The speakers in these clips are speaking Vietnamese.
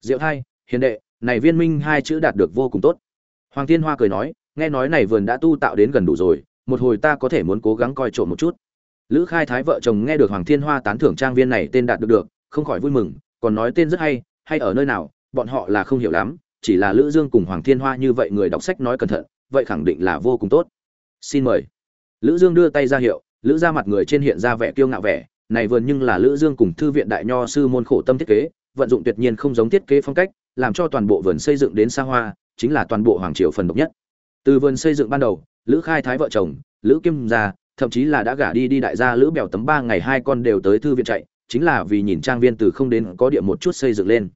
diệu Thai, hiền đệ này viên minh hai chữ đạt được vô cùng tốt. Hoàng thiên hoa cười nói nghe nói này vườn đã tu tạo đến gần đủ rồi một hồi ta có thể muốn cố gắng coi trộm một chút. Lữ khai thái vợ chồng nghe được hoàng thiên hoa tán thưởng trang viên này tên đạt được được không khỏi vui mừng còn nói tên rất hay hay ở nơi nào bọn họ là không hiểu lắm chỉ là lữ dương cùng hoàng thiên hoa như vậy người đọc sách nói cẩn thận vậy khẳng định là vô cùng tốt. Xin mời. Lữ dương đưa tay ra hiệu lữ ra mặt người trên hiện ra vẻ kiêu ngạo vẻ này vườn nhưng là lữ dương cùng thư viện đại nho sư môn khổ tâm thiết kế vận dụng tuyệt nhiên không giống thiết kế phong cách, làm cho toàn bộ vườn xây dựng đến xa hoa, chính là toàn bộ hoàng triều phần độc nhất. Từ vườn xây dựng ban đầu, lữ khai thái vợ chồng, lữ kim gia, thậm chí là đã gả đi đi đại gia lữ bèo tấm ba ngày hai con đều tới thư viện chạy, chính là vì nhìn trang viên từ không đến có địa một chút xây dựng lên.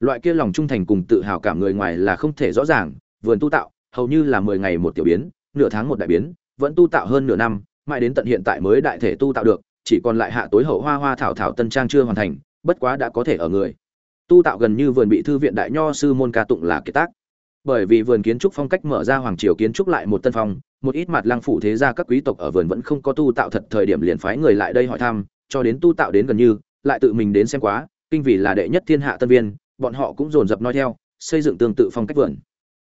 Loại kia lòng trung thành cùng tự hào cảm người ngoài là không thể rõ ràng, vườn tu tạo, hầu như là mười ngày một tiểu biến, nửa tháng một đại biến, vẫn tu tạo hơn nửa năm, mãi đến tận hiện tại mới đại thể tu tạo được, chỉ còn lại hạ tối hậu hoa hoa thảo thảo tân trang chưa hoàn thành, bất quá đã có thể ở người tu tạo gần như vườn bị thư viện đại nho sư môn ca tụng là kiệt tác. Bởi vì vườn kiến trúc phong cách mở ra hoàng triều kiến trúc lại một tân phong, một ít mặt lăng phủ thế gia các quý tộc ở vườn vẫn không có tu tạo thật thời điểm liền phái người lại đây hỏi thăm, cho đến tu tạo đến gần như, lại tự mình đến xem quá, kinh vì là đệ nhất thiên hạ tân viên, bọn họ cũng dồn dập nói theo, xây dựng tương tự phong cách vườn.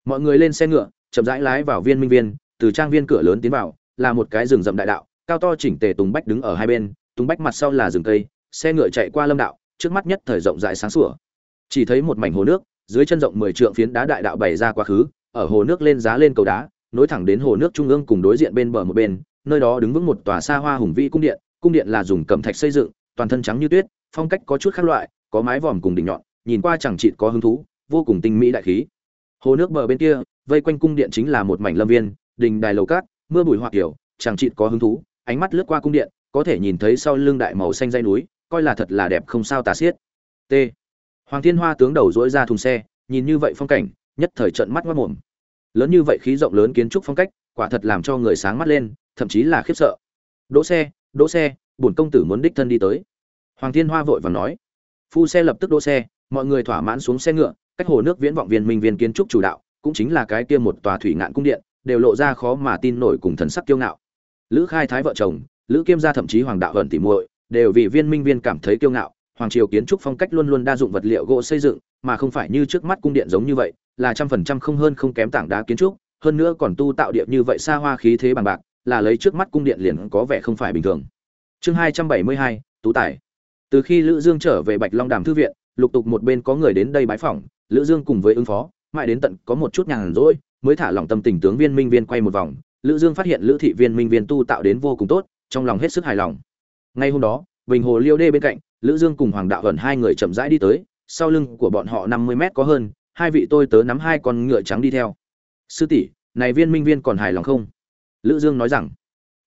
Mọi người lên xe ngựa, chậm rãi lái vào viên minh viên, từ trang viên cửa lớn tiến vào, là một cái rừng rậm đại đạo, cao to chỉnh tề tùng bách đứng ở hai bên, tùng bách mặt sau là rừng cây, xe ngựa chạy qua lâm đạo trước mắt nhất thời rộng rãi sáng sủa. Chỉ thấy một mảnh hồ nước, dưới chân rộng mười trượng phiến đá đại đạo bày ra quá khứ, ở hồ nước lên giá lên cầu đá, nối thẳng đến hồ nước trung ương cùng đối diện bên bờ một bên, nơi đó đứng vững một tòa xa hoa hùng vĩ cung điện cung điện là dùng cẩm thạch xây dựng, toàn thân trắng như tuyết, phong cách có chút khác loại, có mái vòm cùng đỉnh nhọn, nhìn qua chẳng chịt có hứng thú, vô cùng tinh mỹ đại khí. Hồ nước bờ bên kia, vây quanh cung điện chính là một mảnh lâm viên, đình đài lầu cát, mưa bụi hoa kiểu, chẳng chịt có hứng thú, ánh mắt lướt qua cung điện, có thể nhìn thấy sau lưng đại màu xanh dây núi coi là thật là đẹp không sao tà xiết. T. Hoàng thiên hoa tướng đầu dỗi ra thùng xe, nhìn như vậy phong cảnh, nhất thời trận mắt mất mồm. Lớn như vậy khí rộng lớn kiến trúc phong cách, quả thật làm cho người sáng mắt lên, thậm chí là khiếp sợ. Đỗ xe đỗ xe, bổn công tử muốn đích thân đi tới. Hoàng thiên hoa vội vàng nói. Phu xe lập tức đỗ xe, mọi người thỏa mãn xuống xe ngựa, cách hồ nước viễn vọng viên minh viên kiến trúc chủ đạo, cũng chính là cái kia một tòa thủy ngạn cung điện, đều lộ ra khó mà tin nổi cùng thần sắc kiêu ngạo. Lữ khai thái vợ chồng, lữ kiêm gia thậm chí hoàng đạo ẩn tỉ muội đều vì viên minh viên cảm thấy kiêu ngạo, hoàng triều kiến trúc phong cách luôn luôn đa dụng vật liệu gỗ xây dựng, mà không phải như trước mắt cung điện giống như vậy, là trăm phần trăm không hơn không kém tảng đá kiến trúc, hơn nữa còn tu tạo điện như vậy xa hoa khí thế bằng bạc, là lấy trước mắt cung điện liền có vẻ không phải bình thường. Chương hai trăm bảy mươi hai, tú tài. Từ khi lữ dương trở về bạch long đàm thư viện, lục tục một bên có người đến đây bái phỏng, lữ dương cùng với ứng phó, mãi đến tận có một chút nhàn rỗi, mới thả lòng tâm tình tướng viên minh viên quay một vòng, lữ dương phát hiện lữ thị viên minh viên tu tạo đến vô cùng tốt, trong lòng hết sức hài lòng ngay hôm đó, bình hồ liêu đê bên cạnh, lữ dương cùng hoàng đạo gần hai người chậm rãi đi tới, sau lưng của bọn họ 50 mét có hơn, hai vị tôi tớ nắm hai con ngựa trắng đi theo. Sư tỷ, này viên minh viên còn hài lòng không? Lữ dương nói rằng.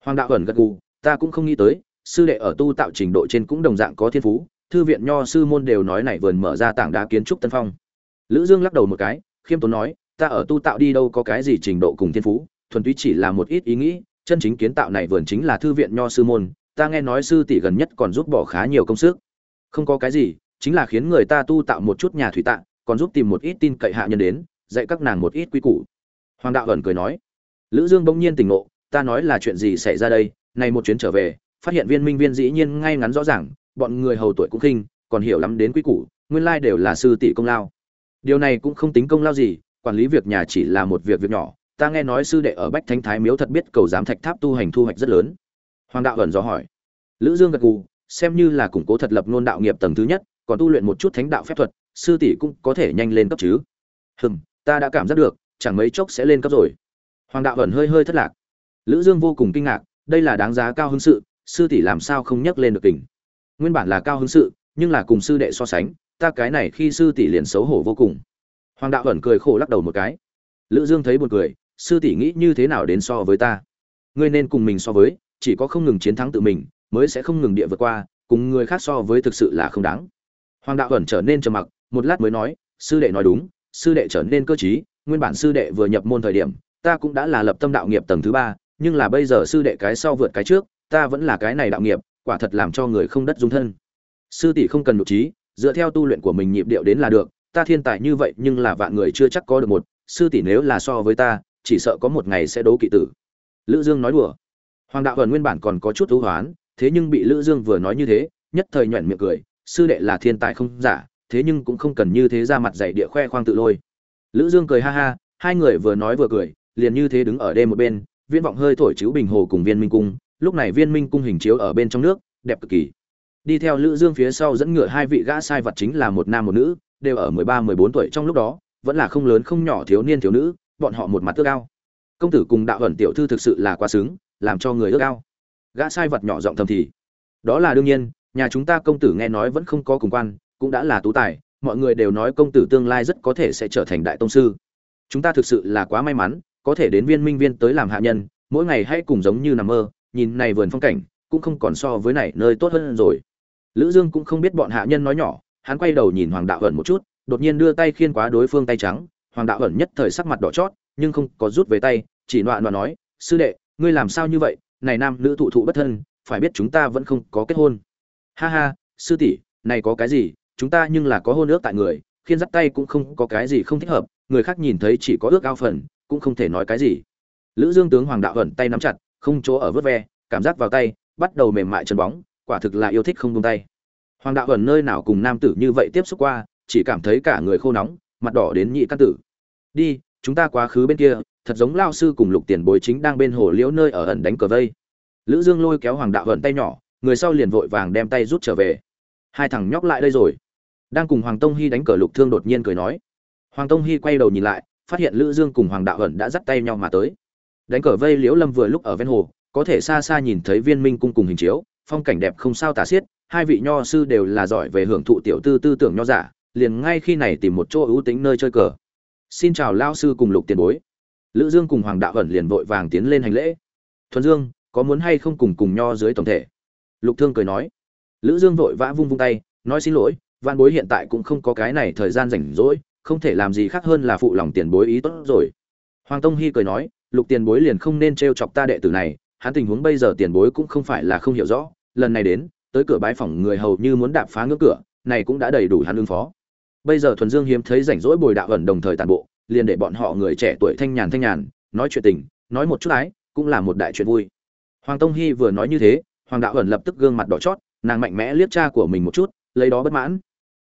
Hoàng đạo ẩn gật gù, ta cũng không nghĩ tới, sư đệ ở tu tạo trình độ trên cũng đồng dạng có thiên phú, thư viện nho sư môn đều nói này vườn mở ra tảng đá kiến trúc tân phong. Lữ dương lắc đầu một cái, khiêm tốn nói, ta ở tu tạo đi đâu có cái gì trình độ cùng thiên phú, thuần túy chỉ là một ít ý nghĩ, chân chính kiến tạo này vườn chính là thư viện nho sư môn ta nghe nói sư tỷ gần nhất còn giúp bỏ khá nhiều công sức. Không có cái gì, chính là khiến người ta tu tạo một chút nhà thủy tạng, còn giúp tìm một ít tin cậy hạ nhân đến, dạy các nàng một ít quy củ. Hoàng đạo ẩn cười nói. Lữ dương bỗng nhiên tỉnh ngộ, ta nói là chuyện gì xảy ra đây? Này một chuyến trở về, phát hiện viên minh viên dĩ nhiên ngay ngắn rõ ràng, bọn người hầu tuổi cũng khinh, còn hiểu lắm đến quy củ, nguyên lai đều là sư tỷ công lao. Điều này cũng không tính công lao gì, quản lý việc nhà chỉ là một việc việc nhỏ. Ta nghe nói sư đệ ở bách thánh thái miếu thật biết cầu giám thạch tháp tu hành thu hoạch rất lớn hoàng đạo ẩn dò hỏi. Lữ dương gật gù, xem như là củng cố thật lập nôn đạo nghiệp tầng thứ nhất, còn tu luyện một chút thánh đạo phép thuật, sư tỷ cũng có thể nhanh lên cấp chứ. Hừm, ta đã cảm giác được, chẳng mấy chốc sẽ lên cấp rồi. Hoàng đạo ẩn hơi hơi thất lạc. Lữ dương vô cùng kinh ngạc, đây là đáng giá cao hứng sự, sư tỷ làm sao không nhắc lên được tình. Nguyên bản là cao hứng sự, nhưng là cùng sư đệ so sánh, ta cái này khi sư tỷ liền xấu hổ vô cùng. Hoàng đạo ẩn cười khổ lắc đầu một cái. Lữ dương thấy buồn cười, sư tỷ nghĩ như thế nào đến so với ta? Ngươi nên cùng mình so với chỉ có không ngừng chiến thắng tự mình, mới sẽ không ngừng địa vượt qua, cùng người khác so với thực sự là không đáng. Hoàng đạo ẩn trở nên trầm mặc, một lát mới nói, sư đệ nói đúng, sư đệ trở nên cơ trí, nguyên bản sư đệ vừa nhập môn thời điểm, ta cũng đã là lập tâm đạo nghiệp tầng thứ ba, nhưng là bây giờ sư đệ cái sau vượt cái trước, ta vẫn là cái này đạo nghiệp, quả thật làm cho người không đất dung thân. Sư tỷ không cần nhục trí, dựa theo tu luyện của mình nhịp điệu đến là được, ta thiên tài như vậy nhưng là vạn người chưa chắc có được một, sư tỷ nếu là so với ta, chỉ sợ có một ngày sẽ đấu kỵ tử. Lữ dương nói đùa hoàng đạo ẩn nguyên bản còn có chút thú hoán, thế nhưng bị lữ dương vừa nói như thế, nhất thời nhoẻn miệng cười, sư đệ là thiên tài không giả, thế nhưng cũng không cần như thế ra mặt dạy địa khoe khoang tự lôi. Lữ dương cười ha ha, hai người vừa nói vừa cười, liền như thế đứng ở đêm một bên viên vọng hơi thổi chiếu bình hồ cùng viên minh cung, lúc này viên minh cung hình chiếu ở bên trong nước, đẹp cực kỳ. Đi theo lữ dương phía sau dẫn ngựa hai vị gã sai vật chính là một nam một nữ, đều ở 13-14 tuổi trong lúc đó, vẫn là không lớn không nhỏ thiếu niên thiếu nữ, bọn họ một mặt ước cao công tử cùng đạo ẩn tiểu thư thực sự là quá sướng làm cho người ước ao. Gã sai vật nhỏ giọng thầm thì, đó là đương nhiên, nhà chúng ta công tử nghe nói vẫn không có cùng quan, cũng đã là tú tài, mọi người đều nói công tử tương lai rất có thể sẽ trở thành đại tông sư. Chúng ta thực sự là quá may mắn, có thể đến viên minh viên tới làm hạ nhân, mỗi ngày hãy cùng giống như nằm mơ, nhìn này vườn phong cảnh, cũng không còn so với này nơi tốt hơn rồi. Lữ dương cũng không biết bọn hạ nhân nói nhỏ, hắn quay đầu nhìn hoàng đạo ẩn một chút, đột nhiên đưa tay khiên quá đối phương tay trắng. Hoàng đạo ẩn nhất thời sắc mặt đỏ chót, nhưng không có rút về tay, chỉ loạn loạn nói, sư đệ ngươi làm sao như vậy, này nam nữ thụ thụ bất thân, phải biết chúng ta vẫn không có kết hôn. Ha ha, sư tỷ, này có cái gì, chúng ta nhưng là có hôn ước tại người, khiên dắt tay cũng không có cái gì không thích hợp, người khác nhìn thấy chỉ có ước ao phần, cũng không thể nói cái gì. Lữ dương tướng hoàng đạo ẩn tay nắm chặt, không chỗ ở vớt ve, cảm giác vào tay, bắt đầu mềm mại chân bóng, quả thực là yêu thích không buông tay. Hoàng đạo ẩn nơi nào cùng nam tử như vậy tiếp xúc qua, chỉ cảm thấy cả người khô nóng, mặt đỏ đến nhị căn tử. Đi chúng ta quá khứ bên kia, thật giống lao sư cùng lục tiền bối chính đang bên hồ liễu nơi ở ẩn đánh cờ vây. Lữ dương lôi kéo hoàng đạo Hận tay nhỏ, người sau liền vội vàng đem tay rút trở về. Hai thằng nhóc lại đây rồi. Đang cùng hoàng tông hy đánh cờ lục thương đột nhiên cười nói. Hoàng tông hy quay đầu nhìn lại, phát hiện lữ dương cùng hoàng đạo Hận đã dắt tay nhau mà tới. Đánh cờ vây liễu lâm vừa lúc ở ven hồ, có thể xa xa nhìn thấy viên minh cung cùng hình chiếu, phong cảnh đẹp không sao tả xiết, hai vị nho sư đều là giỏi về hưởng thụ tiểu tư tư tưởng nho giả, liền ngay khi này tìm một chỗ ưu tính nơi chơi cờ xin chào lao sư cùng lục tiền bối. Lữ dương cùng hoàng đạo ẩn liền vội vàng tiến lên hành lễ. Thuần dương, có muốn hay không cùng cùng nho dưới tổng thể? Lục thương cười nói. Lữ dương vội vã vung vung tay, nói xin lỗi văn bối hiện tại cũng không có cái này thời gian rảnh rỗi, không thể làm gì khác hơn là phụ lòng tiền bối ý tốt rồi. Hoàng tông hy cười nói, lục tiền bối liền không nên trêu chọc ta đệ tử này, hắn tình huống bây giờ tiền bối cũng không phải là không hiểu rõ, lần này đến, tới cửa bái phòng người hầu như muốn đạp phá ngưỡng cửa, này cũng đã đầy đủ hắn ứng phó bây giờ thuần dương hiếm thấy rảnh rỗi bồi đạo ẩn đồng thời tàn bộ, liền để bọn họ người trẻ tuổi thanh nhàn thanh nhàn, nói chuyện tình, nói một chút ái, cũng là một đại chuyện vui. Hoàng tông hy vừa nói như thế, hoàng đạo ẩn lập tức gương mặt đỏ chót, nàng mạnh mẽ liếc cha của mình một chút, lấy đó bất mãn.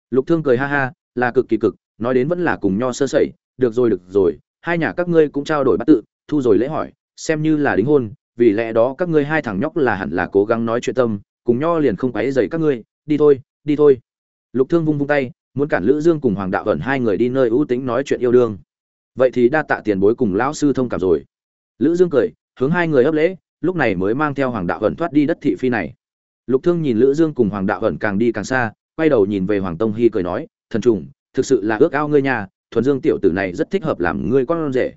Lục thương cười ha ha, là cực kỳ cực, nói đến vẫn là cùng nho sơ sẩy, được rồi được rồi, hai nhà các ngươi cũng trao đổi bắt tự, thu rồi lễ hỏi, xem như là đính hôn, vì lẽ đó các ngươi hai thằng nhóc là hẳn là cố gắng nói chuyện tâm, cùng nho liền không quấy dày các ngươi, đi thôi đi thôi. Lục thương vung vung tay muốn cản lữ dương cùng hoàng đạo ẩn hai người đi nơi ưu tính nói chuyện yêu đương. Vậy thì đa tạ tiền bối cùng lão sư thông cảm rồi. Lữ dương cười, hướng hai người ấp lễ, lúc này mới mang theo hoàng đạo ẩn thoát đi đất thị phi này. Lục thương nhìn lữ dương cùng hoàng đạo ẩn càng đi càng xa, quay đầu nhìn về hoàng tông hy cười nói, thần trùng, thực sự là ước ao ngươi nhà thuần dương tiểu tử này rất thích hợp làm ngươi con rể.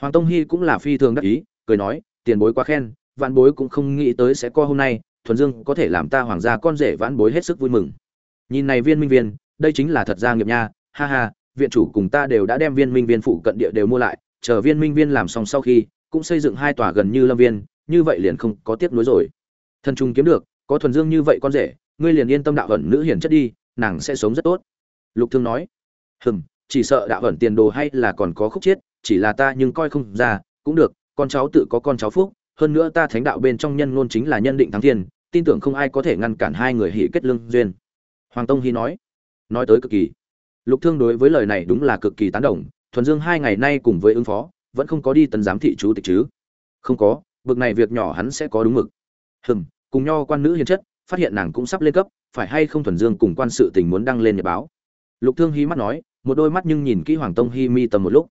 Hoàng tông hy cũng là phi thường đắc ý, cười nói, tiền bối quá khen vạn bối cũng không nghĩ tới sẽ co hôm nay, thuần dương có thể làm ta hoàng gia con rể vãn bối hết sức vui mừng. Nhìn này viên minh viên đây chính là thật gia nghiệp nha, ha ha, viện chủ cùng ta đều đã đem viên minh viên phụ cận địa đều mua lại, chờ viên minh viên làm xong sau khi, cũng xây dựng hai tòa gần như lâm viên, như vậy liền không có tiếc nuối rồi. Thần trung kiếm được, có thuần dương như vậy con rể, ngươi liền yên tâm đạo ẩn nữ hiển chất đi, nàng sẽ sống rất tốt. Lục thương nói, hừm, chỉ sợ đạo ẩn tiền đồ hay là còn có khúc chiết, chỉ là ta nhưng coi không ra, cũng được, con cháu tự có con cháu phúc, hơn nữa ta thánh đạo bên trong nhân ngôn chính là nhân định thắng thiên, tin tưởng không ai có thể ngăn cản hai người hỉ kết lương duyên. Hoàng tông hy nói nói tới cực kỳ. Lục thương đối với lời này đúng là cực kỳ tán đồng, thuần dương hai ngày nay cùng với ứng phó, vẫn không có đi tấn giám thị chú tịch chứ. Không có, bực này việc nhỏ hắn sẽ có đúng mực. Hừm, cùng nho quan nữ hiền chất, phát hiện nàng cũng sắp lên cấp, phải hay không thuần dương cùng quan sự tình muốn đăng lên nhật báo? Lục thương hí mắt nói, một đôi mắt nhưng nhìn kỹ hoàng tông hi mi tầm một lúc.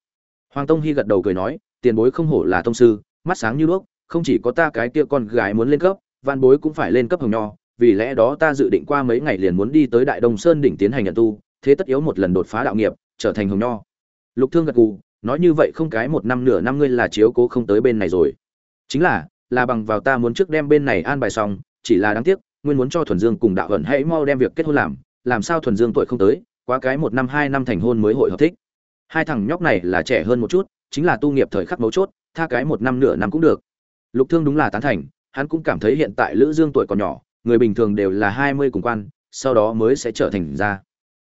Hoàng tông hi gật đầu cười nói, tiền bối không hổ là tông sư, mắt sáng như đuốc, không chỉ có ta cái kia con gái muốn lên cấp văn bối cũng phải lên cấp hồng nho vì lẽ đó ta dự định qua mấy ngày liền muốn đi tới đại đông sơn đỉnh tiến hành nhận tu, thế tất yếu một lần đột phá đạo nghiệp, trở thành hồng nho. Lục thương gật gù, nói như vậy không cái một năm nửa năm ngươi là chiếu cố không tới bên này rồi. Chính là là bằng vào ta muốn trước đem bên này an bài xong, chỉ là đáng tiếc nguyên muốn cho thuần dương cùng đạo hận hãy mau đem việc kết hôn làm làm sao thuần dương tuổi không tới, quá cái một năm hai năm thành hôn mới hội hợp thích. Hai thằng nhóc này là trẻ hơn một chút, chính là tu nghiệp thời khắc mấu chốt, tha cái một năm nửa năm cũng được. Lục thương đúng là tán thành, hắn cũng cảm thấy hiện tại lữ dương tuổi còn nhỏ người bình thường đều là hai mươi cùng quan, sau đó mới sẽ trở thành ra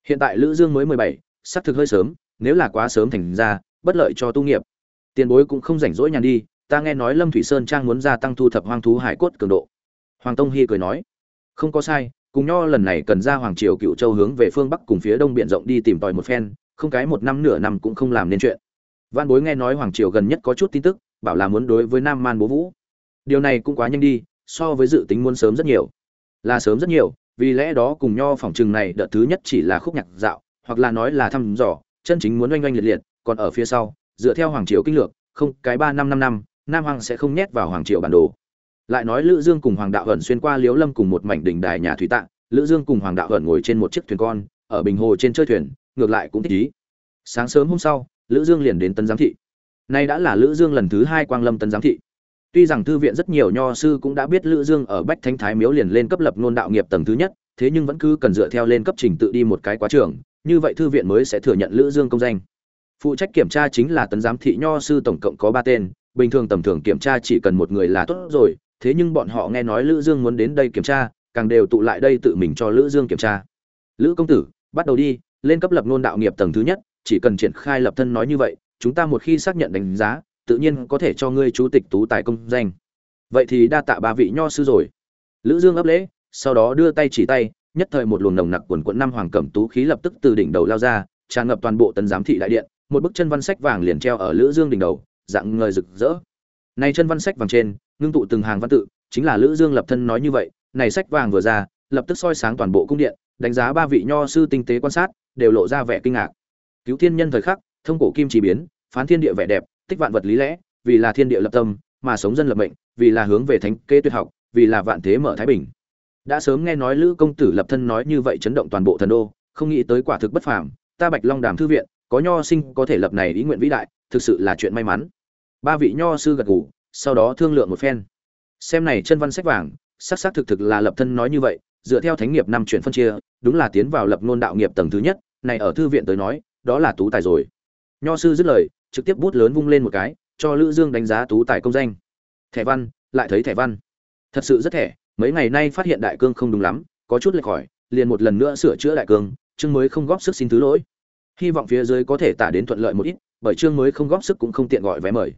hiện tại lữ dương mới mười bảy, sắp thực hơi sớm, nếu là quá sớm thành ra bất lợi cho tu nghiệp. Tiền bối cũng không rảnh rỗi nhàn đi, ta nghe nói lâm thủy sơn trang muốn gia tăng thu thập hoang thú hải cốt cường độ. Hoàng tông hy cười nói, không có sai, cùng nho lần này cần ra hoàng triều cựu châu hướng về phương bắc cùng phía đông biển rộng đi tìm tòi một phen, không cái một năm nửa năm cũng không làm nên chuyện. Văn bối nghe nói hoàng triều gần nhất có chút tin tức, bảo là muốn đối với nam man bố vũ. Điều này cũng quá nhanh đi, so với dự tính muốn sớm rất nhiều là sớm rất nhiều, vì lẽ đó cùng nho phòng trường này đợt thứ nhất chỉ là khúc nhạc dạo, hoặc là nói là thăm dò, chân chính muốn oanh oanh liệt liệt, còn ở phía sau, dựa theo hoàng triều kinh lược, không, cái ba năm năm năm, nam hoàng sẽ không nhét vào hoàng triều bản đồ. Lại nói lữ dương cùng hoàng đạo hận xuyên qua liếu lâm cùng một mảnh đỉnh đài nhà thủy tạng, lữ dương cùng hoàng đạo hận ngồi trên một chiếc thuyền con, ở bình hồ trên chơi thuyền, ngược lại cũng thích ý. Sáng sớm hôm sau, lữ dương liền đến tân giám thị. Nay đã là lữ dương lần thứ hai quang lâm tân giám thị tuy rằng thư viện rất nhiều nho sư cũng đã biết lữ dương ở bách thánh thái miếu liền lên cấp lập ngôn đạo nghiệp tầng thứ nhất, thế nhưng vẫn cứ cần dựa theo lên cấp trình tự đi một cái quá trường, như vậy thư viện mới sẽ thừa nhận lữ dương công danh. Phụ trách kiểm tra chính là tấn giám thị nho sư tổng cộng có ba tên, bình thường tầm thường kiểm tra chỉ cần một người là tốt rồi, thế nhưng bọn họ nghe nói lữ dương muốn đến đây kiểm tra, càng đều tụ lại đây tự mình cho lữ dương kiểm tra. Lữ công tử, bắt đầu đi, lên cấp lập ngôn đạo nghiệp tầng thứ nhất, chỉ cần triển khai lập thân nói như vậy, chúng ta một khi xác nhận đánh giá tự nhiên có thể cho ngươi chú tịch tú tài công danh. Vậy thì đa tạ ba vị nho sư rồi. Lữ dương ấp lễ, sau đó đưa tay chỉ tay, nhất thời một luồng nồng nặc quần quận năm hoàng cẩm tú khí lập tức từ đỉnh đầu lao ra, tràn ngập toàn bộ tấn giám thị đại điện, một bức chân văn sách vàng liền treo ở lữ dương đỉnh đầu, dạng người rực rỡ. Này chân văn sách vàng trên, ngưng tụ từng hàng văn tự, chính là lữ dương lập thân nói như vậy, này sách vàng vừa ra, lập tức soi sáng toàn bộ cung điện, đánh giá ba vị nho sư tinh tế quan sát, đều lộ ra vẻ kinh ngạc. Cứu thiên nhân thời khắc, thông cổ kim chỉ biến, phán thiên địa vẻ đẹp tích vạn vật lý lẽ, vì là thiên địa lập tâm, mà sống dân lập mệnh, vì là hướng về thánh kế tuyệt học, vì là vạn thế mở thái bình. Đã sớm nghe nói lữ công tử lập thân nói như vậy chấn động toàn bộ thần đô, không nghĩ tới quả thực bất phàm, ta bạch long đàm thư viện, có nho sinh có thể lập này ý nguyện vĩ đại, thực sự là chuyện may mắn. Ba vị nho sư gật gù, sau đó thương lượng một phen. Xem này chân văn sách vàng, xác xác thực thực là lập thân nói như vậy, dựa theo thánh nghiệp năm chuyển phân chia, đúng là tiến vào lập ngôn đạo nghiệp tầng thứ nhất, này ở thư viện tới nói, đó là tú tài rồi. Nho sư dứt lời trực tiếp bút lớn vung lên một cái, cho lữ dương đánh giá tú tài công danh. Thẻ văn, lại thấy thẻ văn. Thật sự rất thẻ, mấy ngày nay phát hiện đại cương không đúng lắm, có chút lệch khỏi, liền một lần nữa sửa chữa đại cương, chương mới không góp sức xin thứ lỗi. Hy vọng phía dưới có thể tả đến thuận lợi một ít, bởi chương mới không góp sức cũng không tiện gọi vé mời.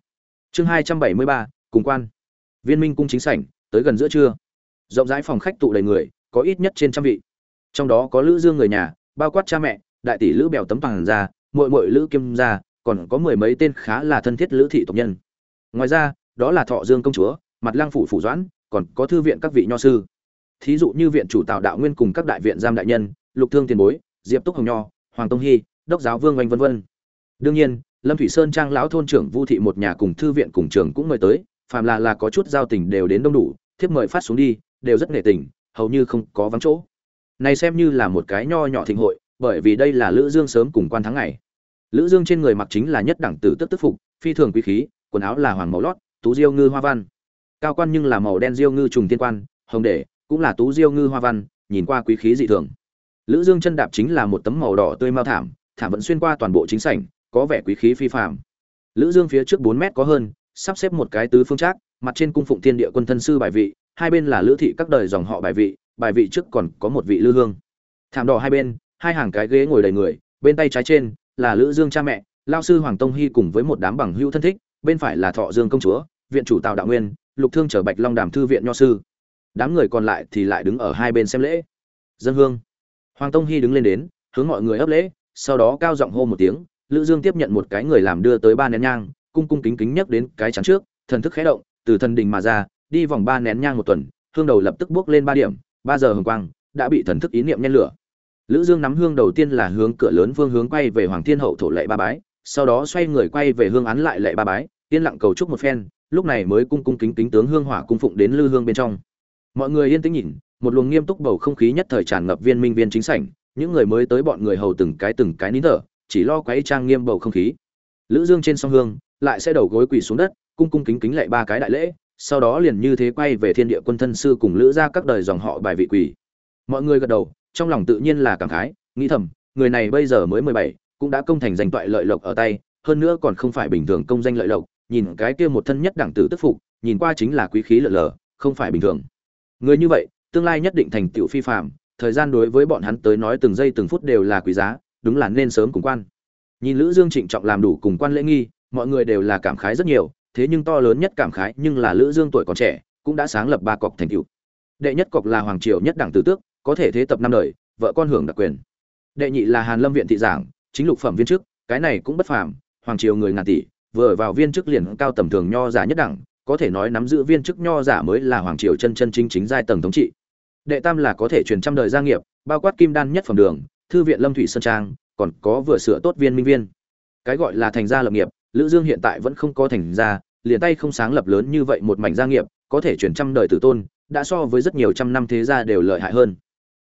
Chương hai trăm bảy mươi ba, cùng quan. Viên minh cung chính sảnh, tới gần giữa trưa. Rộng rãi phòng khách tụ đầy người, có ít nhất trên trăm vị. Trong đó có lữ dương người nhà, bao quát cha mẹ, đại tỷ lữ bèo tấm bằng ra muội muội lữ kim ra còn có mười mấy tên khá là thân thiết lữ thị tộc nhân. Ngoài ra, đó là thọ dương công chúa, mặt lang phủ phủ doãn, còn có thư viện các vị nho sư. Thí dụ như viện chủ tạo đạo nguyên cùng các đại viện giam đại nhân, lục thương tiền bối, diệp túc hồng nho, hoàng tông hy, đốc giáo vương oanh vân vân. Đương nhiên, lâm thủy sơn trang lão thôn trưởng vu thị một nhà cùng thư viện cùng trường cũng mời tới, phàm là là có chút giao tình đều đến đông đủ, thiếp mời phát xuống đi, đều rất nể tình, hầu như không có vắng chỗ. Này xem như là một cái nho nhỏ thịnh hội, bởi vì đây là lữ dương sớm cùng quan tháng ngày lữ dương trên người mặc chính là nhất đẳng tử tức tức phục, phi thường quý khí, quần áo là hoàng màu lót, tú diêu ngư hoa văn. Cao quan nhưng là màu đen diêu ngư trùng tiên quan, hồng để, cũng là tú diêu ngư hoa văn, nhìn qua quý khí dị thường. Lữ dương chân đạp chính là một tấm màu đỏ tươi mau thảm thảm vẫn xuyên qua toàn bộ chính sảnh, có vẻ quý khí phi phàm. Lữ dương phía trước 4 mét có hơn, sắp xếp một cái tứ phương trác, mặt trên cung phụng thiên địa quân thân sư bài vị, hai bên là lữ thị các đời dòng họ bài vị bài vị trước còn có một vị lư hương. Thảm đỏ hai bên, hai hàng cái ghế ngồi đầy người, bên tay trái trên là lữ dương cha mẹ, lao sư hoàng tông hy cùng với một đám bằng hữu thân thích, bên phải là thọ dương công chúa, viện chủ tào đạo nguyên, lục thương trở bạch long đàm thư viện nho sư. Đám người còn lại thì lại đứng ở hai bên xem lễ. Dân hương. Hoàng tông hy đứng lên đến, hướng mọi người ấp lễ, sau đó cao giọng hô một tiếng, lữ dương tiếp nhận một cái người làm đưa tới ba nén nhang, cung cung kính kính nhắc đến cái chắn trước, thần thức khẽ động, từ thần đình mà ra, đi vòng ba nén nhang một tuần, hương đầu lập tức bước lên ba điểm, ba giờ hồng quang, đã bị thần thức ý niệm nhen lửa lữ dương nắm hương đầu tiên là hướng cửa lớn phương hướng quay về hoàng thiên hậu thổ lệ ba bái, sau đó xoay người quay về hương án lại lệ ba bái, yên lặng cầu chúc một phen, lúc này mới cung cung kính kính tướng hương hỏa cung phụng đến lư hương bên trong. Mọi người yên tĩnh nhìn, một luồng nghiêm túc bầu không khí nhất thời tràn ngập viên minh viên chính sảnh, những người mới tới bọn người hầu từng cái từng cái nín thở, chỉ lo quấy trang nghiêm bầu không khí. Lữ dương trên song hương, lại sẽ đầu gối quỳ xuống đất, cung cung kính kính lệ ba cái đại lễ, sau đó liền như thế quay về thiên địa quân thân sư cùng lữ ra các đời dòng họ bài vị quỳ. Mọi người gật đầu trong lòng tự nhiên là cảm khái nghĩ thầm người này bây giờ mới mười bảy cũng đã công thành danh toại lợi lộc ở tay hơn nữa còn không phải bình thường công danh lợi lộc nhìn cái kia một thân nhất đẳng tử tức phục nhìn qua chính là quý khí lợ lờ, không phải bình thường. Người như vậy tương lai nhất định thành tựu phi phạm thời gian đối với bọn hắn tới nói từng giây từng phút đều là quý giá đúng là nên sớm cùng quan. Nhìn lữ dương trịnh trọng làm đủ cùng quan lễ nghi mọi người đều là cảm khái rất nhiều thế nhưng to lớn nhất cảm khái nhưng là lữ dương tuổi còn trẻ cũng đã sáng lập ba cọc thành tựu. Đệ nhất cọc là hoàng triều nhất đẳng tử tước có thể thế tập năm đời, vợ con hưởng đặc quyền. Đệ nhị là hàn lâm viện thị giảng, chính lục phẩm viên chức, cái này cũng bất phàm, hoàng triều người ngàn tỷ, vừa vào viên chức liền cao tầm thường nho giả nhất đẳng, có thể nói nắm giữ viên chức nho giả mới là hoàng triều chân chân chính chính giai tầng thống trị. Đệ tam là có thể truyền trăm đời gia nghiệp, bao quát kim đan nhất phẩm đường, thư viện lâm thủy sơn trang, còn có vừa sửa tốt viên minh viên. Cái gọi là thành gia lập nghiệp, lữ dương hiện tại vẫn không có thành gia, liền tay không sáng lập lớn như vậy một mảnh gia nghiệp, có thể truyền trăm đời tử tôn, đã so với rất nhiều trăm năm thế gia đều lợi hại hơn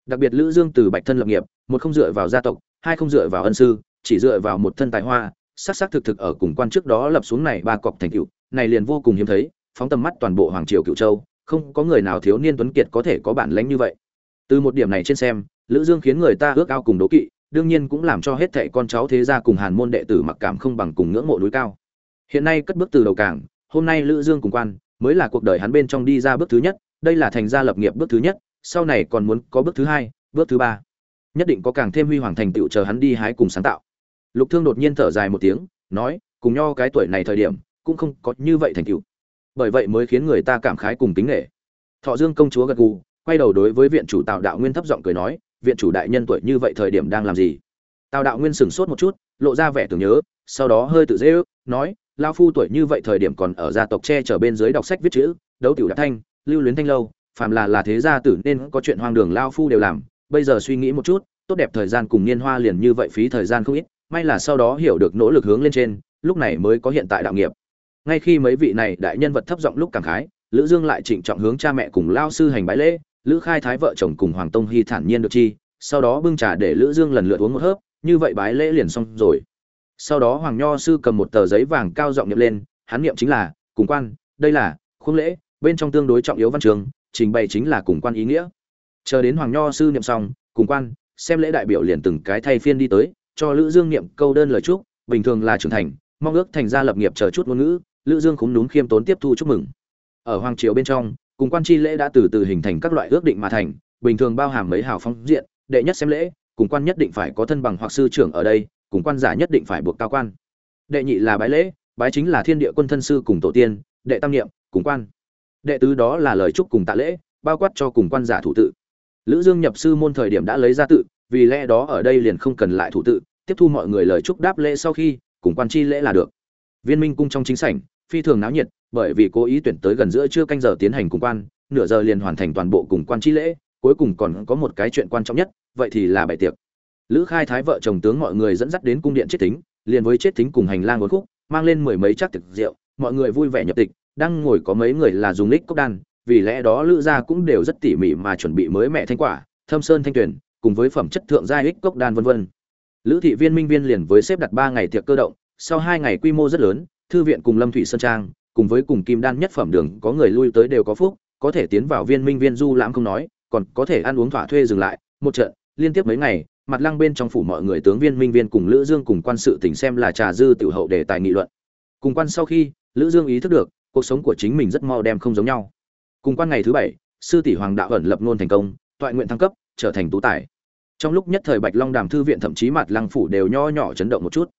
đặc biệt lữ dương từ bạch thân lập nghiệp, một không dựa vào gia tộc, hai không dựa vào ân sư, chỉ dựa vào một thân tài hoa, sắc sắc thực thực ở cùng quan trước đó lập xuống này ba cọc thành cựu này liền vô cùng hiếm thấy, phóng tầm mắt toàn bộ hoàng triều cựu châu, không có người nào thiếu niên tuấn kiệt có thể có bản lãnh như vậy. Từ một điểm này trên xem, lữ dương khiến người ta ước ao cùng đố kỵ, đương nhiên cũng làm cho hết thảy con cháu thế gia cùng hàn môn đệ tử mặc cảm không bằng cùng ngưỡng mộ núi cao. Hiện nay cất bước từ đầu cảng, hôm nay lữ dương cùng quan, mới là cuộc đời hắn bên trong đi ra bước thứ nhất, đây là thành gia lập nghiệp bước thứ nhất sau này còn muốn có bước thứ hai, bước thứ ba. Nhất định có càng thêm huy hoàng thành tựu chờ hắn đi hái cùng sáng tạo. Lục thương đột nhiên thở dài một tiếng, nói, cùng nho cái tuổi này thời điểm, cũng không có như vậy thành tựu. Bởi vậy mới khiến người ta cảm khái cùng tính nghệ thọ dương công chúa gật gù, quay đầu đối với viện chủ tạo đạo nguyên thấp giọng cười nói, viện chủ đại nhân tuổi như vậy thời điểm đang làm gì? Tào đạo nguyên sửng sốt một chút, lộ ra vẻ tưởng nhớ, sau đó hơi tự dễ ước, nói, lao phu tuổi như vậy thời điểm còn ở gia tộc che trở bên dưới đọc sách viết chữ, đấu tiểu đã thanh, lưu luyến thanh lâu phàm là là thế gia tử nên có chuyện hoang đường lao phu đều làm. Bây giờ suy nghĩ một chút, tốt đẹp thời gian cùng niên hoa liền như vậy phí thời gian không ít, may là sau đó hiểu được nỗ lực hướng lên trên, lúc này mới có hiện tại đạo nghiệp. Ngay khi mấy vị này đại nhân vật thấp giọng lúc cảm khái, lữ dương lại trịnh trọng hướng cha mẹ cùng lao sư hành bái lễ, lữ khai thái vợ chồng cùng hoàng tông hy thản nhiên được chi, sau đó bưng trà để lữ dương lần lượt uống một hớp, như vậy bái lễ liền xong rồi. Sau đó hoàng nho sư cầm một tờ giấy vàng cao giọng niệm lên, hắn niệm chính là, cùng quan, đây là, khuôn lễ, bên trong tương đối trọng yếu văn trường trình bày chính là cùng quan ý nghĩa. Chờ đến hoàng nho sư niệm xong, cùng quan, xem lễ đại biểu liền từng cái thay phiên đi tới, cho lữ dương niệm câu đơn lời chúc, bình thường là trưởng thành, mong ước thành gia lập nghiệp chờ chút ngôn ngữ, lữ dương cũng núm khiêm tốn tiếp thu chúc mừng. Ở hoàng triều bên trong, cùng quan chi lễ đã từ từ hình thành các loại ước định mà thành, bình thường bao hàm mấy hào phong diện, đệ nhất xem lễ, cùng quan nhất định phải có thân bằng hoặc sư trưởng ở đây, cùng quan giả nhất định phải buộc cao quan. Đệ nhị là bái lễ, bái chính là thiên địa quân thân sư cùng tổ tiên, đệ tam niệm, cùng quan đệ tứ đó là lời chúc cùng tạ lễ, bao quát cho cùng quan giả thủ tự. Lữ dương nhập sư môn thời điểm đã lấy ra tự, vì lẽ đó ở đây liền không cần lại thủ tự, tiếp thu mọi người lời chúc đáp lễ sau khi, cùng quan chi lễ là được. Viên minh cung trong chính sảnh, phi thường náo nhiệt, bởi vì cố ý tuyển tới gần giữa chưa canh giờ tiến hành cùng quan, nửa giờ liền hoàn thành toàn bộ cùng quan chi lễ, cuối cùng còn có một cái chuyện quan trọng nhất, vậy thì là bài tiệc. Lữ khai thái vợ chồng tướng mọi người dẫn dắt đến cung điện chết tính liền với chết tính cùng hành lang uốn khúc, mang lên mười mấy chắc thực rượu, mọi người vui vẻ nhập tịch đang ngồi có mấy người là dùng lích cốc đan, vì lẽ đó lữ gia cũng đều rất tỉ mỉ mà chuẩn bị mới mẹ thanh quả, thâm sơn thanh tuyển, cùng với phẩm chất thượng gia ích cốc đan vân vân. Lữ thị viên minh viên liền với xếp đặt ba ngày tiệc cơ động, sau hai ngày quy mô rất lớn, thư viện cùng lâm thủy sơn trang, cùng với cùng kim đan nhất phẩm đường, có người lui tới đều có phúc, có thể tiến vào viên minh viên du lãm không nói, còn có thể ăn uống thỏa thuê dừng lại, một trận, liên tiếp mấy ngày, mặt lăng bên trong phủ mọi người tướng viên minh viên cùng lữ dương cùng quan sự tỉnh xem là trà dư tiểu hậu để tài nghị luận. Cùng quan sau khi, lữ dương ý thức được cuộc sống của chính mình rất mau đem không giống nhau. Cùng quan ngày thứ bảy, sư tỷ hoàng đạo ẩn lập ngôn thành công, toại nguyện thăng cấp, trở thành tú tài. Trong lúc nhất thời bạch long đàm thư viện thậm chí mặt lăng phủ đều nho nhỏ chấn động một chút.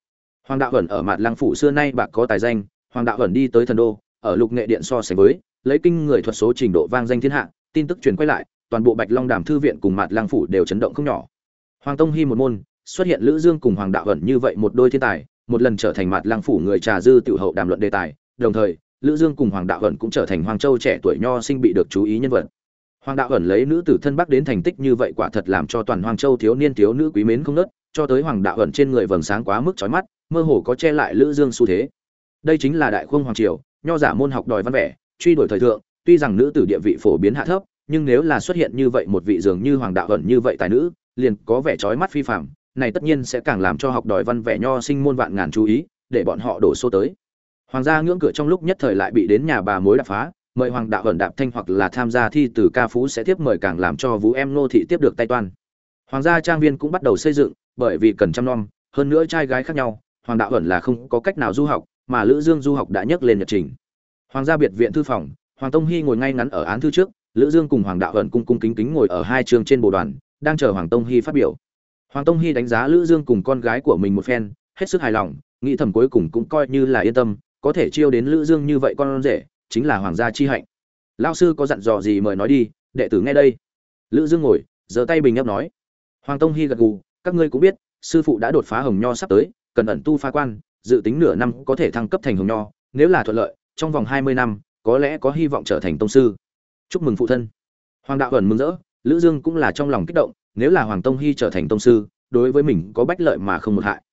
Hoàng đạo ẩn ở mặt lăng phủ xưa nay bạc có tài danh, hoàng đạo ẩn đi tới thần đô, ở lục nghệ điện so sánh với, lấy kinh người thuật số trình độ vang danh thiên hạ, tin tức truyền quay lại, toàn bộ bạch long đàm thư viện cùng mặt lăng phủ đều chấn động không nhỏ. Hoàng tông hy một môn, xuất hiện lữ dương cùng hoàng đạo ẩn như vậy một đôi thiên tài, một lần trở thành mặt lăng phủ người trà dư tiểu hậu đàm luận đề tài, đồng thời lữ dương cùng hoàng đạo ẩn cũng trở thành hoàng châu trẻ tuổi nho sinh bị được chú ý nhân vật. Hoàng đạo ẩn lấy nữ tử thân bắc đến thành tích như vậy quả thật làm cho toàn hoàng châu thiếu niên thiếu nữ quý mến không nớt cho tới hoàng đạo ẩn trên người vầng sáng quá mức chói mắt, mơ hồ có che lại lữ dương xu thế. Đây chính là đại khung hoàng triều, nho giả môn học đòi văn vẻ, truy đuổi thời thượng, tuy rằng nữ tử địa vị phổ biến hạ thấp, nhưng nếu là xuất hiện như vậy một vị dường như hoàng đạo ẩn như vậy tài nữ, liền có vẻ chói mắt phi phàm, này tất nhiên sẽ càng làm cho học đòi văn vẻ nho sinh môn vạn ngàn chú ý, để bọn họ đổ xô tới hoàng gia ngưỡng cửa trong lúc nhất thời lại bị đến nhà bà mối đập phá, mời hoàng đạo ẩn đạp thanh hoặc là tham gia thi từ ca phú sẽ tiếp mời càng làm cho vũ em nô thị tiếp được tay toan. Hoàng gia trang viên cũng bắt đầu xây dựng, bởi vì cần chăm nom, hơn nữa trai gái khác nhau, hoàng đạo ẩn là không có cách nào du học, mà lữ dương du học đã nhấc lên nhật trình. Hoàng gia biệt viện thư phòng, hoàng tông hy ngồi ngay ngắn ở án thư trước, lữ dương cùng hoàng đạo ẩn cung cung kính kính ngồi ở hai trường trên bộ đoàn, đang chờ hoàng tông hy phát biểu. Hoàng tông hy đánh giá lữ dương cùng con gái của mình một phen, hết sức hài lòng, nghĩ thầm cuối cùng cũng coi như là yên tâm có thể chiêu đến lữ dương như vậy con rể, chính là hoàng gia chi hạnh. Lao sư có dặn dò gì mời nói đi, đệ tử nghe đây. Lữ dương ngồi, giơ tay bình ấp nói. Hoàng tông hy gật gù, các ngươi cũng biết, sư phụ đã đột phá hồng nho sắp tới, cần ẩn tu phá quan, dự tính nửa năm có thể thăng cấp thành hồng nho, nếu là thuận lợi, trong vòng hai mươi năm, có lẽ có hy vọng trở thành tông sư. Chúc mừng phụ thân. Hoàng đạo ẩn mừng rỡ, lữ dương cũng là trong lòng kích động, nếu là hoàng tông hy trở thành tông sư, đối với mình có bách lợi mà không một hại.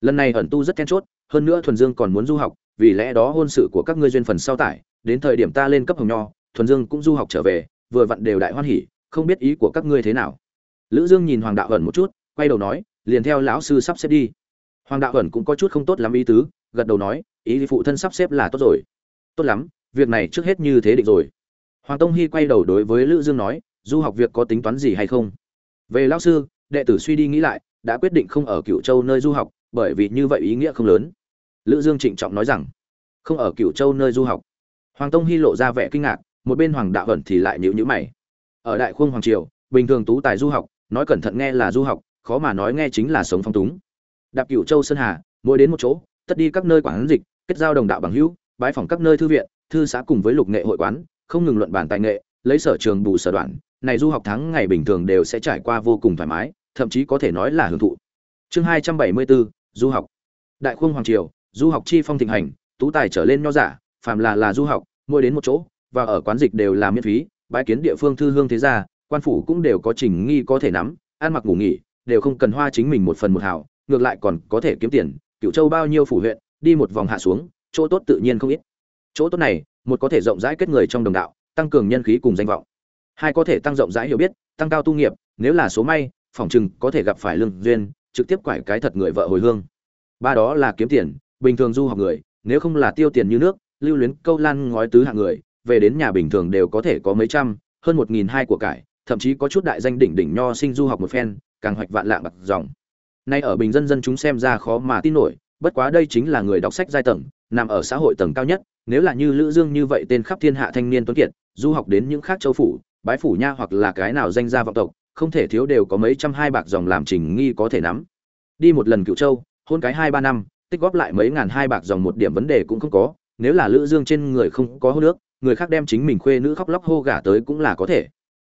Lần này ẩn tu rất then chốt, hơn nữa thuần dương còn muốn du học vì lẽ đó hôn sự của các ngươi duyên phần sau tải, đến thời điểm ta lên cấp hồng nho, thuần dương cũng du học trở về, vừa vặn đều đại hoan hỉ, không biết ý của các ngươi thế nào. Lữ dương nhìn hoàng đạo ẩn một chút, quay đầu nói, liền theo lão sư sắp xếp đi. Hoàng đạo ẩn cũng có chút không tốt lắm ý tứ, gật đầu nói, ý phụ thân sắp xếp là tốt rồi. Tốt lắm, việc này trước hết như thế định rồi. Hoàng tông hy quay đầu đối với lữ dương nói, du học việc có tính toán gì hay không? Về lão sư, đệ tử suy đi nghĩ lại, đã quyết định không ở cựu châu nơi du học, bởi vì như vậy ý nghĩa không lớn lữ dương trịnh trọng nói rằng, không ở Cửu châu nơi du học. Hoàng tông hy lộ ra vẻ kinh ngạc, một bên hoàng đạo ẩn thì lại nhíu nhíu mày. Ở đại khuông hoàng triều, bình thường tú tài du học, nói cẩn thận nghe là du học, khó mà nói nghe chính là sống phong túng. Đạp Cửu châu sơn hà, mỗi đến một chỗ, tất đi các nơi quảng dịch, kết giao đồng đạo bằng hữu, bái phỏng các nơi thư viện, thư xã cùng với lục nghệ hội quán, không ngừng luận bàn tài nghệ, lấy sở trường bù sở đoạn, này du học tháng ngày bình thường đều sẽ trải qua vô cùng thoải mái, thậm chí có thể nói là hưởng thụ. Chương hai trăm bảy mươi bốn, du học. Đại khuông hoàng triều du học chi phong thịnh hành, tú tài trở lên nho giả, phàm là là du học, mỗi đến một chỗ, và ở quán dịch đều là miễn phí, bãi kiến địa phương thư hương thế gia, quan phủ cũng đều có trình nghi có thể nắm, ăn mặc ngủ nghỉ, đều không cần hoa chính mình một phần một hào, ngược lại còn có thể kiếm tiền, cựu châu bao nhiêu phủ huyện, đi một vòng hạ xuống, chỗ tốt tự nhiên không ít. Chỗ tốt này, một có thể rộng rãi kết người trong đồng đạo, tăng cường nhân khí cùng danh vọng. Hai có thể tăng rộng rãi hiểu biết, tăng cao tu nghiệp, nếu là số may, phỏng chừng có thể gặp phải lương duyên, trực tiếp quải cái thật người vợ hồi hương. Ba đó là kiếm tiền bình thường du học người, nếu không là tiêu tiền như nước, lưu luyến câu lan ngói tứ hạng người, về đến nhà bình thường đều có thể có mấy trăm, hơn một nghìn hai của cải, thậm chí có chút đại danh đỉnh đỉnh nho sinh du học một phen, càng hoạch vạn lạng bạc dòng. Nay ở bình dân dân chúng xem ra khó mà tin nổi, bất quá đây chính là người đọc sách giai tầng, nằm ở xã hội tầng cao nhất, nếu là như lữ dương như vậy tên khắp thiên hạ thanh niên tuấn kiệt, du học đến những khác châu phủ, bái phủ nha hoặc là cái nào danh gia vọng tộc, không thể thiếu đều có mấy trăm hai bạc dòng làm trình nghi có thể nắm. Đi một lần cựu châu, hôn cái hai ba năm tích góp lại mấy ngàn hai bạc dòng một điểm vấn đề cũng không có, nếu là lữ dương trên người không có hô nước, người khác đem chính mình khuê nữ khóc lóc hô gả tới cũng là có thể.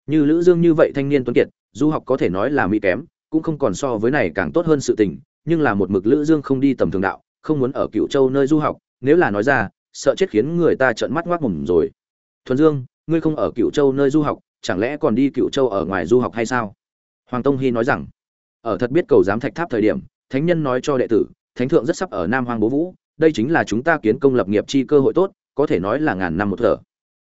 Như lữ dương như vậy thanh niên tuấn kiệt, du học có thể nói là mỹ kém, cũng không còn so với này càng tốt hơn sự tình, nhưng là một mực lữ dương không đi tầm thường đạo, không muốn ở cựu châu nơi du học, nếu là nói ra, sợ chết khiến người ta trợn mắt ngoác mồm rồi. Thuần dương, ngươi không ở cựu châu nơi du học, chẳng lẽ còn đi cựu châu ở ngoài du học hay sao? Hoàng tông hy nói rằng, ở thật biết cầu giám thạch tháp thời điểm, thánh nhân nói cho đệ tử thánh thượng rất sắp ở nam hoang bố vũ, đây chính là chúng ta kiến công lập nghiệp chi cơ hội tốt, có thể nói là ngàn năm một thở.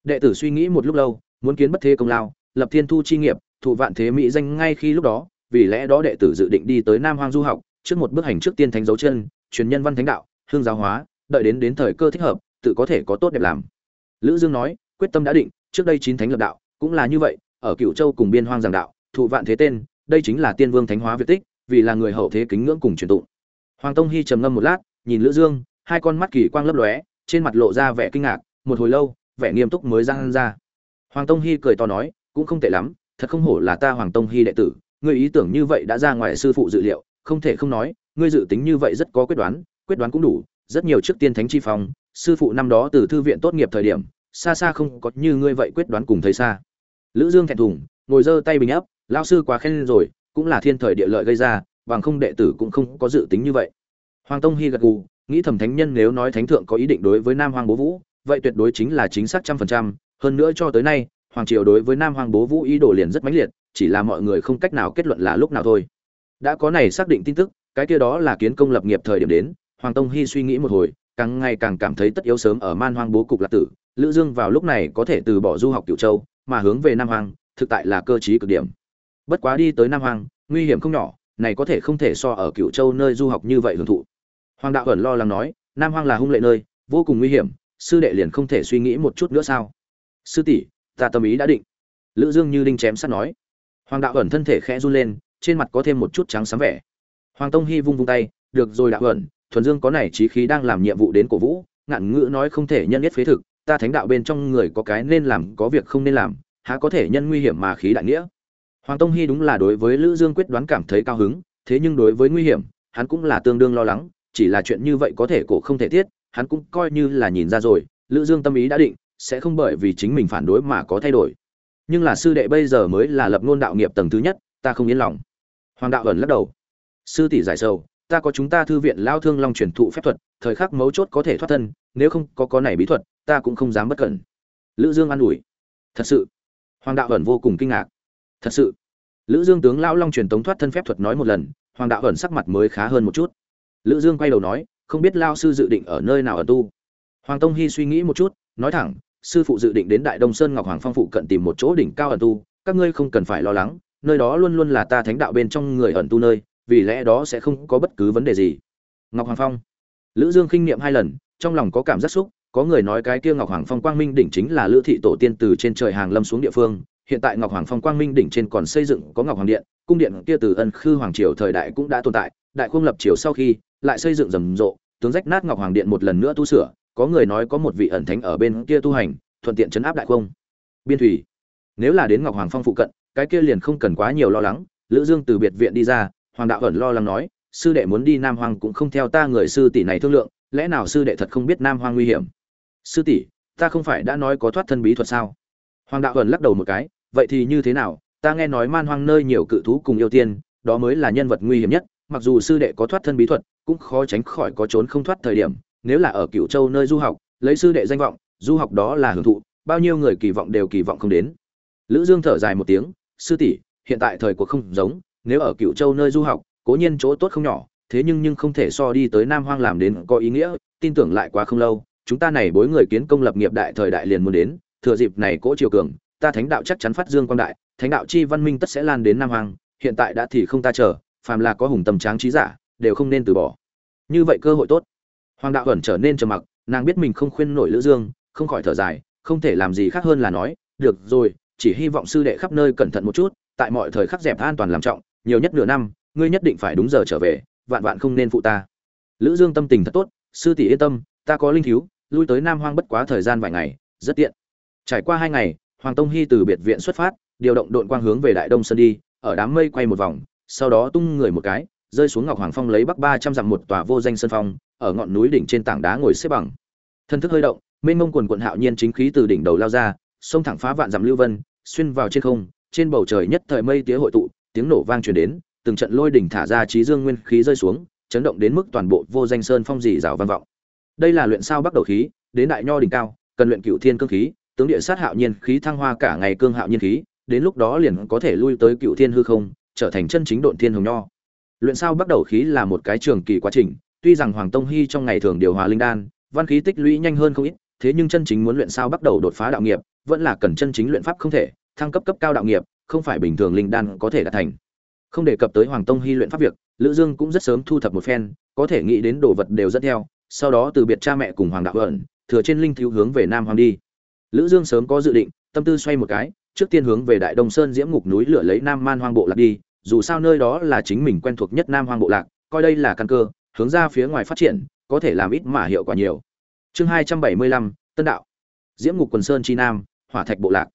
Đệ tử suy nghĩ một lúc lâu, muốn kiến bất thế công lao, lập thiên thu chi nghiệp, thụ vạn thế mỹ danh ngay khi lúc đó, vì lẽ đó đệ tử dự định đi tới nam hoang du học, trước một bước hành trước tiên thánh dấu chân, truyền nhân văn thánh đạo, hương giáo hóa, đợi đến đến thời cơ thích hợp, tự có thể có tốt đẹp làm. Lữ dương nói, quyết tâm đã định, trước đây chín thánh lập đạo, cũng là như vậy, ở cựu châu cùng biên hoang giảng đạo, thụ vạn thế tên, đây chính là tiên vương thánh hóa việt tích, vì là người hậu thế kính ngưỡng cùng truyền tụng hoàng tông hy trầm ngâm một lát, nhìn lữ dương, hai con mắt kỳ quang lấp lóe, trên mặt lộ ra vẻ kinh ngạc, một hồi lâu, vẻ nghiêm túc mới ra ra. Hoàng tông hy cười to nói, cũng không tệ lắm, thật không hổ là ta hoàng tông hy đệ tử, ngươi ý tưởng như vậy đã ra ngoài sư phụ dự liệu, không thể không nói, ngươi dự tính như vậy rất có quyết đoán quyết đoán cũng đủ, rất nhiều trước tiên thánh chi phong, sư phụ năm đó từ thư viện tốt nghiệp thời điểm, xa xa không có như ngươi vậy quyết đoán cùng thấy xa. Lữ dương thẹn thùng, ngồi giơ tay bình ấp lão sư quá khen rồi, cũng là thiên thời địa lợi gây ra bằng không đệ tử cũng không có dự tính như vậy. Hoàng tông hy gật gù, nghĩ thẩm thánh nhân nếu nói thánh thượng có ý định đối với nam hoàng bố vũ, vậy tuyệt đối chính là chính xác trăm phần trăm. Hơn nữa cho tới nay, hoàng triều đối với nam hoàng bố vũ ý đồ liền rất mãnh liệt, chỉ là mọi người không cách nào kết luận là lúc nào thôi. Đã có này xác định tin tức, cái kia đó là kiến công lập nghiệp thời điểm đến, hoàng tông hy suy nghĩ một hồi, càng ngày càng cảm thấy tất yếu sớm ở man hoang bố cục lạc tử, lữ dương vào lúc này có thể từ bỏ du học cửu châu, mà hướng về nam hoàng thực tại là cơ trí cực điểm. Bất quá đi tới nam hoàng nguy hiểm không nhỏ này có thể không thể so ở cựu châu nơi du học như vậy hưởng thụ. Hoàng đạo ẩn lo lắng nói, nam Hoang là hung lệ nơi, vô cùng nguy hiểm, sư đệ liền không thể suy nghĩ một chút nữa sao? Sư tỷ, ta tâm ý đã định. Lữ dương như đinh chém sắt nói. Hoàng đạo ẩn thân thể khẽ run lên, trên mặt có thêm một chút trắng sáng vẻ. Hoàng tông hy vung vung tay, được rồi đạo ẩn, thuần dương có này trí khí đang làm nhiệm vụ đến cổ vũ, ngạn ngữ nói không thể nhân nhất phế thực, ta thánh đạo bên trong người có cái nên làm, có việc không nên làm, há có thể nhân nguy hiểm mà khí đại nghĩa? Hoàng tông hy đúng là đối với lữ dương quyết đoán cảm thấy cao hứng, thế nhưng đối với nguy hiểm, hắn cũng là tương đương lo lắng, chỉ là chuyện như vậy có thể cổ không thể thiết hắn cũng coi như là nhìn ra rồi, lữ dương tâm ý đã định, sẽ không bởi vì chính mình phản đối mà có thay đổi. Nhưng là sư đệ bây giờ mới là lập ngôn đạo nghiệp tầng thứ nhất, ta không yên lòng. Hoàng đạo ẩn lắc đầu. Sư tỷ giải sầu, ta có chúng ta thư viện lao thương long truyền thụ phép thuật, thời khắc mấu chốt có thể thoát thân, nếu không có có này bí thuật, ta cũng không dám bất cẩn. Lữ dương an ủi. Thật sự. Hoàng đạo ẩn vô cùng kinh ngạc thật sự. Lữ dương tướng lão long truyền tống thoát thân phép thuật nói một lần, hoàng đạo ẩn sắc mặt mới khá hơn một chút. Lữ dương quay đầu nói, không biết lao sư dự định ở nơi nào ở tu. Hoàng tông hy suy nghĩ một chút, nói thẳng, sư phụ dự định đến đại đông sơn ngọc hoàng phong phụ cận tìm một chỗ đỉnh cao ẩn tu, các ngươi không cần phải lo lắng, nơi đó luôn luôn là ta thánh đạo bên trong người ẩn tu nơi, vì lẽ đó sẽ không có bất cứ vấn đề gì. Ngọc hoàng phong. Lữ dương khinh niệm hai lần, trong lòng có cảm giác xúc, có người nói cái kia ngọc hoàng phong quang minh đỉnh chính là lữ thị tổ tiên từ trên trời hàng lâm xuống địa phương hiện tại ngọc hoàng phong quang minh đỉnh trên còn xây dựng có ngọc hoàng điện, cung điện kia từ ân khư hoàng triều thời đại cũng đã tồn tại, đại khung lập triều sau khi lại xây dựng rầm rộ, tướng rách nát ngọc hoàng điện một lần nữa tu sửa, có người nói có một vị ẩn thánh ở bên kia tu hành, thuận tiện chấn áp đại khung. Biên thủy. Nếu là đến ngọc hoàng phong phụ cận, cái kia liền không cần quá nhiều lo lắng, lữ dương từ biệt viện đi ra, hoàng đạo ẩn lo lắng nói, sư đệ muốn đi nam hoàng cũng không theo ta người sư tỷ này thương lượng, lẽ nào sư đệ thật không biết nam hoàng nguy hiểm? Sư tỷ, ta không phải đã nói có thoát thân bí thuật sao? Hoàng đạo ẩn lắc đầu một cái, vậy thì như thế nào? Ta nghe nói man hoang nơi nhiều cự thú cùng yêu tiên, đó mới là nhân vật nguy hiểm nhất, mặc dù sư đệ có thoát thân bí thuật, cũng khó tránh khỏi có trốn không thoát thời điểm, nếu là ở cựu châu nơi du học, lấy sư đệ danh vọng, du học đó là hưởng thụ, bao nhiêu người kỳ vọng đều kỳ vọng không đến. Lữ dương thở dài một tiếng, sư tỷ, hiện tại thời cuộc không giống, nếu ở cựu châu nơi du học, cố nhiên chỗ tốt không nhỏ, thế nhưng nhưng không thể so đi tới nam hoang làm đến có ý nghĩa, tin tưởng lại quá không lâu, chúng ta này bối người kiến công lập nghiệp đại thời đại liền muốn đến thừa dịp này cỗ triều cường, ta thánh đạo chắc chắn phát dương quang đại, thánh đạo chi văn minh tất sẽ lan đến nam hoàng hiện tại đã thì không ta chờ, phàm là có hùng tâm tráng trí giả, đều không nên từ bỏ. Như vậy cơ hội tốt. Hoàng đạo ẩn trở nên trầm mặc, nàng biết mình không khuyên nổi lữ dương, không khỏi thở dài, không thể làm gì khác hơn là nói, được rồi, chỉ hy vọng sư đệ khắp nơi cẩn thận một chút, tại mọi thời khắc dẹp an toàn làm trọng, nhiều nhất nửa năm, ngươi nhất định phải đúng giờ trở về, vạn vạn không nên phụ ta. Lữ dương tâm tình thật tốt, sư tỷ yên tâm, ta có linh thiếu lui tới nam hoang bất quá thời gian vài ngày, rất tiện trải qua hai ngày, hoàng tông hy từ biệt viện xuất phát, điều động đội quang hướng về đại đông sơn đi, ở đám mây quay một vòng, sau đó tung người một cái, rơi xuống ngọc hoàng phong lấy bắc ba trăm dặm một tòa vô danh sơn phong, ở ngọn núi đỉnh trên tảng đá ngồi xếp bằng. Thân thức hơi động, mênh mông quần quận hạo nhiên chính khí từ đỉnh đầu lao ra, sông thẳng phá vạn dặm lưu vân, xuyên vào trên không, trên bầu trời nhất thời mây tía hội tụ, tiếng nổ vang truyền đến, từng trận lôi đỉnh thả ra trí dương nguyên khí rơi xuống, chấn động đến mức toàn bộ vô danh sơn phong dì rào vang vọng. Đây là luyện sao bắt đầu khí, đến đại nho đỉnh cao, cần luyện cựu thiên cương khí tướng địa sát hạo nhiên khí thăng hoa cả ngày cương hạo nhiên khí, đến lúc đó liền có thể lui tới cựu thiên hư không, trở thành chân chính độn thiên hồng nho. Luyện sao bắt đầu khí là một cái trường kỳ quá trình, tuy rằng hoàng tông hy trong ngày thường điều hòa linh đan, văn khí tích lũy nhanh hơn không ít, thế nhưng chân chính muốn luyện sao bắt đầu đột phá đạo nghiệp, vẫn là cần chân chính luyện pháp không thể, thăng cấp cấp cao đạo nghiệp, không phải bình thường linh đan có thể đạt thành. Không đề cập tới hoàng tông hy luyện pháp việc, lữ dương cũng rất sớm thu thập một phen, có thể nghĩ đến đồ vật đều rất theo, sau đó từ biệt cha mẹ cùng hoàng đạo ẩn, thừa trên linh thiếu hướng về nam hoàng đi lữ dương sớm có dự định, tâm tư xoay một cái, trước tiên hướng về đại đông sơn diễm ngục núi lửa lấy nam man hoang bộ lạc đi, dù sao nơi đó là chính mình quen thuộc nhất nam hoang bộ lạc, coi đây là căn cơ, hướng ra phía ngoài phát triển, có thể làm ít mà hiệu quả nhiều. Chương hai trăm bảy mươi lăm, tân đạo. Diễm ngục quần sơn chi nam, hỏa thạch bộ lạc.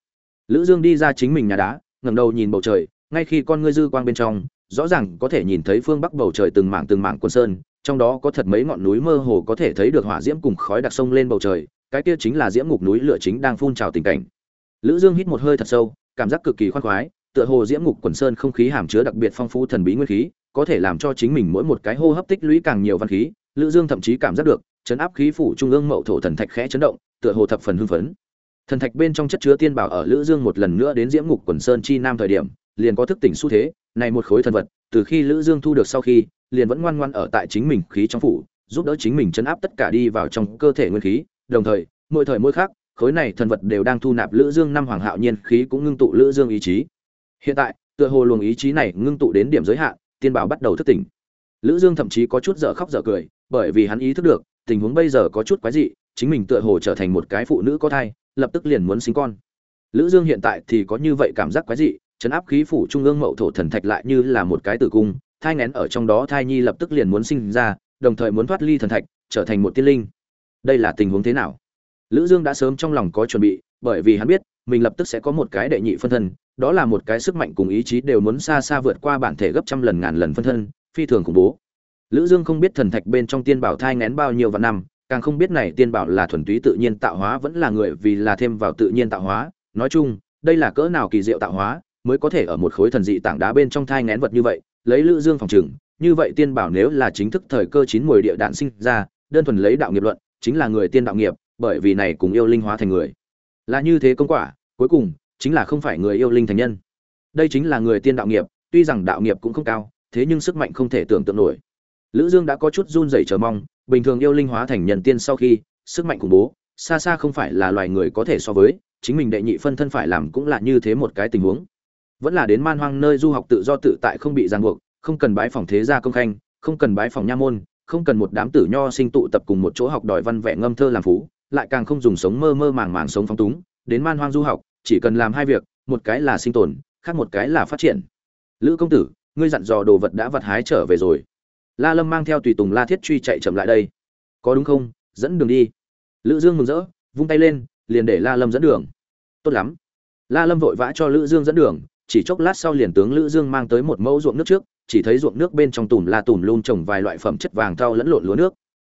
Lữ dương đi ra chính mình nhà đá, ngẩng đầu nhìn bầu trời, ngay khi con ngươi dư quang bên trong, rõ ràng có thể nhìn thấy phương bắc bầu trời từng mảng từng mảng quần sơn, trong đó có thật mấy ngọn núi mơ hồ có thể thấy được hỏa diễm cùng khói đặc sông lên bầu trời cái kia chính là diễm ngục núi lửa chính đang phun trào tình cảnh. Lữ dương hít một hơi thật sâu, cảm giác cực kỳ khoan khoái, tựa hồ diễm ngục quần sơn không khí hàm chứa đặc biệt phong phú thần bí nguyên khí, có thể làm cho chính mình mỗi một cái hô hấp tích lũy càng nhiều văn khí. Lữ dương thậm chí cảm giác được, chấn áp khí phủ trung ương mậu thổ thần thạch khẽ chấn động, tựa hồ thập phần hưng phấn. Thần thạch bên trong chất chứa tiên bảo ở lữ dương một lần nữa đến diễm ngục quần sơn chi nam thời điểm, liền có thức tỉnh xu thế, này một khối thần vật, từ khi lữ dương thu được sau khi, liền vẫn ngoan ngoan ở tại chính mình khí trong phủ, giúp đỡ chính mình chấn áp tất cả đi vào trong cơ thể nguyên khí đồng thời, mỗi thời mỗi khác khối này thần vật đều đang thu nạp lữ dương năm hoàng hạo nhiên khí cũng ngưng tụ lữ dương ý chí. Hiện tại, tựa hồ luồng ý chí này ngưng tụ đến điểm giới hạn, tiên bảo bắt đầu thức tỉnh. Lữ dương thậm chí có chút dở khóc dở cười, bởi vì hắn ý thức được, tình huống bây giờ có chút quái dị, chính mình tựa hồ trở thành một cái phụ nữ có thai, lập tức liền muốn sinh con. Lữ dương hiện tại thì có như vậy cảm giác quái dị, chấn áp khí phủ trung ương mậu thổ thần thạch lại như là một cái tử cung, thai ngén ở trong đó thai nhi lập tức liền muốn sinh ra, đồng thời muốn thoát ly thần thạch, trở thành một tiên linh đây là tình huống thế nào lữ dương đã sớm trong lòng có chuẩn bị, bởi vì hắn biết, mình lập tức sẽ có một cái đệ nhị phân thân, đó là một cái sức mạnh cùng ý chí đều muốn xa xa vượt qua bản thể gấp trăm lần ngàn lần phân thân, phi thường khủng bố lữ dương không biết thần thạch bên trong tiên bảo thai ngén bao nhiêu vạn năm, càng không biết này tiên bảo là thuần túy tự nhiên tạo hóa vẫn là người vì là thêm vào tự nhiên tạo hóa nói chung, đây là cỡ nào kỳ diệu tạo hóa mới có thể ở một khối thần dị tảng đá bên trong thai ngén vật như vậy, lấy lữ dương phòng trường. như vậy tiên bảo nếu là chính thức thời cơ chín mùi địa đạn sinh ra, đơn thuần lấy đạo nghiệp luận chính là người tiên đạo nghiệp, bởi vì này cùng yêu linh hóa thành người. Là như thế công quả, cuối cùng, chính là không phải người yêu linh thành nhân. Đây chính là người tiên đạo nghiệp, tuy rằng đạo nghiệp cũng không cao, thế nhưng sức mạnh không thể tưởng tượng nổi. Lữ dương đã có chút run rẩy chờ mong, bình thường yêu linh hóa thành nhân tiên sau khi, sức mạnh khủng bố, xa xa không phải là loài người có thể so với, chính mình đệ nhị phân thân phải làm cũng là như thế một cái tình huống. Vẫn là đến man hoang nơi du học tự do tự tại không bị ràng buộc, không cần bái phòng thế gia công khanh, không cần bái phòng nha môn không cần một đám tử nho sinh tụ tập cùng một chỗ học đòi văn vẽ ngâm thơ làm phú, lại càng không dùng sống mơ mơ màng màng sống phóng túng, đến man hoang du học, chỉ cần làm hai việc, một cái là sinh tồn, khác một cái là phát triển. Lữ công tử, ngươi dặn dò đồ vật đã vật hái trở về rồi. La lâm mang theo tùy tùng la thiết truy chạy chậm lại đây. Có đúng không? Dẫn đường đi. Lữ dương mừng rỡ, vung tay lên, liền để la lâm dẫn đường. Tốt lắm. La lâm vội vã cho lữ dương dẫn đường, chỉ chốc lát sau liền tướng lữ dương mang tới một mẫu ruộng nước trước chỉ thấy ruộng nước bên trong tùm la tùm luôn trồng vài loại phẩm chất vàng thau lẫn lộn lúa nước.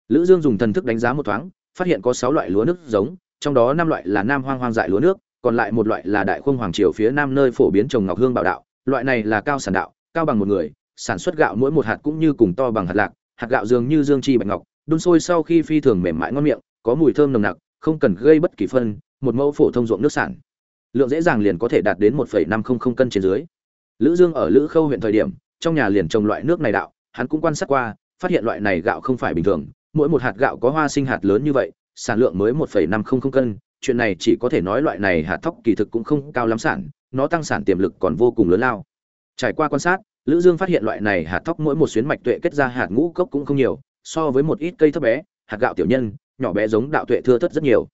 Lữ dương dùng thần thức đánh giá một thoáng phát hiện có 6 loại lúa nước giống trong đó năm loại là nam hoang hoang dại lúa nước còn lại một loại là đại khung hoàng triều phía nam nơi phổ biến trồng ngọc hương bảo đạo. Loại này là cao sản đạo cao bằng một người sản xuất gạo mỗi một hạt cũng như cùng to bằng hạt lạc hạt gạo dường như dương chi bạch ngọc đun sôi sau khi phi thường mềm mại ngon miệng có mùi thơm nồng nặc không cần gây bất kỳ phân một mẫu phổ thông ruộng nước sản. Lượng dễ dàng liền có thể đạt đến 1,500 cân trên dưới. Lữ dương ở lữ khâu huyện thời điểm trong nhà liền trồng loại nước này đạo hắn cũng quan sát qua phát hiện loại này gạo không phải bình thường mỗi một hạt gạo có hoa sinh hạt lớn như vậy sản lượng mới 1,500 cân chuyện này chỉ có thể nói loại này hạt thóc kỳ thực cũng không cao lắm sản nó tăng sản tiềm lực còn vô cùng lớn lao. Trải qua quan sát lữ dương phát hiện loại này hạt thóc mỗi một xuyến mạch tuệ kết ra hạt ngũ cốc cũng không nhiều so với một ít cây thấp bé hạt gạo tiểu nhân nhỏ bé giống đạo tuệ thưa thất rất nhiều.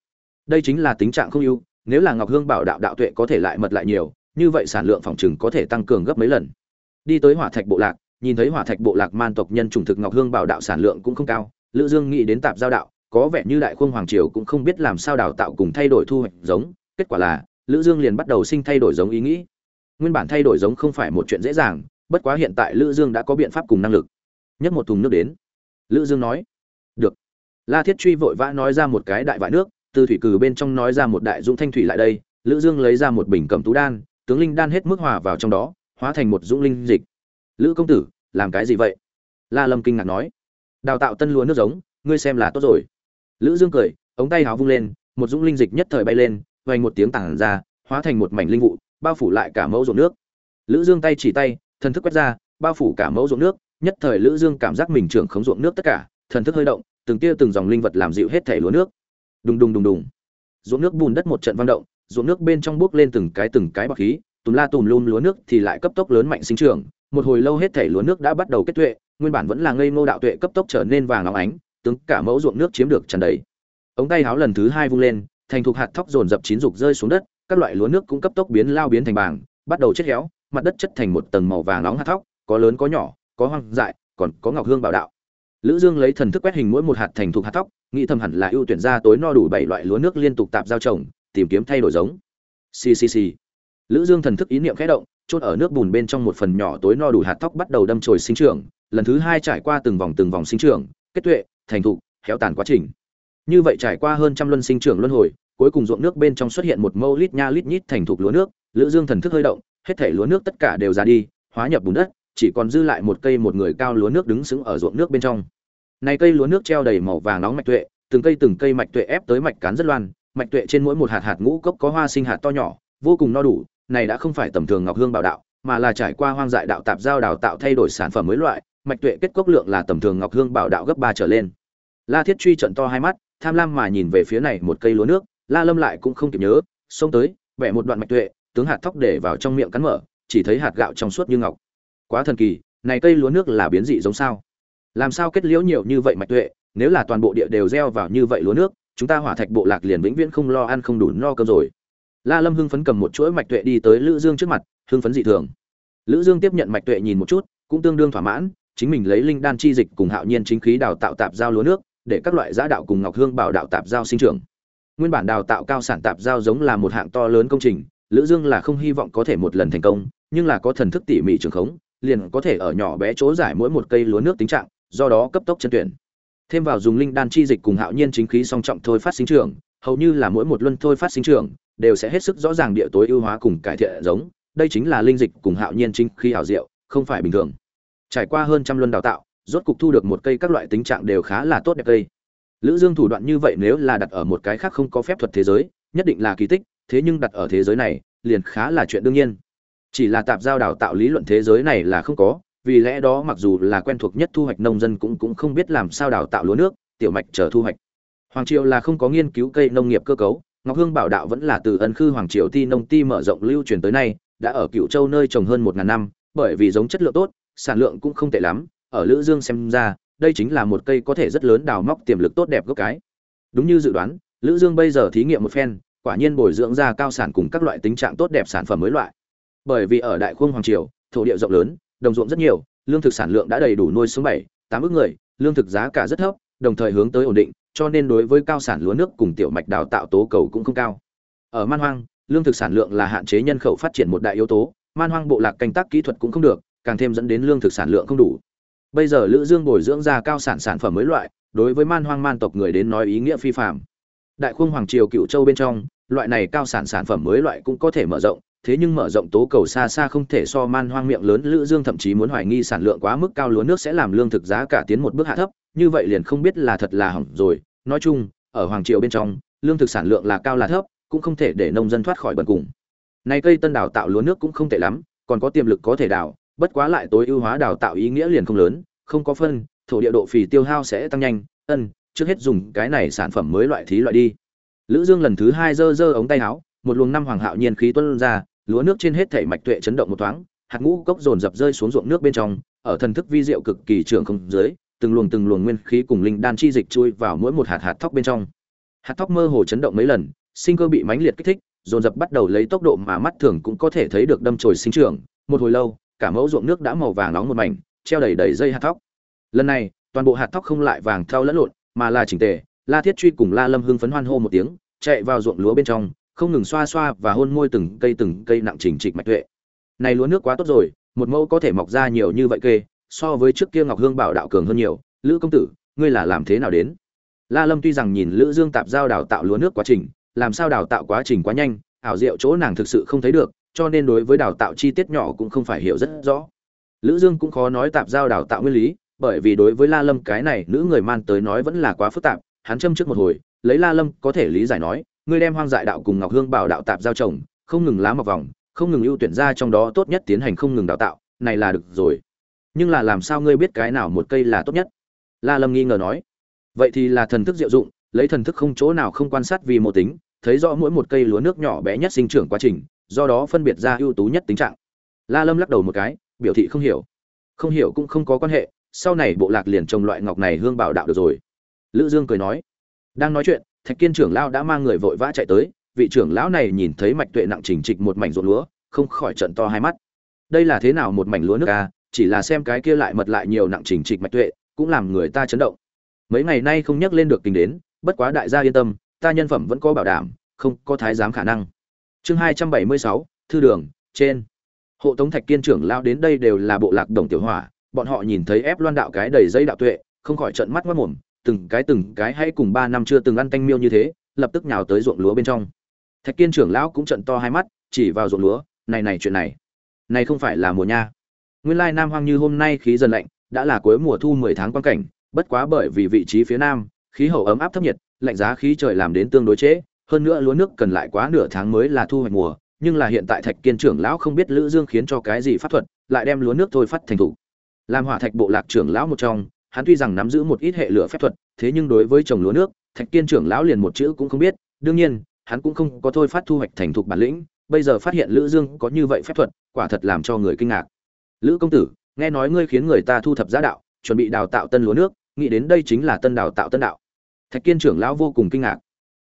Đây chính là tính trạng không ưu nếu là ngọc hương bảo đạo đạo tuệ có thể lại mật lại nhiều như vậy sản lượng phòng trừng có thể tăng cường gấp mấy lần đi tới hỏa thạch bộ lạc, nhìn thấy hỏa thạch bộ lạc man tộc nhân chủng thực ngọc hương bảo đạo sản lượng cũng không cao, lữ dương nghĩ đến tạp giao đạo, có vẻ như đại khung hoàng triều cũng không biết làm sao đào tạo cùng thay đổi thu hoạch giống, kết quả là, lữ dương liền bắt đầu sinh thay đổi giống ý nghĩ. Nguyên bản thay đổi giống không phải một chuyện dễ dàng, bất quá hiện tại lữ dương đã có biện pháp cùng năng lực. Nhấc một thùng nước đến. Lữ dương nói, được. La thiết truy vội vã nói ra một cái đại vại nước, từ thủy cử bên trong nói ra một đại dung thanh thủy lại đây. Lữ dương lấy ra một bình cẩm tú đan, tướng linh đan hết mức hòa vào trong đó hóa thành một dũng linh dịch. Lữ công tử, làm cái gì vậy? La lâm kinh ngạc nói. Đào tạo tân lúa nước giống, ngươi xem là tốt rồi. Lữ dương cười, ống tay háo vung lên, một dũng linh dịch nhất thời bay lên, vang một tiếng tảng ra, hóa thành một mảnh linh vụ, bao phủ lại cả mẫu ruộng nước. Lữ dương tay chỉ tay, thần thức quét ra, bao phủ cả mẫu ruộng nước, nhất thời lữ dương cảm giác mình trưởng khống ruộng nước tất cả, thần thức hơi động, từng tia từng dòng linh vật làm dịu hết thể lúa nước. Đùng đùng đùng đùng. Ruộng nước bùn đất một trận vang động, ruộng nước bên trong bước lên từng cái từng cái bọc khí tùm la tùm lum lúa nước thì lại cấp tốc lớn mạnh sinh trưởng. Một hồi lâu hết thể lúa nước đã bắt đầu kết tuệ, nguyên bản vẫn là ngây ngô đạo tuệ cấp tốc trở nên vàng óng ánh, tướng cả mẫu ruộng nước chiếm được tràn đầy. Ống tay háo lần thứ hai vung lên, thành thục hạt thóc dồn dập chín dục rơi xuống đất, các loại lúa nước cũng cấp tốc biến lao biến thành bảng bắt đầu chết héo, mặt đất chất thành một tầng màu vàng nóng hạt thóc, có lớn có nhỏ, có hoang dại, còn có ngọc hương bảo đạo. Lữ dương lấy thần thức quét hình mỗi một hạt thành thục hạt thóc, nghĩ thầm hẳn là ưu tuyển ra tối no đủ bảy loại lúa nước liên tục tạp giao trồng, tìm kiếm thay đổi giống. Ccc lữ dương thần thức ý niệm khẽ động chốt ở nước bùn bên trong một phần nhỏ tối no đủ hạt tóc bắt đầu đâm chồi sinh trưởng, lần thứ hai trải qua từng vòng từng vòng sinh trưởng, kết tuệ, thành thục, héo tàn quá trình. Như vậy trải qua hơn trăm luân sinh trưởng luân hồi, cuối cùng ruộng nước bên trong xuất hiện một mâu lít nha lít nhít thành thục lúa nước, lữ dương thần thức hơi động, hết thể lúa nước tất cả đều ra đi, hóa nhập bùn đất, chỉ còn dư lại một cây một người cao lúa nước đứng sững ở ruộng nước bên trong. Này cây lúa nước treo đầy màu vàng nóng mạch tuệ, từng cây từng cây mạch tuệ ép tới mạch cán rất loan, mạch tuệ trên mỗi một hạt hạt ngũ cốc có hoa sinh hạt to nhỏ, vô cùng no đủ này đã không phải tầm thường ngọc hương bảo đạo, mà là trải qua hoang dại đạo tạp giao đào tạo thay đổi sản phẩm mới loại, mạch tuệ kết cốc lượng là tầm thường ngọc hương bảo đạo gấp ba trở lên. La thiết truy trận to hai mắt, tham lam mà nhìn về phía này một cây lúa nước, la lâm lại cũng không kịp nhớ, xông tới, bẻ một đoạn mạch tuệ, tướng hạt thóc để vào trong miệng cắn mở, chỉ thấy hạt gạo trong suốt như ngọc. Quá thần kỳ, này cây lúa nước là biến dị giống sao? Làm sao kết liễu nhiều như vậy mạch tuệ, nếu là toàn bộ địa đều gieo vào như vậy lúa nước, chúng ta hỏa thạch bộ lạc liền vĩnh viễn không lo ăn không đủ no cơm rồi la lâm hưng phấn cầm một chuỗi mạch tuệ đi tới lữ dương trước mặt, hưng phấn dị thường. Lữ dương tiếp nhận mạch tuệ nhìn một chút, cũng tương đương thỏa mãn, chính mình lấy linh đan chi dịch cùng hạo nhiên chính khí đào tạo tạp giao lúa nước, để các loại giá đạo cùng ngọc hương bảo đạo tạp giao sinh trưởng. Nguyên bản đào tạo cao sản tạp giao giống là một hạng to lớn công trình, lữ dương là không hy vọng có thể một lần thành công, nhưng là có thần thức tỉ mỉ trường khống, liền có thể ở nhỏ bé chỗ giải mỗi một cây lúa nước tính trạng, do đó cấp tốc chân tuyển. Thêm vào dùng linh đan chi dịch cùng hạo nhiên chính khí song trọng thôi phát sinh trưởng hầu như là mỗi một luân thôi phát sinh trưởng đều sẽ hết sức rõ ràng địa tối ưu hóa cùng cải thiện giống. Đây chính là linh dịch cùng hạo nhiên chính khi hảo diệu, không phải bình thường. Trải qua hơn trăm luân đào tạo, rốt cục thu được một cây các loại tính trạng đều khá là tốt đẹp cây. Lữ dương thủ đoạn như vậy nếu là đặt ở một cái khác không có phép thuật thế giới, nhất định là kỳ tích, thế nhưng đặt ở thế giới này, liền khá là chuyện đương nhiên. Chỉ là tạp giao đào tạo lý luận thế giới này là không có, vì lẽ đó mặc dù là quen thuộc nhất thu hoạch nông dân cũng cũng không biết làm sao đào tạo lúa nước, tiểu mạch chờ thu hoạch hoàng triều là không có nghiên cứu cây nông nghiệp cơ cấu, ngọc hương bảo đạo vẫn là từ ân khư hoàng triều ti nông ti mở rộng lưu truyền tới nay, đã ở cựu châu nơi trồng hơn một ngàn năm, bởi vì giống chất lượng tốt, sản lượng cũng không tệ lắm, ở lữ dương xem ra, đây chính là một cây có thể rất lớn đào móc tiềm lực tốt đẹp gốc cái. Đúng như dự đoán, lữ dương bây giờ thí nghiệm một phen, quả nhiên bồi dưỡng ra cao sản cùng các loại tính trạng tốt đẹp sản phẩm mới loại. Bởi vì ở đại khung hoàng triều, thổ địa rộng lớn, đồng ruộng rất nhiều, lương thực sản lượng đã đầy đủ nuôi sống bảy, tám ước người, lương thực giá cả rất thấp, đồng thời hướng tới ổn định cho nên đối với cao sản lúa nước cùng tiểu mạch đào tạo tố cầu cũng không cao. Ở man hoang, lương thực sản lượng là hạn chế nhân khẩu phát triển một đại yếu tố, man hoang bộ lạc canh tác kỹ thuật cũng không được, càng thêm dẫn đến lương thực sản lượng không đủ. Bây giờ lữ dương bồi dưỡng ra cao sản sản phẩm mới loại, đối với man hoang man tộc người đến nói ý nghĩa phi phạm đại khung hoàng triều cựu châu bên trong, loại này cao sản sản phẩm mới loại cũng có thể mở rộng, thế nhưng mở rộng tố cầu xa xa không thể so man hoang miệng lớn, lữ dương thậm chí muốn hoài nghi sản lượng quá mức cao lúa nước sẽ làm lương thực giá cả tiến một bước hạ thấp, như vậy liền không biết là thật là hỏng rồi nói chung, ở hoàng triều bên trong, lương thực sản lượng là cao là thấp, cũng không thể để nông dân thoát khỏi bần cùng. Này cây tân đào tạo lúa nước cũng không tệ lắm, còn có tiềm lực có thể đào, bất quá lại tối ưu hóa đào tạo ý nghĩa liền không lớn, không có phân, thổ địa độ phì tiêu hao sẽ tăng nhanh, ân, trước hết dùng cái này sản phẩm mới loại thí loại đi. Lữ dương lần thứ hai giơ giơ ống tay áo, một luồng năm hoàng hạo nhiên khí tuôn ra, lúa nước trên hết thảy mạch tuệ chấn động một thoáng, hạt ngũ cốc dồn dập rơi xuống ruộng nước bên trong, ở thần thức vi diệu cực kỳ trường không dưới từng luồng từng luồng nguyên khí cùng linh đan chi dịch chui vào mỗi một hạt hạt thóc bên trong. Hạt thóc mơ hồ chấn động mấy lần, sinh cơ bị mãnh liệt kích thích, dồn dập bắt đầu lấy tốc độ mà mắt thường cũng có thể thấy được đâm chồi sinh trưởng. Một hồi lâu, cả mẫu ruộng nước đã màu vàng nóng một mảnh, treo đầy đầy dây hạt thóc. Lần này, toàn bộ hạt thóc không lại vàng thau lẫn lộn, mà là chỉnh tề. La thiết truy cùng la lâm hưng phấn hoan hô một tiếng, chạy vào ruộng lúa bên trong, không ngừng xoa xoa và hôn môi từng cây từng cây nặng chỉnh trịch mạch tuệ. Này lúa nước quá tốt rồi, một mẫu có thể mọc ra nhiều như vậy kê so với trước kia ngọc hương bảo đạo cường hơn nhiều. Lữ công tử, ngươi là làm thế nào đến? La lâm tuy rằng nhìn lữ dương tạp giao đào tạo lúa nước quá trình, làm sao đào tạo quá trình quá nhanh, ảo diệu chỗ nàng thực sự không thấy được, cho nên đối với đào tạo chi tiết nhỏ cũng không phải hiểu rất rõ. Lữ dương cũng khó nói tạp giao đào tạo nguyên lý, bởi vì đối với la lâm cái này nữ người man tới nói vẫn là quá phức tạp, hắn châm trước một hồi, lấy la lâm có thể lý giải nói, ngươi đem hoang dại đạo cùng ngọc hương bảo đạo tạp giao trồng không ngừng lá mọc vòng, không ngừng ưu tuyển ra trong đó tốt nhất tiến hành không ngừng đào tạo, này là được rồi nhưng là làm sao ngươi biết cái nào một cây là tốt nhất? La lâm nghi ngờ nói. Vậy thì là thần thức diệu dụng, lấy thần thức không chỗ nào không quan sát vì mô tính, thấy rõ mỗi một cây lúa nước nhỏ bé nhất sinh trưởng quá trình, do đó phân biệt ra ưu tú nhất tính trạng. La lâm lắc đầu một cái, biểu thị không hiểu. Không hiểu cũng không có quan hệ, sau này bộ lạc liền trồng loại ngọc này hương bảo đạo được rồi. Lữ dương cười nói. Đang nói chuyện, thạch kiên trưởng lão đã mang người vội vã chạy tới, vị trưởng lão này nhìn thấy mạch tuệ nặng chỉnh trịch một mảnh ruộng lúa, không khỏi trận to hai mắt. Đây là thế nào một mảnh lúa nước à? Chỉ là xem cái kia lại mật lại nhiều nặng chỉnh trịch mạch tuệ, cũng làm người ta chấn động. Mấy ngày nay không nhắc lên được tình đến, bất quá đại gia yên tâm, ta nhân phẩm vẫn có bảo đảm, không có thái giám khả năng. Chương hai trăm bảy mươi sáu, thư đường, trên. Hộ tống thạch kiên trưởng lao đến đây đều là bộ lạc đồng tiểu hỏa, bọn họ nhìn thấy ép loan đạo cái đầy dây đạo tuệ, không khỏi trận mắt mất mồm, từng cái từng cái hay cùng ba năm chưa từng ăn tanh miêu như thế, lập tức nhào tới ruộng lúa bên trong. Thạch kiên trưởng lão cũng trận to hai mắt, chỉ vào ruộng lúa, này này chuyện này này không phải là mùa nha nguyên lai nam hoang như hôm nay khí dần lạnh, đã là cuối mùa thu mười tháng quan cảnh, bất quá bởi vì vị trí phía nam, khí hậu ấm áp thấp nhiệt, lạnh giá khí trời làm đến tương đối chế. hơn nữa lúa nước cần lại quá nửa tháng mới là thu hoạch mùa, nhưng là hiện tại thạch kiên trưởng lão không biết lữ dương khiến cho cái gì pháp thuật, lại đem lúa nước thôi phát thành thủ làm hỏa thạch bộ lạc trưởng lão một trong, hắn tuy rằng nắm giữ một ít hệ lửa phép thuật, thế nhưng đối với trồng lúa nước, thạch kiên trưởng lão liền một chữ cũng không biết, đương nhiên, hắn cũng không có thôi phát thu hoạch thành thục bản lĩnh, bây giờ phát hiện lữ dương có như vậy phép thuật, quả thật làm cho người kinh ngạc lữ công tử, nghe nói ngươi khiến người ta thu thập giá đạo, chuẩn bị đào tạo tân lúa nước, nghĩ đến đây chính là tân đào tạo tân đạo. Thạch kiên trưởng lão vô cùng kinh ngạc.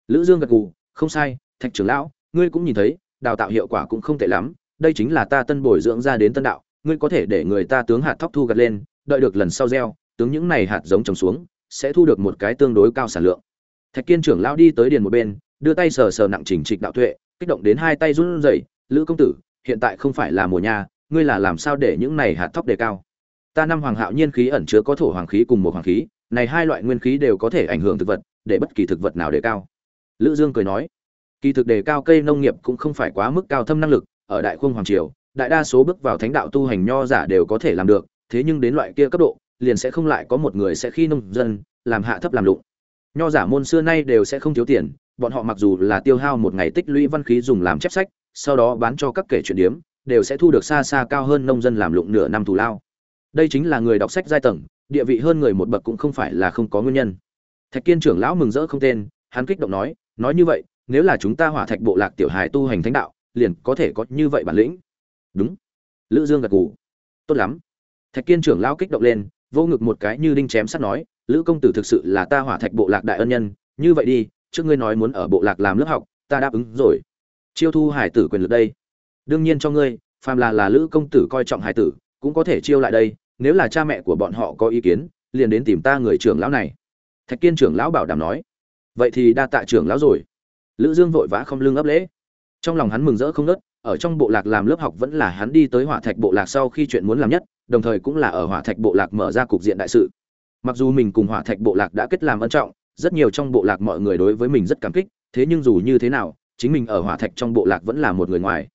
Lữ dương gật gù, không sai, thạch trưởng lão, ngươi cũng nhìn thấy, đào tạo hiệu quả cũng không tệ lắm, đây chính là ta tân bồi dưỡng ra đến tân đạo, ngươi có thể để người ta tướng hạt thóc thu gặt lên, đợi được lần sau gieo, tướng những này hạt giống trồng xuống, sẽ thu được một cái tương đối cao sản lượng. Thạch kiên trưởng lão đi tới điền một bên, đưa tay sờ sờ nặng chỉnh trịch đạo tuệ, kích động đến hai tay run rẩy, lữ công tử, hiện tại không phải là mùa nha ngươi là làm sao để những này hạt thóc đề cao? Ta năm hoàng hạo nhiên khí ẩn chứa có thổ hoàng khí cùng một hoàng khí, này hai loại nguyên khí đều có thể ảnh hưởng thực vật, để bất kỳ thực vật nào đề cao. Lữ dương cười nói, kỳ thực đề cao cây nông nghiệp cũng không phải quá mức cao thâm năng lực, ở đại khung hoàng triều, đại đa số bước vào thánh đạo tu hành nho giả đều có thể làm được, thế nhưng đến loại kia cấp độ, liền sẽ không lại có một người sẽ khi nông dân, làm hạ thấp làm lụng. Nho giả môn xưa nay đều sẽ không thiếu tiền, bọn họ mặc dù là tiêu hao một ngày tích lũy văn khí dùng làm chép sách, sau đó bán cho các kể chuyện điếm đều sẽ thu được xa xa cao hơn nông dân làm lụng nửa năm thù lao. Đây chính là người đọc sách giai tầng, địa vị hơn người một bậc cũng không phải là không có nguyên nhân. Thạch kiên trưởng lão mừng rỡ không tên, hắn kích động nói nói như vậy, nếu là chúng ta hỏa thạch bộ lạc tiểu hài tu hành thánh đạo, liền có thể có như vậy bản lĩnh. Đúng. Lữ dương gật gù. Tốt lắm. Thạch kiên trưởng lão kích động lên vô ngực một cái như đinh chém sắt nói, lữ công tử thực sự là ta hỏa thạch bộ lạc đại ân nhân, như vậy đi, trước ngươi nói muốn ở bộ lạc làm lớp học, ta đáp ứng rồi. Chiêu thu hải tử quyền lực đây đương nhiên cho ngươi, phàm là là lữ công tử coi trọng hải tử, cũng có thể chiêu lại đây, nếu là cha mẹ của bọn họ có ý kiến, liền đến tìm ta người trưởng lão này. Thạch kiên trưởng lão bảo đảm nói. Vậy thì đa tạ trưởng lão rồi. Lữ dương vội vã không lưng ấp lễ. Trong lòng hắn mừng rỡ không nớt ở trong bộ lạc làm lớp học vẫn là hắn đi tới hỏa thạch bộ lạc sau khi chuyện muốn làm nhất, đồng thời cũng là ở hỏa thạch bộ lạc mở ra cục diện đại sự. Mặc dù mình cùng hỏa thạch bộ lạc đã kết làm ân trọng, rất nhiều trong bộ lạc mọi người đối với mình rất cảm kích, thế nhưng dù như thế nào, chính mình ở hỏa thạch trong bộ lạc vẫn là một người ngoài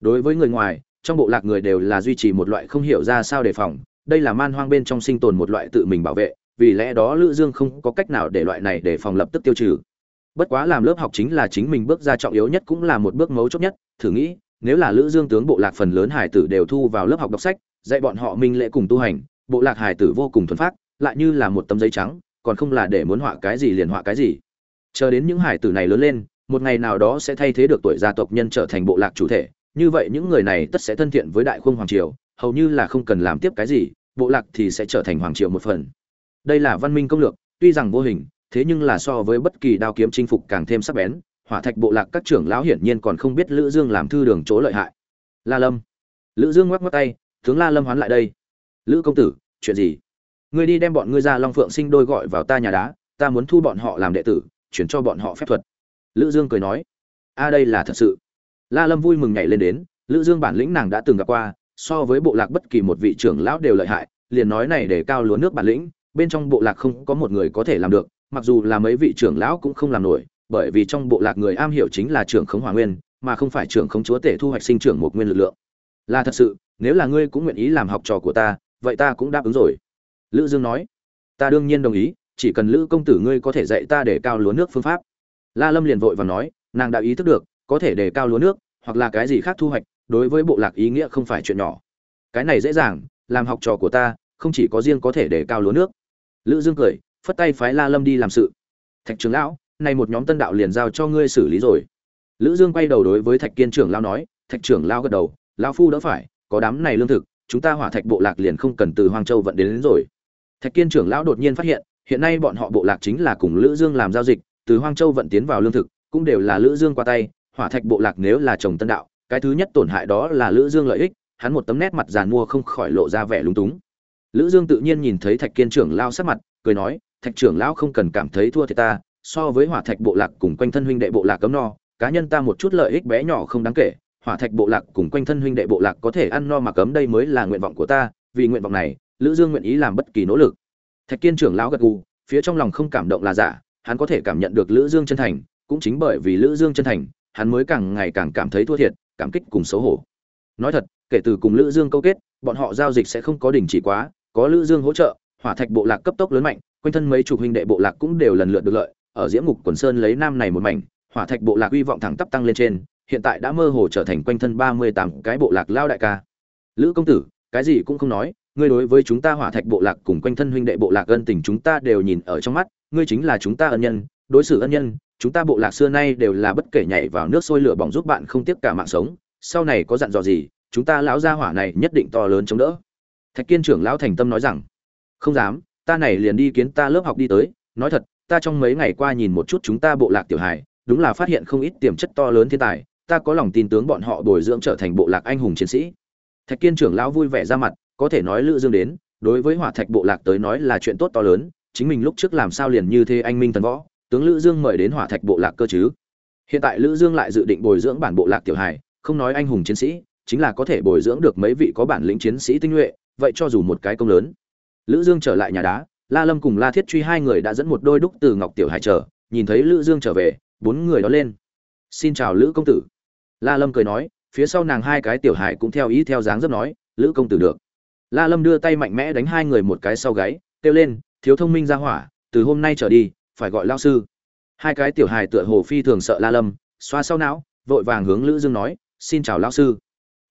đối với người ngoài, trong bộ lạc người đều là duy trì một loại không hiểu ra sao đề phòng. Đây là man hoang bên trong sinh tồn một loại tự mình bảo vệ, vì lẽ đó lữ dương không có cách nào để loại này để phòng lập tức tiêu trừ. Bất quá làm lớp học chính là chính mình bước ra trọng yếu nhất cũng là một bước mấu chốt nhất. Thử nghĩ, nếu là lữ dương tướng bộ lạc phần lớn hải tử đều thu vào lớp học đọc sách, dạy bọn họ minh lễ cùng tu hành, bộ lạc hải tử vô cùng thuần phát lại như là một tấm giấy trắng, còn không là để muốn họa cái gì liền họa cái gì. Chờ đến những hải tử này lớn lên, một ngày nào đó sẽ thay thế được tuổi gia tộc nhân trở thành bộ lạc chủ thể như vậy những người này tất sẽ thân thiện với đại khung hoàng triều, hầu như là không cần làm tiếp cái gì, bộ lạc thì sẽ trở thành hoàng triều một phần. Đây là văn minh công lược, tuy rằng vô hình, thế nhưng là so với bất kỳ đao kiếm chinh phục càng thêm sắc bén, hỏa thạch bộ lạc các trưởng lão hiển nhiên còn không biết lữ dương làm thư đường chỗ lợi hại. La lâm. Lữ dương ngoắc ngoắc tay, tướng la lâm hoán lại đây. Lữ công tử, chuyện gì? Ngươi đi đem bọn ngươi ra long phượng sinh đôi gọi vào ta nhà đá, ta muốn thu bọn họ làm đệ tử, chuyển cho bọn họ phép thuật. Lữ dương cười nói, a, đây là thật sự la lâm vui mừng nhảy lên đến, lữ dương bản lĩnh nàng đã từng gặp qua, so với bộ lạc bất kỳ một vị trưởng lão đều lợi hại, liền nói này để cao lúa nước bản lĩnh, bên trong bộ lạc không có một người có thể làm được, mặc dù là mấy vị trưởng lão cũng không làm nổi, bởi vì trong bộ lạc người am hiểu chính là trưởng khống hỏa nguyên, mà không phải trưởng khống chúa tể thu hoạch sinh trưởng một nguyên lực lượng. Là thật sự, nếu là ngươi cũng nguyện ý làm học trò của ta, vậy ta cũng đáp ứng rồi. Lữ dương nói, ta đương nhiên đồng ý, chỉ cần lữ công tử ngươi có thể dạy ta để cao lúa nước phương pháp. La lâm liền vội và nói, nàng đã ý thức được có thể để cao lúa nước hoặc là cái gì khác thu hoạch đối với bộ lạc ý nghĩa không phải chuyện nhỏ. Cái này dễ dàng làm học trò của ta không chỉ có riêng có thể để cao lúa nước. Lữ dương cười phất tay phái la lâm đi làm sự. Thạch trưởng lão này một nhóm tân đạo liền giao cho ngươi xử lý rồi. Lữ dương quay đầu đối với thạch kiên trưởng lão nói thạch trưởng lão gật đầu lão phu đỡ phải có đám này lương thực chúng ta hỏa thạch bộ lạc liền không cần từ hoang châu vận đến, đến rồi. Thạch kiên trưởng lão đột nhiên phát hiện hiện nay bọn họ bộ lạc chính là cùng lữ dương làm giao dịch từ hoang châu vận tiến vào lương thực cũng đều là lữ dương qua tay hỏa thạch bộ lạc nếu là trồng tân đạo, cái thứ nhất tổn hại đó là lữ dương lợi ích, hắn một tấm nét mặt giàn mua không khỏi lộ ra vẻ lúng túng. Lữ dương tự nhiên nhìn thấy thạch kiên trưởng lão sát mặt, cười nói, thạch trưởng lão không cần cảm thấy thua thiệt ta, so với hỏa thạch bộ lạc cùng quanh thân huynh đệ bộ lạc cấm no, cá nhân ta một chút lợi ích bé nhỏ không đáng kể, hỏa thạch bộ lạc cùng quanh thân huynh đệ bộ lạc có thể ăn no mà cấm đây mới là nguyện vọng của ta, vì nguyện vọng này, lữ dương nguyện ý làm bất kỳ nỗ lực. Thạch kiên trưởng lão gật gù, phía trong lòng không cảm động là giả, hắn có thể cảm nhận được lữ dương chân thành, cũng chính bởi vì lữ dương chân thành hắn mới càng ngày càng cảm thấy thua thiệt, cảm kích cùng xấu hổ. Nói thật, kể từ cùng lữ dương câu kết, bọn họ giao dịch sẽ không có đình chỉ quá, có lữ dương hỗ trợ, hỏa thạch bộ lạc cấp tốc lớn mạnh, quanh thân mấy chục huynh đệ bộ lạc cũng đều lần lượt được lợi, ở diễm ngục quần sơn lấy nam này một mảnh, hỏa thạch bộ lạc uy vọng thẳng tắp tăng lên trên, hiện tại đã mơ hồ trở thành quanh thân ba mươi tám cái bộ lạc lao đại ca. Lữ công tử, cái gì cũng không nói, ngươi đối với chúng ta hỏa thạch bộ lạc cùng quanh thân huynh đệ bộ lạc ân tình chúng ta đều nhìn ở trong mắt, ngươi chính là chúng ta ân nhân đối xử ân nhân, chúng ta bộ lạc xưa nay đều là bất kể nhảy vào nước sôi lửa bỏng giúp bạn không tiếc cả mạng sống, sau này có dặn dò gì, chúng ta lão gia hỏa này nhất định to lớn chống đỡ. Thạch kiên trưởng lão thành tâm nói rằng, không dám, ta này liền đi kiến ta lớp học đi tới, nói thật, ta trong mấy ngày qua nhìn một chút chúng ta bộ lạc tiểu hài, đúng là phát hiện không ít tiềm chất to lớn thiên tài, ta có lòng tin tướng bọn họ bồi dưỡng trở thành bộ lạc anh hùng chiến sĩ. Thạch kiên trưởng lão vui vẻ ra mặt, có thể nói lữ dương đến, đối với hỏa thạch bộ lạc tới nói là chuyện tốt to lớn, chính mình lúc trước làm sao liền như thế anh minh tần võ tướng lữ dương mời đến hỏa thạch bộ lạc cơ chứ? Hiện tại lữ dương lại dự định bồi dưỡng bản bộ lạc tiểu hài, không nói anh hùng chiến sĩ, chính là có thể bồi dưỡng được mấy vị có bản lĩnh chiến sĩ tinh nhuệ, vậy cho dù một cái công lớn. Lữ dương trở lại nhà đá, la lâm cùng la thiết truy hai người đã dẫn một đôi đúc từ ngọc tiểu hải chờ, nhìn thấy lữ dương trở về, bốn người đó lên. Xin chào lữ công tử. La lâm cười nói, phía sau nàng hai cái tiểu hải cũng theo ý theo dáng dấp nói, lữ công tử được. La lâm đưa tay mạnh mẽ đánh hai người một cái sau gáy, kêu lên, thiếu thông minh ra hỏa, từ hôm nay trở đi phải gọi lao sư. Hai cái tiểu hài tựa hồ phi thường sợ la lâm, xoa sau não, vội vàng hướng lữ dương nói, xin chào lao sư.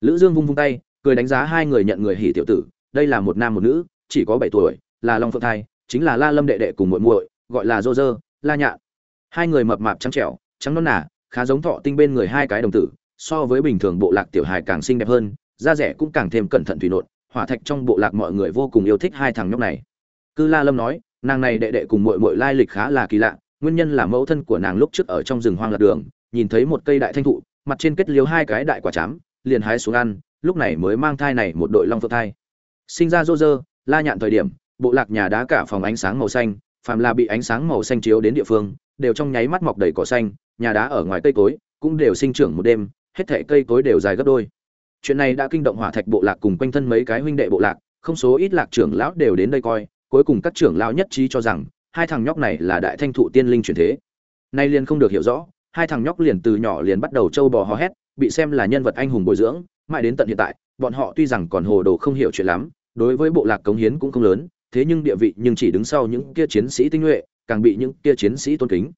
Lữ dương vung vung tay, cười đánh giá hai người nhận người hỉ tiểu tử, đây là một nam một nữ, chỉ có bảy tuổi, là long phượng thai, chính là la lâm đệ đệ cùng muội muội, gọi là dô dơ la nhạn. Hai người mập mạp trắng trẻo, trắng non nà, khá giống thọ tinh bên người hai cái đồng tử, so với bình thường bộ lạc tiểu hài càng xinh đẹp hơn, da rẻ cũng càng thêm cẩn thận thủy nộn, hỏa thạch trong bộ lạc mọi người vô cùng yêu thích hai thằng nhóc này. Cư la lâm nói nàng này đệ đệ cùng muội muội lai lịch khá là kỳ lạ, nguyên nhân là mẫu thân của nàng lúc trước ở trong rừng hoang lạc đường, nhìn thấy một cây đại thanh thụ, mặt trên kết liếu hai cái đại quả chám, liền hái xuống ăn, lúc này mới mang thai này một đội long phượng thai. Sinh ra rô rơ, la nhạn thời điểm, bộ lạc nhà đá cả phòng ánh sáng màu xanh, phàm là bị ánh sáng màu xanh chiếu đến địa phương, đều trong nháy mắt mọc đầy cỏ xanh, nhà đá ở ngoài cây cối, cũng đều sinh trưởng một đêm, hết thảy cây cối đều dài gấp đôi. Chuyện này đã kinh động hỏa thạch bộ lạc cùng quanh thân mấy cái huynh đệ bộ lạc, không số ít lạc trưởng lão đều đến đây coi cuối cùng các trưởng lão nhất trí cho rằng, hai thằng nhóc này là đại thanh thụ tiên linh chuyển thế. Nay liền không được hiểu rõ, hai thằng nhóc liền từ nhỏ liền bắt đầu trâu bò hò hét, bị xem là nhân vật anh hùng bồi dưỡng, mãi đến tận hiện tại, bọn họ tuy rằng còn hồ đồ không hiểu chuyện lắm, đối với bộ lạc cống hiến cũng không lớn, thế nhưng địa vị nhưng chỉ đứng sau những kia chiến sĩ tinh nhuệ, càng bị những kia chiến sĩ tôn kính.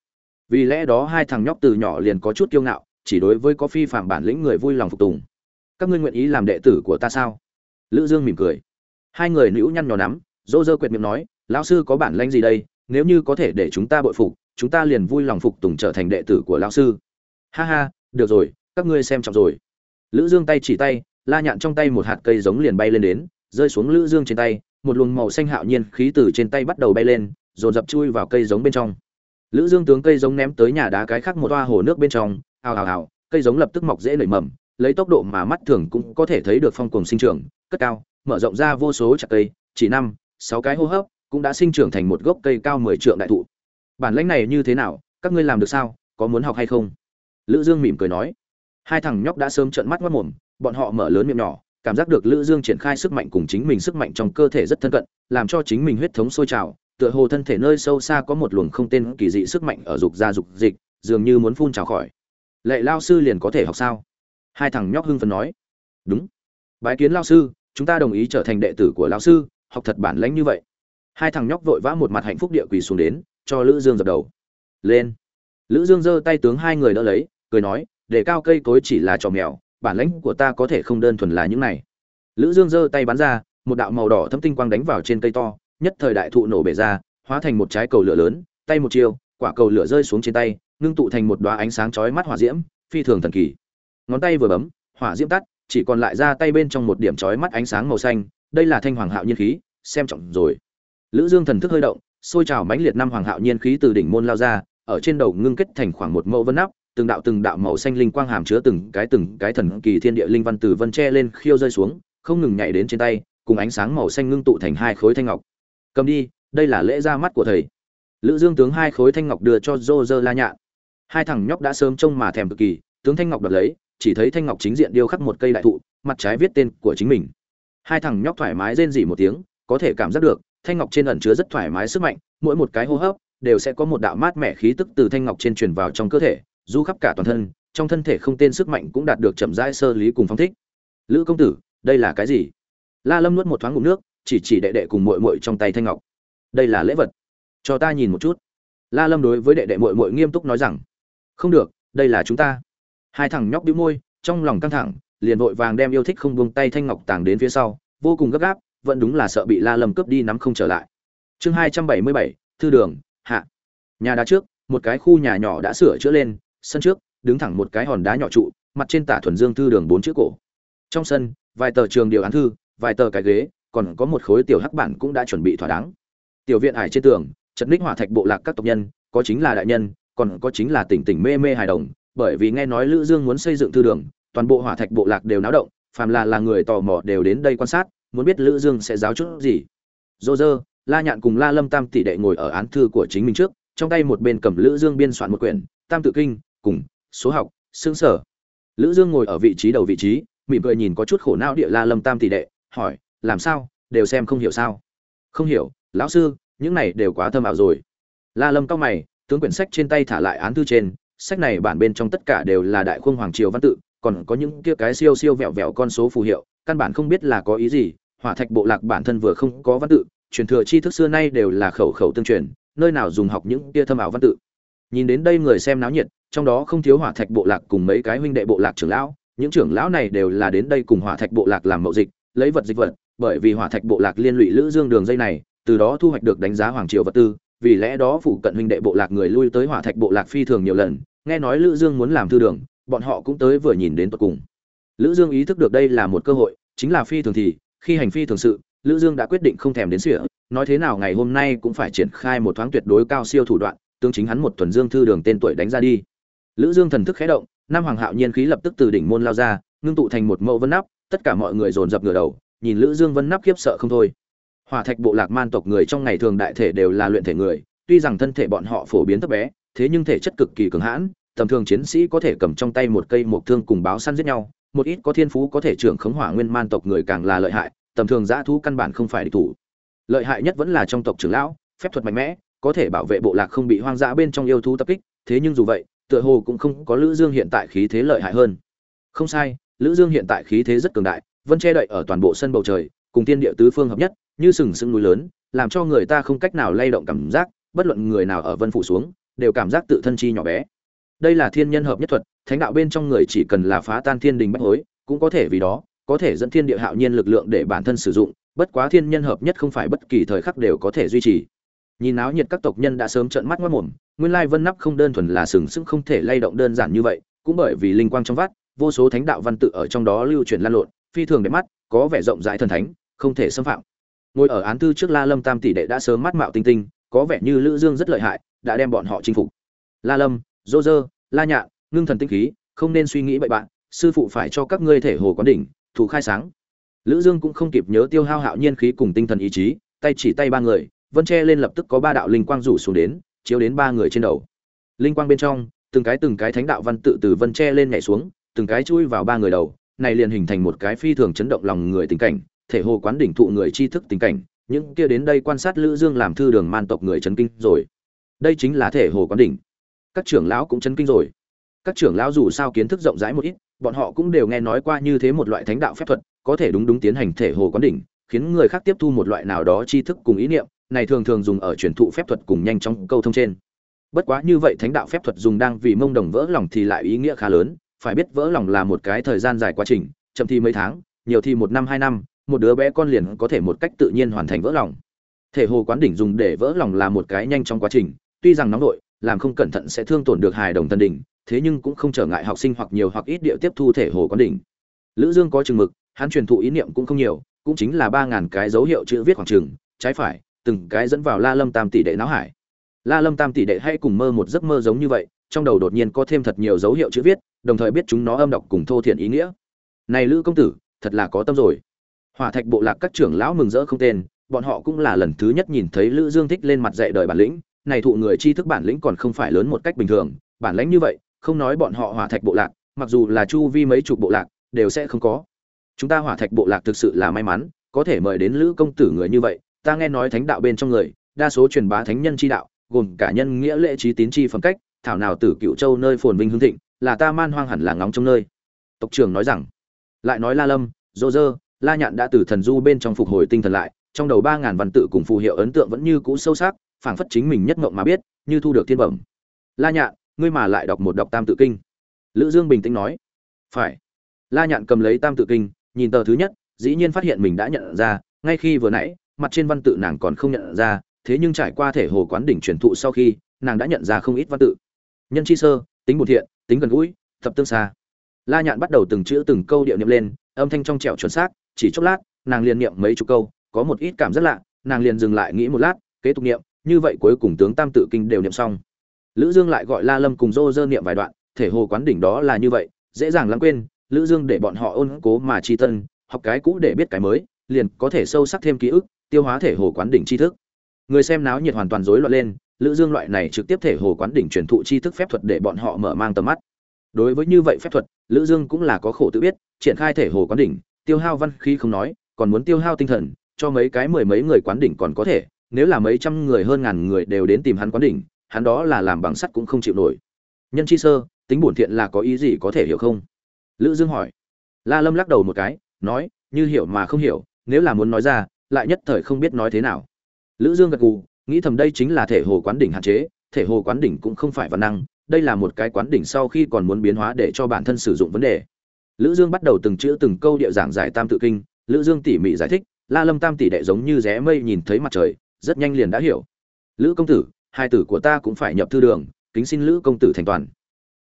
Vì lẽ đó hai thằng nhóc từ nhỏ liền có chút kiêu ngạo, chỉ đối với có phi phạm bản lĩnh người vui lòng phục tùng. Các ngươi nguyện ý làm đệ tử của ta sao? Lữ dương mỉm cười. Hai người nữ nhăn nhò nắm dô dơ quyệt miệng nói, lão sư có bản lãnh gì đây? Nếu như có thể để chúng ta bội phục, chúng ta liền vui lòng phục tùng trở thành đệ tử của lão sư. Ha ha, được rồi, các ngươi xem trọng rồi. Lữ dương tay chỉ tay, la nhạn trong tay một hạt cây giống liền bay lên đến, rơi xuống lữ dương trên tay, một luồng màu xanh hạo nhiên khí từ trên tay bắt đầu bay lên, dồn dập chui vào cây giống bên trong. Lữ dương tướng cây giống ném tới nhà đá cái khác một toa hồ nước bên trong ào ào ào cây giống lập tức mọc dễ nảy mầm, lấy tốc độ mà mắt thường cũng có thể thấy được phong cuồng sinh trưởng, cất cao, mở rộng ra vô số chặt cây, chỉ năm sáu cái hô hấp cũng đã sinh trưởng thành một gốc cây cao mười trượng đại thụ. Bản lãnh này như thế nào, các ngươi làm được sao, có muốn học hay không? Lữ dương mỉm cười nói. Hai thằng nhóc đã sớm trợn mắt mắt mồm, bọn họ mở lớn miệng nhỏ, cảm giác được lữ dương triển khai sức mạnh cùng chính mình sức mạnh trong cơ thể rất thân cận, làm cho chính mình huyết thống sôi trào, tựa hồ thân thể nơi sâu xa có một luồng không tên kỳ dị sức mạnh ở dục ra dục dịch, dường như muốn phun trào khỏi. Lệ lao sư liền có thể học sao? Hai thằng nhóc hưng phấn nói. Đúng. Bái kiến lao sư, chúng ta đồng ý trở thành đệ tử của lao sư học thật bản lãnh như vậy. Hai thằng nhóc vội vã một mặt hạnh phúc địa quỳ xuống đến, cho lữ dương dập đầu. Lên. Lữ dương giơ tay tướng hai người đỡ lấy, cười nói, để cao cây cối chỉ là trò mèo, bản lãnh của ta có thể không đơn thuần là những này. Lữ dương giơ tay bắn ra, một đạo màu đỏ thâm tinh quang đánh vào trên cây to, nhất thời đại thụ nổ bể ra, hóa thành một trái cầu lửa lớn, tay một chiều quả cầu lửa rơi xuống trên tay, ngưng tụ thành một đóa ánh sáng chói mắt hỏa diễm, phi thường thần kỳ. Ngón tay vừa bấm, hỏa diễm tắt, chỉ còn lại ra tay bên trong một điểm chói mắt ánh sáng màu xanh đây là thanh hoàng hạo nhiên khí, xem trọng rồi. Lữ dương thần thức hơi động, xôi trào mãnh liệt năm hoàng hạo nhiên khí từ đỉnh môn lao ra, ở trên đầu ngưng kết thành khoảng một mẫu vân nắp, từng đạo từng đạo màu xanh linh quang hàm chứa từng cái từng cái thần kỳ thiên địa linh văn từ vân che lên khiêu rơi xuống, không ngừng nhảy đến trên tay, cùng ánh sáng màu xanh ngưng tụ thành hai khối thanh ngọc. Cầm đi, đây là lễ ra mắt của thầy. Lữ dương tướng hai khối thanh ngọc đưa cho dô dơ la nhạn. Hai thằng nhóc đã sớm trông mà thèm cực kỳ, tướng thanh ngọc đoạt lấy, chỉ thấy thanh ngọc chính diện điêu khắc một cây đại thụ, mặt trái viết tên của chính mình hai thằng nhóc thoải mái rên rỉ một tiếng, có thể cảm giác được, thanh ngọc trên ẩn chứa rất thoải mái sức mạnh, mỗi một cái hô hấp, đều sẽ có một đạo mát mẻ khí tức từ thanh ngọc trên truyền vào trong cơ thể, du khắp cả toàn thân, trong thân thể không tên sức mạnh cũng đạt được chậm rãi sơ lý cùng phong thích. Lữ công tử, đây là cái gì? La lâm nuốt một thoáng ngụm nước, chỉ chỉ đệ đệ cùng muội muội trong tay thanh ngọc. Đây là lễ vật. Cho ta nhìn một chút. La lâm đối với đệ đệ muội muội nghiêm túc nói rằng, không được, đây là chúng ta. Hai thằng nhóc bĩu môi, trong lòng căng thẳng liền vội vàng đem yêu thích không buông tay thanh ngọc tàng đến phía sau, vô cùng gấp gáp, vẫn đúng là sợ bị la lâm cướp đi nắm không trở lại. Chương hai trăm bảy mươi bảy, thư đường, hạ. Nhà đá trước, một cái khu nhà nhỏ đã sửa chữa lên, sân trước, đứng thẳng một cái hòn đá nhỏ trụ, mặt trên tả thuần dương thư đường bốn chữ cổ. Trong sân, vài tờ trường điều án thư, vài tờ cái ghế, còn có một khối tiểu hắc bản cũng đã chuẩn bị thỏa đáng. Tiểu viện ải trên tường chật ních hỏa thạch bộ lạc các tộc nhân, có chính là đại nhân, còn có chính là tỉnh tỉnh mê mê hài đồng, bởi vì nghe nói lữ dương muốn xây dựng thư đường toàn bộ hỏa thạch bộ lạc đều náo động, phàm là là người tò mò đều đến đây quan sát, muốn biết lữ dương sẽ giáo chút gì. Dô dơ, la nhạn cùng la lâm tam tỷ đệ ngồi ở án thư của chính mình trước, trong tay một bên cầm lữ dương biên soạn một quyển, tam tự kinh, cùng số học xương sở. Lữ dương ngồi ở vị trí đầu vị trí, mỉm cười nhìn có chút khổ não địa la lâm tam tỷ đệ, hỏi, làm sao? Đều xem không hiểu sao? Không hiểu, lão sư, những này đều quá thâm ảo rồi. La lâm cao mày, tướng quyển sách trên tay thả lại án thư trên, sách này bản bên trong tất cả đều là đại khung hoàng triều văn tự còn có những kia cái siêu siêu vẹo vẹo con số phù hiệu, căn bản không biết là có ý gì, hỏa thạch bộ lạc bản thân vừa không có văn tự, truyền thừa tri thức xưa nay đều là khẩu khẩu tương truyền, nơi nào dùng học những kia thâm ảo văn tự. Nhìn đến đây người xem náo nhiệt, trong đó không thiếu hỏa thạch bộ lạc cùng mấy cái huynh đệ bộ lạc trưởng lão, những trưởng lão này đều là đến đây cùng hỏa thạch bộ lạc làm mậu dịch, lấy vật dịch vật, bởi vì hỏa thạch bộ lạc liên lụy lữ dương đường dây này, từ đó thu hoạch được đánh giá hoàng triều vật tư, vì lẽ đó phụ cận huynh đệ bộ lạc người lui tới hỏa thạch bộ lạc phi thường nhiều lần, nghe nói lữ dương muốn làm thư đường bọn họ cũng tới vừa nhìn đến tận cùng. Lữ dương ý thức được đây là một cơ hội chính là phi thường thì khi hành phi thường sự lữ dương đã quyết định không thèm đến sửa, nói thế nào ngày hôm nay cũng phải triển khai một thoáng tuyệt đối cao siêu thủ đoạn tương chính hắn một tuần dương thư đường tên tuổi đánh ra đi. Lữ dương thần thức khẽ động năm hoàng hạo nhiên khí lập tức từ đỉnh môn lao ra ngưng tụ thành một mẫu vân nắp tất cả mọi người dồn dập ngửa đầu nhìn lữ dương vân nắp khiếp sợ không thôi. Hỏa thạch bộ lạc man tộc người trong ngày thường đại thể đều là luyện thể người tuy rằng thân thể bọn họ phổ biến thấp bé thế nhưng thể chất cực kỳ cường hãn tầm thường chiến sĩ có thể cầm trong tay một cây một thương cùng báo săn giết nhau, một ít có thiên phú có thể trưởng khống hỏa nguyên man tộc người càng là lợi hại, tầm thường dã thú căn bản không phải địch thủ. Lợi hại nhất vẫn là trong tộc trưởng lão, phép thuật mạnh mẽ, có thể bảo vệ bộ lạc không bị hoang dã bên trong yêu thú tập kích, thế nhưng dù vậy, tựa hồ cũng không có lữ dương hiện tại khí thế lợi hại hơn. Không sai, lữ dương hiện tại khí thế rất cường đại vân che đậy ở toàn bộ sân bầu trời, cùng tiên địa tứ phương hợp nhất, như sừng sững núi lớn, làm cho người ta không cách nào lay động cảm giác, bất luận người nào ở vân phủ xuống, đều cảm giác tự thân chi nhỏ bé đây là thiên nhân hợp nhất thuật, thánh đạo bên trong người chỉ cần là phá tan thiên đình bách hối, cũng có thể vì đó, có thể dẫn thiên địa hạo nhiên lực lượng để bản thân sử dụng, bất quá thiên nhân hợp nhất không phải bất kỳ thời khắc đều có thể duy trì. Nhìn áo nhiệt các tộc nhân đã sớm trợn mắt ngoắt mồm, nguyên lai vân nắp không đơn thuần là sừng sững không thể lay động đơn giản như vậy, cũng bởi vì linh quang trong vắt, vô số thánh đạo văn tự ở trong đó lưu truyền lan lộn, phi thường đẹp mắt, có vẻ rộng rãi thần thánh, không thể xâm phạm. Ngồi ở án thư trước la lâm tam tỷ đệ đã sớm mắt mạo tinh tinh, có vẻ như lữ dương rất lợi hại, đã đem bọn họ chinh phục. La lâm dô dơ, la nhạ, ngưng thần tinh khí, không nên suy nghĩ bậy bạn, sư phụ phải cho các ngươi thể hồ quán đỉnh, thủ khai sáng. Lữ dương cũng không kịp nhớ tiêu hao hạo nhiên khí cùng tinh thần ý chí, tay chỉ tay ba người, vân che lên lập tức có ba đạo linh quang rủ xuống đến, chiếu đến ba người trên đầu. Linh quang bên trong, từng cái từng cái thánh đạo văn tự từ vân che lên nhảy xuống, từng cái chui vào ba người đầu, này liền hình thành một cái phi thường chấn động lòng người tình cảnh, thể hồ quán đỉnh thụ người tri thức tình cảnh, những kia đến đây quan sát lữ dương làm thư đường man tộc người chấn kinh rồi. Đây chính là thể hồ quán đỉnh các trưởng lão cũng chấn kinh rồi. Các trưởng lão dù sao kiến thức rộng rãi một ít, bọn họ cũng đều nghe nói qua như thế một loại thánh đạo phép thuật, có thể đúng đúng tiến hành thể hồ quán đỉnh, khiến người khác tiếp thu một loại nào đó tri thức cùng ý niệm, này thường thường dùng ở truyền thụ phép thuật cùng nhanh trong câu thông trên. Bất quá như vậy thánh đạo phép thuật dùng đang vì mông đồng vỡ lòng thì lại ý nghĩa khá lớn, phải biết vỡ lòng là một cái thời gian dài quá trình, chậm thì mấy tháng, nhiều thì một năm hai năm, một đứa bé con liền có thể một cách tự nhiên hoàn thành vỡ lòng. Thể hồ quán đỉnh dùng để vỡ lòng là một cái nhanh trong quá trình, tuy rằng nóng đội làm không cẩn thận sẽ thương tổn được hài đồng thân đỉnh, thế nhưng cũng không trở ngại học sinh hoặc nhiều hoặc ít điệu tiếp thu thể hồ quán đỉnh. Lữ dương có chừng mực, hắn truyền thụ ý niệm cũng không nhiều, cũng chính là ba ngàn cái dấu hiệu chữ viết khoảng chừng, trái phải, từng cái dẫn vào la lâm tam tỷ đệ não hải. La lâm tam tỷ đệ hay cùng mơ một giấc mơ giống như vậy, trong đầu đột nhiên có thêm thật nhiều dấu hiệu chữ viết, đồng thời biết chúng nó âm đọc cùng thô thiện ý nghĩa. Này lữ công tử, thật là có tâm rồi. Hỏa thạch bộ lạc các trưởng lão mừng rỡ không tên, bọn họ cũng là lần thứ nhất nhìn thấy lữ dương thích lên mặt dạy đời bản lĩnh này thụ người tri thức bản lĩnh còn không phải lớn một cách bình thường, bản lĩnh như vậy, không nói bọn họ hỏa thạch bộ lạc, mặc dù là chu vi mấy chục bộ lạc, đều sẽ không có. Chúng ta hỏa thạch bộ lạc thực sự là may mắn, có thể mời đến lữ công tử người như vậy, ta nghe nói thánh đạo bên trong người, đa số truyền bá thánh nhân chi đạo, gồm cả nhân nghĩa lễ trí tín chi phẩm cách, thảo nào tử cựu châu nơi phồn vinh hương thịnh, là ta man hoang hẳn là ngóng trong nơi. Tộc trưởng nói rằng, lại nói la lâm, dô dơ, la nhạn đã từ thần du bên trong phục hồi tinh thần lại, trong đầu ba ngàn văn tự cùng phù hiệu ấn tượng vẫn như cũ sâu sắc phảng phất chính mình nhất ngộng mà biết, như thu được thiên bẩm. La nhạn, ngươi mà lại đọc một đọc tam tự kinh. Lữ dương bình tĩnh nói. Phải. La nhạn cầm lấy tam tự kinh, nhìn tờ thứ nhất, dĩ nhiên phát hiện mình đã nhận ra, ngay khi vừa nãy, mặt trên văn tự nàng còn không nhận ra, thế nhưng trải qua thể hồ quán đỉnh truyền thụ sau khi, nàng đã nhận ra không ít văn tự. Nhân chi sơ, tính bổn thiện, tính gần gũi, thập tương xa. La nhạn bắt đầu từng chữ từng câu điệu niệm lên, âm thanh trong trẻo chuẩn xác, chỉ chốc lát, nàng liền niệm mấy chục câu, có một ít cảm rất lạ, nàng liền dừng lại nghĩ một lát, kế tục niệm như vậy cuối cùng tướng tam tự kinh đều niệm xong. Lữ dương lại gọi la lâm cùng dô dơ niệm vài đoạn, thể hồ quán đỉnh đó là như vậy, dễ dàng lãng quên, lữ dương để bọn họ ôn cố mà chi tân, học cái cũ để biết cái mới, liền có thể sâu sắc thêm ký ức, tiêu hóa thể hồ quán đỉnh tri thức. Người xem náo nhiệt hoàn toàn rối loạn lên, lữ dương loại này trực tiếp thể hồ quán đỉnh truyền thụ tri thức phép thuật để bọn họ mở mang tầm mắt. Đối với như vậy phép thuật, lữ dương cũng là có khổ tự biết, triển khai thể hồ quán đỉnh, tiêu hao văn khí không nói, còn muốn tiêu hao tinh thần, cho mấy cái mười mấy người quán đỉnh còn có thể nếu là mấy trăm người hơn ngàn người đều đến tìm hắn quán đỉnh, hắn đó là làm bằng sắt cũng không chịu nổi. Nhân chi sơ, tính bổn thiện là có ý gì có thể hiểu không? Lữ dương hỏi. La lâm lắc đầu một cái, nói, như hiểu mà không hiểu, nếu là muốn nói ra, lại nhất thời không biết nói thế nào. Lữ dương gật gù, nghĩ thầm đây chính là thể hồ quán đỉnh hạn chế, thể hồ quán đỉnh cũng không phải văn năng, đây là một cái quán đỉnh sau khi còn muốn biến hóa để cho bản thân sử dụng vấn đề. Lữ dương bắt đầu từng chữ từng câu điệu giảng giải tam tự kinh, lữ dương tỉ mỉ giải thích, la lâm tam tỷ đệ giống như rẽ mây nhìn thấy mặt trời rất nhanh liền đã hiểu. Lữ công tử, hai tử của ta cũng phải nhập thư đường, kính xin lữ công tử thành toàn.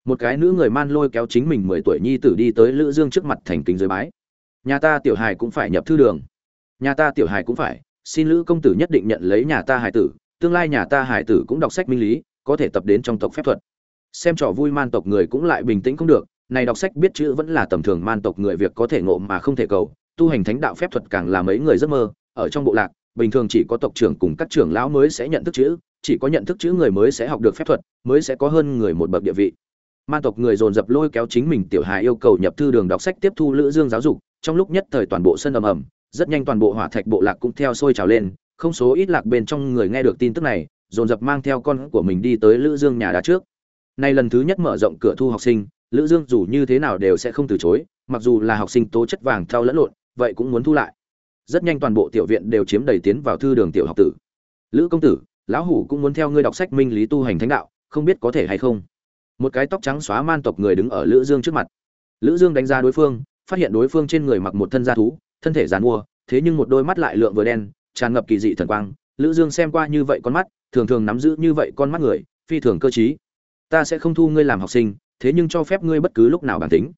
Một cái nữ người man lôi kéo chính mình mười tuổi nhi tử đi tới lữ dương trước mặt thành kính dưới bái. Nhà ta tiểu hài cũng phải nhập thư đường. Nhà ta tiểu hài cũng phải, xin lữ công tử nhất định nhận lấy nhà ta hài tử, tương lai nhà ta hài tử cũng đọc sách minh lý, có thể tập đến trong tộc phép thuật. Xem trò vui man tộc người cũng lại bình tĩnh không được, này đọc sách biết chữ vẫn là tầm thường man tộc người việc có thể ngộ mà không thể cầu, tu hành thánh đạo phép thuật càng là mấy người giấc mơ, ở trong bộ lạc bình thường chỉ có tộc trưởng cùng các trưởng lão mới sẽ nhận thức chữ, chỉ có nhận thức chữ người mới sẽ học được phép thuật, mới sẽ có hơn người một bậc địa vị. Man tộc người dồn dập lôi kéo chính mình tiểu hài yêu cầu nhập thư đường đọc sách tiếp thu lữ dương giáo dục, trong lúc nhất thời toàn bộ sân ầm ầm, rất nhanh toàn bộ hỏa thạch bộ lạc cũng theo sôi trào lên, không số ít lạc bên trong người nghe được tin tức này, dồn dập mang theo con của mình đi tới lữ dương nhà đá trước. Nay lần thứ nhất mở rộng cửa thu học sinh, lữ dương dù như thế nào đều sẽ không từ chối, mặc dù là học sinh tố chất vàng theo lẫn lộn, vậy cũng muốn thu lại rất nhanh toàn bộ tiểu viện đều chiếm đầy tiến vào thư đường tiểu học tử. Lữ công tử, lão hủ cũng muốn theo ngươi đọc sách minh lý tu hành thánh đạo, không biết có thể hay không? Một cái tóc trắng xóa man tộc người đứng ở lữ dương trước mặt. Lữ dương đánh giá đối phương, phát hiện đối phương trên người mặc một thân da thú, thân thể giàn mua, thế nhưng một đôi mắt lại lượng vừa đen, tràn ngập kỳ dị thần quang. Lữ dương xem qua như vậy con mắt, thường thường nắm giữ như vậy con mắt người, phi thường cơ trí. Ta sẽ không thu ngươi làm học sinh, thế nhưng cho phép ngươi bất cứ lúc nào bản tính.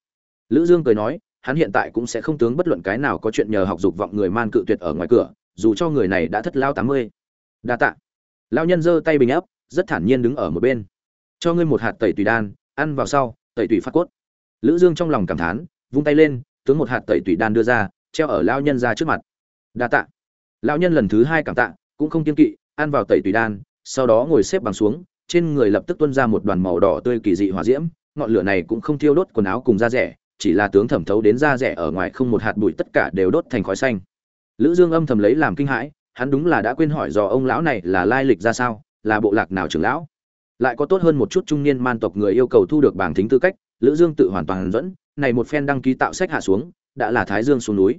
Lữ dương cười nói hắn hiện tại cũng sẽ không tướng bất luận cái nào có chuyện nhờ học dục vọng người man cự tuyệt ở ngoài cửa, dù cho người này đã thất lao tám mươi. Đa tạ. Lao nhân giơ tay bình ấp rất thản nhiên đứng ở một bên. Cho ngươi một hạt tẩy tùy đan, ăn vào sau, tẩy tùy phát cốt. Lữ dương trong lòng cảm thán, vung tay lên, tướng một hạt tẩy tùy đan đưa ra, treo ở lao nhân ra trước mặt. Đa tạ. Lão nhân lần thứ hai cảm tạ, cũng không kiên kỵ, ăn vào tẩy tùy đan, sau đó ngồi xếp bằng xuống, trên người lập tức tuôn ra một đoàn màu đỏ tươi kỳ dị hỏa diễm, ngọn lửa này cũng không thiêu đốt quần áo cùng da rẻ chỉ là tướng thẩm thấu đến da rẻ ở ngoài không một hạt bụi tất cả đều đốt thành khói xanh. Lữ dương âm thầm lấy làm kinh hãi, hắn đúng là đã quên hỏi dò ông lão này là lai lịch ra sao, là bộ lạc nào trưởng lão. Lại có tốt hơn một chút trung niên man tộc người yêu cầu thu được bảng thính tư cách, lữ dương tự hoàn toàn dẫn, này một phen đăng ký tạo sách hạ xuống, đã là thái dương xuống núi.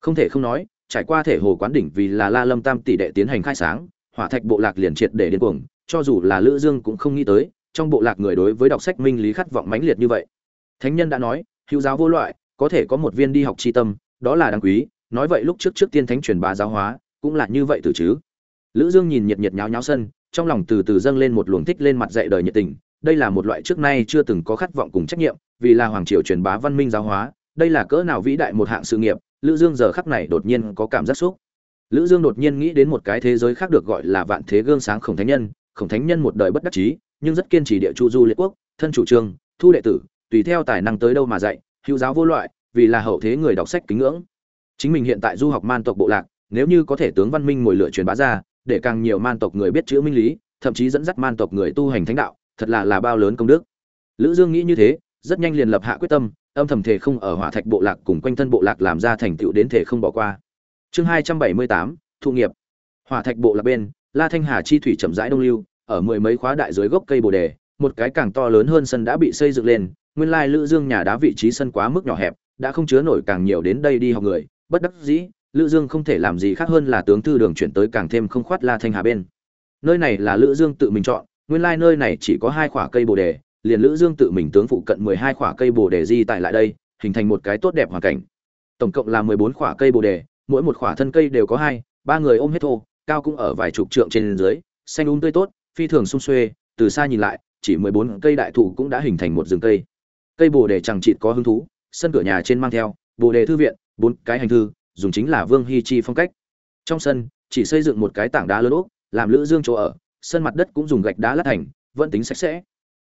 Không thể không nói, trải qua thể hồ quán đỉnh vì là la lâm tam tỷ đệ tiến hành khai sáng, hỏa thạch bộ lạc liền triệt để điên cuồng, cho dù là lữ dương cũng không nghĩ tới, trong bộ lạc người đối với đọc sách minh lý khát vọng mãnh liệt như vậy. Thánh nhân đã nói hữu giáo vô loại, có thể có một viên đi học chi tâm, đó là đáng quý. Nói vậy lúc trước trước tiên thánh truyền bá giáo hóa, cũng là như vậy từ chứ. Lữ dương nhìn nhiệt nhiệt nháo nháo sân, trong lòng từ từ dâng lên một luồng thích lên mặt dạy đời nhiệt tình. Đây là một loại trước nay chưa từng có khát vọng cùng trách nhiệm, vì là hoàng triều truyền bá văn minh giáo hóa, đây là cỡ nào vĩ đại một hạng sự nghiệp, lữ dương giờ khắc này đột nhiên có cảm giác xúc. Lữ dương đột nhiên nghĩ đến một cái thế giới khác được gọi là vạn thế gương sáng khổng thánh nhân. Khổng thánh nhân một đời bất đắc chí, nhưng rất kiên trì địa chu du liệt quốc, thân chủ trương, thu đệ tử tùy theo tài năng tới đâu mà dạy, hữu giáo vô loại, vì là hậu thế người đọc sách kính ngưỡng. Chính mình hiện tại du học man tộc bộ lạc, nếu như có thể tướng văn minh ngồi lựa truyền bá ra, để càng nhiều man tộc người biết chữ minh lý, thậm chí dẫn dắt man tộc người tu hành thánh đạo, thật là là bao lớn công đức. Lữ dương nghĩ như thế, rất nhanh liền lập hạ quyết tâm, âm thầm thể không ở hỏa thạch bộ lạc cùng quanh thân bộ lạc làm ra thành tựu đến thể không bỏ qua. Chương hai trăm bảy mươi tám thụ nghiệp. Hỏa thạch bộ lạc bên, la thanh hà chi thủy chậm rãi đông lưu, ở mười mấy khóa đại dưới gốc cây bồ đề, một cái càng to lớn hơn sân đã bị xây dựng lên nguyên lai lữ dương nhà đá vị trí sân quá mức nhỏ hẹp, đã không chứa nổi càng nhiều đến đây đi học người, bất đắc dĩ, lữ dương không thể làm gì khác hơn là tướng thư đường chuyển tới càng thêm không khoát la thanh hà bên. Nơi này là lữ dương tự mình chọn, nguyên lai nơi này chỉ có hai quả cây bồ đề, liền lữ dương tự mình tướng phụ cận 12 quả cây bồ đề di tại lại đây, hình thành một cái tốt đẹp hoàn cảnh. Tổng cộng là 14 quả cây bồ đề, mỗi một quả thân cây đều có hai, ba người ôm hết thô, cao cũng ở vài chục trượng trên dưới, xanh um tươi tốt, phi thường sung xuê, từ xa nhìn lại, chỉ 14 cây đại thụ cũng đã hình thành một rừng cây cây bồ đề chẳng chịt có hứng thú, sân cửa nhà trên mang theo, bồ đề thư viện, bốn cái hành thư, dùng chính là vương hy chi phong cách. Trong sân, chỉ xây dựng một cái tảng đá lớn ốc làm lữ dương chỗ ở, sân mặt đất cũng dùng gạch đá lát thành, vẫn tính sạch sẽ.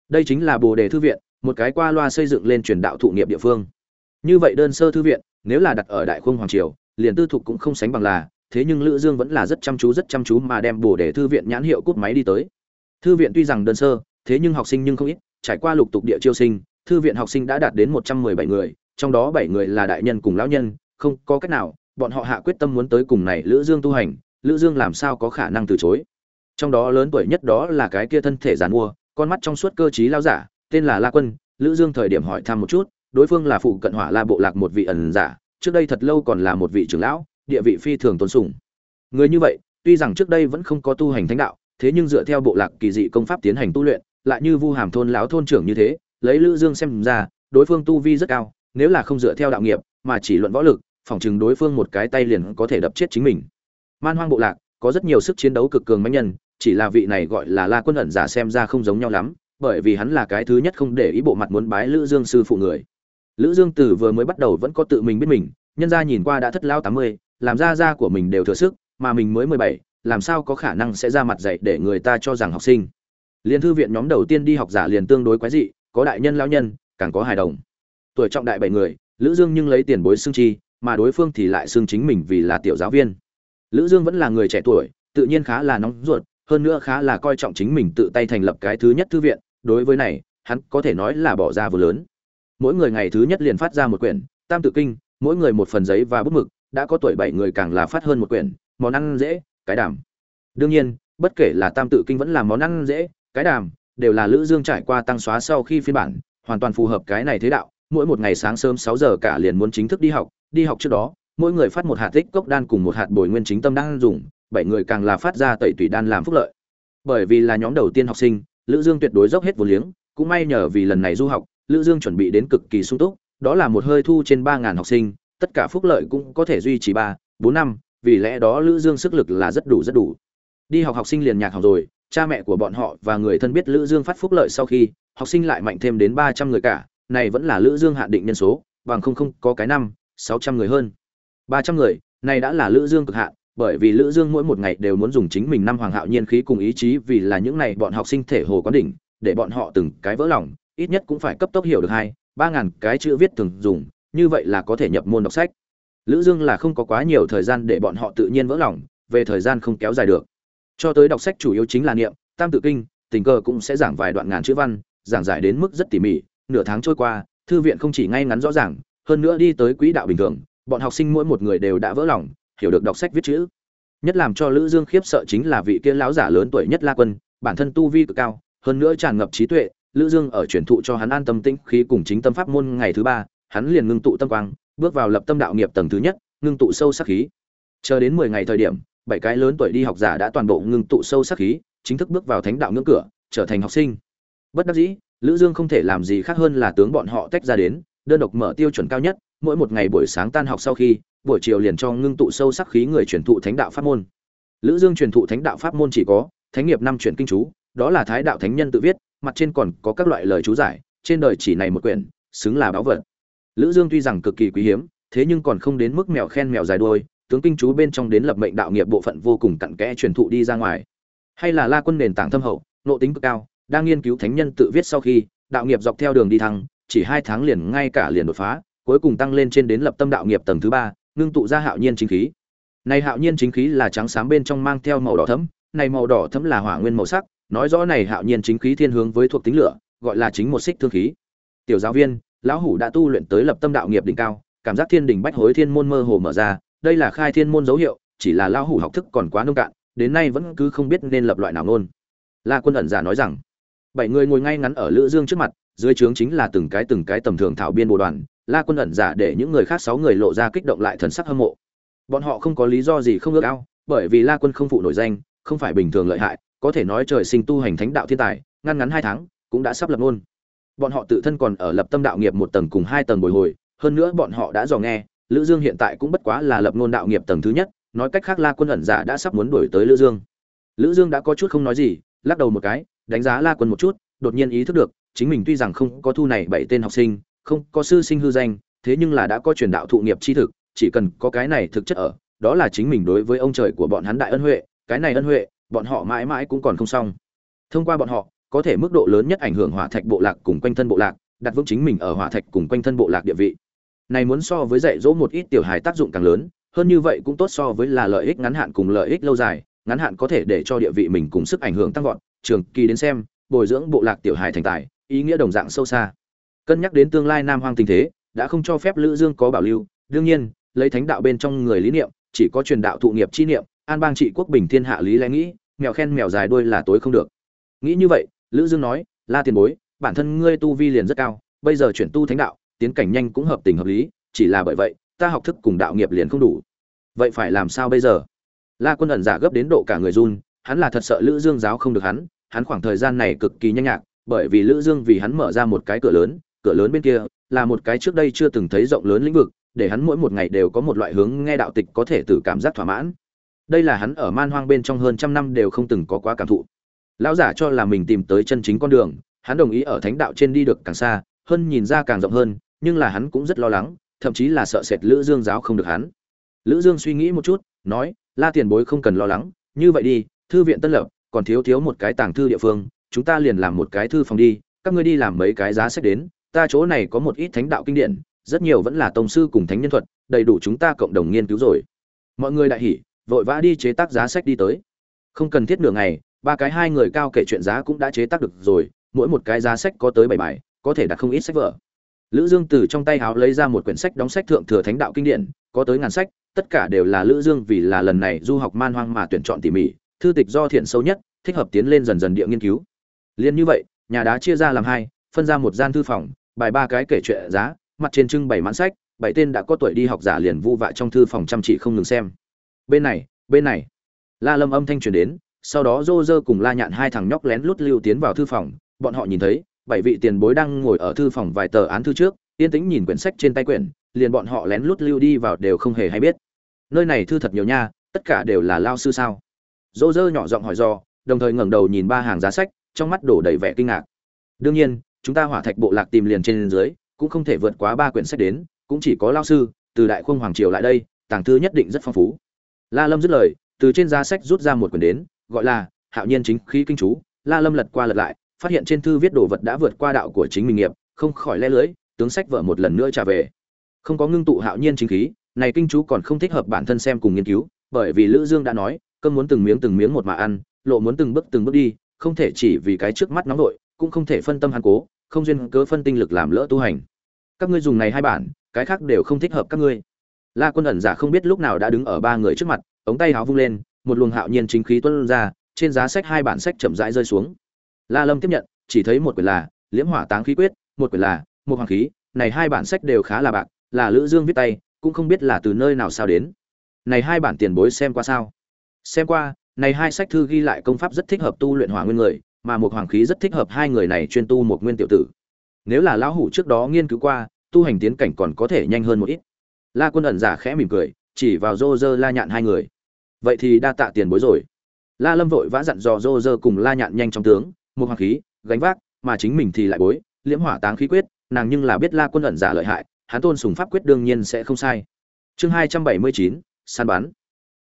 Đây chính là bồ đề thư viện, một cái qua loa xây dựng lên truyền đạo thụ nghiệp địa phương. Như vậy đơn sơ thư viện, nếu là đặt ở đại khung hoàng triều, liền tư thục cũng không sánh bằng là, thế nhưng lữ dương vẫn là rất chăm chú, rất chăm chú mà đem bồ đề thư viện nhãn hiệu cút máy đi tới. Thư viện tuy rằng đơn sơ, thế nhưng học sinh nhưng không ít, trải qua lục tục địa chiêu sinh thư viện học sinh đã đạt đến 117 người, trong đó 7 người là đại nhân cùng lão nhân, không có cách nào, bọn họ hạ quyết tâm muốn tới cùng này lữ dương tu hành, lữ dương làm sao có khả năng từ chối. Trong đó lớn tuổi nhất đó là cái kia thân thể giàn mua, con mắt trong suốt cơ trí lao giả, tên là la quân, lữ dương thời điểm hỏi thăm một chút, đối phương là phụ cận hỏa la bộ lạc một vị ẩn giả, trước đây thật lâu còn là một vị trưởng lão, địa vị phi thường tôn sùng. Người như vậy, tuy rằng trước đây vẫn không có tu hành thánh đạo, thế nhưng dựa theo bộ lạc kỳ dị công pháp tiến hành tu luyện, lại như vu hàm thôn lão thôn trưởng như thế lấy lữ dương xem ra đối phương tu vi rất cao nếu là không dựa theo đạo nghiệp mà chỉ luận võ lực phỏng chừng đối phương một cái tay liền có thể đập chết chính mình. Man hoang bộ lạc có rất nhiều sức chiến đấu cực cường mãnh nhân chỉ là vị này gọi là la quân ẩn giả xem ra không giống nhau lắm bởi vì hắn là cái thứ nhất không để ý bộ mặt muốn bái lữ dương sư phụ người. Lữ dương tử vừa mới bắt đầu vẫn có tự mình biết mình nhân gia nhìn qua đã thất lao 80, làm ra ra của mình đều thừa sức mà mình mới 17, làm sao có khả năng sẽ ra mặt dạy để người ta cho rằng học sinh. Liên thư viện nhóm đầu tiên đi học giả liền tương đối quái dị có đại nhân lão nhân, càng có hài đồng. Tuổi trọng đại bảy người, lữ dương nhưng lấy tiền bối xương chi, mà đối phương thì lại xương chính mình vì là tiểu giáo viên. Lữ dương vẫn là người trẻ tuổi, tự nhiên khá là nóng ruột, hơn nữa khá là coi trọng chính mình tự tay thành lập cái thứ nhất thư viện, đối với này, hắn có thể nói là bỏ ra vừa lớn. Mỗi người ngày thứ nhất liền phát ra một quyển, tam tự kinh, mỗi người một phần giấy và bút mực, đã có tuổi bảy người càng là phát hơn một quyển, món ăn dễ, cái đảm đương nhiên, bất kể là tam tự kinh vẫn là món ăn dễ, cái đảm đều là lữ dương trải qua tăng xóa sau khi phiên bản, hoàn toàn phù hợp cái này thế đạo, mỗi một ngày sáng sớm 6 giờ cả liền muốn chính thức đi học đi học trước đó, mỗi người phát một hạt tích cốc đan cùng một hạt bồi nguyên chính tâm đang dùng, bảy người càng là phát ra tẩy tùy đan làm phúc lợi. Bởi vì là nhóm đầu tiên học sinh, lữ dương tuyệt đối dốc hết vô liếng, cũng may nhờ vì lần này du học, lữ dương chuẩn bị đến cực kỳ sung túc, đó là một hơi thu trên 3.000 học sinh, tất cả phúc lợi cũng có thể duy trì ba, bốn năm, vì lẽ đó lữ dương sức lực là rất đủ rất đủ. Đi học học sinh liền nhạc học rồi cha mẹ của bọn họ và người thân biết lữ dương phát phúc lợi sau khi, học sinh lại mạnh thêm đến 300 người cả, này vẫn là lữ dương hạn định nhân số, bằng không không, có cái năm 600 người hơn. 300 người, này đã là lữ dương cực hạn, bởi vì lữ dương mỗi một ngày đều muốn dùng chính mình năm hoàng hạo nhiên khí cùng ý chí vì là những này bọn học sinh thể hồ quán đỉnh, để bọn họ từng cái vỡ lòng, ít nhất cũng phải cấp tốc hiểu được hai, ba ngàn cái chữ viết thường dùng, như vậy là có thể nhập môn đọc sách. Lữ dương là không có quá nhiều thời gian để bọn họ tự nhiên vỡ lòng, về thời gian không kéo dài được cho tới đọc sách chủ yếu chính là niệm, tam tự kinh, tình cờ cũng sẽ giảng vài đoạn ngàn chữ văn, giảng giải đến mức rất tỉ mỉ. Nửa tháng trôi qua, thư viện không chỉ ngay ngắn rõ ràng, hơn nữa đi tới quỹ đạo bình thường, bọn học sinh mỗi một người đều đã vỡ lòng, hiểu được đọc sách viết chữ. Nhất làm cho lữ dương khiếp sợ chính là vị kia lão giả lớn tuổi nhất la quân, bản thân tu vi cực cao, hơn nữa tràn ngập trí tuệ, lữ dương ở truyền thụ cho hắn an tâm tĩnh khí cùng chính tâm pháp môn ngày thứ ba, hắn liền ngưng tụ tâm quang, bước vào lập tâm đạo nghiệp tầng thứ nhất, ngưng tụ sâu sắc khí. Chờ đến 10 ngày thời điểm bảy cái lớn tuổi đi học giả đã toàn bộ ngưng tụ sâu sắc khí, chính thức bước vào thánh đạo ngưỡng cửa, trở thành học sinh. Bất đắc dĩ, lữ dương không thể làm gì khác hơn là tướng bọn họ tách ra đến, đơn độc mở tiêu chuẩn cao nhất, mỗi một ngày buổi sáng tan học sau khi, buổi chiều liền cho ngưng tụ sâu sắc khí người truyền thụ thánh đạo pháp môn. Lữ dương truyền thụ thánh đạo pháp môn chỉ có, thánh nghiệp năm truyền kinh chú, đó là thái đạo thánh nhân tự viết, mặt trên còn có các loại lời chú giải, trên đời chỉ này một quyển, xứng là báo vật. Lữ dương tuy rằng cực kỳ quý hiếm, thế nhưng còn không đến mức mèo khen mèo dài đuôi tướng kinh chú bên trong đến lập mệnh đạo nghiệp bộ phận vô cùng cặn kẽ truyền thụ đi ra ngoài. Hay là la quân nền tảng thâm hậu, nội tính cực cao, đang nghiên cứu thánh nhân tự viết sau khi, đạo nghiệp dọc theo đường đi thăng, chỉ hai tháng liền ngay cả liền đột phá, cuối cùng tăng lên trên đến lập tâm đạo nghiệp tầng thứ ba, ngưng tụ ra hạo nhiên chính khí. Này hạo nhiên chính khí là trắng xám bên trong mang theo màu đỏ thẫm, này màu đỏ thẫm là hỏa nguyên màu sắc, nói rõ này hạo nhiên chính khí thiên hướng với thuộc tính lửa, gọi là chính một xích thương khí. Tiểu giáo viên, lão hủ đã tu luyện tới lập tâm đạo nghiệp đỉnh cao, cảm giác thiên đỉnh bách hối thiên môn mơ hồ mở ra đây là khai thiên môn dấu hiệu, chỉ là lao hủ học thức còn quá nông cạn, đến nay vẫn cứ không biết nên lập loại nào ngôn la quân ẩn giả nói rằng, bảy người ngồi ngay ngắn ở lữ dương trước mặt, dưới trướng chính là từng cái từng cái tầm thường thảo biên bộ đoàn. La quân ẩn giả để những người khác sáu người lộ ra kích động lại thần sắc hâm mộ. Bọn họ không có lý do gì không ước ao, bởi vì la quân không phụ nổi danh, không phải bình thường lợi hại, có thể nói trời sinh tu hành thánh đạo thiên tài, ngăn ngắn hai tháng, cũng đã sắp lập ngôn bọn họ tự thân còn ở lập tâm đạo nghiệp một tầng cùng hai tầng bồi hồi, hơn nữa bọn họ đã dò nghe lữ dương hiện tại cũng bất quá là lập ngôn đạo nghiệp tầng thứ nhất, nói cách khác la quân ẩn giả đã sắp muốn đuổi tới lữ dương. Lữ dương đã có chút không nói gì, lắc đầu một cái, đánh giá la quân một chút, đột nhiên ý thức được, chính mình tuy rằng không có thu này bảy tên học sinh, không có sư sinh hư danh, thế nhưng là đã có truyền đạo thụ nghiệp chi thực, chỉ cần có cái này thực chất ở, đó là chính mình đối với ông trời của bọn hắn đại ân huệ, cái này ân huệ, bọn họ mãi mãi cũng còn không xong. Thông qua bọn họ, có thể mức độ lớn nhất ảnh hưởng hỏa thạch bộ lạc cùng quanh thân bộ lạc, đặt vững chính mình ở hỏa thạch cùng quanh thân bộ lạc địa vị này muốn so với dạy dỗ một ít tiểu hài tác dụng càng lớn, hơn như vậy cũng tốt so với là lợi ích ngắn hạn cùng lợi ích lâu dài, ngắn hạn có thể để cho địa vị mình cùng sức ảnh hưởng tăng vọt, trường kỳ đến xem, bồi dưỡng bộ lạc tiểu hài thành tài, ý nghĩa đồng dạng sâu xa. Cân nhắc đến tương lai nam hoang tình thế, đã không cho phép lữ dương có bảo lưu, đương nhiên, lấy thánh đạo bên trong người lý niệm, chỉ có truyền đạo thụ nghiệp chi niệm, an bang trị quốc bình thiên hạ lý lẽ nghĩ, mèo khen mèo dài đuôi là tối không được. Nghĩ như vậy, lữ dương nói, la tiền bối, bản thân ngươi tu vi liền rất cao, bây giờ chuyển tu thánh đạo tiến cảnh nhanh cũng hợp tình hợp lý, chỉ là bởi vậy, ta học thức cùng đạo nghiệp liền không đủ. Vậy phải làm sao bây giờ? La quân ẩn giả gấp đến độ cả người run, hắn là thật sợ lữ dương giáo không được hắn hắn khoảng thời gian này cực kỳ nhanh nhạc, bởi vì lữ dương vì hắn mở ra một cái cửa lớn cửa lớn bên kia là một cái trước đây chưa từng thấy rộng lớn lĩnh vực, để hắn mỗi một ngày đều có một loại hướng nghe đạo tịch có thể tự cảm giác thỏa mãn. Đây là hắn ở man hoang bên trong hơn trăm năm đều không từng có quá cảm thụ. Lão giả cho là mình tìm tới chân chính con đường, hắn đồng ý ở thánh đạo trên đi được càng xa, hơn nhìn ra càng rộng hơn nhưng là hắn cũng rất lo lắng, thậm chí là sợ sệt lữ dương giáo không được hắn. Lữ dương suy nghĩ một chút, nói, la tiền bối không cần lo lắng, như vậy đi, thư viện tân lập, còn thiếu thiếu một cái tàng thư địa phương, chúng ta liền làm một cái thư phòng đi, các ngươi đi làm mấy cái giá sách đến, ta chỗ này có một ít thánh đạo kinh điển, rất nhiều vẫn là tông sư cùng thánh nhân thuật, đầy đủ chúng ta cộng đồng nghiên cứu rồi. Mọi người đại hỉ, vội vã đi chế tác giá sách đi tới. Không cần thiết nửa ngày, ba cái hai người cao kể chuyện giá cũng đã chế tác được rồi, mỗi một cái giá sách có tới bảy bài, có thể đặt không ít sách vở lữ dương từ trong tay háo lấy ra một quyển sách đóng sách thượng thừa thánh đạo kinh điển, có tới ngàn sách, tất cả đều là lữ dương vì là lần này du học man hoang mà tuyển chọn tỉ mỉ, thư tịch do thiện sâu nhất, thích hợp tiến lên dần dần địa nghiên cứu. Liên như vậy, nhà đá chia ra làm hai, phân ra một gian thư phòng, bài ba cái kể chuyện giá, mặt trên trưng bày mãn sách, bảy tên đã có tuổi đi học giả liền vu vạ trong thư phòng chăm chỉ không ngừng xem. Bên này bên này, la lâm âm thanh truyền đến, sau đó rô cùng la nhạn hai thằng nhóc lén lút lưu tiến vào thư phòng, bọn họ nhìn thấy bảy vị tiền bối đang ngồi ở thư phòng vài tờ án thư trước, yên tĩnh nhìn quyển sách trên tay quyển, liền bọn họ lén lút lưu đi vào đều không hề hay biết. Nơi này thư thật nhiều nha, tất cả đều là lao sư sao? Dỗ dơ nhỏ giọng hỏi do đồng thời ngẩng đầu nhìn ba hàng giá sách, trong mắt đổ đầy vẻ kinh ngạc. Đương nhiên, chúng ta hỏa thạch bộ lạc tìm liền trên dưới, cũng không thể vượt quá ba quyển sách đến, cũng chỉ có lao sư, từ đại khung hoàng triều lại đây, tàng thư nhất định rất phong phú. La lâm dứt lời, từ trên giá sách rút ra một quyển đến, gọi là hạo nhiên chính khí kinh chú. La lâm lật qua lật lại phát hiện trên thư viết đồ vật đã vượt qua đạo của chính mình nghiệp, không khỏi lẽ lưỡi tướng sách vợ một lần nữa trả về. Không có ngưng tụ hạo nhiên chính khí, này kinh chú còn không thích hợp bản thân xem cùng nghiên cứu, bởi vì lữ dương đã nói, cơm muốn từng miếng từng miếng một mà ăn, lộ muốn từng bước từng bước đi, không thể chỉ vì cái trước mắt nóng nội cũng không thể phân tâm hắn cố, không duyên cớ phân tinh lực làm lỡ tu hành. Các ngươi dùng này hai bản, cái khác đều không thích hợp các ngươi. La quân ẩn giả không biết lúc nào đã đứng ở ba người trước mặt, ống tay áo vung lên, một luồng hạo nhiên chính khí tuôn ra, trên giá sách hai bản sách chậm rãi rơi xuống la lâm tiếp nhận, chỉ thấy một quyển là liễm hỏa táng khí quyết, một quyển là một hoàng khí, này hai bản sách đều khá là bạc, là lữ dương viết tay, cũng không biết là từ nơi nào sao đến. Này hai bản tiền bối xem qua sao? Xem qua, này hai sách thư ghi lại công pháp rất thích hợp tu luyện hỏa nguyên người, mà một hoàng khí rất thích hợp hai người này chuyên tu một nguyên tiểu tử. Nếu là lão hủ trước đó nghiên cứu qua, tu hành tiến cảnh còn có thể nhanh hơn một ít. La quân ẩn giả khẽ mỉm cười, chỉ vào Roger la nhạn hai người. Vậy thì đa tạ tiền bối rồi. La lâm vội vã dặn dò Roger cùng la nhạn nhanh trong tướng một hoàng khí, gánh vác, mà chính mình thì lại bối, liễm hỏa táng khí quyết, nàng nhưng là biết la quân ẩn giả lợi hại, hắn tôn sùng pháp quyết đương nhiên sẽ không sai. Chương hai trăm bảy mươi chín, săn bắn.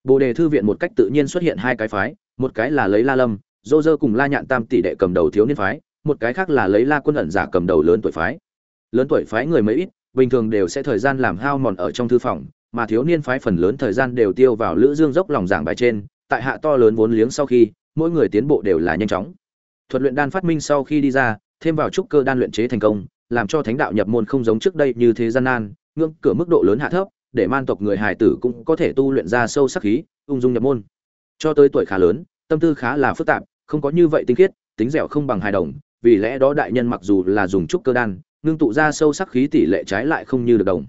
Bồ đề thư viện một cách tự nhiên xuất hiện hai cái phái, một cái là lấy la lâm, dô dơ cùng la nhạn tam tỷ đệ cầm đầu thiếu niên phái, một cái khác là lấy la quân ẩn giả cầm đầu lớn tuổi phái. Lớn tuổi phái người mấy ít, bình thường đều sẽ thời gian làm hao mòn ở trong thư phòng, mà thiếu niên phái phần lớn thời gian đều tiêu vào lữ dương dốc lòng giảng bài trên, tại hạ to lớn vốn liếng sau khi, mỗi người tiến bộ đều là nhanh chóng thuật luyện đan phát minh sau khi đi ra, thêm vào trúc cơ đan luyện chế thành công, làm cho thánh đạo nhập môn không giống trước đây như thế gian nan, ngưỡng cửa mức độ lớn hạ thấp, để man tộc người hài tử cũng có thể tu luyện ra sâu sắc khí, ung dung nhập môn. Cho tới tuổi khá lớn, tâm tư khá là phức tạp, không có như vậy tinh khiết, tính dẻo không bằng hài đồng, vì lẽ đó đại nhân mặc dù là dùng trúc cơ đan, ngưng tụ ra sâu sắc khí tỷ lệ trái lại không như được đồng.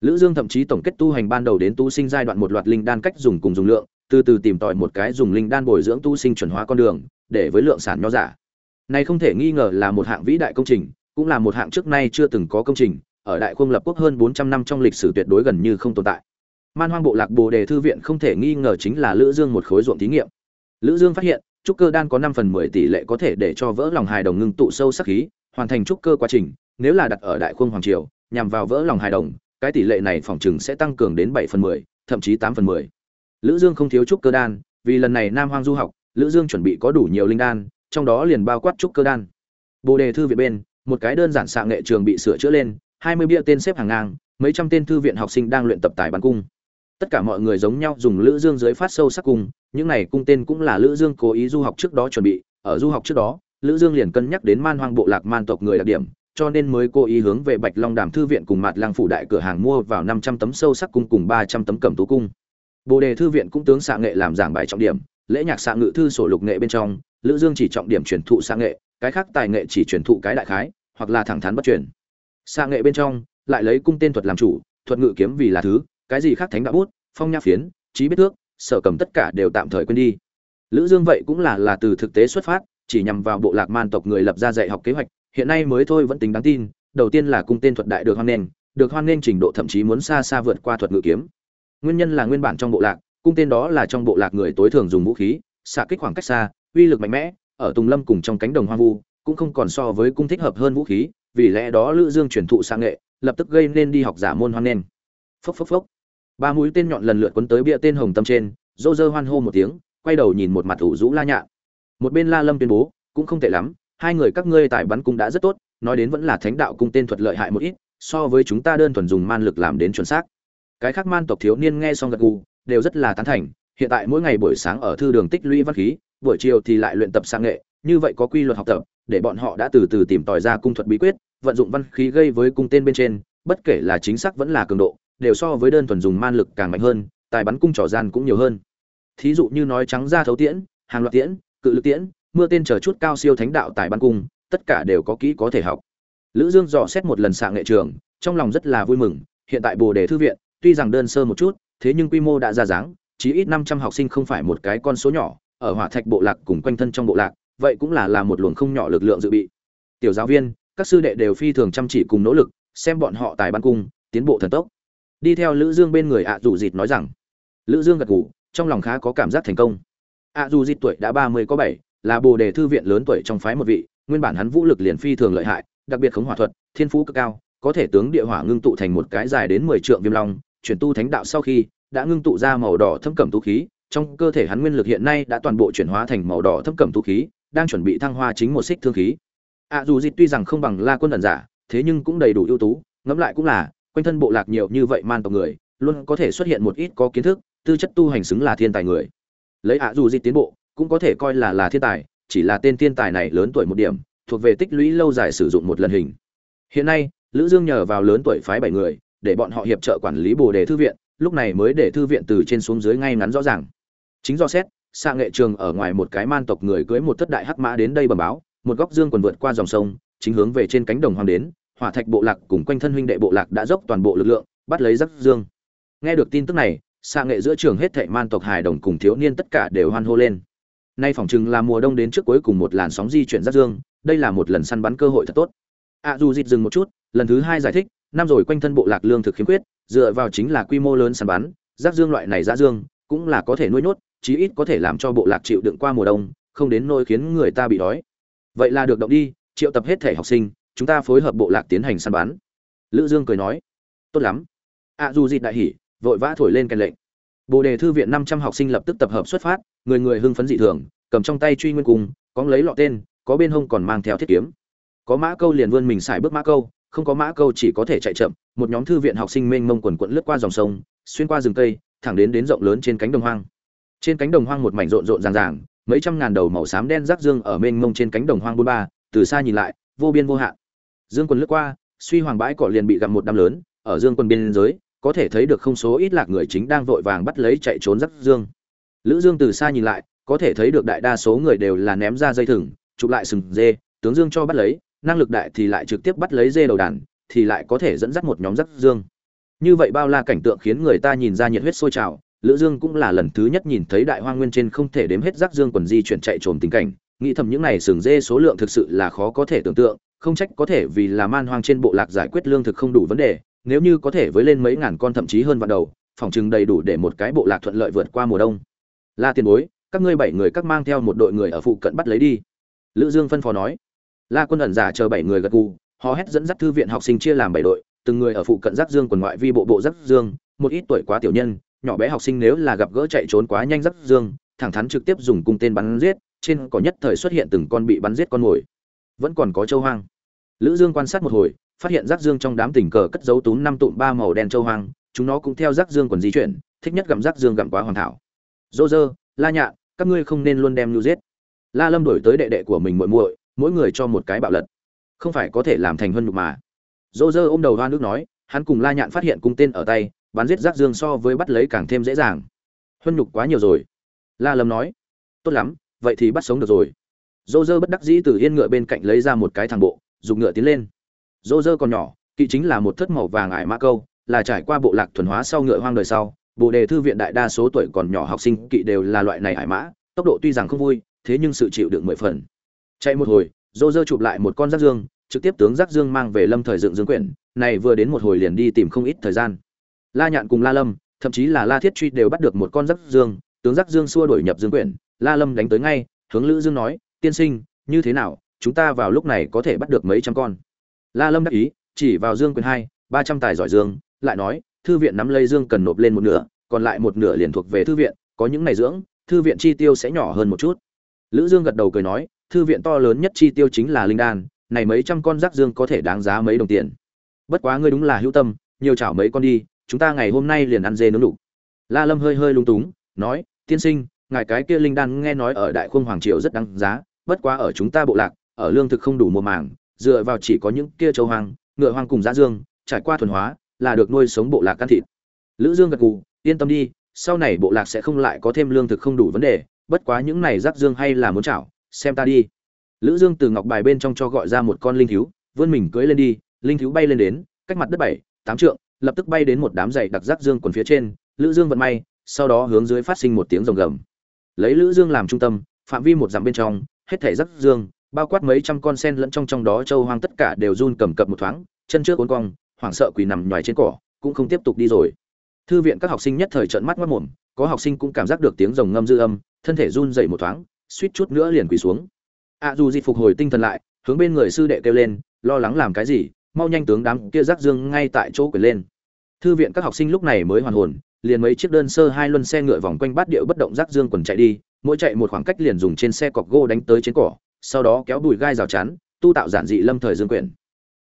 Lữ dương thậm chí tổng kết tu hành ban đầu đến tu sinh giai đoạn một loạt linh đan cách dùng cùng dùng lượng, từ từ tìm tòi một cái dùng linh đan bồi dưỡng tu sinh chuẩn hóa con đường để với lượng sản nho giả. Này không thể nghi ngờ là một hạng vĩ đại công trình cũng là một hạng trước nay chưa từng có công trình ở đại khung lập quốc hơn 400 năm trong lịch sử tuyệt đối gần như không tồn tại. Man hoang bộ lạc bồ đề thư viện không thể nghi ngờ chính là lữ dương một khối ruộng thí nghiệm. Lữ dương phát hiện trúc cơ đan có 5 phần 10 tỷ lệ có thể để cho vỡ lòng hài đồng ngưng tụ sâu sắc khí hoàn thành trúc cơ quá trình nếu là đặt ở đại khung hoàng triều nhằm vào vỡ lòng hài đồng cái tỷ lệ này phòng chừng sẽ tăng cường đến 7 phần 10, thậm chí 8 phần 10. Lữ Dương không thiếu trúc cơ đan, vì lần này Nam Hoang du học, Lữ Dương chuẩn bị có đủ nhiều linh đan, trong đó liền bao quát trúc cơ đan. Bồ đề thư viện bên, một cái đơn giản xạ nghệ trường bị sửa chữa lên, 20 bia tên xếp hàng ngang, mấy trăm tên thư viện học sinh đang luyện tập tài bắn cung. Tất cả mọi người giống nhau dùng Lữ Dương dưới phát sâu sắc cung, những này cung tên cũng là Lữ Dương cố ý du học trước đó chuẩn bị, ở du học trước đó, Lữ Dương liền cân nhắc đến man hoang bộ lạc man tộc người đặc điểm, cho nên mới cố ý hướng về Bạch Long Đàm thư viện cùng Mạt Lang phủ đại cửa hàng mua vào 500 tấm sâu sắc cung cùng 300 tấm cẩm tú cung. Bồ đề thư viện cũng tướng xạ nghệ làm giảng bài trọng điểm, lễ nhạc xạ ngự thư sổ lục nghệ bên trong, Lữ Dương chỉ trọng điểm truyền thụ xạ nghệ, cái khác tài nghệ chỉ truyền thụ cái đại khái hoặc là thẳng thắn bất truyền. Xạ nghệ bên trong lại lấy cung tên thuật làm chủ thuật ngự kiếm vì là thứ cái gì khác thánh đạo bút phong nha phiến trí biết thước sở cầm tất cả đều tạm thời quên đi. Lữ dương vậy cũng là là từ thực tế xuất phát chỉ nhằm vào bộ lạc man tộc người lập ra dạy học kế hoạch hiện nay mới thôi vẫn tính đáng tin đầu tiên là cung tên thuật đại được hoan nghênh được hoan nghênh trình độ thậm chí muốn xa xa vượt qua thuật ngự kiếm. Nguyên nhân là nguyên bản trong bộ lạc cung tên đó là trong bộ lạc người tối thường dùng vũ khí, xạ kích khoảng cách xa, uy lực mạnh mẽ, ở tùng lâm cùng trong cánh đồng hoang vu, cũng không còn so với cung thích hợp hơn vũ khí, vì lẽ đó lữ dương truyền thụ sang nghệ, lập tức gây nên đi học giả môn hoan nên phốc phốc phốc. Ba mũi tên nhọn lần lượt quấn tới bia tên hồng tâm trên dô dơ hoan hô một tiếng, quay đầu nhìn một mặt ủ rũ la nhạn. Một bên la lâm tuyên bố, cũng không tệ lắm, hai người các ngươi tài bắn cung đã rất tốt, nói đến vẫn là thánh đạo cung tên thuật lợi hại một ít, so với chúng ta đơn thuần dùng man lực làm đến chuẩn xác. Cái khác man tộc thiếu niên nghe xong gật gù đều rất là tán thành, hiện tại mỗi ngày buổi sáng ở thư đường tích lũy văn khí, buổi chiều thì lại luyện tập sang nghệ, như vậy có quy luật học tập, để bọn họ đã từ từ tìm tòi ra cung thuật bí quyết, vận dụng văn khí gây với cung tên bên trên, bất kể là chính xác vẫn là cường độ, đều so với đơn thuần dùng man lực càng mạnh hơn, tài bắn cung trò gian cũng nhiều hơn. Thí dụ như nói trắng ra thấu tiễn, hàng loạt tiễn, cự lực tiễn, mưa tên chờ chút cao siêu thánh đạo tài bắn cung, tất cả đều có kỹ có thể học. Lữ dương dò xét một lần sạng nghệ trường, trong lòng rất là vui mừng, hiện tại bồ đề thư viện, tuy rằng đơn sơ một chút thế nhưng quy mô đã ra dáng chí ít 500 học sinh không phải một cái con số nhỏ ở hỏa thạch bộ lạc cùng quanh thân trong bộ lạc vậy cũng là là một luồng không nhỏ lực lượng dự bị. Tiểu giáo viên các sư đệ đều phi thường chăm chỉ cùng nỗ lực xem bọn họ tài ban cung tiến bộ thần tốc. Đi theo lữ dương bên người ạ à dù dịt nói rằng lữ dương gật gù trong lòng khá có cảm giác thành công. Ạ à dù dịt tuổi đã 30 có 7, là bồ đề thư viện lớn tuổi trong phái một vị nguyên bản hắn vũ lực liền phi thường lợi hại đặc biệt khống hỏa thuật thiên phú cực cao có thể tướng địa hỏa ngưng tụ thành một cái dài đến 10 trượng viêm long chuyển tu thánh đạo sau khi đã ngưng tụ ra màu đỏ thâm cẩm tu khí trong cơ thể hắn nguyên lực hiện nay đã toàn bộ chuyển hóa thành màu đỏ thâm cẩm tu khí đang chuẩn bị thăng hoa chính một xích thương khí. Ạ à, dù dịt tuy rằng không bằng la quân ẩn giả thế nhưng cũng đầy đủ ưu tú ngẫm lại cũng là quanh thân bộ lạc nhiều như vậy man tộc người luôn có thể xuất hiện một ít có kiến thức tư chất tu hành xứng là thiên tài người. Lấy ạ à dù dịt tiến bộ cũng có thể coi là là thiên tài chỉ là tên thiên tài này lớn tuổi một điểm thuộc về tích lũy lâu dài sử dụng một lần hình. Hiện nay lữ dương nhờ vào lớn tuổi phái bảy người để bọn họ hiệp trợ quản lý bồ đề thư viện, lúc này mới để thư viện từ trên xuống dưới ngay ngắn rõ ràng. Chính do xét xạ nghệ trường ở ngoài một cái man tộc người cưới một thất đại hắc mã đến đây bẩm báo, một góc dương quần vượt qua dòng sông, chính hướng về trên cánh đồng hoang đến, hỏa thạch bộ lạc cùng quanh thân huynh đệ bộ lạc đã dốc toàn bộ lực lượng, bắt lấy giáp dương. Nghe được tin tức này xạ nghệ giữa trường hết thệ man tộc hài đồng cùng thiếu niên tất cả đều hoan hô lên. Nay phỏng chừng là mùa đông đến trước cuối cùng một làn sóng di chuyển giáp dương, đây là một lần săn bắn cơ hội thật tốt. A dù dịt dừng một chút, lần thứ hai giải thích năm rồi quanh thân bộ lạc lương thực khiếm khuyết, dựa vào chính là quy mô lớn săn bắn, rác dương loại này rác dương, cũng là có thể nuôi nhốt, chí ít có thể làm cho bộ lạc chịu đựng qua mùa đông, không đến nỗi khiến người ta bị đói. Vậy là được động đi, triệu tập hết thể học sinh, chúng ta phối hợp bộ lạc tiến hành săn bắn. Lữ dương cười nói, tốt lắm. A dù dịt đại hỉ, vội vã thổi lên kèn lệnh. Bồ đề thư viện 500 học sinh lập tức tập hợp xuất phát, người người hưng phấn dị thường, cầm trong tay truy nguyên cung có lấy lọ tên, có bên hông còn mang theo thiết kiếm. Có mã câu liền vươn mình xài bước mã câu không có mã câu chỉ có thể chạy chậm, một nhóm thư viện học sinh mênh mông quần quận lướt qua dòng sông, xuyên qua rừng cây, thẳng đến đến rộng lớn trên cánh đồng hoang. Trên cánh đồng hoang một mảnh rộn rộn ràng ràng, mấy trăm ngàn đầu màu xám đen rác dương ở mênh mông trên cánh đồng hoang bôn ba, từ xa nhìn lại, vô biên vô hạn. Dương quần lướt qua, suy hoàng bãi cỏ liền bị gặm một đám lớn, ở dương quần biên giới, có thể thấy được không số ít lạc người chính đang vội vàng bắt lấy chạy trốn rắc dương. Lữ dương từ xa nhìn lại, có thể thấy được đại đa số người đều là ném ra dây thừng, chụp lại sừng dê, tướng dương cho bắt lấy năng lực đại thì lại trực tiếp bắt lấy dê đầu đàn, thì lại có thể dẫn dắt một nhóm dắt dương. Như vậy bao la cảnh tượng khiến người ta nhìn ra nhiệt huyết sôi trào, lữ dương cũng là lần thứ nhất nhìn thấy đại hoang nguyên trên không thể đếm hết rắc dương quần di chuyển chạy trồm tình cảnh, nghĩ thầm những này sừng dê số lượng thực sự là khó có thể tưởng tượng, không trách có thể vì là man hoang trên bộ lạc giải quyết lương thực không đủ vấn đề, nếu như có thể với lên mấy ngàn con thậm chí hơn vạn đầu, phòng trừng đầy đủ để một cái bộ lạc thuận lợi vượt qua mùa đông. La tiền bối, các ngươi bảy người các mang theo một đội người ở phụ cận bắt lấy đi. Lữ dương phân phó nói la quân ẩn giả chờ bảy người gật gù họ hét dẫn dắt thư viện học sinh chia làm bảy đội từng người ở phụ cận dắt dương quần ngoại vi bộ bộ dắt dương một ít tuổi quá tiểu nhân nhỏ bé học sinh nếu là gặp gỡ chạy trốn quá nhanh dắt dương thẳng thắn trực tiếp dùng cung tên bắn giết trên có nhất thời xuất hiện từng con bị bắn giết con mồi. Vẫn còn có châu hoang. Lữ dương quan sát một hồi phát hiện dắt dương trong đám tình cờ cất giấu túm năm tụm ba màu đen châu hoang chúng nó cũng theo dắt dương quần di chuyển thích nhất gặm dắt dương gặm quá hoàn thảo. Dô dơ la nhạ, các ngươi không nên luôn đem nhu giết. La lâm đổi tới đệ đệ của mình muội muội mỗi người cho một cái bạo lật. Không phải có thể làm thành hơn nhục mà. Dô dơ ôm đầu hoa nước nói, hắn cùng la nhạn phát hiện cung tên ở tay, bắn giết giác dương so với bắt lấy càng thêm dễ dàng. Huân nhục quá nhiều rồi. La lâm nói, tốt lắm, vậy thì bắt sống được rồi. Dô dơ bất đắc dĩ từ yên ngựa bên cạnh lấy ra một cái thằng bộ, dùng ngựa tiến lên. Dô dơ còn nhỏ, kỵ chính là một thất màu vàng ải mã câu, là trải qua bộ lạc thuần hóa sau ngựa hoang đời sau bộ đề thư viện đại đa số tuổi còn nhỏ học sinh kỵ đều là loại này ải mã, tốc độ tuy rằng không vui, thế nhưng sự chịu đựng mười phần chạy một hồi, dô dơ chụp lại một con rác dương, trực tiếp tướng rác dương mang về lâm thời dựng dương quyển, này vừa đến một hồi liền đi tìm không ít thời gian. La nhạn cùng la lâm, thậm chí là la thiết truy đều bắt được một con rác dương, tướng rác dương xua đổi nhập dương quyển. La lâm đánh tới ngay, hướng lữ dương nói, tiên sinh, như thế nào, chúng ta vào lúc này có thể bắt được mấy trăm con? La lâm đắc ý, chỉ vào dương quyển hai, ba trăm tài giỏi dương, lại nói, thư viện nắm lây dương cần nộp lên một nửa, còn lại một nửa liền thuộc về thư viện, có những ngày dưỡng, thư viện chi tiêu sẽ nhỏ hơn một chút. Lữ dương gật đầu cười nói thư viện to lớn nhất chi tiêu chính là linh đan, này mấy trăm con rác dương có thể đáng giá mấy đồng tiền. Bất quá ngươi đúng là hữu tâm, nhiều chảo mấy con đi, chúng ta ngày hôm nay liền ăn dê nướng đủ. La lâm hơi hơi lung túng, nói, tiên sinh, ngài cái kia linh đan nghe nói ở đại khung hoàng triều rất đáng giá, bất quá ở chúng ta bộ lạc, ở lương thực không đủ mùa màng, dựa vào chỉ có những kia châu hoang, ngựa hoang cùng giá dương, trải qua thuần hóa, là được nuôi sống bộ lạc can thịt. Lữ dương gật gù, yên tâm đi, sau này bộ lạc sẽ không lại có thêm lương thực không đủ vấn đề, bất quá những này rác dương hay là muốn chảo xem ta đi. Lữ dương từ ngọc bài bên trong cho gọi ra một con linh thiếu vươn mình cưỡi lên đi, linh thiếu bay lên đến, cách mặt đất bảy, tám trượng, lập tức bay đến một đám dày đặc rác dương quần phía trên. Lữ dương vận may, sau đó hướng dưới phát sinh một tiếng rồng gầm. Lấy lữ dương làm trung tâm, phạm vi một dặm bên trong, hết thảy rác dương, bao quát mấy trăm con sen lẫn trong trong đó châu hoang tất cả đều run cầm cập một thoáng, chân trước cuốn cong, hoảng sợ quỳ nằm nhòi trên cỏ, cũng không tiếp tục đi rồi. Thư viện các học sinh nhất thời trợn mắt mắt mồm có học sinh cũng cảm giác được tiếng rồng ngâm dư âm, thân thể run dậy một thoáng suýt chút nữa liền quỳ xuống. A dù dịp phục hồi tinh thần lại, hướng bên người sư đệ kêu lên, lo lắng làm cái gì? Mau nhanh tướng đám kia rác dương ngay tại chỗ quyền lên. Thư viện các học sinh lúc này mới hoàn hồn, liền mấy chiếc đơn sơ hai luân xe ngựa vòng quanh bát điệu bất động rác dương quần chạy đi, mỗi chạy một khoảng cách liền dùng trên xe cọc gỗ đánh tới trên cỏ, sau đó kéo bùi gai rào chắn, tu tạo giản dị lâm thời dương quyển.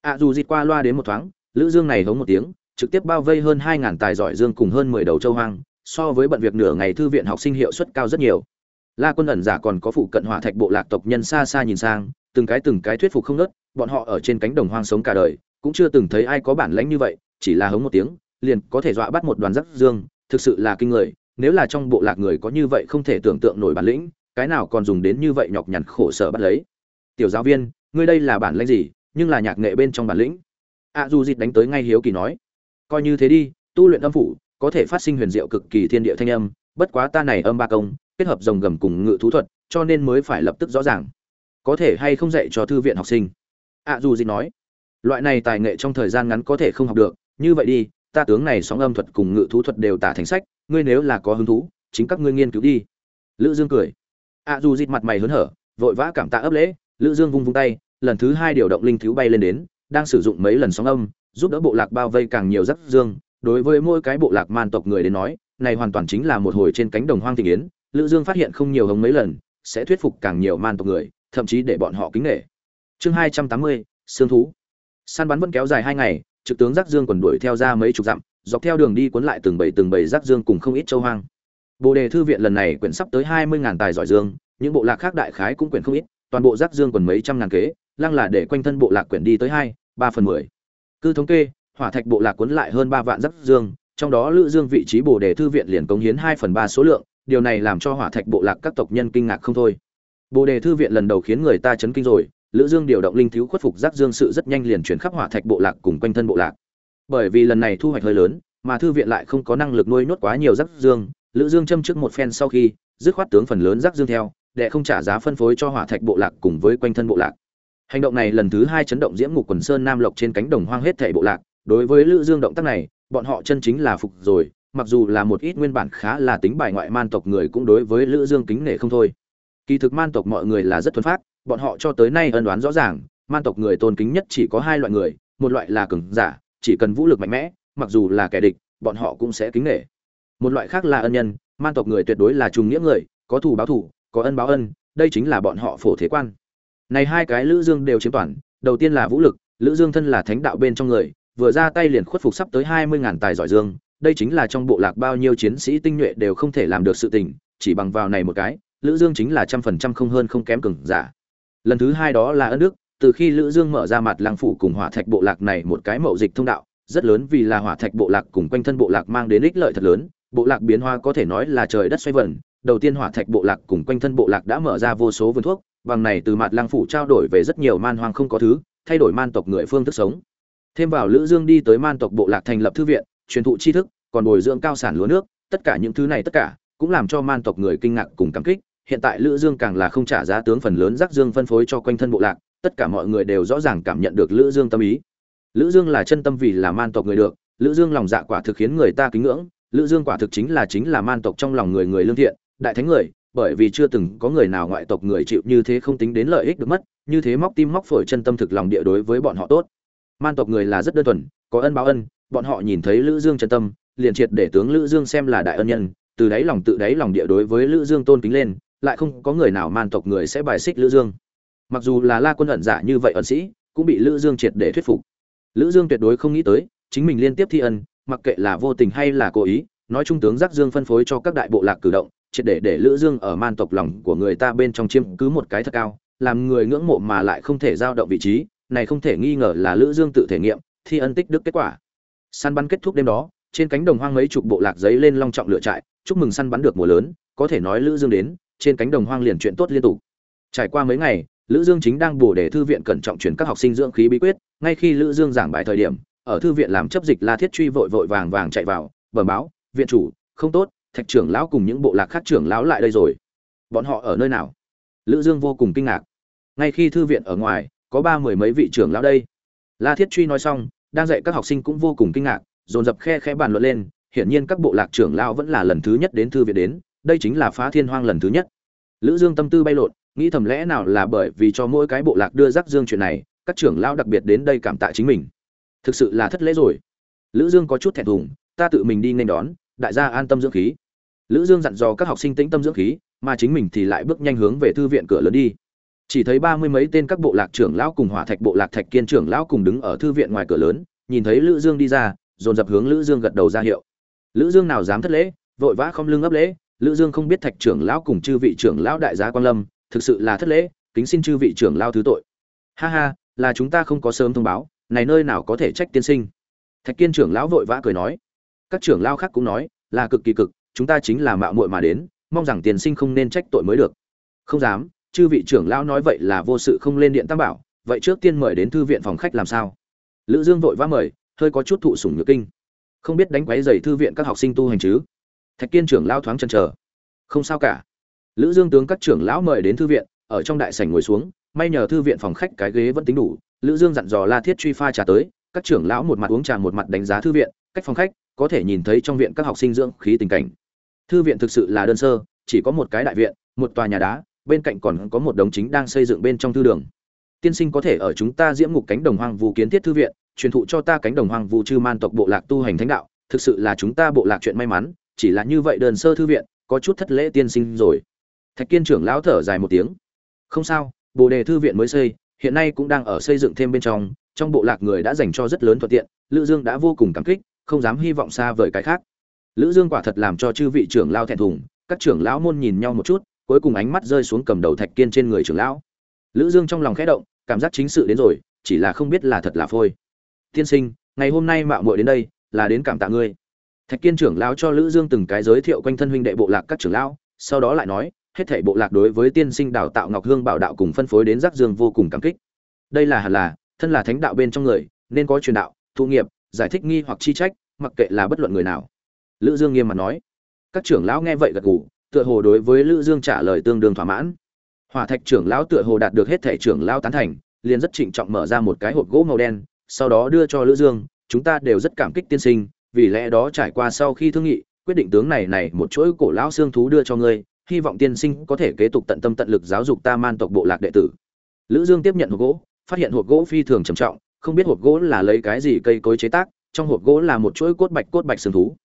A dù dịp qua loa đến một thoáng, lữ dương này hống một tiếng, trực tiếp bao vây hơn hai ngàn tài giỏi dương cùng hơn mười đầu châu hoang, so với bận việc nửa ngày thư viện học sinh hiệu suất cao rất nhiều la quân ẩn giả còn có phụ cận hỏa thạch bộ lạc tộc nhân xa xa nhìn sang từng cái từng cái thuyết phục không nớt bọn họ ở trên cánh đồng hoang sống cả đời cũng chưa từng thấy ai có bản lãnh như vậy chỉ là hống một tiếng liền có thể dọa bắt một đoàn rắc dương thực sự là kinh người nếu là trong bộ lạc người có như vậy không thể tưởng tượng nổi bản lĩnh cái nào còn dùng đến như vậy nhọc nhằn khổ sở bắt lấy. Tiểu giáo viên ngươi đây là bản lãnh gì nhưng là nhạc nghệ bên trong bản lĩnh. A à, du dịt đánh tới ngay hiếu kỳ nói coi như thế đi tu luyện âm phủ có thể phát sinh huyền diệu cực kỳ thiên địa thanh âm bất quá ta này âm ba công kết hợp rồng gầm cùng ngự thú thuật cho nên mới phải lập tức rõ ràng. Có thể hay không dạy cho thư viện học sinh? Ạ à, dù gì nói loại này tài nghệ trong thời gian ngắn có thể không học được. Như vậy đi ta tướng này sóng âm thuật cùng ngự thú thuật đều tả thành sách ngươi nếu là có hứng thú chính các ngươi nghiên cứu đi. Lữ dương cười. Ạ à, dù dịt mặt mày hớn hở vội vã cảm tạ ấp lễ. Lữ dương vung vung tay lần thứ hai điều động linh thiếu bay lên đến đang sử dụng mấy lần sóng âm giúp đỡ bộ lạc bao vây càng nhiều rắc dương. Đối với mỗi cái bộ lạc man tộc người đến nói này hoàn toàn chính là một hồi trên cánh đồng hoang thị yến lữ dương phát hiện không nhiều hống mấy lần sẽ thuyết phục càng nhiều man tộc người thậm chí để bọn họ kính nể. Chương 280, xương thú. Săn bắn vẫn kéo dài hai ngày trực tướng rắc dương quần đuổi theo ra mấy chục dặm dọc theo đường đi cuốn lại từng bầy từng bầy rắc dương cùng không ít châu hoang. Bồ đề thư viện lần này quyển sắp tới hai mươi ngàn tài giỏi dương những bộ lạc khác đại khái cũng quyển không ít toàn bộ rắc dương quần mấy trăm ngàn kế lăng là để quanh thân bộ lạc quyển đi tới hai ba phần mười. Cứ thống kê hỏa thạch bộ lạc cuốn lại hơn ba vạn rắc dương trong đó lữ dương vị trí bồ đề thư viện liền cống hiến hai phần ba số lượng điều này làm cho hỏa thạch bộ lạc các tộc nhân kinh ngạc không thôi. Bồ đề thư viện lần đầu khiến người ta chấn kinh rồi, lữ dương điều động linh thiếu khuất phục giác dương sự rất nhanh liền chuyển khắp hỏa thạch bộ lạc cùng quanh thân bộ lạc. Bởi vì lần này thu hoạch hơi lớn, mà thư viện lại không có năng lực nuôi nốt quá nhiều giác dương, lữ dương châm trước một phen sau khi, dứt khoát tướng phần lớn giác dương theo, để không trả giá phân phối cho hỏa thạch bộ lạc cùng với quanh thân bộ lạc. Hành động này lần thứ hai chấn động diễm ngục quần sơn nam lộc trên cánh đồng hoang hết thảy bộ lạc. Đối với lữ dương động tác này, bọn họ chân chính là phục rồi mặc dù là một ít nguyên bản khá là tính bài ngoại man tộc người cũng đối với lữ dương kính nể không thôi. Kỳ thực man tộc mọi người là rất thuần phát bọn họ cho tới nay ân đoán rõ ràng, man tộc người tôn kính nhất chỉ có hai loại người, một loại là cường giả, chỉ cần vũ lực mạnh mẽ, mặc dù là kẻ địch, bọn họ cũng sẽ kính nể. Một loại khác là ân nhân, man tộc người tuyệt đối là trùng nghĩa người, có thù báo thù, có ân báo ân, đây chính là bọn họ phổ thế quan. Này hai cái lữ dương đều chiếm toàn, đầu tiên là vũ lực, lữ dương thân là thánh đạo bên trong người, vừa ra tay liền khuất phục sắp tới hai mươi ngàn tài giỏi dương đây chính là trong bộ lạc bao nhiêu chiến sĩ tinh nhuệ đều không thể làm được sự tình, chỉ bằng vào này một cái, lữ dương chính là trăm phần trăm không hơn không kém cường giả. Lần thứ hai đó là ân đức, từ khi lữ dương mở ra mặt Lang phủ cùng hỏa thạch bộ lạc này một cái mậu dịch thông đạo, rất lớn vì là hỏa thạch bộ lạc cùng quanh thân bộ lạc mang đến ích lợi thật lớn, bộ lạc biến hóa có thể nói là trời đất xoay vần, đầu tiên hỏa thạch bộ lạc cùng quanh thân bộ lạc đã mở ra vô số vườn thuốc, bằng này từ mặt lang phủ trao đổi về rất nhiều man hoang không có thứ, thay đổi man tộc người phương thức sống. Thêm vào lữ dương đi tới man tộc bộ lạc thành lập thư viện truyền thụ tri thức, còn bồi dưỡng cao sản lúa nước, tất cả những thứ này tất cả cũng làm cho man tộc người kinh ngạc cùng cảm kích. Hiện tại lữ dương càng là không trả giá tướng phần lớn rắc dương phân phối cho quanh thân bộ lạc, tất cả mọi người đều rõ ràng cảm nhận được lữ dương tâm ý. Lữ dương là chân tâm vì là man tộc người được, lữ dương lòng dạ quả thực khiến người ta kính ngưỡng, lữ dương quả thực chính là chính là man tộc trong lòng người người lương thiện, đại thánh người, bởi vì chưa từng có người nào ngoại tộc người chịu như thế không tính đến lợi ích được mất, như thế móc tim móc phổi chân tâm thực lòng địa đối với bọn họ tốt. Man tộc người là rất đơn thuần, có ân báo ân bọn họ nhìn thấy lữ dương chân tâm, liền triệt để tướng lữ dương xem là đại ân nhân, từ đáy lòng tự đáy lòng địa đối với lữ dương tôn kính lên, lại không có người nào man tộc người sẽ bài xích lữ dương. Mặc dù là la quân ẩn giả như vậy ẩn sĩ, cũng bị lữ dương triệt để thuyết phục. Lữ dương tuyệt đối không nghĩ tới, chính mình liên tiếp thi ân, mặc kệ là vô tình hay là cố ý, nói trung tướng giác dương phân phối cho các đại bộ lạc cử động, triệt để để lữ dương ở man tộc lòng của người ta bên trong chiếm cứ một cái thật cao, làm người ngưỡng mộ mà lại không thể giao động vị trí, này không thể nghi ngờ là lữ dương tự thể nghiệm, thi ân tích đức kết quả săn bắn kết thúc đêm đó, trên cánh đồng hoang mấy chục bộ lạc giấy lên long trọng lựa trại, chúc mừng săn bắn được mùa lớn, có thể nói lữ dương đến, trên cánh đồng hoang liền chuyện tốt liên tục. Trải qua mấy ngày, lữ dương chính đang bổ để thư viện cẩn trọng chuyển các học sinh dưỡng khí bí quyết, ngay khi lữ dương giảng bài thời điểm, ở thư viện làm chấp dịch la thiết truy vội vội vàng vàng chạy vào, bẩm báo, viện chủ, không tốt, thạch trưởng lão cùng những bộ lạc khác trưởng lão lại đây rồi. Bọn họ ở nơi nào? Lữ dương vô cùng kinh ngạc. Ngay khi thư viện ở ngoài, có ba mười mấy vị trưởng lão đây. La thiết truy nói xong đang dạy các học sinh cũng vô cùng kinh ngạc, dồn dập khe khẽ bàn luận lên, hiển nhiên các bộ lạc trưởng lão vẫn là lần thứ nhất đến thư viện đến, đây chính là phá thiên hoang lần thứ nhất. Lữ dương tâm tư bay lộn, nghĩ thầm lẽ nào là bởi vì cho mỗi cái bộ lạc đưa rắc dương chuyện này, các trưởng lão đặc biệt đến đây cảm tạ chính mình. Thực sự là thất lễ rồi. Lữ dương có chút thẹn thùng, ta tự mình đi nên đón, đại gia an tâm dưỡng khí. Lữ dương dặn dò các học sinh tĩnh tâm dưỡng khí, mà chính mình thì lại bước nhanh hướng về thư viện cửa lớn đi chỉ thấy ba mươi mấy tên các bộ lạc trưởng lão cùng hỏa thạch bộ lạc thạch kiên trưởng lão cùng đứng ở thư viện ngoài cửa lớn, nhìn thấy lữ dương đi ra, dồn dập hướng lữ dương gật đầu ra hiệu. Lữ dương nào dám thất lễ, vội vã không lưng ấp lễ, lữ dương không biết thạch trưởng lão cùng chư vị trưởng lão đại gia quan lâm, thực sự là thất lễ, kính xin chư vị trưởng lão thứ tội. Ha ha, là chúng ta không có sớm thông báo, này nơi nào có thể trách tiên sinh? Thạch kiên trưởng lão vội vã cười nói. Các trưởng lão khác cũng nói, là cực kỳ cực, chúng ta chính là mạo muội mà đến, mong rằng tiên sinh không nên trách tội mới được. Không dám chư vị trưởng lão nói vậy là vô sự không lên điện tam bảo, vậy trước tiên mời đến thư viện phòng khách làm sao? Lữ dương vội vã mời, hơi có chút thụ sủng nhược kinh. Không biết đánh quấy giày thư viện các học sinh tu hành chứ? Thạch kiên trưởng lão thoáng chần chờ. Không sao cả. Lữ dương tướng các trưởng lão mời đến thư viện, ở trong đại sảnh ngồi xuống, may nhờ thư viện phòng khách cái ghế vẫn tính đủ, lữ dương dặn dò la thiết truy pha trà tới, các trưởng lão một mặt uống trà một mặt đánh giá thư viện, cách phòng khách, có thể nhìn thấy trong viện các học sinh dưỡng khí tình cảnh. Thư viện thực sự là đơn sơ, chỉ có một cái đại viện, một tòa nhà đá bên cạnh còn có một đống chính đang xây dựng bên trong thư đường. Tiên sinh có thể ở chúng ta diễm ngục cánh đồng hoang vu kiến thiết thư viện, truyền thụ cho ta cánh đồng hoang vu chư man tộc bộ lạc tu hành thánh đạo. Thực sự là chúng ta bộ lạc chuyện may mắn, chỉ là như vậy đơn sơ thư viện, có chút thất lễ tiên sinh rồi. Thạch kiên trưởng lão thở dài một tiếng. Không sao, bồ đề thư viện mới xây, hiện nay cũng đang ở xây dựng thêm bên trong trong bộ lạc người đã dành cho rất lớn thuận tiện, lữ dương đã vô cùng cảm kích, không dám hy vọng xa vời cái khác. Lữ dương quả thật làm cho chư vị trưởng lão thẹn thùng, các trưởng lão môn nhìn nhau một chút cuối cùng ánh mắt rơi xuống cầm đầu thạch kiên trên người trưởng lão. Lữ dương trong lòng khẽ động, cảm giác chính sự đến rồi, chỉ là không biết là thật là phôi. Tiên sinh, ngày hôm nay mạo muội đến đây, là đến cảm tạ ngươi. Thạch kiên trưởng lão cho lữ dương từng cái giới thiệu quanh thân huynh đệ bộ lạc các trưởng lão, sau đó lại nói, hết thảy bộ lạc đối với tiên sinh đào tạo ngọc hương bảo đạo cùng phân phối đến giác dương vô cùng cảm kích. Đây là hẳn là, thân là thánh đạo bên trong người, nên có truyền đạo, thu nghiệp, giải thích nghi hoặc chi trách, mặc kệ là bất luận người nào. Lữ dương nghiêm mặt nói. Các trưởng lão nghe vậy gật gù tựa hồ đối với lữ dương trả lời tương đương thỏa mãn. Hỏa thạch trưởng lão tựa hồ đạt được hết thể trưởng lão tán thành, liền rất trịnh trọng mở ra một cái hộp gỗ màu đen, sau đó đưa cho lữ dương, chúng ta đều rất cảm kích tiên sinh, vì lẽ đó trải qua sau khi thương nghị, quyết định tướng này này một chuỗi cổ lão xương thú đưa cho ngươi, hy vọng tiên sinh có thể kế tục tận tâm tận lực giáo dục ta man tộc bộ lạc đệ tử. Lữ dương tiếp nhận hộp gỗ, phát hiện hộp gỗ phi thường trầm trọng, không biết hộp gỗ là lấy cái gì cây cối chế tác, trong hộp gỗ là một chuỗi cốt bạch cốt bạch xương thú.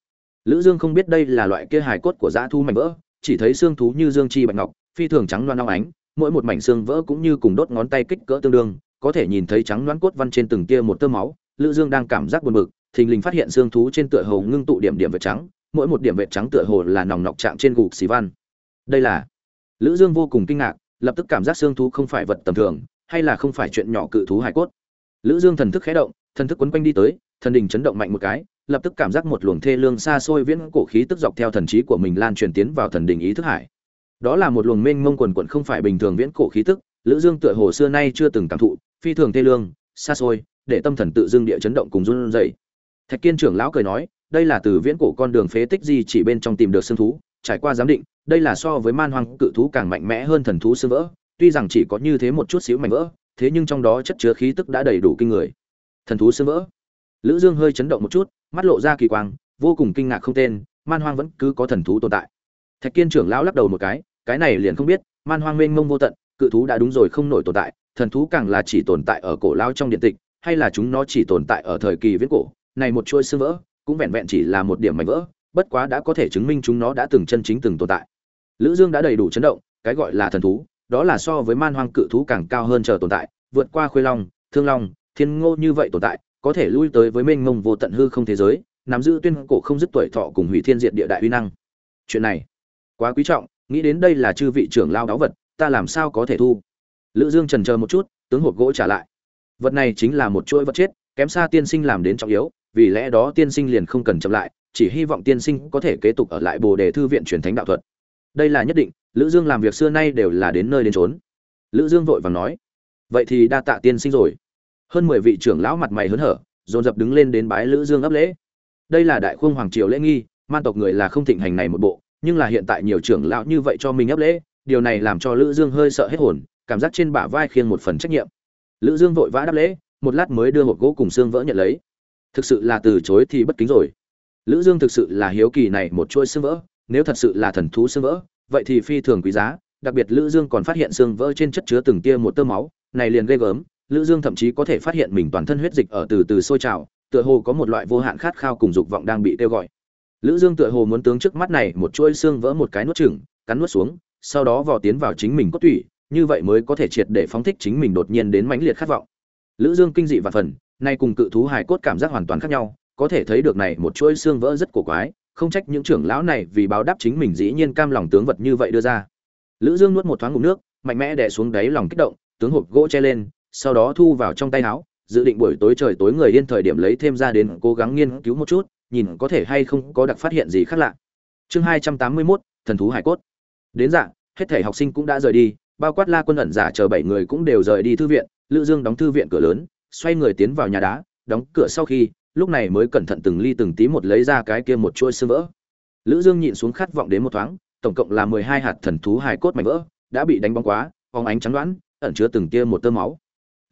Lữ dương không biết đây là loại kia hài cốt của dã thu mảnh vỡ chỉ thấy xương thú như dương chi bạch ngọc, phi thường trắng loan long ánh, mỗi một mảnh xương vỡ cũng như cùng đốt ngón tay kích cỡ tương đương, có thể nhìn thấy trắng loãng cốt văn trên từng kia một tơ máu, lữ dương đang cảm giác buồn bực, thình lình phát hiện xương thú trên tựa hồ ngưng tụ điểm điểm vệt trắng, mỗi một điểm vệt trắng tựa hồ là nòng nọc chạm trên gục xì văn. Đây là lữ dương vô cùng kinh ngạc, lập tức cảm giác xương thú không phải vật tầm thường, hay là không phải chuyện nhỏ cự thú hải cốt. Lữ dương thần thức khẽ động, thần thức quấn quanh đi tới, thần đình chấn động mạnh một cái lập tức cảm giác một luồng thê lương xa xôi viễn cổ khí tức dọc theo thần trí của mình lan truyền tiến vào thần đình ý thức hải. Đó là một luồng mênh mông quần quần không phải bình thường viễn cổ khí tức, lữ dương tựa hồ xưa nay chưa từng cảm thụ, phi thường thê lương, xa xôi, để tâm thần tự dưng địa chấn động cùng run rẩy. Thạch kiên trưởng lão cười nói, đây là từ viễn cổ con đường phế tích gì chỉ bên trong tìm được xương thú, trải qua giám định, đây là so với man hoang cự thú càng mạnh mẽ hơn thần thú xương vỡ, tuy rằng chỉ có như thế một chút xíu mảnh vỡ, thế nhưng trong đó chất chứa khí tức đã đầy đủ kinh người. Thần thú xương vỡ lữ dương hơi chấn động một chút, mắt lộ ra kỳ quang, vô cùng kinh ngạc không tên, man hoang vẫn cứ có thần thú tồn tại. Thạch kiên trưởng lão lắc đầu một cái cái này liền không biết, man hoang mênh mông vô tận, cự thú đã đúng rồi không nổi tồn tại, thần thú càng là chỉ tồn tại ở cổ lao trong điện tịch, hay là chúng nó chỉ tồn tại ở thời kỳ viễn cổ, này một chuôi xương vỡ, cũng vẹn vẹn chỉ là một điểm mảnh vỡ, bất quá đã có thể chứng minh chúng nó đã từng chân chính từng tồn tại. Lữ dương đã đầy đủ chấn động, cái gọi là thần thú, đó là so với man hoang cự thú càng cao hơn chờ tồn tại, vượt qua khuê long, thương long, thiên ngô như vậy tồn tại có thể lui tới với mênh mông vô tận hư không thế giới, nắm giữ tuyên cổ không dứt tuổi thọ cùng hủy thiên diệt địa đại uy năng. Chuyện này, quá quý trọng, nghĩ đến đây là chư vị trưởng lao đáo vật, ta làm sao có thể thu? Lữ dương trần chờ một chút, tướng hộp gỗ trả lại. Vật này chính là một chuỗi vật chết, kém xa tiên sinh làm đến trọng yếu, vì lẽ đó tiên sinh liền không cần chậm lại, chỉ hy vọng tiên sinh có thể kế tục ở lại bồ đề thư viện truyền thánh đạo thuật. Đây là nhất định, lữ dương làm việc xưa nay đều là đến nơi đến trốn lữ dương vội vàng nói, vậy thì đa tạ tiên sinh rồi hơn mười vị trưởng lão mặt mày hớn hở, dồn dập đứng lên đến bái lữ dương ấp lễ. Đây là đại khung hoàng triều lễ nghi, man tộc người là không thịnh hành này một bộ, nhưng là hiện tại nhiều trưởng lão như vậy cho mình ấp lễ, điều này làm cho lữ dương hơi sợ hết hồn, cảm giác trên bả vai khiêng một phần trách nhiệm. Lữ dương vội vã đáp lễ, một lát mới đưa hộp gỗ cùng xương vỡ nhận lấy. Thực sự là từ chối thì bất kính rồi. Lữ dương thực sự là hiếu kỳ này một chuôi xương vỡ, nếu thật sự là thần thú xương vỡ, vậy thì phi thường quý giá, đặc biệt lữ dương còn phát hiện xương vỡ trên chất chứa từng tia một tơ máu, này liền ghê gớm lữ dương thậm chí có thể phát hiện mình toàn thân huyết dịch ở từ từ sôi trào, tựa hồ có một loại vô hạn khát khao cùng dục vọng đang bị kêu gọi. Lữ dương tựa hồ muốn tướng trước mắt này một chuôi xương vỡ một cái nuốt chửng, cắn nuốt xuống, sau đó vò tiến vào chính mình cốt tủy, như vậy mới có thể triệt để phóng thích chính mình đột nhiên đến mãnh liệt khát vọng. Lữ dương kinh dị và phần, nay cùng cự thú hài cốt cảm giác hoàn toàn khác nhau, có thể thấy được này một chuỗi xương vỡ rất cổ quái, không trách những trưởng lão này vì báo đáp chính mình dĩ nhiên cam lòng tướng vật như vậy đưa ra. Lữ dương nuốt một thoáng ngụm nước, mạnh mẽ đè xuống đáy lòng kích động, tướng hộp gỗ che lên sau đó thu vào trong tay áo dự định buổi tối trời tối người yên thời điểm lấy thêm ra đến cố gắng nghiên cứu một chút nhìn có thể hay không có đặc phát hiện gì khác lạ. Chương hai trăm tám mươi 281, thần thú hải cốt. Đến dạng hết thể học sinh cũng đã rời đi bao quát la quân ẩn giả chờ bảy người cũng đều rời đi thư viện lữ dương đóng thư viện cửa lớn xoay người tiến vào nhà đá đóng cửa sau khi lúc này mới cẩn thận từng ly từng tí một lấy ra cái kia một chuôi xương vỡ. Lữ dương nhịn xuống khát vọng đến một thoáng tổng cộng là mười hai hạt thần thú hài cốt mảnh vỡ đã bị đánh bóng quá phóng ánh trắng đoán ẩn chứa từng kia một tơ máu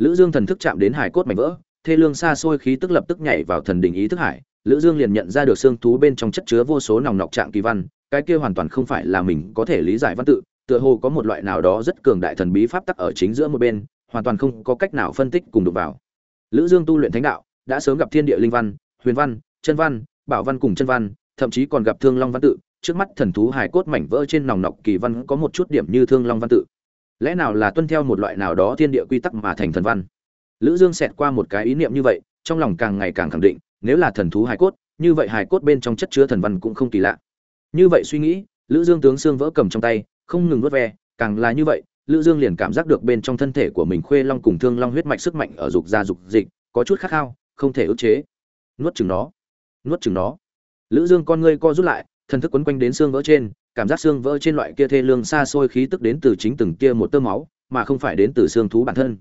lữ dương thần thức chạm đến hải cốt mảnh vỡ, thê lương xa xôi khí tức lập tức nhảy vào thần đình ý thức hải. Lữ dương liền nhận ra được xương thú bên trong chất chứa vô số nòng nọc trạng kỳ văn, cái kia hoàn toàn không phải là mình có thể lý giải văn tự, tựa hồ có một loại nào đó rất cường đại thần bí pháp tắc ở chính giữa một bên, hoàn toàn không có cách nào phân tích cùng đụng vào. Lữ dương tu luyện thánh đạo, đã sớm gặp thiên địa linh văn, huyền văn, chân văn, bảo văn cùng chân văn, thậm chí còn gặp thương long văn tự. Trước mắt thần thú hài cốt mảnh vỡ trên nòng nọc kỳ văn có một chút điểm như thương long văn tự lẽ nào là tuân theo một loại nào đó thiên địa quy tắc mà thành thần văn? Lữ dương xẹt qua một cái ý niệm như vậy, trong lòng càng ngày càng khẳng định, nếu là thần thú hài cốt, như vậy hài cốt bên trong chất chứa thần văn cũng không kỳ lạ. Như vậy suy nghĩ, lữ dương tướng xương vỡ cầm trong tay, không ngừng vớt ve, càng là như vậy, lữ dương liền cảm giác được bên trong thân thể của mình khuê long cùng thương long huyết mạch sức mạnh ở dục ra dục dịch, có chút khát khao, không thể ức chế. Nuốt chừng nó, nuốt chừng nó. Lữ dương con ngươi co rút lại, thần thức quấn quanh đến xương vỡ trên cảm giác xương vỡ trên loại kia thê lương xa xôi khí tức đến từ chính từng kia một tơ máu, mà không phải đến từ xương thú bản thân.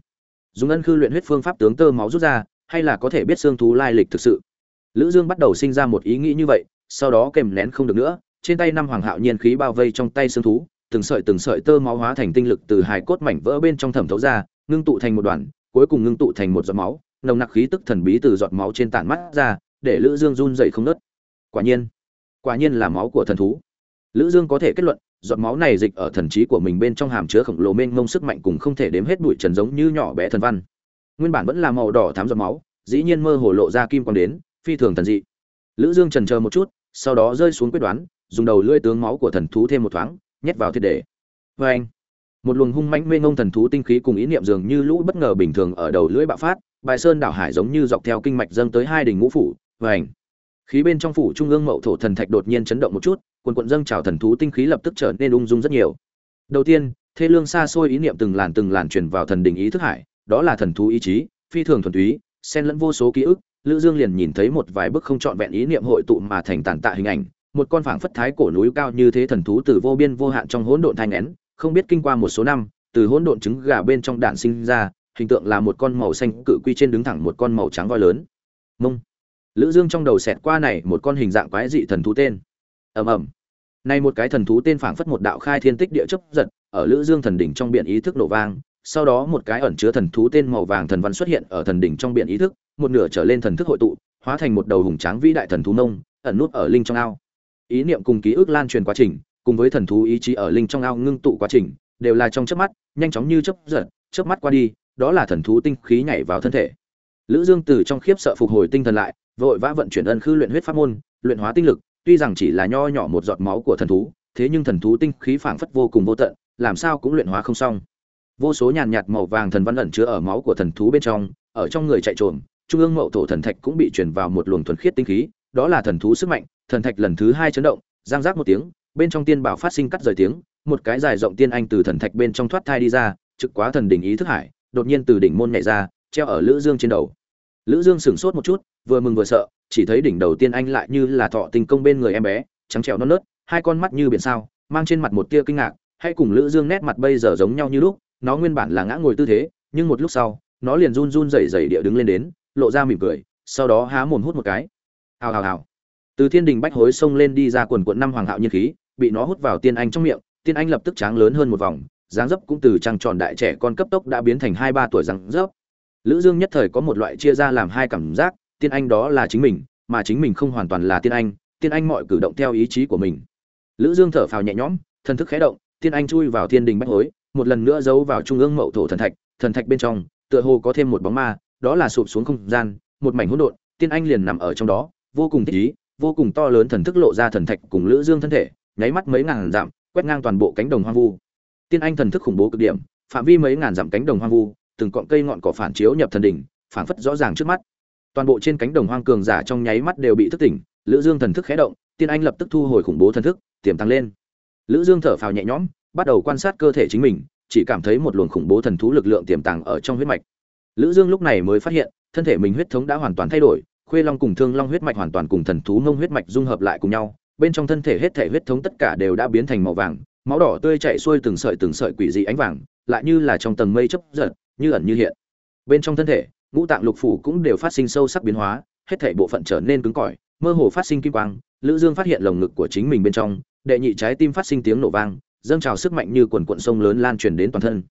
Dùng ân khư luyện huyết phương pháp tướng tơ máu rút ra, hay là có thể biết xương thú lai lịch thực sự. Lữ dương bắt đầu sinh ra một ý nghĩ như vậy, sau đó kèm nén không được nữa, trên tay năm hoàng hạo nhiên khí bao vây trong tay xương thú, từng sợi từng sợi tơ máu hóa thành tinh lực từ hài cốt mảnh vỡ bên trong thẩm thấu ra, ngưng tụ thành một đoàn, cuối cùng ngưng tụ thành một giọt máu, nồng nặc khí tức thần bí từ giọt máu trên tản mắt ra, để lữ dương run dậy không ngớt. quả nhiên quả nhiên là máu của thần thú lữ dương có thể kết luận giọt máu này dịch ở thần trí của mình bên trong hàm chứa khổng lồ mênh mông sức mạnh cùng không thể đếm hết bụi trần giống như nhỏ bé thần văn. Nguyên bản vẫn là màu đỏ thắm giọt máu dĩ nhiên mơ hồ lộ ra kim quang đến phi thường thần dị. Lữ dương chần chờ một chút sau đó rơi xuống quyết đoán dùng đầu lưỡi tướng máu của thần thú thêm một thoáng nhét vào thiết để vê anh một luồng hung mãnh mênh mông thần thú tinh khí cùng ý niệm dường như lũ bất ngờ bình thường ở đầu lưỡi bạo phát bài sơn đảo hải giống như dọc theo kinh mạch dâng tới hai đỉnh ngũ phủ. Vành, anh khí bên trong phủ trung ương mậu thổ thần thạch đột nhiên chấn động một chút quần quận dâng trào thần thú tinh khí lập tức trở nên ung dung rất nhiều. Đầu tiên thế lương xa xôi ý niệm từng làn từng làn truyền vào thần đình ý thức hải đó là thần thú ý chí phi thường thuần túy xen lẫn vô số ký ức lữ dương liền nhìn thấy một vài bức không trọn vẹn ý niệm hội tụ mà thành tàn tạ hình ảnh một con phảng phất thái cổ núi cao như thế thần thú từ vô biên vô hạn trong hỗn độn thanh nén, không biết kinh qua một số năm, từ hỗn độn trứng gà bên trong đạn sinh ra hình tượng là một con màu xanh cự quy trên đứng thẳng một con màu trắng voi lớn. Mông. Lữ dương trong đầu xẹt qua này một con hình dạng quái dị thần thú tên ầm ầm. Nay một cái thần thú tên phảng phất một đạo khai thiên tích địa chấp giật, ở lữ dương thần đỉnh trong biển ý thức nổ vang, sau đó một cái ẩn chứa thần thú tên màu vàng thần văn xuất hiện ở thần đỉnh trong biển ý thức, một nửa trở lên thần thức hội tụ, hóa thành một đầu hùng tráng vĩ đại thần thú nông, ẩn nút ở linh trong ao. Ý niệm cùng ký ức lan truyền quá trình, cùng với thần thú ý chí ở linh trong ao ngưng tụ quá trình, đều là trong chớp mắt, nhanh chóng như chớp giật, chớp mắt qua đi, đó là thần thú tinh khí nhảy vào thân thể. Lữ dương từ trong khiếp sợ phục hồi tinh thần lại, vội vã vận chuyển ân khư luyện huyết pháp môn, luyện hóa tinh lực tuy rằng chỉ là nho nhỏ một giọt máu của thần thú, thế nhưng thần thú tinh khí phảng phất vô cùng vô tận, làm sao cũng luyện hóa không xong. Vô số nhàn nhạt màu vàng thần văn ẩn chứa ở máu của thần thú bên trong, ở trong người chạy trộm trung ương mậu thổ thần thạch cũng bị truyền vào một luồng thuần khiết tinh khí, đó là thần thú sức mạnh, thần thạch lần thứ hai chấn động, giang giác một tiếng, bên trong tiên bảo phát sinh cắt rời tiếng, một cái dài rộng tiên anh từ thần thạch bên trong thoát thai đi ra, trực quá thần đỉnh ý thức hải, đột nhiên từ đỉnh môn nhảy ra, treo ở lữ dương trên đầu. Lữ dương sửng sốt một chút, vừa mừng vừa sợ chỉ thấy đỉnh đầu tiên anh lại như là thọ tình công bên người em bé, trắng trẻo non nớt, hai con mắt như biển sao, mang trên mặt một tia kinh ngạc hay cùng lữ dương nét mặt bây giờ giống nhau như lúc, nó nguyên bản là ngã ngồi tư thế, nhưng một lúc sau, nó liền run run rẩy rẩy địa đứng lên đến, lộ ra mỉm cười, sau đó há mồm hút một cái. Hào hào hào. Từ thiên đình bách hối xông lên đi ra quần quận năm hoàng hạo nhiên khí, bị nó hút vào tiên anh trong miệng, tiên anh lập tức tráng lớn hơn một vòng, dáng dấp cũng từ trăng tròn đại trẻ con cấp tốc đã biến thành hai ba tuổi dáng dấp. Lữ dương nhất thời có một loại chia ra làm hai cảm giác tiên anh đó là chính mình, mà chính mình không hoàn toàn là tiên anh tiên anh mọi cử động theo ý chí của mình. Lữ dương thở phào nhẹ nhõm, thần thức khẽ động, tiên anh chui vào thiên đình bách hối, một lần nữa giấu vào trung ương mậu thổ thần thạch thần thạch bên trong, tựa hồ có thêm một bóng ma, đó là sụp xuống không gian, một mảnh hỗn độn, tiên anh liền nằm ở trong đó, vô cùng thích ý, vô cùng to lớn thần thức lộ ra thần thạch cùng lữ dương thân thể, nháy mắt mấy ngàn dặm, quét ngang toàn bộ cánh đồng hoang vu. Tiên anh thần thức khủng bố cực điểm, phạm vi mấy ngàn dặm cánh đồng hoang vu, từng cọng cây ngọn cỏ phản chiếu nhập thần đỉnh, phảng phất rõ ràng trước mắt toàn bộ trên cánh đồng hoang cường giả trong nháy mắt đều bị thức tỉnh, lữ dương thần thức khẽ động, tiên anh lập tức thu hồi khủng bố thần thức, tiềm tăng lên. Lữ dương thở phào nhẹ nhõm, bắt đầu quan sát cơ thể chính mình, chỉ cảm thấy một luồng khủng bố thần thú lực lượng tiềm tàng ở trong huyết mạch. Lữ dương lúc này mới phát hiện, thân thể mình huyết thống đã hoàn toàn thay đổi, khuê long cùng thương long huyết mạch hoàn toàn cùng thần thú ngông huyết mạch dung hợp lại cùng nhau, bên trong thân thể hết thể huyết thống tất cả đều đã biến thành màu vàng, máu đỏ tươi chảy xuôi từng sợi từng sợi quỷ dị ánh vàng, lại như là trong tầng mây chớp giật, như ẩn như hiện. Bên trong thân thể ngũ tạng lục phủ cũng đều phát sinh sâu sắc biến hóa, hết thể bộ phận trở nên cứng cỏi, mơ hồ phát sinh kim quang, lữ dương phát hiện lồng ngực của chính mình bên trong, đệ nhị trái tim phát sinh tiếng nổ vang, dâng trào sức mạnh như quần cuộn sông lớn lan truyền đến toàn thân.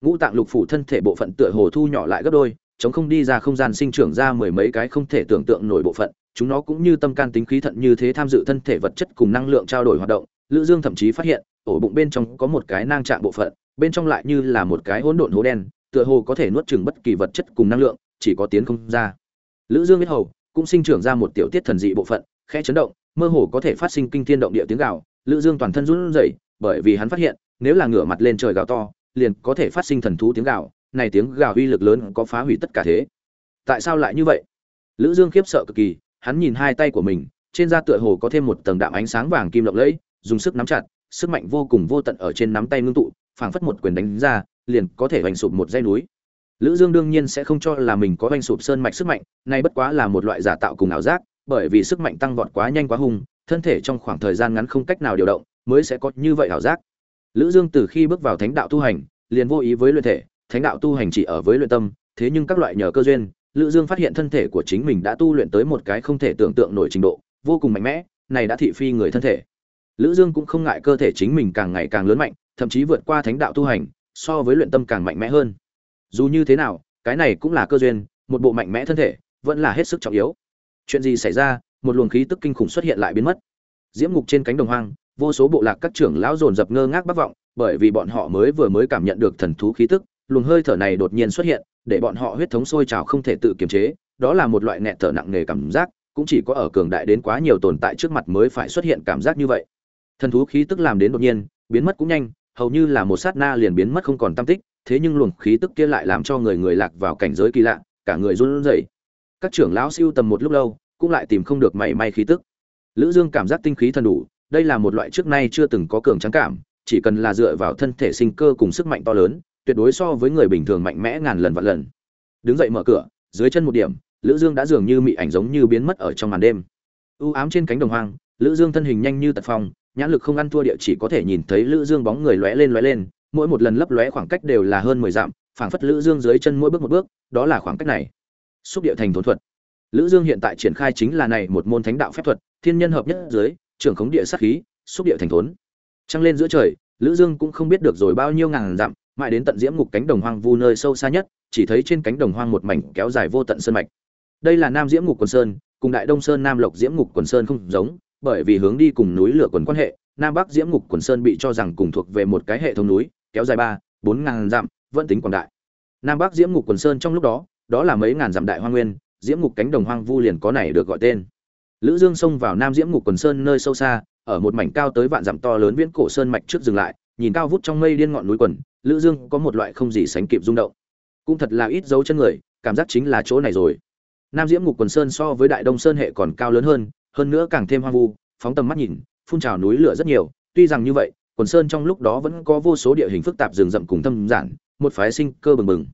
Ngũ tạng lục phủ thân thể bộ phận tựa hồ thu nhỏ lại gấp đôi, chống không đi ra không gian sinh trưởng ra mười mấy cái không thể tưởng tượng nổi bộ phận, chúng nó cũng như tâm can tính khí thận như thế tham dự thân thể vật chất cùng năng lượng trao đổi hoạt động, lữ dương thậm chí phát hiện, ổ bụng bên trong có một cái nang trạng bộ phận, bên trong lại như là một cái hỗn độn hố đen tựa hồ có thể nuốt chửng bất kỳ vật chất cùng năng lượng, chỉ có tiến không ra. Lữ dương biết hầu, cũng sinh trưởng ra một tiểu tiết thần dị bộ phận, khẽ chấn động, mơ hồ có thể phát sinh kinh thiên động địa tiếng gào. Lữ dương toàn thân run rẩy, bởi vì hắn phát hiện, nếu là ngửa mặt lên trời gào to, liền có thể phát sinh thần thú tiếng gào. Này tiếng gào uy lực lớn có phá hủy tất cả thế. Tại sao lại như vậy? Lữ dương khiếp sợ cực kỳ, hắn nhìn hai tay của mình, trên da tựa hồ có thêm một tầng đạm ánh sáng vàng kim lộng lẫy, dùng sức nắm chặt, sức mạnh vô cùng vô tận ở trên nắm tay ngưng tụ, phảng phất một quyền đánh ra liền có thể hoành sụp một dây núi. Lữ dương đương nhiên sẽ không cho là mình có hoành sụp sơn mạch sức mạnh này bất quá là một loại giả tạo cùng ảo giác, bởi vì sức mạnh tăng vọt quá nhanh quá hung, thân thể trong khoảng thời gian ngắn không cách nào điều động, mới sẽ có như vậy ảo giác. Lữ dương từ khi bước vào thánh đạo tu hành, liền vô ý với luyện thể, thánh đạo tu hành chỉ ở với luyện tâm, thế nhưng các loại nhờ cơ duyên, lữ dương phát hiện thân thể của chính mình đã tu luyện tới một cái không thể tưởng tượng nổi trình độ, vô cùng mạnh mẽ, này đã thị phi người thân thể. Lữ dương cũng không ngại cơ thể chính mình càng ngày càng lớn mạnh, thậm chí vượt qua thánh đạo tu hành so với luyện tâm càng mạnh mẽ hơn. Dù như thế nào, cái này cũng là cơ duyên, một bộ mạnh mẽ thân thể, vẫn là hết sức trọng yếu. Chuyện gì xảy ra, một luồng khí tức kinh khủng xuất hiện lại biến mất. Diễm ngục trên cánh đồng hoang, vô số bộ lạc các trưởng lão dồn dập ngơ ngác bất vọng, bởi vì bọn họ mới vừa mới cảm nhận được thần thú khí tức, luồng hơi thở này đột nhiên xuất hiện, để bọn họ huyết thống sôi trào không thể tự kiềm chế, đó là một loại nghẹt thở nặng nề cảm giác, cũng chỉ có ở cường đại đến quá nhiều tồn tại trước mặt mới phải xuất hiện cảm giác như vậy. Thần thú khí tức làm đến đột nhiên, biến mất cũng nhanh hầu như là một sát na liền biến mất không còn tâm tích, thế nhưng luồng khí tức kia lại làm cho người người lạc vào cảnh giới kỳ lạ, cả người run rẩy. Các trưởng lão siêu tầm một lúc lâu, cũng lại tìm không được mảy may khí tức. Lữ dương cảm giác tinh khí thần đủ, đây là một loại trước nay chưa từng có cường trắng cảm, chỉ cần là dựa vào thân thể sinh cơ cùng sức mạnh to lớn, tuyệt đối so với người bình thường mạnh mẽ ngàn lần vạn lần. Đứng dậy mở cửa, dưới chân một điểm, lữ dương đã dường như mị ảnh giống như biến mất ở trong màn đêm. U ám trên cánh đồng hoang, lữ dương thân hình nhanh như tật phong nhãn lực không ăn thua địa chỉ có thể nhìn thấy lữ dương bóng người lóe lên lóe lên, mỗi một lần lấp lóe khoảng cách đều là hơn mười dặm, phảng phất lữ dương dưới chân mỗi bước một bước, đó là khoảng cách này. Xúc địa thành thốn thuật. Lữ dương hiện tại triển khai chính là này một môn thánh đạo phép thuật, thiên nhân hợp nhất dưới trưởng khống địa sát khí, xúc địa thành thốn. Trăng lên giữa trời, lữ dương cũng không biết được rồi bao nhiêu ngàn dặm, mãi đến tận diễm ngục cánh đồng hoang vu nơi sâu xa nhất, chỉ thấy trên cánh đồng hoang một mảnh kéo dài vô tận sơn mạch. Đây là nam diễm ngục quần sơn, cùng đại đông sơn nam lộc diễm ngục quần sơn không giống bởi vì hướng đi cùng núi lửa quần quan hệ, nam bắc diễm ngục quần sơn bị cho rằng cùng thuộc về một cái hệ thống núi, kéo dài ba, bốn ngàn dặm, vẫn tính quảng đại. Nam bắc diễm ngục quần sơn trong lúc đó đó là mấy ngàn dặm đại hoang nguyên, diễm ngục cánh đồng hoang vu liền có này được gọi tên. Lữ dương xông vào nam diễm ngục quần sơn nơi sâu xa, ở một mảnh cao tới vạn dặm to lớn viễn cổ sơn mạch trước dừng lại, nhìn cao vút trong mây điên ngọn núi quần, lữ dương có một loại không gì sánh kịp rung động. Cũng thật là ít dấu chân người, cảm giác chính là chỗ này rồi. Nam diễm ngục quần sơn so với đại đông sơn hệ còn cao lớn hơn hơn nữa càng thêm hoang vu, phóng tầm mắt nhìn, phun trào núi lửa rất nhiều, tuy rằng như vậy, quần sơn trong lúc đó vẫn có vô số địa hình phức tạp rừng rậm cùng thâm giản, một phái sinh cơ bừng bừng.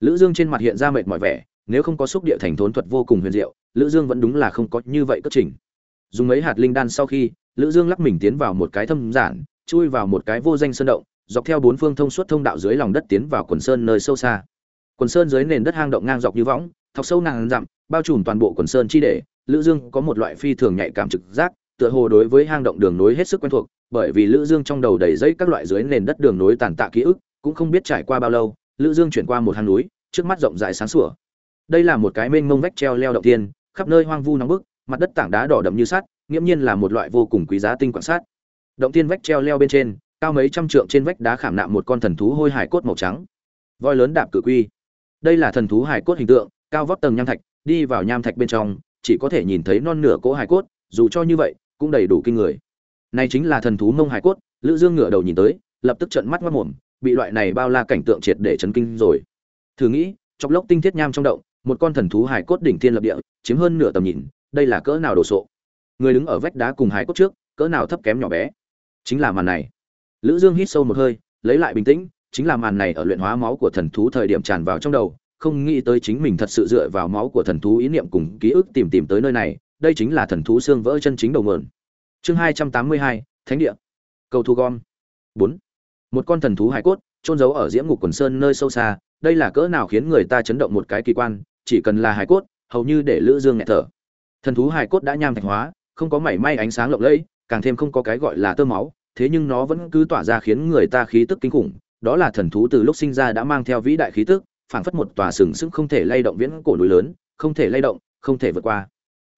Lữ dương trên mặt hiện ra mệt mỏi vẻ, nếu không có xúc địa thành thốn thuật vô cùng huyền diệu, lữ dương vẫn đúng là không có như vậy cất trình. Dùng mấy hạt linh đan sau khi, lữ dương lắc mình tiến vào một cái thâm giản, chui vào một cái vô danh sơn động, dọc theo bốn phương thông suốt thông đạo dưới lòng đất tiến vào quần sơn nơi sâu xa. Quần sơn dưới nền đất hang động ngang dọc như võng, thọc sâu ngàn dặm, bao trùm toàn bộ quần sơn chi để lữ dương có một loại phi thường nhạy cảm trực giác, tựa hồ đối với hang động đường nối hết sức quen thuộc, bởi vì lữ dương trong đầu đầy dây các loại dưới nền đất đường nối tàn tạ ký ức, cũng không biết trải qua bao lâu, lữ dương chuyển qua một hang núi, trước mắt rộng rãi sáng sủa. Đây là một cái mênh mông vách treo leo động tiên, khắp nơi hoang vu nóng bức, mặt đất tảng đá đỏ đậm như sắt nghiêm nhiên là một loại vô cùng quý giá tinh quan sát động tiên vách treo leo bên trên, cao mấy trăm trượng trên vách đá khảm nạm một con thần thú hôi hải cốt màu trắng. Voi lớn đạp cự quy. Đây là thần thú hải cốt hình tượng, cao vóc tầng nham thạch, đi vào nham thạch bên trong chỉ có thể nhìn thấy non nửa cỗ hải cốt, dù cho như vậy, cũng đầy đủ kinh người. Này chính là thần thú mông hải cốt, lữ dương ngửa đầu nhìn tới, lập tức trợn mắt mắt mồm, bị loại này bao la cảnh tượng triệt để chấn kinh rồi. Thử nghĩ trong lốc tinh thiết nham trong động, một con thần thú hải cốt đỉnh thiên lập địa, chiếm hơn nửa tầm nhìn, đây là cỡ nào đồ sộ? Người đứng ở vách đá cùng hải cốt trước, cỡ nào thấp kém nhỏ bé? Chính là màn này. Lữ dương hít sâu một hơi, lấy lại bình tĩnh, chính là màn này ở luyện hóa máu của thần thú thời điểm tràn vào trong đầu không nghĩ tới chính mình thật sự dựa vào máu của thần thú ý niệm cùng ký ức tìm tìm tới nơi này, đây chính là thần thú xương vỡ chân chính đầu nguồn. Chương hai trăm tám mươi hai, thánh địa. Cầu thu gom. Bốn. Một con thần thú hải cốt trôn giấu ở diễm ngục quần sơn nơi sâu xa, đây là cỡ nào khiến người ta chấn động một cái kỳ quan, chỉ cần là hải cốt, hầu như để lữ dương nghẹt thở. Thần thú hải cốt đã nham thạch hóa, không có mảy may ánh sáng lộng lẫy, càng thêm không có cái gọi là tơ máu, thế nhưng nó vẫn cứ tỏa ra khiến người ta khí tức kinh khủng, đó là thần thú từ lúc sinh ra đã mang theo vĩ đại khí tức phảng phất một tòa sừng sững không thể lay động viễn cổ núi lớn, không thể lay động, không thể vượt qua.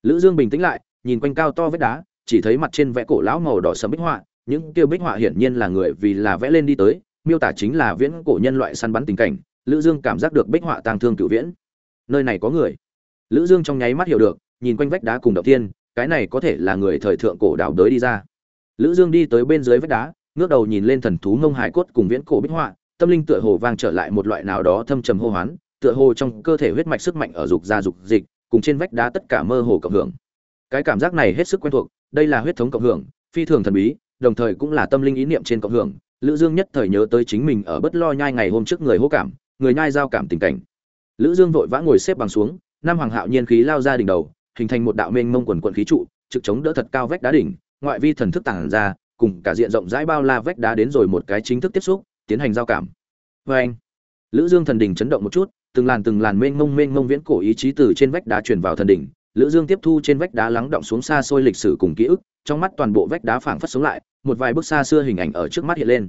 Lữ dương bình tĩnh lại, nhìn quanh cao to vách đá, chỉ thấy mặt trên vẽ cổ lão màu đỏ sẫm bích họa, những kia bích họa hiển nhiên là người vì là vẽ lên đi tới, miêu tả chính là viễn cổ nhân loại săn bắn tình cảnh, lữ dương cảm giác được bích họa tang thương cửu viễn. Nơi này có người. Lữ dương trong nháy mắt hiểu được, nhìn quanh vách đá cùng động thiên, cái này có thể là người thời thượng cổ đào đới đi ra. Lữ dương đi tới bên dưới vách đá, ngước đầu nhìn lên thần thú ngông hải cốt cùng viễn cổ bích họa tâm linh tựa hồ vang trở lại một loại nào đó thâm trầm hô hoán, tựa hồ trong cơ thể huyết mạch sức mạnh ở dục ra dục dịch, cùng trên vách đá tất cả mơ hồ cộng hưởng. Cái cảm giác này hết sức quen thuộc, đây là huyết thống cộng hưởng, phi thường thần bí, đồng thời cũng là tâm linh ý niệm trên cộng hưởng. Lữ dương nhất thời nhớ tới chính mình ở bất lo nhai ngày hôm trước người hô cảm, người nhai giao cảm tình cảnh. Lữ dương vội vã ngồi xếp bằng xuống Nam hoàng hạo nhiên khí lao ra đỉnh đầu, hình thành một đạo mênh mông quần quần khí trụ, trực chống đỡ thật cao vách đá đỉnh, ngoại vi thần thức tàng ra, cùng cả diện rộng rãi bao la vách đá đến rồi một cái chính thức tiếp xúc tiến hành giao cảm. Vê anh, lữ dương thần đỉnh chấn động một chút, từng làn từng làn mênh mông mênh mông viễn cổ ý chí từ trên vách đá truyền vào thần đỉnh lữ dương tiếp thu trên vách đá lắng động xuống xa xôi lịch sử cùng ký ức, trong mắt toàn bộ vách đá phảng phất sống lại, một vài bước xa xưa hình ảnh ở trước mắt hiện lên.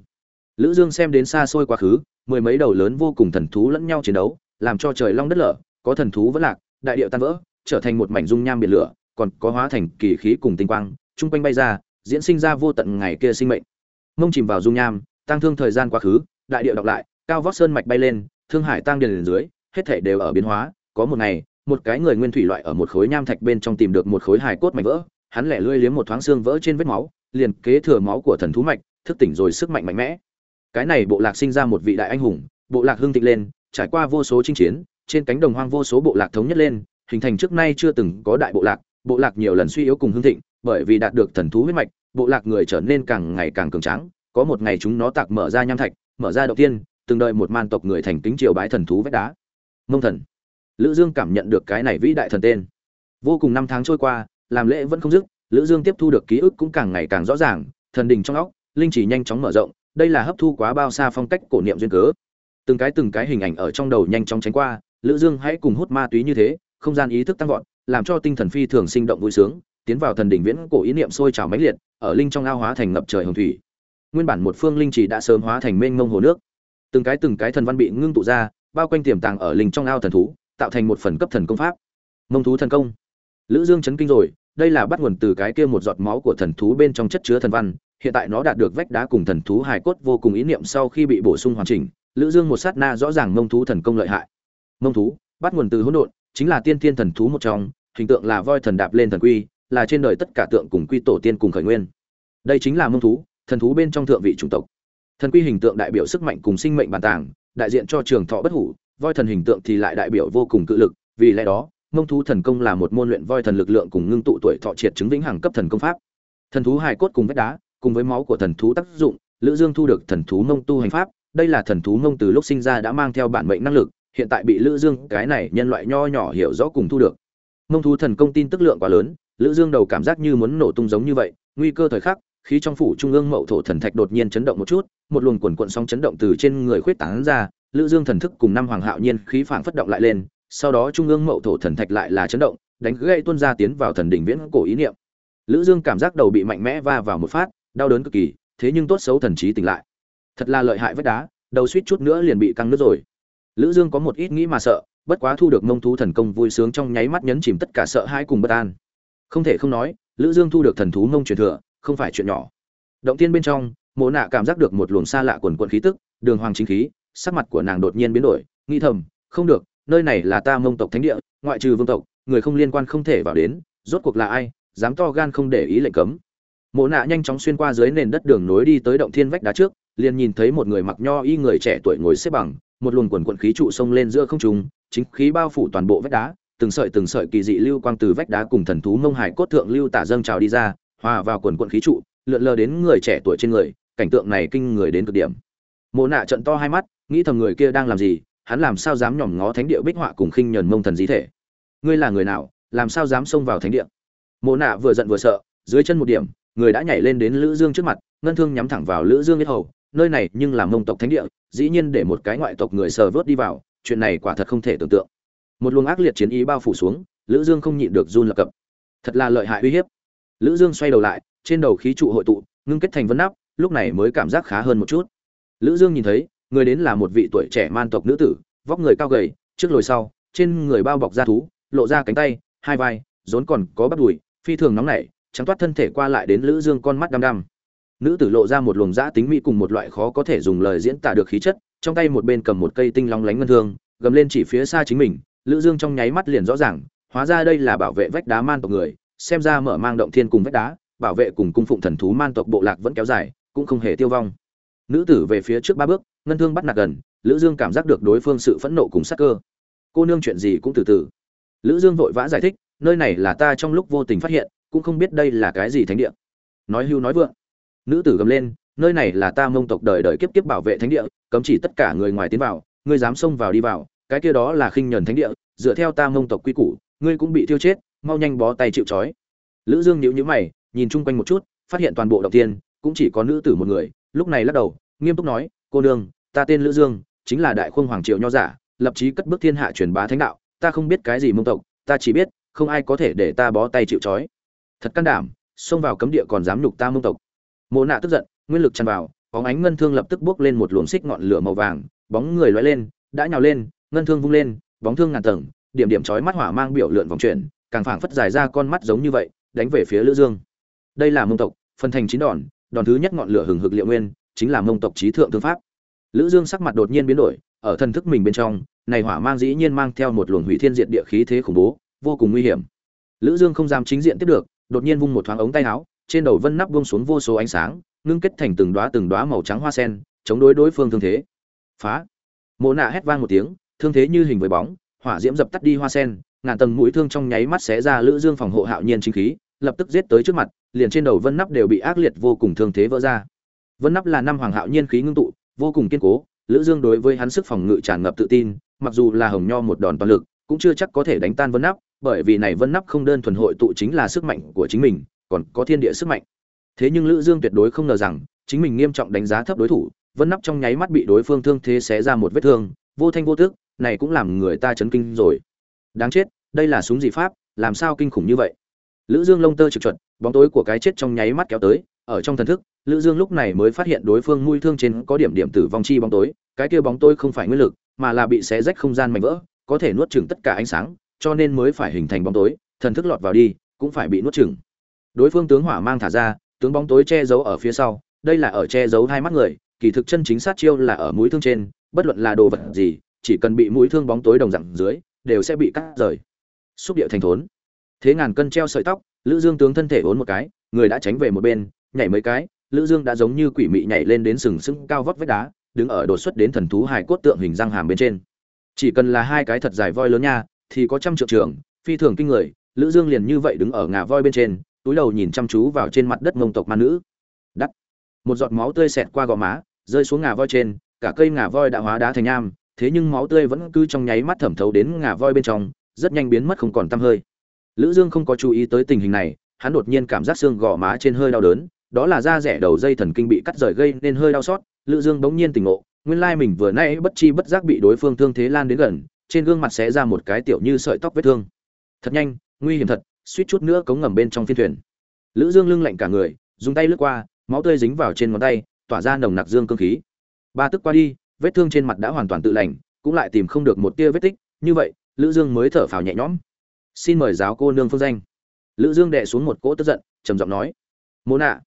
Lữ dương xem đến xa xôi quá khứ, mười mấy đầu lớn vô cùng thần thú lẫn nhau chiến đấu, làm cho trời long đất lở, có thần thú vẫn lạc, đại điệu tan vỡ, trở thành một mảnh dung nham biển lửa, còn có hóa thành kỳ khí cùng tinh quang trung quanh bay ra, diễn sinh ra vô tận ngày kia sinh mệnh. Mông chìm vào dung nham tăng thương thời gian quá khứ, đại điệu đọc lại, cao vóc sơn mạch bay lên, thương hải tăng điền dưới, hết thể đều ở biến hóa. Có một ngày, một cái người nguyên thủy loại ở một khối nham thạch bên trong tìm được một khối hài cốt mảnh vỡ, hắn lẻ lươi liếm một thoáng xương vỡ trên vết máu, liền kế thừa máu của thần thú mạch, thức tỉnh rồi sức mạnh mạnh mẽ. Cái này bộ lạc sinh ra một vị đại anh hùng, bộ lạc hưng thịnh lên, trải qua vô số chinh chiến, trên cánh đồng hoang vô số bộ lạc thống nhất lên, hình thành trước nay chưa từng có đại bộ lạc bộ lạc nhiều lần suy yếu cùng hưng thịnh, bởi vì đạt được thần thú huyết mạch, bộ lạc người trở nên càng ngày càng cường tráng có một ngày chúng nó tạc mở ra nham thạch, mở ra đầu tiên, từng đợi một man tộc người thành kính triều bái thần thú vách đá. Mông thần. Lữ dương cảm nhận được cái này vĩ đại thần tên. Vô cùng năm tháng trôi qua, làm lễ vẫn không dứt, lữ dương tiếp thu được ký ức cũng càng ngày càng rõ ràng, thần đình trong óc, linh chỉ nhanh chóng mở rộng, đây là hấp thu quá bao xa phong cách cổ niệm duyên cớ. Từng cái từng cái hình ảnh ở trong đầu nhanh chóng tránh qua, lữ dương hãy cùng hút ma túy như thế, không gian ý thức tăng vọt, làm cho tinh thần phi thường sinh động vui sướng, tiến vào thần đỉnh viễn cổ ý niệm sôi trào mãnh liệt, ở linh trong ao hóa thành ngập trời hồng thủy nguyên bản một phương linh chỉ đã sớm hóa thành mênh mông hồ nước. Từng cái từng cái thần văn bị ngưng tụ ra, bao quanh tiềm tàng ở linh trong ao thần thú, tạo thành một phần cấp thần công pháp. Mông thú thần công. Lữ dương chấn kinh rồi, đây là bắt nguồn từ cái kia một giọt máu của thần thú bên trong chất chứa thần văn, hiện tại nó đạt được vách đá cùng thần thú hài cốt vô cùng ý niệm sau khi bị bổ sung hoàn chỉnh, lữ dương một sát na rõ ràng mông thú thần công lợi hại. Mông thú, bắt nguồn từ hỗn độn, chính là tiên thiên thần thú một trong, hình tượng là voi thần đạp lên thần quy, là trên đời tất cả tượng cùng quy tổ tiên cùng khởi nguyên. Đây chính là mông thú thần thú bên trong thượng vị chủng tộc. Thần quy hình tượng đại biểu sức mạnh cùng sinh mệnh bản tàng, đại diện cho trường thọ bất hủ, voi thần hình tượng thì lại đại biểu vô cùng cự lực, vì lẽ đó, mông thú thần công là một môn luyện voi thần lực lượng cùng ngưng tụ tuổi thọ triệt chứng vĩnh hằng cấp thần công pháp. Thần thú hài cốt cùng vách đá, cùng với máu của thần thú tác dụng, lữ dương thu được thần thú mông tu hành pháp, đây là thần thú mông từ lúc sinh ra đã mang theo bản mệnh năng lực, hiện tại bị lữ dương, cái này nhân loại nho nhỏ hiểu rõ cùng thu được. Mông thú thần công tin tức lượng quá lớn, lữ dương đầu cảm giác như muốn nổ tung giống như vậy, nguy cơ thời khắc khí trong phủ trung ương mậu thổ thần thạch đột nhiên chấn động một chút, một luồng quần cuộn sóng chấn động từ trên người khuyết tán ra, lữ dương thần thức cùng năm hoàng hạo nhiên khí phảng phất động lại lên, sau đó trung ương mậu thổ thần thạch lại là chấn động, đánh gãy tuôn ra tiến vào thần đỉnh viễn cổ ý niệm. Lữ dương cảm giác đầu bị mạnh mẽ va vào một phát, đau đớn cực kỳ, thế nhưng tốt xấu thần trí tỉnh lại. Thật là lợi hại vách đá, đầu suýt chút nữa liền bị căng nước rồi. Lữ dương có một ít nghĩ mà sợ, bất quá thu được mông thú thần công vui sướng trong nháy mắt nhấn chìm tất cả sợ hãi cùng bất an. Không thể không nói, lữ dương thu được thần thú mông truyền thừa không phải chuyện nhỏ. Động tiên bên trong, mộ nạ cảm giác được một luồng xa lạ quần quần khí tức, đường hoàng chính khí, sắc mặt của nàng đột nhiên biến đổi nghi thầm, không được, nơi này là ta mông tộc thánh địa, ngoại trừ vương tộc, người không liên quan không thể vào đến, rốt cuộc là ai, dám to gan không để ý lệnh cấm. Mộ nạ nhanh chóng xuyên qua dưới nền đất đường nối đi tới động thiên vách đá trước, liền nhìn thấy một người mặc nho y người trẻ tuổi ngồi xếp bằng, một luồng quần quần khí trụ sông lên giữa không trung, chính khí bao phủ toàn bộ vách đá, từng sợi từng sợi kỳ dị lưu quang từ vách đá cùng thần thú mông hải cốt thượng lưu tả dâng trào đi ra hòa vào quần quận khí trụ, lượn lờ đến người trẻ tuổi trên người, cảnh tượng này kinh người đến cực điểm. Mộ nạ trận to hai mắt, nghĩ thầm người kia đang làm gì, hắn làm sao dám nhòm ngó thánh địa bích họa cùng khinh nhờn mông thần dí thể? Ngươi là người nào, làm sao dám xông vào thánh địa? Mộ nạ vừa giận vừa sợ, dưới chân một điểm, người đã nhảy lên đến lữ dương trước mặt, ngân thương nhắm thẳng vào lữ dương biết hầu, nơi này nhưng là mông tộc thánh địa, dĩ nhiên để một cái ngoại tộc người sờ vớt đi vào, chuyện này quả thật không thể tưởng tượng. Một luồng ác liệt chiến ý bao phủ xuống, lữ dương không nhịn được run lập cập. Thật là lợi hại uy hiếp lữ dương xoay đầu lại, trên đầu khí trụ hội tụ, ngưng kết thành vân nắp, lúc này mới cảm giác khá hơn một chút. Lữ dương nhìn thấy, người đến là một vị tuổi trẻ man tộc nữ tử, vóc người cao gầy, trước lồi sau, trên người bao bọc da thú, lộ ra cánh tay, hai vai, rốn còn có bắp đùi, phi thường nóng nảy, trắng toát thân thể qua lại đến lữ dương con mắt đăm đăm. Nữ tử lộ ra một luồng giã tính mỹ cùng một loại khó có thể dùng lời diễn tả được khí chất, trong tay một bên cầm một cây tinh long lánh ngân thương, gầm lên chỉ phía xa chính mình, lữ dương trong nháy mắt liền rõ ràng, hóa ra đây là bảo vệ vách đá man tộc người xem ra mở mang động thiên cùng vách đá, bảo vệ cùng cung phụng thần thú man tộc bộ lạc vẫn kéo dài, cũng không hề tiêu vong. Nữ tử về phía trước ba bước, ngân thương bắt nạt gần, lữ dương cảm giác được đối phương sự phẫn nộ cùng sắc cơ. Cô nương chuyện gì cũng từ từ. Lữ dương vội vã giải thích, nơi này là ta trong lúc vô tình phát hiện, cũng không biết đây là cái gì thánh địa. Nói hưu nói vượng. Nữ tử gầm lên, nơi này là ta mông tộc đời đời kiếp kiếp bảo vệ thánh địa, cấm chỉ tất cả người ngoài tiến vào, ngươi dám xông vào đi vào, cái kia đó là khinh nhẫn thánh địa, dựa theo ta mông tộc quy củ, ngươi cũng bị tiêu chết mau nhanh bó tay chịu trói. Lữ dương nhíu nhíu mày, nhìn chung quanh một chút, phát hiện toàn bộ động tiên, cũng chỉ có nữ tử một người, lúc này lắc đầu, nghiêm túc nói, cô nương, ta tên lữ dương, chính là đại khung hoàng triều nho giả, lập chí cất bước thiên hạ truyền bá thánh đạo, ta không biết cái gì mông tộc, ta chỉ biết, không ai có thể để ta bó tay chịu trói. Thật can đảm, xông vào cấm địa còn dám nhục ta mông tộc. Mộ nạ tức giận, nguyên lực tràn vào, bóng ánh ngân thương lập tức bước lên một luồng xích ngọn lửa màu vàng, bóng người lóe lên, đã nhào lên, ngân thương vung lên, bóng thương ngàn tầng, điểm điểm chói mắt hỏa mang biểu lượn vòng chuyển càng phảng phất dài ra con mắt giống như vậy, đánh về phía lữ dương. Đây là mông tộc phân thành chín đòn đòn thứ nhất ngọn lửa hừng hực liệu nguyên, chính là mông tộc trí thượng thương pháp. Lữ dương sắc mặt đột nhiên biến đổi, ở thần thức mình bên trong, này hỏa mang dĩ nhiên mang theo một luồng hủy thiên diệt địa khí thế khủng bố, vô cùng nguy hiểm. Lữ dương không dám chính diện tiếp được, đột nhiên vung một thoáng ống tay áo, trên đầu vân nắp buông xuống vô số ánh sáng, ngưng kết thành từng đóa từng đóa màu trắng hoa sen, chống đối đối phương thương thế. Phá! Mộ nạ hét vang một tiếng, thương thế như hình với bóng, hỏa diễm dập tắt đi hoa sen ngàn tầng mũi thương trong nháy mắt xé ra lữ dương phòng hộ hạo nhiên chính khí, lập tức giết tới trước mặt, liền trên đầu vân nắp đều bị ác liệt vô cùng thương thế vỡ ra. Vân nắp là năm hoàng hạo nhiên khí ngưng tụ, vô cùng kiên cố, lữ dương đối với hắn sức phòng ngự tràn ngập tự tin, mặc dù là hồng nho một đòn toàn lực, cũng chưa chắc có thể đánh tan vân nắp, bởi vì này vân nắp không đơn thuần hội tụ chính là sức mạnh của chính mình, còn có thiên địa sức mạnh. Thế nhưng lữ dương tuyệt đối không ngờ rằng, chính mình nghiêm trọng đánh giá thấp đối thủ, vân nắp trong nháy mắt bị đối phương thương thế xé ra một vết thương, vô thanh vô tức, này cũng làm người ta chấn kinh rồi đáng chết, đây là súng gì pháp, làm sao kinh khủng như vậy? Lữ dương lông tơ trực chuẩn bóng tối của cái chết trong nháy mắt kéo tới, ở trong thần thức, lữ dương lúc này mới phát hiện đối phương mũi thương trên có điểm điểm tử vong chi bóng tối, cái kia bóng tối không phải nguyên lực, mà là bị xé rách không gian mảnh vỡ, có thể nuốt chửng tất cả ánh sáng, cho nên mới phải hình thành bóng tối, thần thức lọt vào đi, cũng phải bị nuốt chửng. Đối phương tướng hỏa mang thả ra, tướng bóng tối che giấu ở phía sau, đây là ở che giấu hai mắt người, kỳ thực chân chính sát chiêu là ở mũi thương trên, bất luận là đồ vật gì, chỉ cần bị mũi thương bóng tối đồng dạng dưới đều sẽ bị cắt rời. Xúc điệu thành thốn. Thế ngàn cân treo sợi tóc, lữ dương tướng thân thể ốn một cái, người đã tránh về một bên, nhảy mấy cái, lữ dương đã giống như quỷ mị nhảy lên đến sừng sững cao vóc vách đá, đứng ở đột xuất đến thần thú hài cốt tượng hình răng hàm bên trên. Chỉ cần là hai cái thật dài voi lớn nha, thì có trăm triệu trường, phi thường kinh người, lữ dương liền như vậy đứng ở ngà voi bên trên, túi đầu nhìn chăm chú vào trên mặt đất mông tộc ma nữ. Đắt một giọt máu tươi xẹt qua gò má, rơi xuống ngà voi trên, cả cây ngà voi đã hóa đá thành nham thế nhưng máu tươi vẫn cứ trong nháy mắt thẩm thấu đến ngà voi bên trong, rất nhanh biến mất không còn tăm hơi. Lữ dương không có chú ý tới tình hình này, hắn đột nhiên cảm giác xương gò má trên hơi đau đớn, đó là da rẻ đầu dây thần kinh bị cắt rời gây nên hơi đau xót, lữ dương bỗng nhiên tỉnh ngộ, nguyên lai mình vừa nãy bất chi bất giác bị đối phương thương thế lan đến gần, trên gương mặt xé ra một cái tiểu như sợi tóc vết thương. Thật nhanh, nguy hiểm thật, suýt chút nữa cống ngầm bên trong phiên thuyền. Lữ dương lưng lạnh cả người, dùng tay lướt qua, máu tươi dính vào trên ngón tay, tỏa ra nồng nặc dương cương khí. Ba tức qua đi vết thương trên mặt đã hoàn toàn tự lành, cũng lại tìm không được một tia vết tích, như vậy, lữ dương mới thở phào nhẹ nhõm. Xin mời giáo cô nương phương danh. Lữ dương đệ xuống một cỗ tức giận, trầm giọng nói mô nạ.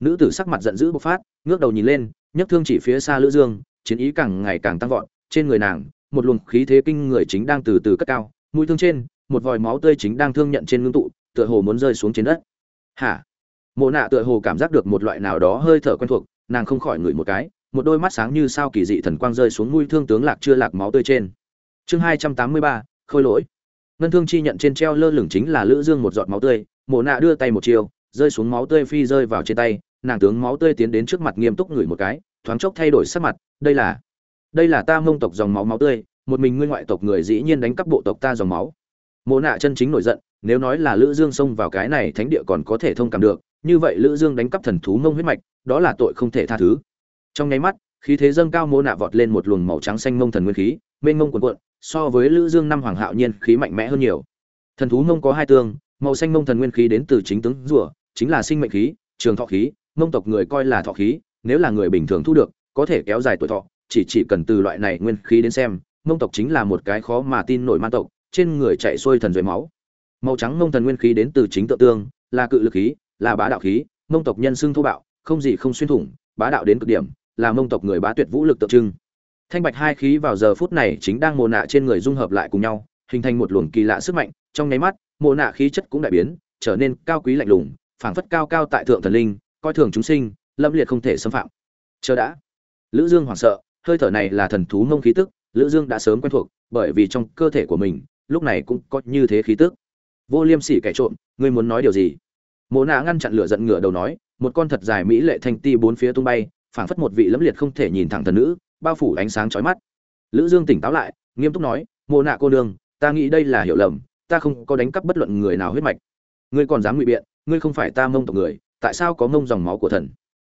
Nữ tử sắc mặt giận dữ bộc phát, ngước đầu nhìn lên, nhấc thương chỉ phía xa lữ dương, chiến ý càng ngày càng tăng vọt, trên người nàng, một luồng khí thế kinh người chính đang từ từ cất cao, mũi thương trên, một vòi máu tươi chính đang thương nhận trên ngưng tụ, tựa hồ muốn rơi xuống trên đất. Hả? Mộ nạ tựa hồ cảm giác được một loại nào đó hơi thở quen thuộc, nàng không khỏi ngửi một cái một đôi mắt sáng như sao kỳ dị thần quang rơi xuống mũi thương tướng lạc chưa lạc máu tươi trên. Chương hai trăm tám mươi ba, khôi lỗi. Ngân thương chi nhận trên treo lơ lửng chính là lữ dương một giọt máu tươi, mộ nạ đưa tay một chiều, rơi xuống máu tươi phi rơi vào trên tay, nàng tướng máu tươi tiến đến trước mặt nghiêm túc ngửi một cái, thoáng chốc thay đổi sắc mặt, đây là đây là ta mông tộc dòng máu máu tươi, một mình ngươi ngoại tộc người dĩ nhiên đánh cắp bộ tộc ta dòng máu. Mộ nạ chân chính nổi giận, nếu nói là lữ dương xông vào cái này thánh địa còn có thể thông cảm được, như vậy lữ dương đánh cắp thần thú mông huyết mạch, đó là tội không thể tha thứ trong nháy mắt, khí thế dâng cao mô nạ vọt lên một luồng màu trắng xanh mông thần nguyên khí, mênh mông cuộn cuộn, so với lữ dương năm hoàng hạo nhiên khí mạnh mẽ hơn nhiều. Thần thú mông có hai tương màu xanh mông thần nguyên khí đến từ chính tướng rùa, chính là sinh mệnh khí, trường thọ khí, mông tộc người coi là thọ khí, nếu là người bình thường thu được, có thể kéo dài tuổi thọ, chỉ chỉ cần từ loại này nguyên khí đến xem, mông tộc chính là một cái khó mà tin nổi man tộc, trên người chạy xuôi thần dưới máu. Màu trắng mông thần nguyên khí đến từ chính tự tương, là cự lực khí, là bá đạo khí, mông tộc nhân xưng thô bạo, không gì không xuyên thủng, bá đạo đến cực điểm là mông tộc người bá tuyệt vũ lực tượng trưng. Thanh bạch hai khí vào giờ phút này chính đang mồ nạ trên người dung hợp lại cùng nhau, hình thành một luồng kỳ lạ sức mạnh, trong nháy mắt, mồ nạ khí chất cũng đại biến, trở nên cao quý lạnh lùng, phảng phất cao cao tại thượng thần linh, coi thường chúng sinh, lâm liệt không thể xâm phạm. Chờ đã. Lữ dương hoảng sợ, hơi thở này là thần thú mông khí tức, lữ dương đã sớm quen thuộc, bởi vì trong cơ thể của mình, lúc này cũng có như thế khí tức. Vô liêm sỉ kẻ trộm, ngươi muốn nói điều gì? Mộ nạ ngăn chặn lửa giận ngửa đầu nói, một con thật dài mỹ lệ thanh ti bốn phía tung bay phảng phất một vị lẫm liệt không thể nhìn thẳng thần nữ, bao phủ ánh sáng chói mắt. Lữ dương tỉnh táo lại, nghiêm túc nói, mộ nạ cô nương, ta nghĩ đây là hiểu lầm, ta không có đánh cắp bất luận người nào huyết mạch. Ngươi còn dám ngụy biện, ngươi không phải ta mông tộc người, tại sao có mông dòng máu của thần?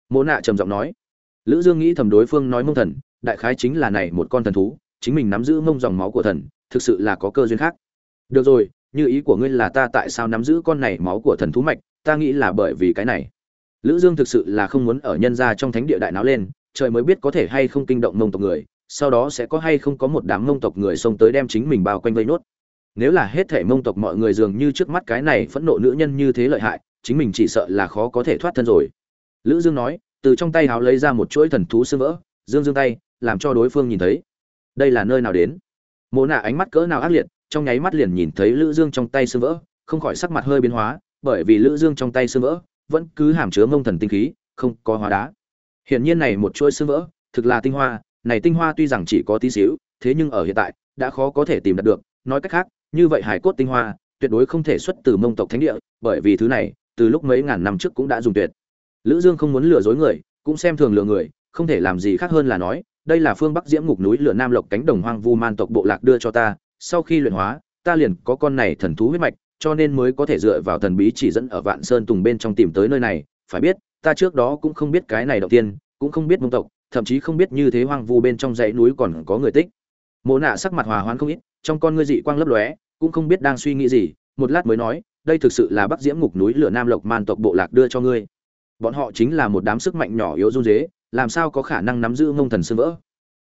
Mộ nạ trầm giọng nói. Lữ dương nghĩ thầm đối phương nói mông thần, đại khái chính là này một con thần thú, chính mình nắm giữ mông dòng máu của thần, thực sự là có cơ duyên khác. Được rồi, như ý của ngươi là ta tại sao nắm giữ con này máu của thần thú mạch, ta nghĩ là bởi vì cái này lữ dương thực sự là không muốn ở nhân gia trong thánh địa đại náo lên, trời mới biết có thể hay không kinh động mông tộc người, sau đó sẽ có hay không có một đám mông tộc người xông tới đem chính mình bao quanh vây nốt. Nếu là hết thể mông tộc mọi người dường như trước mắt cái này phẫn nộ nữ nhân như thế lợi hại, chính mình chỉ sợ là khó có thể thoát thân rồi. Lữ dương nói, từ trong tay háo lấy ra một chuỗi thần thú xương vỡ, dương dương tay, làm cho đối phương nhìn thấy. Đây là nơi nào đến? Mộ nạ ánh mắt cỡ nào ác liệt, trong nháy mắt liền nhìn thấy lữ dương trong tay xương vỡ, không khỏi sắc mặt hơi biến hóa, bởi vì lữ dương trong tay xương vỡ vẫn cứ hàm chứa mông thần tinh khí, không có hóa đá. Hiển nhiên này một chuỗi xương vỡ, thực là tinh hoa, này tinh hoa tuy rằng chỉ có tí xíu, thế nhưng ở hiện tại, đã khó có thể tìm đạt được. Nói cách khác, như vậy hải cốt tinh hoa, tuyệt đối không thể xuất từ mông tộc thánh địa, bởi vì thứ này, từ lúc mấy ngàn năm trước cũng đã dùng tuyệt. Lữ dương không muốn lừa dối người, cũng xem thường lừa người, không thể làm gì khác hơn là nói, đây là phương bắc diễm ngục núi lửa nam lộc cánh đồng hoang vu man tộc bộ lạc đưa cho ta, sau khi luyện hóa, ta liền có con này thần thú huyết mạch cho nên mới có thể dựa vào thần bí chỉ dẫn ở vạn sơn tùng bên trong tìm tới nơi này. Phải biết, ta trước đó cũng không biết cái này động tiên, cũng không biết mông tộc, thậm chí không biết như thế hoang vu bên trong dãy núi còn có người tích. Mộ nạ sắc mặt hòa hoãn không ít, trong con ngươi dị quang lấp lóe, cũng không biết đang suy nghĩ gì. Một lát mới nói, đây thực sự là bắc diễm ngục núi lửa nam lộc man tộc bộ lạc đưa cho ngươi. Bọn họ chính là một đám sức mạnh nhỏ yếu run dế, làm sao có khả năng nắm giữ ngông thần xương vỡ?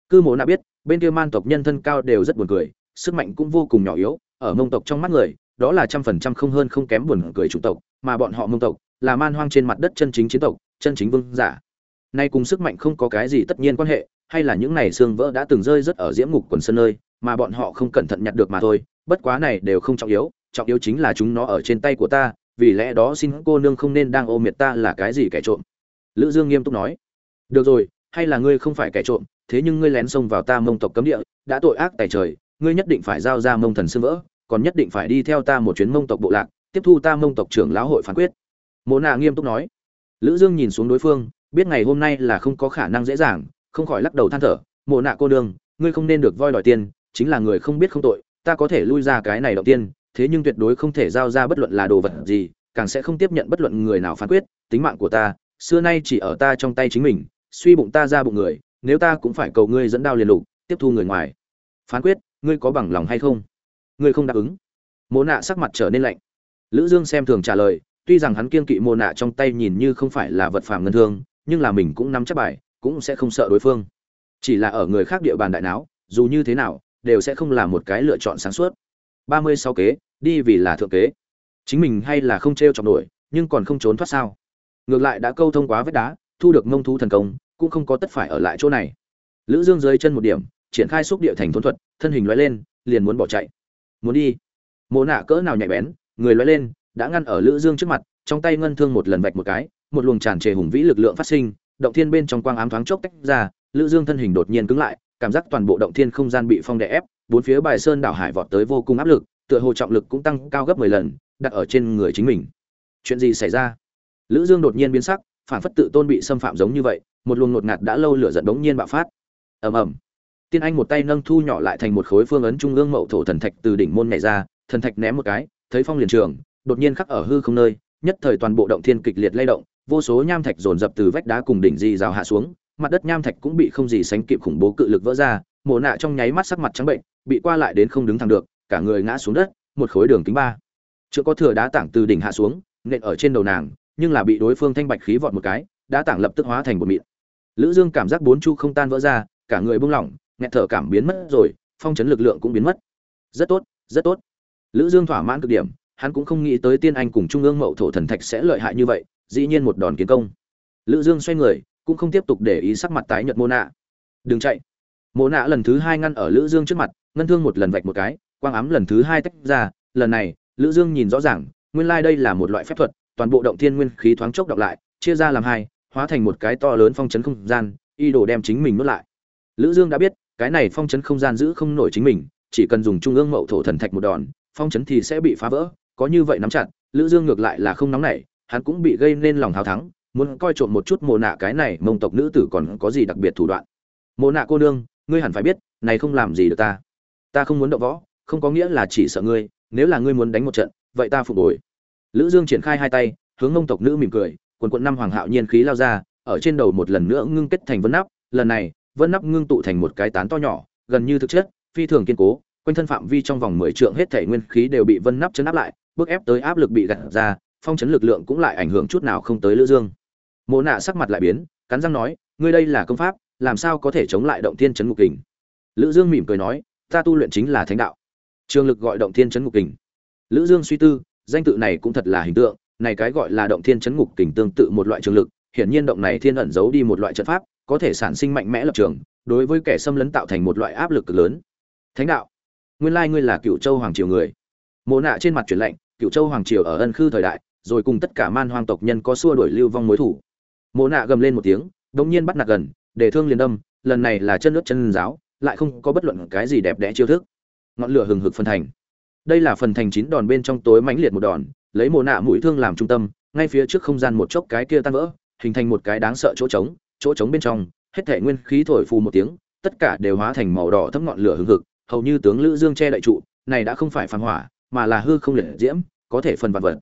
Cư mộ nạ biết, bên kia man tộc nhân thân cao đều rất buồn cười, sức mạnh cũng vô cùng nhỏ yếu, ở mông tộc trong mắt người đó là trăm phần trăm không hơn không kém buồn cười chủng tộc, mà bọn họ mông tộc, là man hoang trên mặt đất chân chính chiến tộc, chân chính vương giả. Nay cùng sức mạnh không có cái gì tất nhiên quan hệ, hay là những này xương vỡ đã từng rơi rất ở diễm ngục quần sân nơi, mà bọn họ không cẩn thận nhặt được mà thôi, bất quá này đều không trọng yếu trọng yếu chính là chúng nó ở trên tay của ta, vì lẽ đó xin cô nương không nên đang ôm miệt ta là cái gì kẻ trộm. Lữ dương nghiêm túc nói. Được rồi, hay là ngươi không phải kẻ trộm, thế nhưng ngươi lén xông vào ta mông tộc cấm địa, đã tội ác tài trời, ngươi nhất định phải giao ra mông thần xương vỡ còn nhất định phải đi theo ta một chuyến mông tộc bộ lạc, tiếp thu ta mông tộc trưởng lão hội phán quyết. Mộ nạ nghiêm túc nói. Lữ dương nhìn xuống đối phương, biết ngày hôm nay là không có khả năng dễ dàng, không khỏi lắc đầu than thở, mộ nạ cô đương ngươi không nên được voi đòi tiền, chính là người không biết không tội, ta có thể lui ra cái này đầu tiên, thế nhưng tuyệt đối không thể giao ra bất luận là đồ vật gì, càng sẽ không tiếp nhận bất luận người nào phán quyết, tính mạng của ta, xưa nay chỉ ở ta trong tay chính mình, suy bụng ta ra bụng người, nếu ta cũng phải cầu ngươi dẫn đao liền lục, tiếp thu người ngoài. Phán quyết, ngươi có bằng lòng hay không? Ngươi không đáp ứng. Mộ nạ sắc mặt trở nên lạnh. Lữ dương xem thường trả lời, tuy rằng hắn kiên kỵ mộ nạ trong tay nhìn như không phải là vật phàm ngân thương, nhưng là mình cũng nắm chắc bài, cũng sẽ không sợ đối phương. Chỉ là ở người khác địa bàn đại não dù như thế nào, đều sẽ không là một cái lựa chọn sáng suốt. Ba mươi sáu kế, đi vì là thượng kế. Chính mình hay là không treo chọc nổi, nhưng còn không trốn thoát sao? Ngược lại đã câu thông quá vết đá, thu được mông thú thần công, cũng không có tất phải ở lại chỗ này. Lữ dương dưới chân một điểm, triển khai xúc địa thành thôn thuật, thân hình lóe lên, liền muốn bỏ chạy muốn đi. Mồ nạ cỡ nào nhạy bén, người loay lên, đã ngăn ở lữ dương trước mặt, trong tay ngân thương một lần vạch một cái, một luồng tràn trề hùng vĩ lực lượng phát sinh, động thiên bên trong quang ám thoáng chốc tách ra, lữ dương thân hình đột nhiên cứng lại, cảm giác toàn bộ động thiên không gian bị phong đè ép, bốn phía bài sơn đảo hải vọt tới vô cùng áp lực, tựa hồ trọng lực cũng tăng cao gấp 10 lần, đặt ở trên người chính mình. Chuyện gì xảy ra? Lữ dương đột nhiên biến sắc, phản phất tự tôn bị xâm phạm giống như vậy, một luồng ngột ngạt đã lâu lửa giận đống nhiên bạo phát. Ầm ầm tiên anh một tay nâng thu nhỏ lại thành một khối phương ấn trung ương mậu thổ thần thạch từ đỉnh môn nhảy ra, thần thạch ném một cái, thấy phong liền trường, đột nhiên khắc ở hư không nơi, nhất thời toàn bộ động thiên kịch liệt lay động, vô số nham thạch dồn dập từ vách đá cùng đỉnh di rào hạ xuống, mặt đất nham thạch cũng bị không gì sánh kịp khủng bố cự lực vỡ ra mồ nạ trong nháy mắt sắc mặt trắng bệnh, bị qua lại đến không đứng thẳng được, cả người ngã xuống đất, một khối đường kính ba. Chưa có thừa đá tảng từ đỉnh hạ xuống, nện ở trên đầu nàng, nhưng là bị đối phương thanh bạch khí vọt một cái, đá tảng lập tức hóa thành một mịn. Lữ dương cảm giác bốn chu không tan vỡ ra, cả người buông lỏng nghẹt thở cảm biến mất rồi, phong chấn lực lượng cũng biến mất. Rất tốt rất tốt. Lữ dương thỏa mãn cực điểm, hắn cũng không nghĩ tới tiên anh cùng trung ương mậu thổ thần thạch sẽ lợi hại như vậy, dĩ nhiên một đòn kiến công. Lữ dương xoay người, cũng không tiếp tục để ý sắc mặt tái nhợt mô nạ đừng chạy. Mô nạ lần thứ hai ngăn ở lữ dương trước mặt, ngân thương một lần vạch một cái, quang ám lần thứ hai tách ra. Lần này, lữ dương nhìn rõ ràng, nguyên lai like đây là một loại phép thuật, toàn bộ động thiên nguyên khí thoáng chốc đọc lại, chia ra làm hai, hóa thành một cái to lớn phong chấn không gian y đồ đem chính mình nuốt lại. Lữ dương đã biết cái này phong chấn không gian giữ không nổi chính mình, chỉ cần dùng trung ương mậu thổ thần thạch một đòn, phong chấn thì sẽ bị phá vỡ, có như vậy nắm chặt, lữ dương ngược lại là không nóng nảy, hắn cũng bị gây nên lòng hào thắng, muốn coi trộm một chút mồ nạ cái này, mông tộc nữ tử còn có gì đặc biệt thủ đoạn. Mồ nạ cô nương, ngươi hẳn phải biết, này không làm gì được ta. Ta không muốn động võ, không có nghĩa là chỉ sợ ngươi, nếu là ngươi muốn đánh một trận, vậy ta phục hồi. Lữ dương triển khai hai tay, hướng mông tộc nữ mỉm cười, quần quận năm hoàng hạo nhiên khí lao ra, ở trên đầu một lần nữa ngưng kết thành vân nắp, lần này vân nắp ngưng tụ thành một cái tán to nhỏ, gần như thực chất, phi thường kiên cố, quanh thân phạm vi trong vòng mười trượng hết thể nguyên khí đều bị vân nắp chấn áp lại, bức ép tới áp lực bị gạt ra, phong chấn lực lượng cũng lại ảnh hưởng chút nào không tới lữ dương. Mộ nạ sắc mặt lại biến, cắn răng nói, ngươi đây là công pháp, làm sao có thể chống lại động thiên chấn ngục kình? Lữ dương mỉm cười nói, ta tu luyện chính là thánh đạo. Trường lực gọi động thiên chấn ngục kình. Lữ dương suy tư, danh tự này cũng thật là hình tượng, này cái gọi là động thiên chấn ngục kình tương tự một loại trường lực, hiển nhiên động này thiên ẩn giấu đi một loại trận pháp có thể sản sinh mạnh mẽ lập trường, đối với kẻ xâm lấn tạo thành một loại áp lực cực lớn. Thánh đạo, nguyên lai ngươi là cựu châu hoàng triều người. Mộ nạ trên mặt chuyển lệnh cựu châu hoàng triều ở ân khư thời đại, rồi cùng tất cả man hoang tộc nhân có xua đuổi lưu vong mối thủ. Mộ nạ gầm lên một tiếng đống nhiên bắt nạt gần, để thương liền đâm, lần này là chân nước chân giáo lại không có bất luận cái gì đẹp đẽ chiêu thức. Ngọn lửa hừng hực phân thành. Đây là phần thành chín đòn bên trong tối mãnh liệt một đòn, lấy mồ nạ mũi thương làm trung tâm, ngay phía trước không gian một chốc cái kia tan vỡ, hình thành một cái đáng sợ chỗ trống chỗ trống bên trong, hết thể nguyên khí thổi phù một tiếng, tất cả đều hóa thành màu đỏ thấm ngọn lửa hừng hực, hầu như tướng lữ dương che đậy trụ, này đã không phải phản hỏa, mà là hư không liệt diễm, có thể phần vật vật.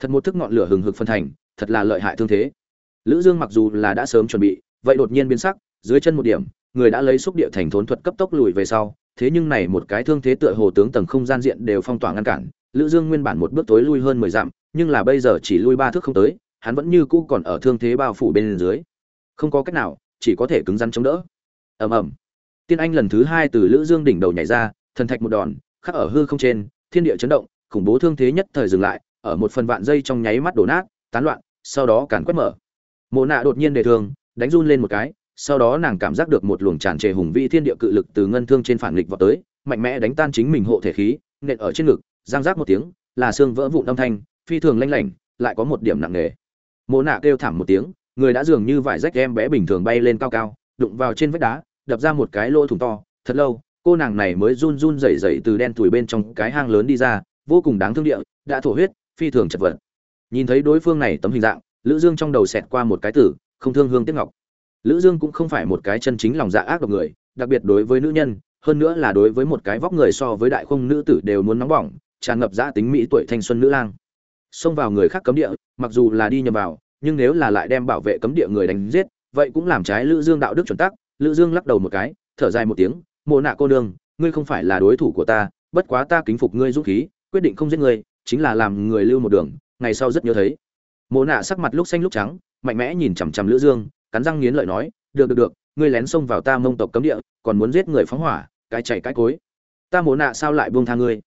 Thật một thức ngọn lửa hừng hực phân thành, thật là lợi hại thương thế. Lữ dương mặc dù là đã sớm chuẩn bị, vậy đột nhiên biến sắc, dưới chân một điểm, người đã lấy xúc địa thành thốn thuật cấp tốc lùi về sau, thế nhưng này một cái thương thế tựa hồ tướng tầng không gian diện đều phong tỏa ngăn cản, lữ dương nguyên bản một bước tối lui hơn mười dặm, nhưng là bây giờ chỉ lui ba thước không tới, hắn vẫn như cũ còn ở thương thế bao phủ bên dưới không có cách nào, chỉ có thể cứng rắn chống đỡ. Ầm ầm. Tiên anh lần thứ hai từ lữ dương đỉnh đầu nhảy ra, thần thạch một đòn, khắc ở hư không trên, thiên địa chấn động, khủng bố thương thế nhất thời dừng lại, ở một phần vạn dây trong nháy mắt đổ nát, tán loạn, sau đó càn quét mở. Mộ nạ đột nhiên đề thương, đánh run lên một cái, sau đó nàng cảm giác được một luồng tràn trề hùng vĩ thiên địa cự lực từ ngân thương trên phản nghịch vào tới, mạnh mẽ đánh tan chính mình hộ thể khí, nện ở trên ngực, giang giác một tiếng, là xương vỡ vụn âm thanh, phi thường lanh lảnh, lại có một điểm nặng nề. Mộ nạ kêu thảm một tiếng người đã dường như vải rách em bé bình thường bay lên cao cao, đụng vào trên vách đá, đập ra một cái lỗ thủng to. Thật lâu, cô nàng này mới run run rẩy rẩy từ đen thủi bên trong cái hang lớn đi ra, vô cùng đáng thương địa, đã thổ huyết, phi thường chật vật. Nhìn thấy đối phương này tấm hình dạng, lữ dương trong đầu xẹt qua một cái tử không thương hương tiếc ngọc. Lữ dương cũng không phải một cái chân chính lòng dạ ác độc người, đặc biệt đối với nữ nhân, hơn nữa là đối với một cái vóc người so với đại không nữ tử đều muốn nóng bỏng, tràn ngập dã tính mỹ tuổi thanh xuân nữ lang. Xông vào người khác cấm địa, mặc dù là đi nhầm vào nhưng nếu là lại đem bảo vệ cấm địa người đánh giết, vậy cũng làm trái lữ dương đạo đức chuẩn tắc. Lữ dương lắc đầu một cái, thở dài một tiếng, mộ nạ cô nương, ngươi không phải là đối thủ của ta, bất quá ta kính phục ngươi dũng khí, quyết định không giết ngươi, chính là làm người lưu một đường, ngày sau rất nhớ thấy. Mộ nạ sắc mặt lúc xanh lúc trắng, mạnh mẽ nhìn chằm chằm lữ dương, cắn răng nghiến lợi nói, được được được, ngươi lén xông vào ta mông tộc cấm địa, còn muốn giết người phóng hỏa, cái chạy cái cối. Ta mộ nạ sao lại buông tha ngươi?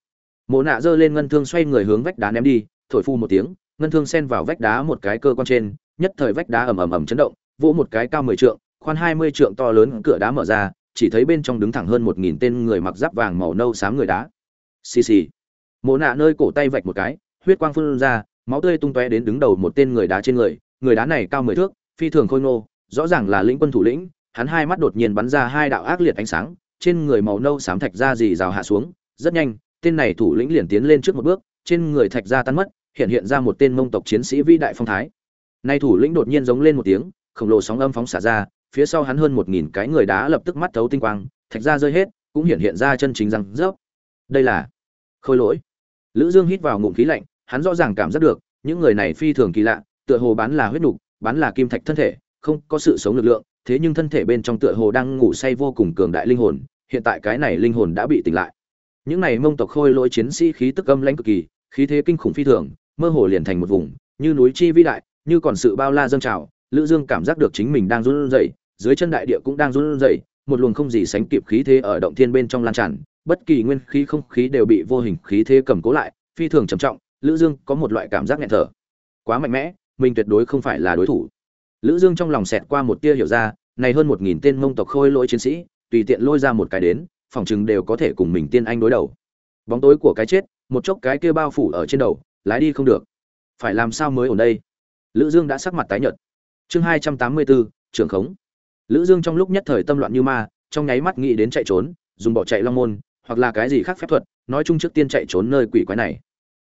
Mộ nạ giơ lên ngân thương xoay người hướng vách đá ném đi, thổi phu một tiếng ngân thương xen vào vách đá một cái cơ quan trên, nhất thời vách đá ầm ầm ầm chấn động, vỗ một cái cao mười trượng, khoan hai mươi trượng to lớn cửa đá mở ra, chỉ thấy bên trong đứng thẳng hơn một nghìn tên người mặc giáp vàng màu nâu xám người đá. Xì xì. Mộ nạ nơi cổ tay vạch một cái, huyết quang phun ra, máu tươi tung tóe đến đứng đầu một tên người đá trên người người đá này cao mười thước, phi thường khôi ngô, rõ ràng là lĩnh quân thủ lĩnh, hắn hai mắt đột nhiên bắn ra hai đạo ác liệt ánh sáng, trên người màu nâu xám thạch ra dì rào hạ xuống, rất nhanh, tên này thủ lĩnh liền tiến lên trước một bước, trên người thạch ra tan mất hiện hiện ra một tên mông tộc chiến sĩ vĩ đại phong thái. Nay thủ lĩnh đột nhiên giống lên một tiếng, khổng lồ sóng âm phóng xả ra, phía sau hắn hơn một nghìn cái người đá lập tức mắt thấu tinh quang, thạch ra rơi hết, cũng hiện hiện ra chân chính răng rớp. Đây là khôi lỗi. Lữ dương hít vào ngụm khí lạnh, hắn rõ ràng cảm giác được, những người này phi thường kỳ lạ, tựa hồ bán là huyết nục, bán là kim thạch thân thể, không có sự sống lực lượng, thế nhưng thân thể bên trong tựa hồ đang ngủ say vô cùng cường đại linh hồn, hiện tại cái này linh hồn đã bị tỉnh lại. Những này mông tộc khôi lỗi chiến sĩ khí tức âm lãnh cực kỳ, khí thế kinh khủng phi thường mơ hồ liền thành một vùng, như núi chi vĩ đại, như còn sự bao la dâng trào, lữ dương cảm giác được chính mình đang run rẩy, dưới chân đại địa cũng đang run rẩy, một luồng không gì sánh kịp khí thế ở động thiên bên trong lan tràn, bất kỳ nguyên khí không khí đều bị vô hình khí thế cầm cố lại, phi thường trầm trọng, lữ dương có một loại cảm giác nghẹn thở. Quá mạnh mẽ, mình tuyệt đối không phải là đối thủ. Lữ dương trong lòng xẹt qua một tia hiểu ra, này hơn một nghìn tên mông tộc khôi lỗi chiến sĩ, tùy tiện lôi ra một cái đến, phòng chừng đều có thể cùng mình tiên anh đối đầu. Bóng tối của cái chết, một chốc cái kia bao phủ ở trên đầu lái đi không được. Phải làm sao mới ở đây? Lữ dương đã sắc mặt tái nhợt. Chương hai trăm tám mươi bốn, trưởng khống. Lữ dương trong lúc nhất thời tâm loạn như ma, trong nháy mắt nghĩ đến chạy trốn, dùng bỏ chạy long môn, hoặc là cái gì khác phép thuật, nói chung trước tiên chạy trốn nơi quỷ quái này.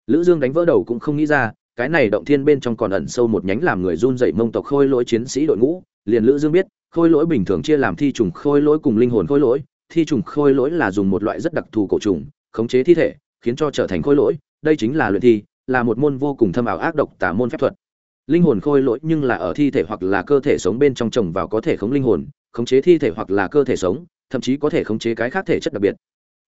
Lữ dương đánh vỡ đầu cũng không nghĩ ra, cái này động thiên bên trong còn ẩn sâu một nhánh làm người run rẩy mông tộc khôi lỗi chiến sĩ đội ngũ, liền lữ dương biết, khôi lỗi bình thường chia làm thi trùng khôi lỗi cùng linh hồn khôi lỗi, thi trùng khôi lỗi là dùng một loại rất đặc thù cổ trùng, khống chế thi thể, khiến cho trở thành khôi lỗi, đây chính là luyện thi là một môn vô cùng thâm ảo ác độc tả môn phép thuật. Linh hồn khôi lỗi nhưng là ở thi thể hoặc là cơ thể sống bên trong trồng vào có thể khống linh hồn, khống chế thi thể hoặc là cơ thể sống, thậm chí có thể khống chế cái khác thể chất đặc biệt.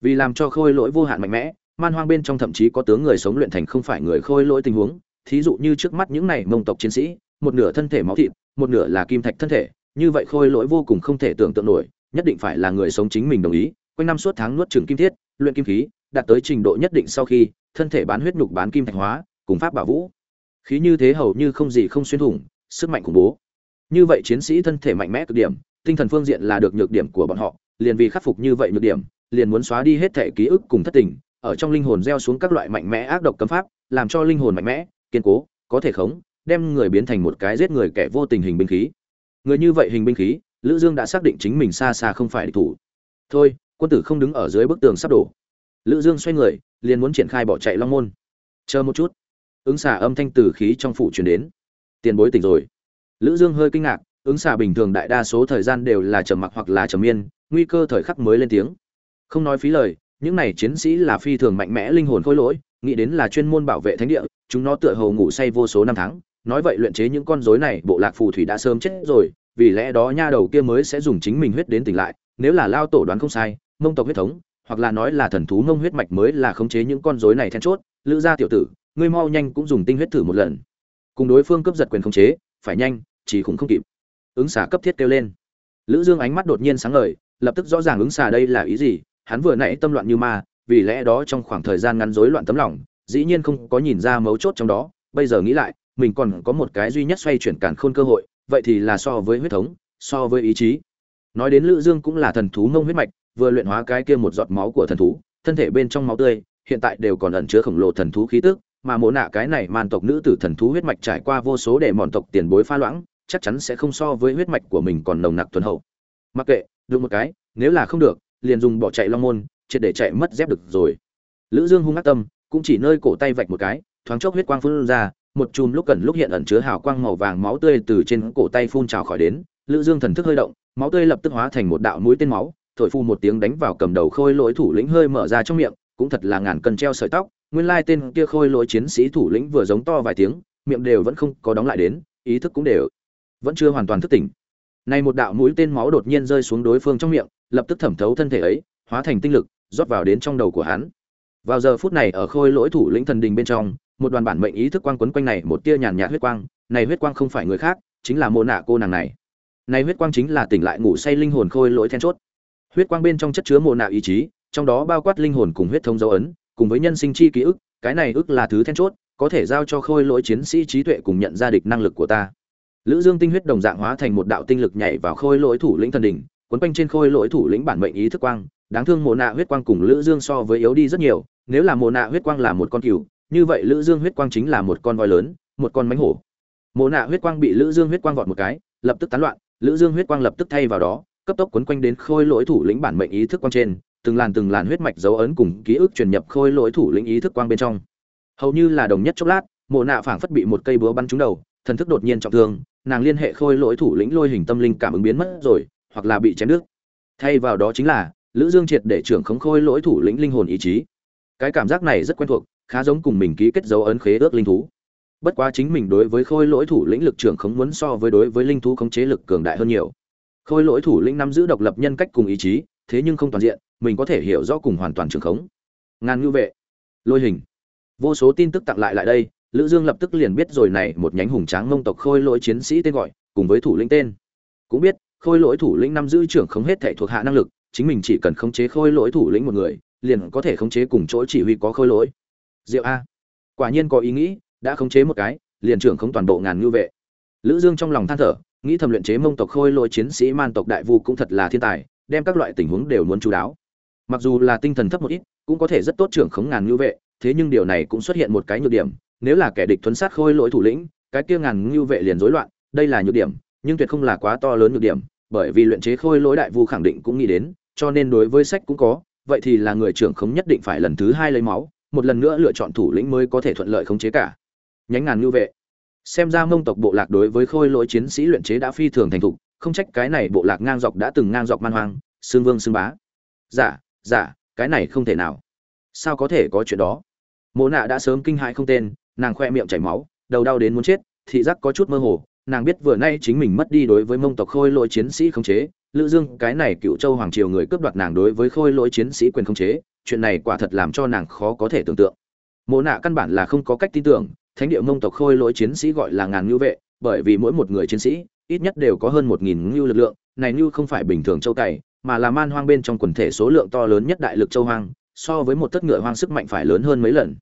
Vì làm cho khôi lỗi vô hạn mạnh mẽ, man hoang bên trong thậm chí có tướng người sống luyện thành không phải người khôi lỗi tình huống. Thí dụ như trước mắt những này mông tộc chiến sĩ, một nửa thân thể máu thịt, một nửa là kim thạch thân thể, như vậy khôi lỗi vô cùng không thể tưởng tượng nổi, nhất định phải là người sống chính mình đồng ý, quanh năm suốt tháng nuốt trừng kim thiết, luyện kim khí đạt tới trình độ nhất định sau khi, thân thể bán huyết nhục bán kim thạch hóa, cùng pháp bảo vũ. Khí như thế hầu như không gì không xuyên thủng, sức mạnh khủng bố. Như vậy chiến sĩ thân thể mạnh mẽ cực điểm, tinh thần phương diện là được nhược điểm của bọn họ, liền vì khắc phục như vậy nhược điểm, liền muốn xóa đi hết thể ký ức cùng thất tình, ở trong linh hồn gieo xuống các loại mạnh mẽ ác độc cấm pháp, làm cho linh hồn mạnh mẽ, kiên cố, có thể khống, đem người biến thành một cái giết người kẻ vô tình hình binh khí. Người như vậy hình binh khí, lữ dương đã xác định chính mình xa xa không phải địch thủ. Thôi, quân tử không đứng ở dưới bức tường sắp đổ lữ dương xoay người, liền muốn triển khai bỏ chạy long môn. Chờ một chút. Ứng xà âm thanh từ khí trong phủ truyền đến. Tiền bối tỉnh rồi. Lữ dương hơi kinh ngạc, ứng xà bình thường đại đa số thời gian đều là trầm mặc hoặc là trầm miên nguy cơ thời khắc mới lên tiếng. Không nói phí lời, những này chiến sĩ là phi thường mạnh mẽ linh hồn khôi lỗi, nghĩ đến là chuyên môn bảo vệ thánh địa, chúng nó tựa hồ ngủ say vô số năm tháng. Nói vậy luyện chế những con rối này, bộ lạc phù thủy đã sớm chết rồi, vì lẽ đó nha đầu kia mới sẽ dùng chính mình huyết đến tỉnh lại, nếu là lao tổ đoán không sai, mông tộc huyết thống hoặc là nói là thần thú ngông huyết mạch mới là khống chế những con rối này then chốt, lữ gia tiểu tử, ngươi mau nhanh cũng dùng tinh huyết thử một lần. Cùng đối phương cướp giật quyền khống chế, phải nhanh, chỉ khủng không kịp. Ứng xả cấp thiết kêu lên. Lữ dương ánh mắt đột nhiên sáng ngời, lập tức rõ ràng ứng xả đây là ý gì, hắn vừa nãy tâm loạn như ma, vì lẽ đó trong khoảng thời gian ngắn rối loạn tấm lòng, dĩ nhiên không có nhìn ra mấu chốt trong đó, bây giờ nghĩ lại, mình còn có một cái duy nhất xoay chuyển cản khôn cơ hội, vậy thì là so với huyết thống, so với ý chí. Nói đến lữ dương cũng là thần thú ngông huyết mạch vừa luyện hóa cái kia một giọt máu của thần thú, thân thể bên trong máu tươi, hiện tại đều còn ẩn chứa khổng lồ thần thú khí tức, mà mộ nạ cái này man tộc nữ tử thần thú huyết mạch trải qua vô số để mòn tộc tiền bối pha loãng, chắc chắn sẽ không so với huyết mạch của mình còn nồng nặc thuần hậu. Mặc kệ được một cái, nếu là không được, liền dùng bỏ chạy long môn, triệt để chạy mất dép được rồi. Lữ dương hung ác tâm, cũng chỉ nơi cổ tay vạch một cái, thoáng chốc huyết quang phun ra, một chùm lúc cần lúc hiện ẩn chứa hào quang màu vàng máu tươi từ trên cổ tay phun trào khỏi đến, lữ dương thần thức hơi động, máu tươi lập tức hóa thành một đạo mũi tên máu thổi phu một tiếng đánh vào cầm đầu khôi lỗi thủ lĩnh hơi mở ra trong miệng, cũng thật là ngàn cân treo sợi tóc. Nguyên lai tên kia khôi lỗi chiến sĩ thủ lĩnh vừa giống to vài tiếng, miệng đều vẫn không có đóng lại đến, ý thức cũng đều vẫn chưa hoàn toàn thức tỉnh. Này một đạo mũi tên máu đột nhiên rơi xuống đối phương trong miệng, lập tức thẩm thấu thân thể ấy, hóa thành tinh lực, rót vào đến trong đầu của hắn. Vào giờ phút này ở khôi lỗi thủ lĩnh thần đình bên trong, một đoàn bản mệnh ý thức quang quấn quanh này một tia nhàn nhạt huyết quang, này huyết quang không phải người khác, chính là mô nạ cô nàng này. Này huyết quang chính là tỉnh lại ngủ say linh hồn khôi lỗi then chốt huyết quang bên trong chất chứa mồ nạ ý chí, trong đó bao quát linh hồn cùng huyết thống dấu ấn, cùng với nhân sinh chi ký ức, cái này ức là thứ then chốt, có thể giao cho khôi lỗi chiến sĩ trí tuệ cùng nhận ra địch năng lực của ta. Lữ dương tinh huyết đồng dạng hóa thành một đạo tinh lực nhảy vào khôi lỗi thủ lĩnh thần đỉnh quấn quanh trên khôi lỗi thủ lĩnh bản mệnh ý thức quang, đáng thương mồ nạ huyết quang cùng lữ dương so với yếu đi rất nhiều, nếu là mồ nạ huyết quang là một con cừu, như vậy lữ dương huyết quang chính là một con voi lớn, một con mánh hổ. Mồ nạ huyết quang bị lữ dương huyết quang vọt một cái, lập tức tán loạn, lữ dương huyết quang lập tức thay vào đó cấp tốc quấn quanh đến khôi lỗi thủ lĩnh bản mệnh ý thức quang trên, từng làn từng làn huyết mạch dấu ấn cùng ký ức truyền nhập khôi lỗi thủ lĩnh ý thức quang bên trong. Hầu như là đồng nhất chốc lát, mộ Na phảng phất bị một cây búa bắn trúng đầu, thần thức đột nhiên trọng thương, nàng liên hệ khôi lỗi thủ lĩnh lôi hình tâm linh cảm ứng biến mất rồi, hoặc là bị chém đứt. Thay vào đó chính là, lữ dương triệt để trưởng khống khôi lỗi thủ lĩnh linh hồn ý chí. Cái cảm giác này rất quen thuộc, khá giống cùng mình ký kết dấu ấn khế ước linh thú. Bất quá chính mình đối với khôi lỗi thủ lĩnh lực trưởng khống muốn so với đối với linh thú khống chế lực cường đại hơn nhiều khôi lỗi thủ lĩnh nắm giữ độc lập nhân cách cùng ý chí, thế nhưng không toàn diện, mình có thể hiểu rõ cùng hoàn toàn trường khống. Ngàn ngư vệ. Lôi hình. Vô số tin tức tặng lại lại đây, lữ dương lập tức liền biết rồi này một nhánh hùng tráng mông tộc khôi lỗi chiến sĩ tên gọi, cùng với thủ lĩnh tên. Cũng biết, khôi lỗi thủ lĩnh nắm giữ trưởng không hết thể thuộc hạ năng lực, chính mình chỉ cần khống chế khôi lỗi thủ lĩnh một người, liền có thể khống chế cùng chỗ chỉ huy có khôi lỗi. Diệu a. Quả nhiên có ý nghĩ, đã khống chế một cái, liền trưởng không toàn bộ ngàn ngư vệ. Lữ dương trong lòng than thở nghĩ thầm luyện chế mông tộc khôi lỗi chiến sĩ man tộc đại vu cũng thật là thiên tài, đem các loại tình huống đều muốn chú đáo. Mặc dù là tinh thần thấp một ít, cũng có thể rất tốt trưởng khống ngàn ngưu vệ, thế nhưng điều này cũng xuất hiện một cái nhược điểm, nếu là kẻ địch thuấn sát khôi lỗi thủ lĩnh, cái kia ngàn ngưu vệ liền rối loạn, đây là nhược điểm, nhưng tuyệt không là quá to lớn nhược điểm, bởi vì luyện chế khôi lỗi đại vu khẳng định cũng nghĩ đến, cho nên đối với sách cũng có, vậy thì là người trưởng khống nhất định phải lần thứ hai lấy máu, một lần nữa lựa chọn thủ lĩnh mới có thể thuận lợi khống chế cả. Nhánh ngàn ngưu vệ xem ra mông tộc bộ lạc đối với khôi lỗi chiến sĩ luyện chế đã phi thường thành thục không trách cái này bộ lạc ngang dọc đã từng ngang dọc man hoang xương vương xương bá. Giả dạ, giả dạ, cái này không thể nào. Sao có thể có chuyện đó? Mộ nạ đã sớm kinh hãi không tên nàng khoe miệng chảy máu đầu đau đến muốn chết thị giác có chút mơ hồ nàng biết vừa nay chính mình mất đi đối với mông tộc khôi lỗi chiến sĩ không chế lữ dương cái này cựu châu hoàng triều người cướp đoạt nàng đối với khôi lỗi chiến sĩ quyền không chế chuyện này quả thật làm cho nàng khó có thể tưởng tượng. Mộ nạ căn bản là không có cách tin tưởng thánh địa mông tộc khôi lỗi chiến sĩ gọi là ngàn ngưu vệ, bởi vì mỗi một người chiến sĩ, ít nhất đều có hơn một nghìn ngưu lực lượng, này ngưu không phải bình thường châu cày mà là man hoang bên trong quần thể số lượng to lớn nhất đại lực châu hoang, so với một tất ngựa hoang sức mạnh phải lớn hơn mấy lần.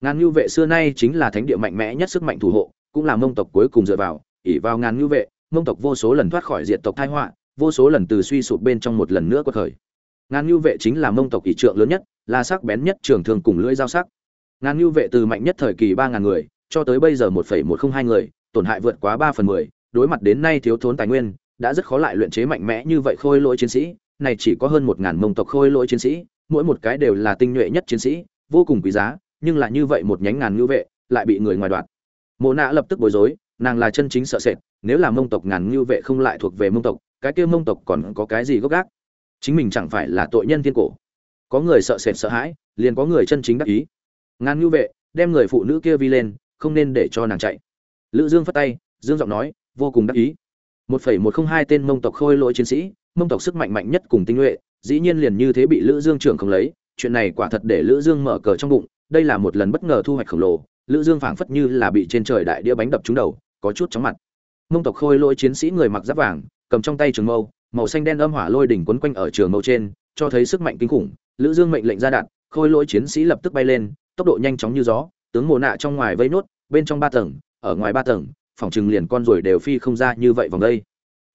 Ngàn ngưu vệ xưa nay chính là thánh địa mạnh mẽ nhất sức mạnh thủ hộ, cũng là mông tộc cuối cùng dựa vào ỉ vào ngàn ngưu vệ, mông tộc vô số lần thoát khỏi diệt tộc thái họa, vô số lần từ suy sụp bên trong một lần nữa có thời ngàn ngưu vệ chính là mông tộc ỷ trượng lớn nhất, là sắc bén nhất trường thường cùng lưỡi dao sắc. Ngàn ngưu vệ từ mạnh nhất thời kỳ ba ngàn người cho tới bây giờ một phẩy một không hai người, tổn hại vượt quá ba phần mười, đối mặt đến nay thiếu thốn tài nguyên, đã rất khó lại luyện chế mạnh mẽ như vậy khôi lỗi chiến sĩ, này chỉ có hơn một ngàn mông tộc khôi lỗi chiến sĩ, mỗi một cái đều là tinh nhuệ nhất chiến sĩ, vô cùng quý giá, nhưng là như vậy một nhánh ngàn ngưu vệ, lại bị người ngoài đoạt. Mộ Na lập tức bối rối, nàng là chân chính sợ sệt, nếu là mông tộc ngàn ngưu vệ không lại thuộc về mông tộc, cái kia mông tộc còn có cái gì gốc gác? Chính mình chẳng phải là tội nhân thiên cổ. Có người sợ sệt sợ hãi, liền có người chân chính đắc ý. Ngàn ngưu vệ, đem người phụ nữ kia vi lên không nên để cho nàng chạy. Lữ dương phất tay, dương giọng nói, vô cùng đắc ý. Một phẩy một không hai tên mông tộc khôi lỗi chiến sĩ, mông tộc sức mạnh mạnh nhất cùng tinh nhuệ, dĩ nhiên liền như thế bị lữ dương trưởng không lấy, chuyện này quả thật để lữ dương mở cờ trong bụng, đây là một lần bất ngờ thu hoạch khổng lồ, lữ dương phảng phất như là bị trên trời đại đĩa bánh đập trúng đầu, có chút chóng mặt. Mông tộc khôi lỗi chiến sĩ người mặc giáp vàng, cầm trong tay trường mâu, màu xanh đen âm hỏa lôi đỉnh quấn quanh ở trường mâu trên, cho thấy sức mạnh kinh khủng, lữ dương mệnh lệnh ra đạn, khôi lỗi chiến sĩ lập tức bay lên, tốc độ nhanh chóng như gió tướng mồ nạ trong ngoài vây nốt, bên trong ba tầng, ở ngoài ba tầng, phòng trừng liền con rồi đều phi không ra như vậy vòng đây.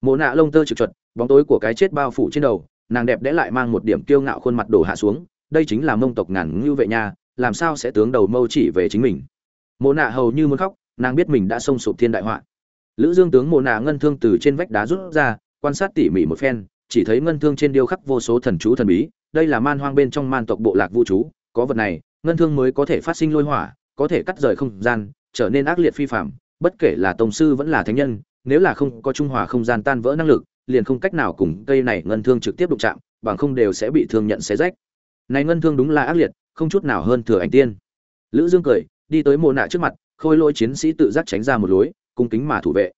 Mồ nạ lông tơ trực chuột, bóng tối của cái chết bao phủ trên đầu, nàng đẹp đẽ lại mang một điểm kiêu ngạo khuôn mặt đổ hạ xuống, đây chính là mông tộc ngàn ngưu vệ nha, làm sao sẽ tướng đầu mâu chỉ về chính mình? Mồ nạ hầu như muốn khóc, nàng biết mình đã xông sụp thiên đại họa. Lữ dương tướng mồ nạ ngân thương từ trên vách đá rút ra, quan sát tỉ mỉ một phen, chỉ thấy ngân thương trên điêu khắc vô số thần chú thần bí, đây là man hoang bên trong man tộc bộ lạc vũ chú, có vật này, ngân thương mới có thể phát sinh lôi hỏa có thể cắt rời không gian, trở nên ác liệt phi phạm, bất kể là tông sư vẫn là thánh nhân, nếu là không có trung hòa không gian tan vỡ năng lực, liền không cách nào cùng cây này ngân thương trực tiếp đụng chạm, bằng không đều sẽ bị thương nhận xé rách. Này ngân thương đúng là ác liệt, không chút nào hơn thừa ảnh tiên. Lữ dương cười, đi tới mồ nạ trước mặt, khôi lỗi chiến sĩ tự giác tránh ra một lối, cung kính mà thủ vệ.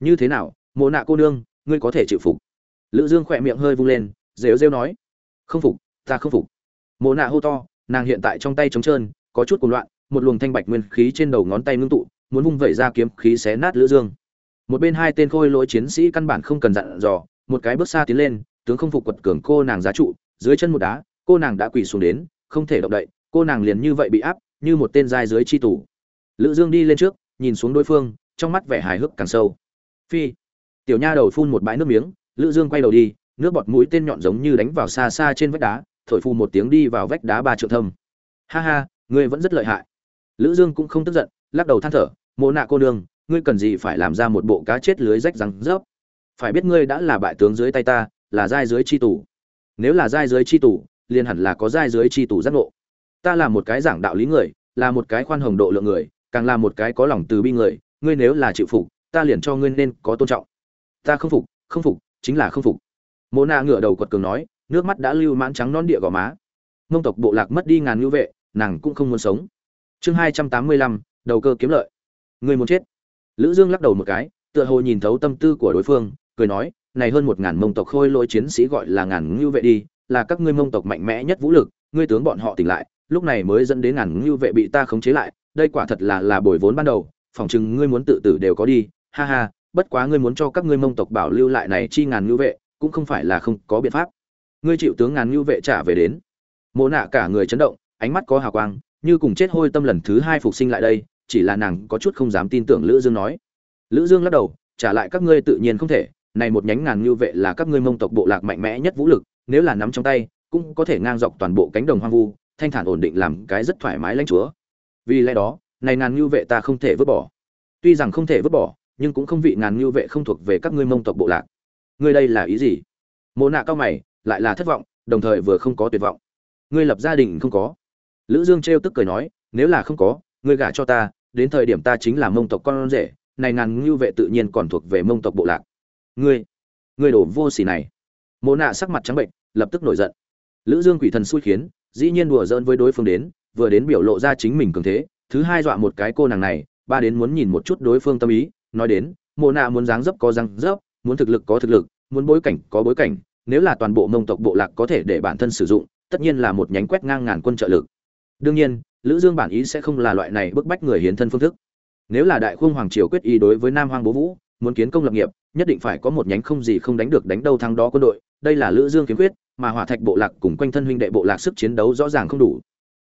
Như thế nào mồ nạ cô nương, ngươi có thể chịu phục? Lữ dương khỏe miệng hơi vung lên, rêu rêu nói. Không phục, ta không phục. Mồ nạ hô to, nàng hiện tại trong tay trống trơn, có chút cuồng loạn một luồng thanh bạch nguyên khí trên đầu ngón tay ngưng tụ, muốn vung vẩy ra kiếm khí xé nát lữ dương. Một bên hai tên khôi lỗi chiến sĩ căn bản không cần dặn dò, một cái bước xa tiến lên, tướng không phục quật cường cô nàng giá trụ, dưới chân một đá, cô nàng đã quỳ xuống đến, không thể động đậy, cô nàng liền như vậy bị áp, như một tên giai dưới chi tủ lữ dương đi lên trước, nhìn xuống đối phương, trong mắt vẻ hài hước càng sâu. Phi. Tiểu nha đầu phun một bãi nước miếng, lữ dương quay đầu đi, nước bọt mũi tên nhọn giống như đánh vào xa xa trên vách đá, thổi phù một tiếng đi vào vách đá ba trượng thâm. Ha ha, ngươi vẫn rất lợi hại lữ dương cũng không tức giận, lắc đầu than thở, mộ nạ cô nương, ngươi cần gì phải làm ra một bộ cá chết lưới rách răng rớp? Phải biết ngươi đã là bại tướng dưới tay ta, là giai dưới chi tủ nếu là giai dưới chi tủ liền hẳn là có giai dưới chi tủ giác ngộ. Ta là một cái giảng đạo lý người, là một cái khoan hồng độ lượng người, càng là một cái có lòng từ bi người. Ngươi nếu là chịu phục, ta liền cho ngươi nên có tôn trọng. Ta không phục không phục, chính là không phục. Mộ nạ ngửa đầu quật cường nói, nước mắt đã lưu mãn trắng non địa gò má. Mông tộc bộ lạc mất đi ngàn ngữ vệ, nàng cũng không muốn sống chương hai trăm tám mươi lăm, đầu cơ kiếm lợi. Người muốn chết. Lữ dương lắc đầu một cái, tựa hồ nhìn thấu tâm tư của đối phương, cười nói, này hơn một ngàn mông tộc khôi lỗi chiến sĩ gọi là ngàn ngưu vệ đi, là các ngươi mông tộc mạnh mẽ nhất vũ lực, ngươi tướng bọn họ tỉnh lại, lúc này mới dẫn đến ngàn ngưu vệ bị ta khống chế lại, đây quả thật là là bồi vốn ban đầu phỏng chừng ngươi muốn tự tử đều có đi, ha ha, bất quá ngươi muốn cho các ngươi mông tộc bảo lưu lại này chi ngàn ngưu vệ, cũng không phải là không có biện pháp. Ngươi chịu tướng ngàn ngưu vệ trả về đến. Mộ nạ cả người chấn động, ánh mắt có hào quang như cùng chết hôi tâm lần thứ hai phục sinh lại đây, chỉ là nàng có chút không dám tin tưởng lữ dương nói. Lữ dương lắc đầu, trả lại các ngươi tự nhiên không thể, này một nhánh ngàn như vệ là các ngươi mông tộc bộ lạc mạnh mẽ nhất vũ lực, nếu là nắm trong tay, cũng có thể ngang dọc toàn bộ cánh đồng hoang vu, thanh thản ổn định làm cái rất thoải mái lãnh chúa. Vì lẽ đó, này ngàn như vệ ta không thể vứt bỏ. Tuy rằng không thể vứt bỏ, nhưng cũng không vị ngàn như vệ không thuộc về các ngươi mông tộc bộ lạc. Ngươi đây là ý gì? Mồ nạ cao mày, lại là thất vọng, đồng thời vừa không có tuyệt vọng. Ngươi lập gia đình không có lữ dương trêu tức cười nói, nếu là không có, ngươi gả cho ta, đến thời điểm ta chính là mông tộc con rể, này ngàn ngưu vệ tự nhiên còn thuộc về mông tộc bộ lạc. Ngươi ngươi đổ vô sỉ này. Mộ nạ sắc mặt trắng bệnh, lập tức nổi giận. Lữ dương quỷ thần xui khiến, dĩ nhiên đùa giỡn với đối phương đến, vừa đến biểu lộ ra chính mình cường thế, thứ hai dọa một cái cô nàng này, ba đến muốn nhìn một chút đối phương tâm ý, nói đến, mộ nạ muốn dáng dấp có dáng dấp, muốn thực lực có thực lực, muốn bối cảnh có bối cảnh, nếu là toàn bộ mông tộc bộ lạc có thể để bản thân sử dụng, tất nhiên là một nhánh quét ngang ngàn quân trợ lực đương nhiên, lữ dương bản ý sẽ không là loại này bức bách người hiến thân phương thức. Nếu là đại khung hoàng triều quyết ý đối với nam hoang bố vũ, muốn kiến công lập nghiệp, nhất định phải có một nhánh không gì không đánh được đánh đâu thắng đó quân đội. Đây là lữ dương kiếm quyết, mà hỏa thạch bộ lạc cùng quanh thân huynh đệ bộ lạc sức chiến đấu rõ ràng không đủ.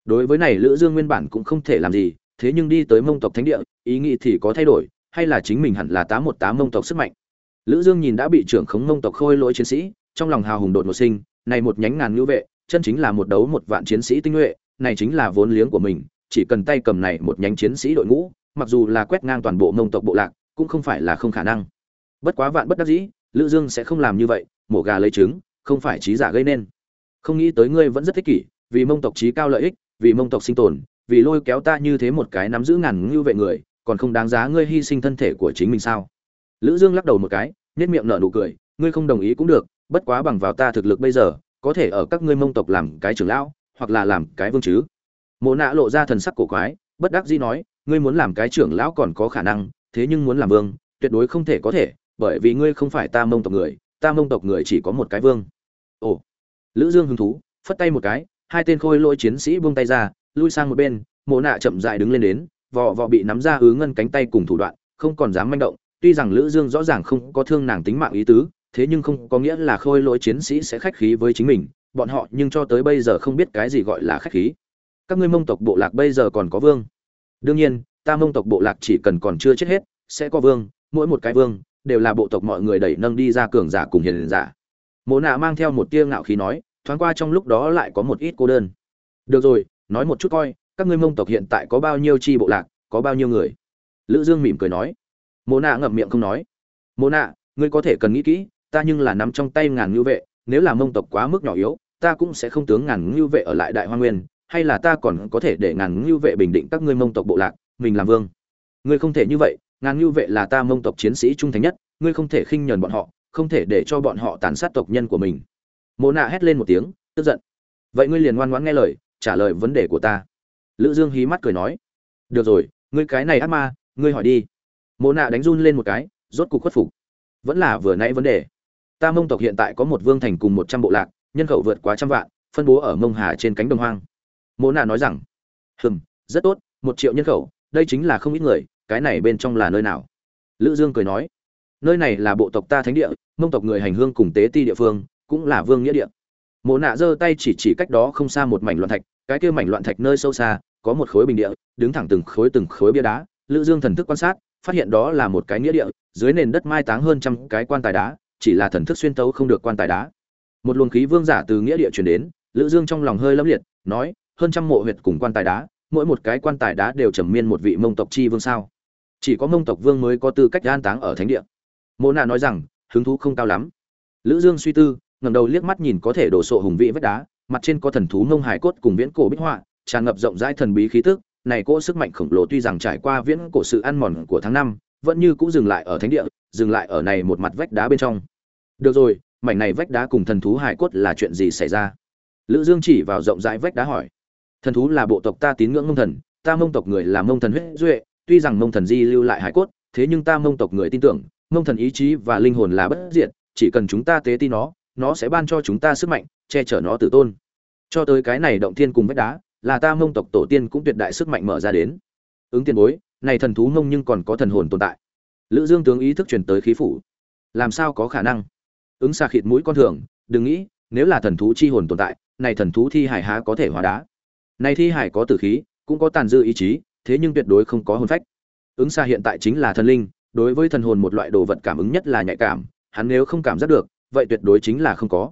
Đối với này, lữ dương nguyên bản cũng không thể làm gì, thế nhưng đi tới mông tộc thánh địa, ý nghĩ thì có thay đổi, hay là chính mình hẳn là tám một tám mông tộc sức mạnh. Lữ dương nhìn đã bị trưởng khống mông tộc khôi lỗi chiến sĩ, trong lòng hào hùng đột một sinh, này một nhánh ngàn ngữ vệ, chân chính là một đấu một vạn chiến sĩ tinh nhuệ này chính là vốn liếng của mình, chỉ cần tay cầm này một nhánh chiến sĩ đội ngũ, mặc dù là quét ngang toàn bộ mông tộc bộ lạc, cũng không phải là không khả năng. Bất quá vạn bất đắc dĩ, lữ dương sẽ không làm như vậy, mổ gà lấy trứng, không phải trí giả gây nên. Không nghĩ tới ngươi vẫn rất thích kỷ, vì mông tộc trí cao lợi ích, vì mông tộc sinh tồn, vì lôi kéo ta như thế một cái nắm giữ ngàn như vệ người, còn không đáng giá ngươi hy sinh thân thể của chính mình sao? Lữ dương lắc đầu một cái, nhếch miệng nở nụ cười, ngươi không đồng ý cũng được, bất quá bằng vào ta thực lực bây giờ, có thể ở các ngươi mông tộc làm cái trưởng lão hoặc là làm cái vương chứ? Mộ nạ lộ ra thần sắc cổ quái, bất đắc dĩ nói, ngươi muốn làm cái trưởng lão còn có khả năng, thế nhưng muốn làm vương, tuyệt đối không thể có thể, bởi vì ngươi không phải ta mông tộc người, ta mông tộc người chỉ có một cái vương. Ồ. Lữ dương hứng thú, phất tay một cái, hai tên khôi lỗi chiến sĩ buông tay ra, lui sang một bên, mộ nạ chậm dại đứng lên đến, vò vò bị nắm ra ứ ngân cánh tay cùng thủ đoạn, không còn dám manh động, tuy rằng lữ dương rõ ràng không có thương nàng tính mạng ý tứ, thế nhưng không có nghĩa là khôi lỗi chiến sĩ sẽ khách khí với chính mình bọn họ nhưng cho tới bây giờ không biết cái gì gọi là khách khí. Các ngươi mông tộc bộ lạc bây giờ còn có vương. Đương nhiên, ta mông tộc bộ lạc chỉ cần còn chưa chết hết, sẽ có vương, mỗi một cái vương, đều là bộ tộc mọi người đẩy nâng đi ra cường giả cùng hiền giả. Mộ nạ mang theo một tia ngạo khí nói, thoáng qua trong lúc đó lại có một ít cô đơn. Được rồi, nói một chút coi, các ngươi mông tộc hiện tại có bao nhiêu chi bộ lạc, có bao nhiêu người? Lữ dương mỉm cười nói. Mộ nạ ngậm miệng không nói. Mộ nạ, ngươi có thể cần nghĩ kỹ, ta nhưng là nắm trong tay ngàn như vệ nếu là mông tộc quá mức nhỏ yếu, ta cũng sẽ không tướng ngàn ngưu vệ ở lại đại hoa nguyên, hay là ta còn có thể để ngàn ngưu vệ bình định các ngươi mông tộc bộ lạc, mình làm vương. Ngươi không thể như vậy, ngàn ngưu vệ là ta mông tộc chiến sĩ trung thành nhất, ngươi không thể khinh nhờn bọn họ, không thể để cho bọn họ tàn sát tộc nhân của mình. Mộ nạ hét lên một tiếng, tức giận. Vậy ngươi liền ngoan ngoãn nghe lời, trả lời vấn đề của ta. Lữ dương hí mắt cười nói. Được rồi, ngươi cái này ác ma, ngươi hỏi đi. Mộ nạ đánh run lên một cái, rốt cục khuất phục. Vẫn là vừa nãy vấn đề ta mông tộc hiện tại có một vương thành cùng một trăm bộ lạc, nhân khẩu vượt quá trăm vạn, phân bố ở mông hà trên cánh đồng hoang. Mộ nạ nói rằng, hừm, rất tốt, một triệu nhân khẩu, đây chính là không ít người, cái này bên trong là nơi nào? Lữ dương cười nói, nơi này là bộ tộc ta thánh địa, mông tộc người hành hương cùng tế ti địa phương, cũng là vương nghĩa địa. Mộ nạ giơ tay chỉ chỉ cách đó không xa một mảnh loạn thạch, cái kia mảnh loạn thạch nơi sâu xa, có một khối bình địa, đứng thẳng từng khối từng khối bia đá. Lữ dương thần thức quan sát, phát hiện đó là một cái nghĩa địa, dưới nền đất mai táng hơn trăm cái quan tài đá chỉ là thần thức xuyên tấu không được quan tài đá. Một luồng khí vương giả từ nghĩa địa truyền đến, lữ dương trong lòng hơi lâm liệt, nói, hơn trăm mộ huyệt cùng quan tài đá, mỗi một cái quan tài đá đều trầm miên một vị mông tộc chi vương sao? Chỉ có mông tộc vương mới có tư cách an táng ở thánh địa. Mộ nạ nói rằng, hứng thú không cao lắm. Lữ dương suy tư, ngẩng đầu liếc mắt nhìn có thể đổ sộ hùng vĩ vách đá, mặt trên có thần thú mông hải cốt cùng viễn cổ bích họa, tràn ngập rộng rãi thần bí khí tức, này cỗ sức mạnh khổng lồ tuy rằng trải qua viễn cổ sự ăn mòn của tháng năm, vẫn như cũng dừng lại ở thánh địa, dừng lại ở này một mặt vách đá bên trong được rồi, mảnh này vách đá cùng thần thú hải cốt là chuyện gì xảy ra? Lữ dương chỉ vào rộng rãi vách đá hỏi. Thần thú là bộ tộc ta tín ngưỡng mông thần, ta mông tộc người là mông thần huyết duệ, tuy rằng mông thần di lưu lại hải cốt, thế nhưng ta mông tộc người tin tưởng, mông thần ý chí và linh hồn là bất diệt, chỉ cần chúng ta tế ti nó nó sẽ ban cho chúng ta sức mạnh, che chở nó tự tôn. Cho tới cái này động thiên cùng vách đá, là ta mông tộc tổ tiên cũng tuyệt đại sức mạnh mở ra đến. Ứng tiền bối, này thần thú mông nhưng còn có thần hồn tồn tại. Lữ dương tướng ý thức truyền tới khí phủ. Làm sao có khả năng? Ứng xa khịt mũi con thường, đừng nghĩ, nếu là thần thú chi hồn tồn tại, này thần thú thi hải há có thể hóa đá. Này thi hải có tử khí, cũng có tàn dư ý chí, thế nhưng tuyệt đối không có hồn phách. Ứng xa hiện tại chính là thần linh, đối với thần hồn một loại đồ vật cảm ứng nhất là nhạy cảm, hắn nếu không cảm giác được, vậy tuyệt đối chính là không có.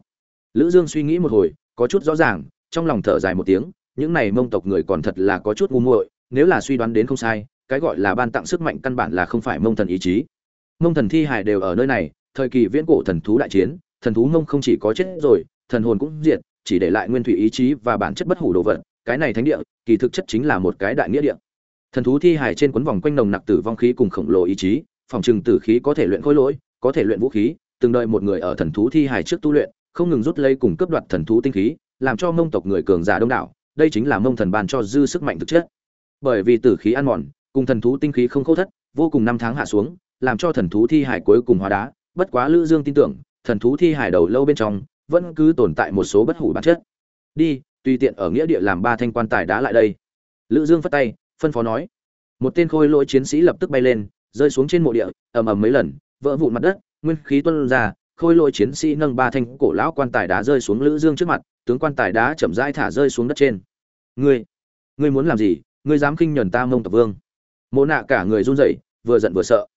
Lữ dương suy nghĩ một hồi, có chút rõ ràng, trong lòng thở dài một tiếng, những này mông tộc người còn thật là có chút ngu muội, nếu là suy đoán đến không sai, cái gọi là ban tặng sức mạnh căn bản là không phải mông thần ý chí. Mông thần thi hải đều ở nơi này thời kỳ viễn cổ thần thú đại chiến, thần thú mông không chỉ có chết rồi, thần hồn cũng diệt, chỉ để lại nguyên thủy ý chí và bản chất bất hủ đồ vật, cái này thánh địa, kỳ thực chất chính là một cái đại nghĩa địa. Thần thú thi hải trên quấn vòng quanh nồng nặc tử vong khí cùng khổng lồ ý chí, phòng trừng tử khí có thể luyện khối lỗi, có thể luyện vũ khí, từng đợi một người ở thần thú thi hải trước tu luyện, không ngừng rút lấy cùng cướp đoạt thần thú tinh khí, làm cho mông tộc người cường giả đông đảo, đây chính là mông thần ban cho dư sức mạnh thực chất. Bởi vì tử khí ăn mòn, cùng thần thú tinh khí không khâu thất, vô cùng năm tháng hạ xuống, làm cho thần thú thi hải cuối cùng hóa đá bất quá lữ dương tin tưởng, thần thú thi hải đầu lâu bên trong, vẫn cứ tồn tại một số bất hủ bản chất. Đi, tùy tiện ở nghĩa địa làm ba thanh quan tài đá lại đây. Lữ dương phất tay, phân phó nói. Một tên khôi lỗi chiến sĩ lập tức bay lên, rơi xuống trên mộ địa, ầm ầm mấy lần, vỡ vụn mặt đất, nguyên khí tuôn ra, khôi lỗi chiến sĩ nâng ba thanh cổ lão quan tài đá rơi xuống lữ dương trước mặt, tướng quan tài đá chậm rãi thả rơi xuống đất trên. Ngươi ngươi muốn làm gì? Ngươi dám khinh nhẫn ta mông tộc vương. Mộ nạ cả người run rẩy, vừa giận vừa sợ.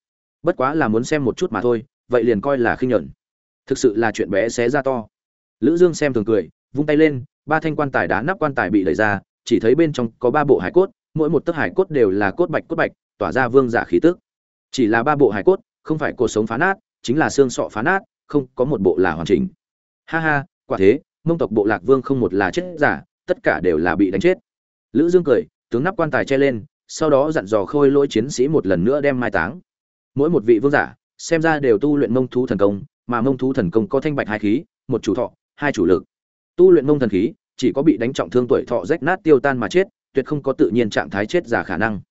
Bất quá là muốn xem một chút mà thôi vậy liền coi là khinh nhẫn thực sự là chuyện bé xé ra to. Lữ dương xem thường cười, vung tay lên, ba thanh quan tài đá nắp quan tài bị đẩy ra, chỉ thấy bên trong có ba bộ hải cốt, mỗi một tấc hải cốt đều là cốt bạch cốt bạch, tỏa ra vương giả khí tức. Chỉ là ba bộ hải cốt, không phải cột sống phá nát, chính là xương sọ phá nát, không có một bộ là hoàn chỉnh. Ha ha, quả thế, mông tộc bộ lạc vương không một là chết giả, tất cả đều là bị đánh chết. Lữ dương cười, tướng nắp quan tài che lên, sau đó dặn dò khôi lỗi chiến sĩ một lần nữa đem mai táng. Mỗi một vị vương giả xem ra đều tu luyện mông thú thần công, mà mông thú thần công có thanh bạch hai khí, một chủ thọ, hai chủ lực. Tu luyện mông thần khí, chỉ có bị đánh trọng thương tuổi thọ rách nát tiêu tan mà chết, tuyệt không có tự nhiên trạng thái chết giả khả năng.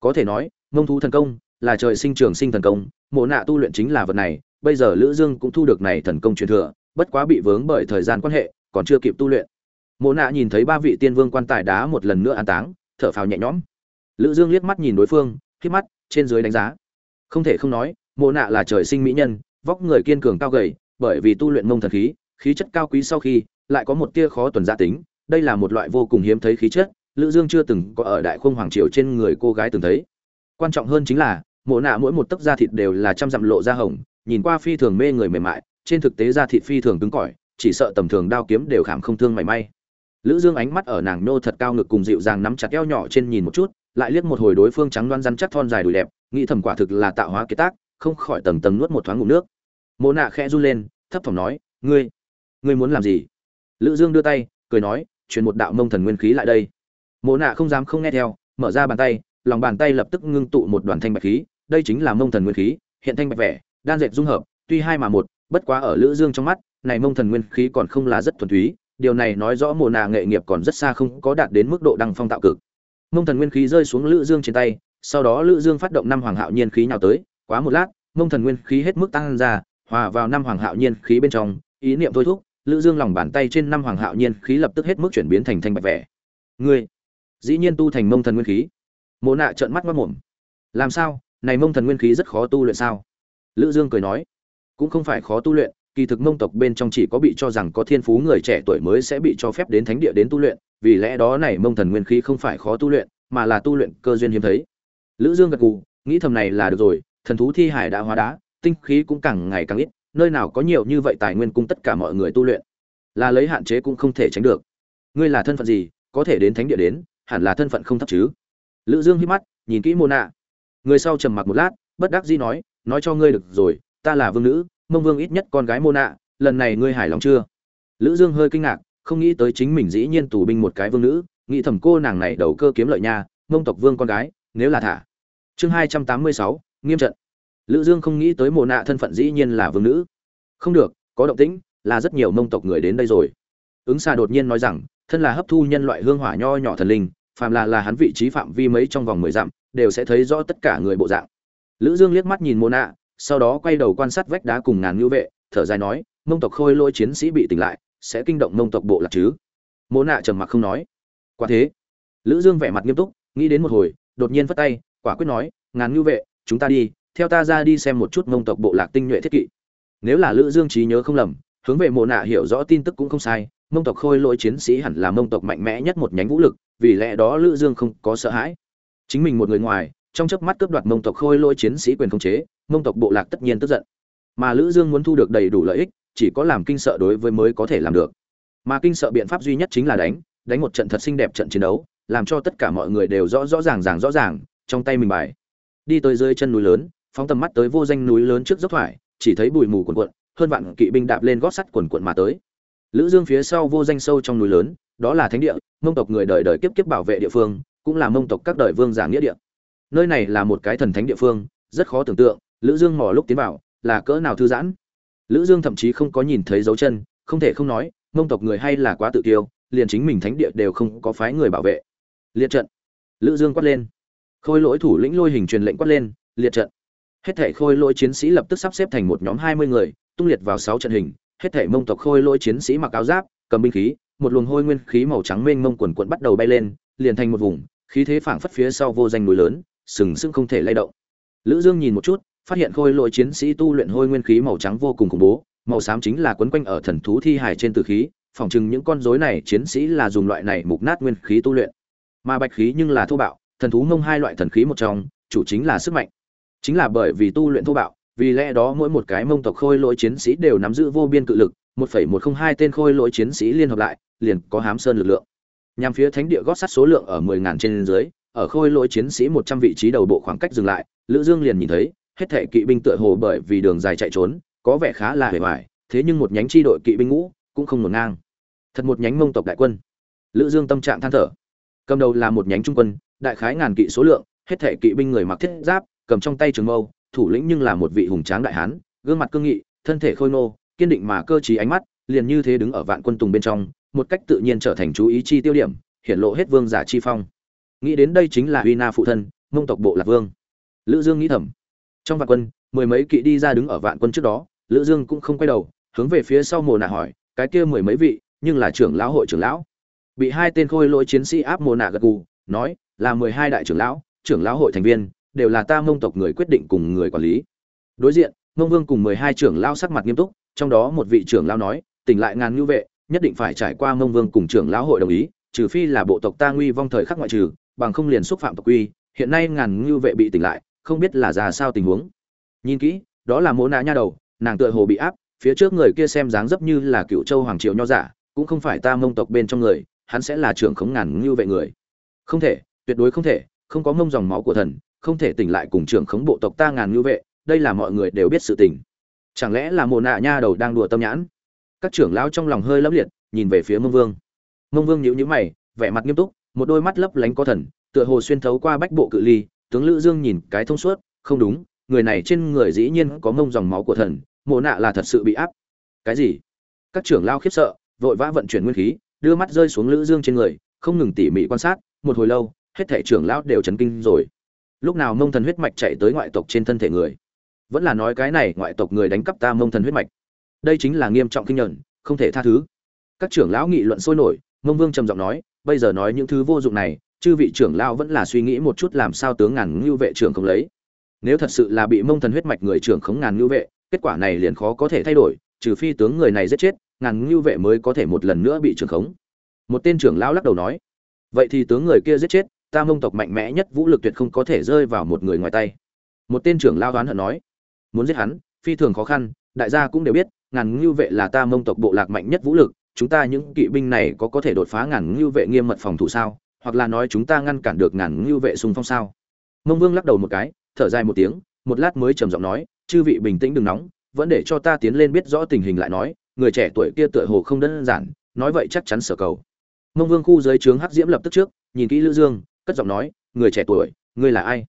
Có thể nói, mông thú thần công là trời sinh trường sinh thần công, mộ nạ tu luyện chính là vật này, bây giờ lữ dương cũng thu được này thần công truyền thừa, bất quá bị vướng bởi thời gian quan hệ, còn chưa kịp tu luyện. Mộ nạ nhìn thấy ba vị tiên vương quan tài đá một lần nữa an táng, thở phào nhẹ nhõm. Lữ dương liếc mắt nhìn đối phương khi mắt, trên dưới đánh giá. Không thể không nói mộ nạ là trời sinh mỹ nhân, vóc người kiên cường cao gầy, bởi vì tu luyện mông thần khí khí chất cao quý sau khi, lại có một tia khó tuần gia tính. Đây là một loại vô cùng hiếm thấy khí chất, lữ dương chưa từng có ở đại khung hoàng triều trên người cô gái từng thấy. Quan trọng hơn chính là, mộ nạ mỗi một tấc da thịt đều là trăm dặm lộ da hồng, nhìn qua phi thường mê người mềm mại, trên thực tế da thịt phi thường cứng cỏi, chỉ sợ tầm thường đao kiếm đều khảm không thương mảy may. Lữ dương ánh mắt ở nàng nô thật cao ngực cùng dịu dàng nắm chặt eo nhỏ trên nhìn một chút, lại liếc một hồi đối phương trắng đoan rắn chắc thon dài đùi đẹp, nghĩ thầm quả thực là tạo hóa kế tác không khỏi tầng tầng nuốt một thoáng ngụm nước. Mộ nạ khẽ run lên, thấp thỏm nói, ngươi ngươi muốn làm gì? Lữ dương đưa tay, cười nói, truyền một đạo mông thần nguyên khí lại đây. Mộ nạ không dám không nghe theo, mở ra bàn tay, lòng bàn tay lập tức ngưng tụ một đoàn thanh bạch khí, đây chính là mông thần nguyên khí, hiện thanh bạch vẻ, đan dệt dung hợp, tuy hai mà một, bất quá ở lữ dương trong mắt, này mông thần nguyên khí còn không là rất thuần túy, điều này nói rõ Mộ nạ nghệ nghiệp còn rất xa không có đạt đến mức độ đăng phong tạo cực. Mông thần nguyên khí rơi xuống lữ dương trên tay, sau đó lữ dương phát động năm hoàng hạo nhiên khí nhào tới quá một lát, mông thần nguyên khí hết mức tăng ra, hòa vào năm hoàng hạo nhiên khí bên trong, ý niệm thôi thúc, lữ dương lòng bàn tay trên năm hoàng hạo nhiên khí lập tức hết mức chuyển biến thành thanh bạch vẻ. Ngươi, dĩ nhiên tu thành mông thần nguyên khí. Mộ nạ trợn mắt mắt mồm. Làm sao? Này mông thần nguyên khí rất khó tu luyện sao? Lữ dương cười nói. Cũng không phải khó tu luyện, kỳ thực mông tộc bên trong chỉ có bị cho rằng có thiên phú người trẻ tuổi mới sẽ bị cho phép đến thánh địa đến tu luyện, vì lẽ đó này mông thần nguyên khí không phải khó tu luyện, mà là tu luyện cơ duyên hiếm thấy. Lữ dương gật gù, nghĩ thầm này là được rồi thần thú thi hải đã hóa đá, tinh khí cũng càng ngày càng ít, nơi nào có nhiều như vậy tài nguyên cung tất cả mọi người tu luyện. Là lấy hạn chế cũng không thể tránh được. Ngươi là thân phận gì, có thể đến thánh địa đến, hẳn là thân phận không thấp chứ. Lữ dương hít mắt, nhìn kỹ mô nạ người sau trầm mặc một lát, bất đắc dĩ nói nói cho ngươi được rồi, ta là vương nữ, mông vương ít nhất con gái mô nạ lần này ngươi hài lòng chưa? Lữ dương hơi kinh ngạc, không nghĩ tới chính mình dĩ nhiên tù binh một cái vương nữ, nghĩ thầm cô nàng này đầu cơ kiếm lợi nha, mông tộc vương con gái, nếu là thả. Chương hai trăm tám mươi sáu nghiêm trận. Lữ dương không nghĩ tới mồ nạ thân phận dĩ nhiên là vương nữ. Không được, có động tĩnh, là rất nhiều mông tộc người đến đây rồi. Ứng xa đột nhiên nói rằng, thân là hấp thu nhân loại hương hỏa nho nhỏ thần linh, phàm là là hắn vị trí phạm vi mấy trong vòng mười dặm, đều sẽ thấy rõ tất cả người bộ dạng. Lữ dương liếc mắt nhìn mồ nạ, sau đó quay đầu quan sát vách đá cùng ngàn ngưu vệ, thở dài nói, mông tộc khôi lôi chiến sĩ bị tỉnh lại, sẽ kinh động mông tộc bộ lạc chứ? Mồ nạ trầm mặc không nói. Quả thế, lữ dương vẻ mặt nghiêm túc, nghĩ đến một hồi, đột nhiên vất tay, quả quyết nói, ngàn ngưu vệ chúng ta đi, theo ta ra đi xem một chút mông tộc bộ lạc tinh nhuệ thiết kỵ. Nếu là lữ dương trí nhớ không lầm, hướng về mộ nạ hiểu rõ tin tức cũng không sai, mông tộc khôi lỗi chiến sĩ hẳn là mông tộc mạnh mẽ nhất một nhánh vũ lực, vì lẽ đó lữ dương không có sợ hãi. Chính mình một người ngoài, trong chớp mắt cướp đoạt mông tộc khôi lỗi chiến sĩ quyền khống chế, mông tộc bộ lạc tất nhiên tức giận. Mà lữ dương muốn thu được đầy đủ lợi ích, chỉ có làm kinh sợ đối với mới có thể làm được. Mà kinh sợ biện pháp duy nhất chính là đánh đánh một trận thật xinh đẹp trận chiến đấu, làm cho tất cả mọi người đều rõ rõ ràng ràng rõ ràng, trong tay mình bài đi tới dưới chân núi lớn, phóng tầm mắt tới vô danh núi lớn trước dốc thoải, chỉ thấy bụi mù cuồn cuộn, hơn vạn kỵ binh đạp lên gót sắt quần cuộn mà tới. Lữ dương phía sau vô danh sâu trong núi lớn, đó là thánh địa, mông tộc người đời đời kiếp kiếp bảo vệ địa phương, cũng là mông tộc các đời vương giả nghĩa địa. Nơi này là một cái thần thánh địa phương, rất khó tưởng tượng, lữ dương mò lúc tiến vào, là cỡ nào thư giãn. Lữ dương thậm chí không có nhìn thấy dấu chân, không thể không nói, mông tộc người hay là quá tự tiêu liền chính mình thánh địa đều không có phái người bảo vệ. Liệt trận. Lữ dương quát lên khôi lỗi thủ lĩnh lôi hình truyền lệnh quát lên, liệt trận. Hết thảy khôi lỗi chiến sĩ lập tức sắp xếp thành một nhóm hai mươi người, tung liệt vào sáu trận hình. Hết thảy mông tộc khôi lỗi chiến sĩ mặc áo giáp, cầm binh khí, một luồng hôi nguyên khí màu trắng mênh mông quần quận bắt đầu bay lên, liền thành một vùng, khí thế phảng phất phía sau vô danh núi lớn, sừng sững không thể lay động. Lữ dương nhìn một chút, phát hiện khôi lỗi chiến sĩ tu luyện hôi nguyên khí màu trắng vô cùng khủng bố, màu xám chính là quấn quanh ở thần thú thi hài trên tử khí, phỏng chừng những con rối này chiến sĩ là dùng loại này mục nát nguyên khí tu luyện. Mà bạch khí nhưng là thô bạo thần thú mông hai loại thần khí một trong chủ chính là sức mạnh. Chính là bởi vì tu luyện thô bạo vì lẽ đó mỗi một cái mông tộc khôi lỗi chiến sĩ đều nắm giữ vô biên cự lực một phẩy một không hai tên khôi lỗi chiến sĩ liên hợp lại liền có hám sơn lực lượng. Nhằm phía thánh địa gót sắt số lượng ở mười ngàn trên dưới ở khôi lỗi chiến sĩ một trăm vị trí đầu bộ khoảng cách dừng lại lữ dương liền nhìn thấy hết thảy kỵ binh tựa hồ bởi vì đường dài chạy trốn có vẻ khá là hề bại, thế nhưng một nhánh chi đội kỵ binh ngũ cũng không ngổn ngang. Thật một nhánh mông tộc đại quân. Lữ dương tâm trạng than thở cầm đầu là một nhánh trung quân, đại khái ngàn kỵ số lượng, hết thể kỵ binh người mặc thiết giáp, cầm trong tay trường mâu, thủ lĩnh nhưng là một vị hùng tráng đại hán, gương mặt cương nghị, thân thể khôi nô kiên định mà cơ trí ánh mắt, liền như thế đứng ở vạn quân tùng bên trong, một cách tự nhiên trở thành chú ý chi tiêu điểm, hiển lộ hết vương giả chi phong. Nghĩ đến đây chính là uy na phụ thân, mông tộc bộ lạc vương. Lữ dương nghĩ thầm. Trong vạn quân, mười mấy kỵ đi ra đứng ở vạn quân trước đó, lữ dương cũng không quay đầu, hướng về phía sau mồ nạ hỏi, cái kia mười mấy vị, nhưng là trưởng lão hội trưởng lão? Bị hai tên khôi lỗi chiến sĩ áp mồ nạ gật gù, nói, là mười hai đại trưởng lão trưởng lão hội thành viên, đều là ta mông tộc người quyết định cùng người quản lý. Đối diện, mông vương cùng mười hai trưởng lão sắc mặt nghiêm túc, trong đó một vị trưởng lão nói, tỉnh lại ngàn ngư vệ, nhất định phải trải qua mông vương cùng trưởng lão hội đồng ý, trừ phi là bộ tộc ta nguy vong thời khắc ngoại trừ, bằng không liền xúc phạm tộc quy, hiện nay ngàn ngư vệ bị tỉnh lại, không biết là ra sao tình huống. Nhìn kỹ, đó là mỗ nạ nha đầu, nàng tựa hồ bị áp, phía trước người kia xem dáng dấp như là cựu châu hoàng triệu nho giả, cũng không phải ta mông tộc bên trong người hắn sẽ là trưởng khống ngàn như vệ người. Không thể, tuyệt đối không thể, không có mông dòng máu của thần, không thể tỉnh lại cùng trưởng khống bộ tộc ta ngàn như vệ, đây là mọi người đều biết sự tình. Chẳng lẽ là mồ nạ nha đầu đang đùa tâm nhãn? Các trưởng lão trong lòng hơi lấp liệt, nhìn về phía mông vương. Mông vương nhíu nhíu mày, vẻ mặt nghiêm túc, một đôi mắt lấp lánh có thần, tựa hồ xuyên thấu qua bách bộ cự ly, tướng lữ dương nhìn cái thông suốt, không đúng, người này trên người dĩ nhiên có mông dòng máu của thần, mộ nạ là thật sự bị áp. Cái gì? Các trưởng lao khiếp sợ, vội vã vận chuyển nguyên khí đưa mắt rơi xuống lữ dương trên người, không ngừng tỉ mỉ quan sát, một hồi lâu, hết thể trưởng lão đều chấn kinh rồi. Lúc nào mông thần huyết mạch chạy tới ngoại tộc trên thân thể người? Vẫn là nói cái này ngoại tộc người đánh cắp ta mông thần huyết mạch. Đây chính là nghiêm trọng kinh nhẫn, không thể tha thứ. Các trưởng lão nghị luận sôi nổi, mông vương trầm giọng nói, bây giờ nói những thứ vô dụng này, chư vị trưởng lão vẫn là suy nghĩ một chút làm sao tướng ngàn ngưu vệ trưởng không lấy. Nếu thật sự là bị mông thần huyết mạch người trưởng khống ngàn ngưu vệ, kết quả này liền khó có thể thay đổi, trừ phi tướng người này giết chết ngàn ngưu vệ mới có thể một lần nữa bị trưởng khống. Một tên trưởng lão lắc đầu nói, vậy thì tướng người kia giết chết, ta mông tộc mạnh mẽ nhất vũ lực tuyệt không có thể rơi vào một người ngoài tay. Một tên trưởng lão đoán hận nói, muốn giết hắn, phi thường khó khăn, đại gia cũng đều biết, ngàn ngưu vệ là ta mông tộc bộ lạc mạnh nhất vũ lực, chúng ta những kỵ binh này có có thể đột phá ngàn ngưu vệ nghiêm mật phòng thủ sao? Hoặc là nói chúng ta ngăn cản được ngàn ngưu vệ xung phong sao? Mông vương lắc đầu một cái, thở dài một tiếng, một lát mới trầm giọng nói, chư vị bình tĩnh đừng nóng, vẫn để cho ta tiến lên biết rõ tình hình lại nói người trẻ tuổi kia tựa hồ không đơn giản, nói vậy chắc chắn sở cầu. Mông vương khu dưới trướng hắc diễm lập tức trước, nhìn kỹ lữ dương, cất giọng nói, người trẻ tuổi, ngươi là ai?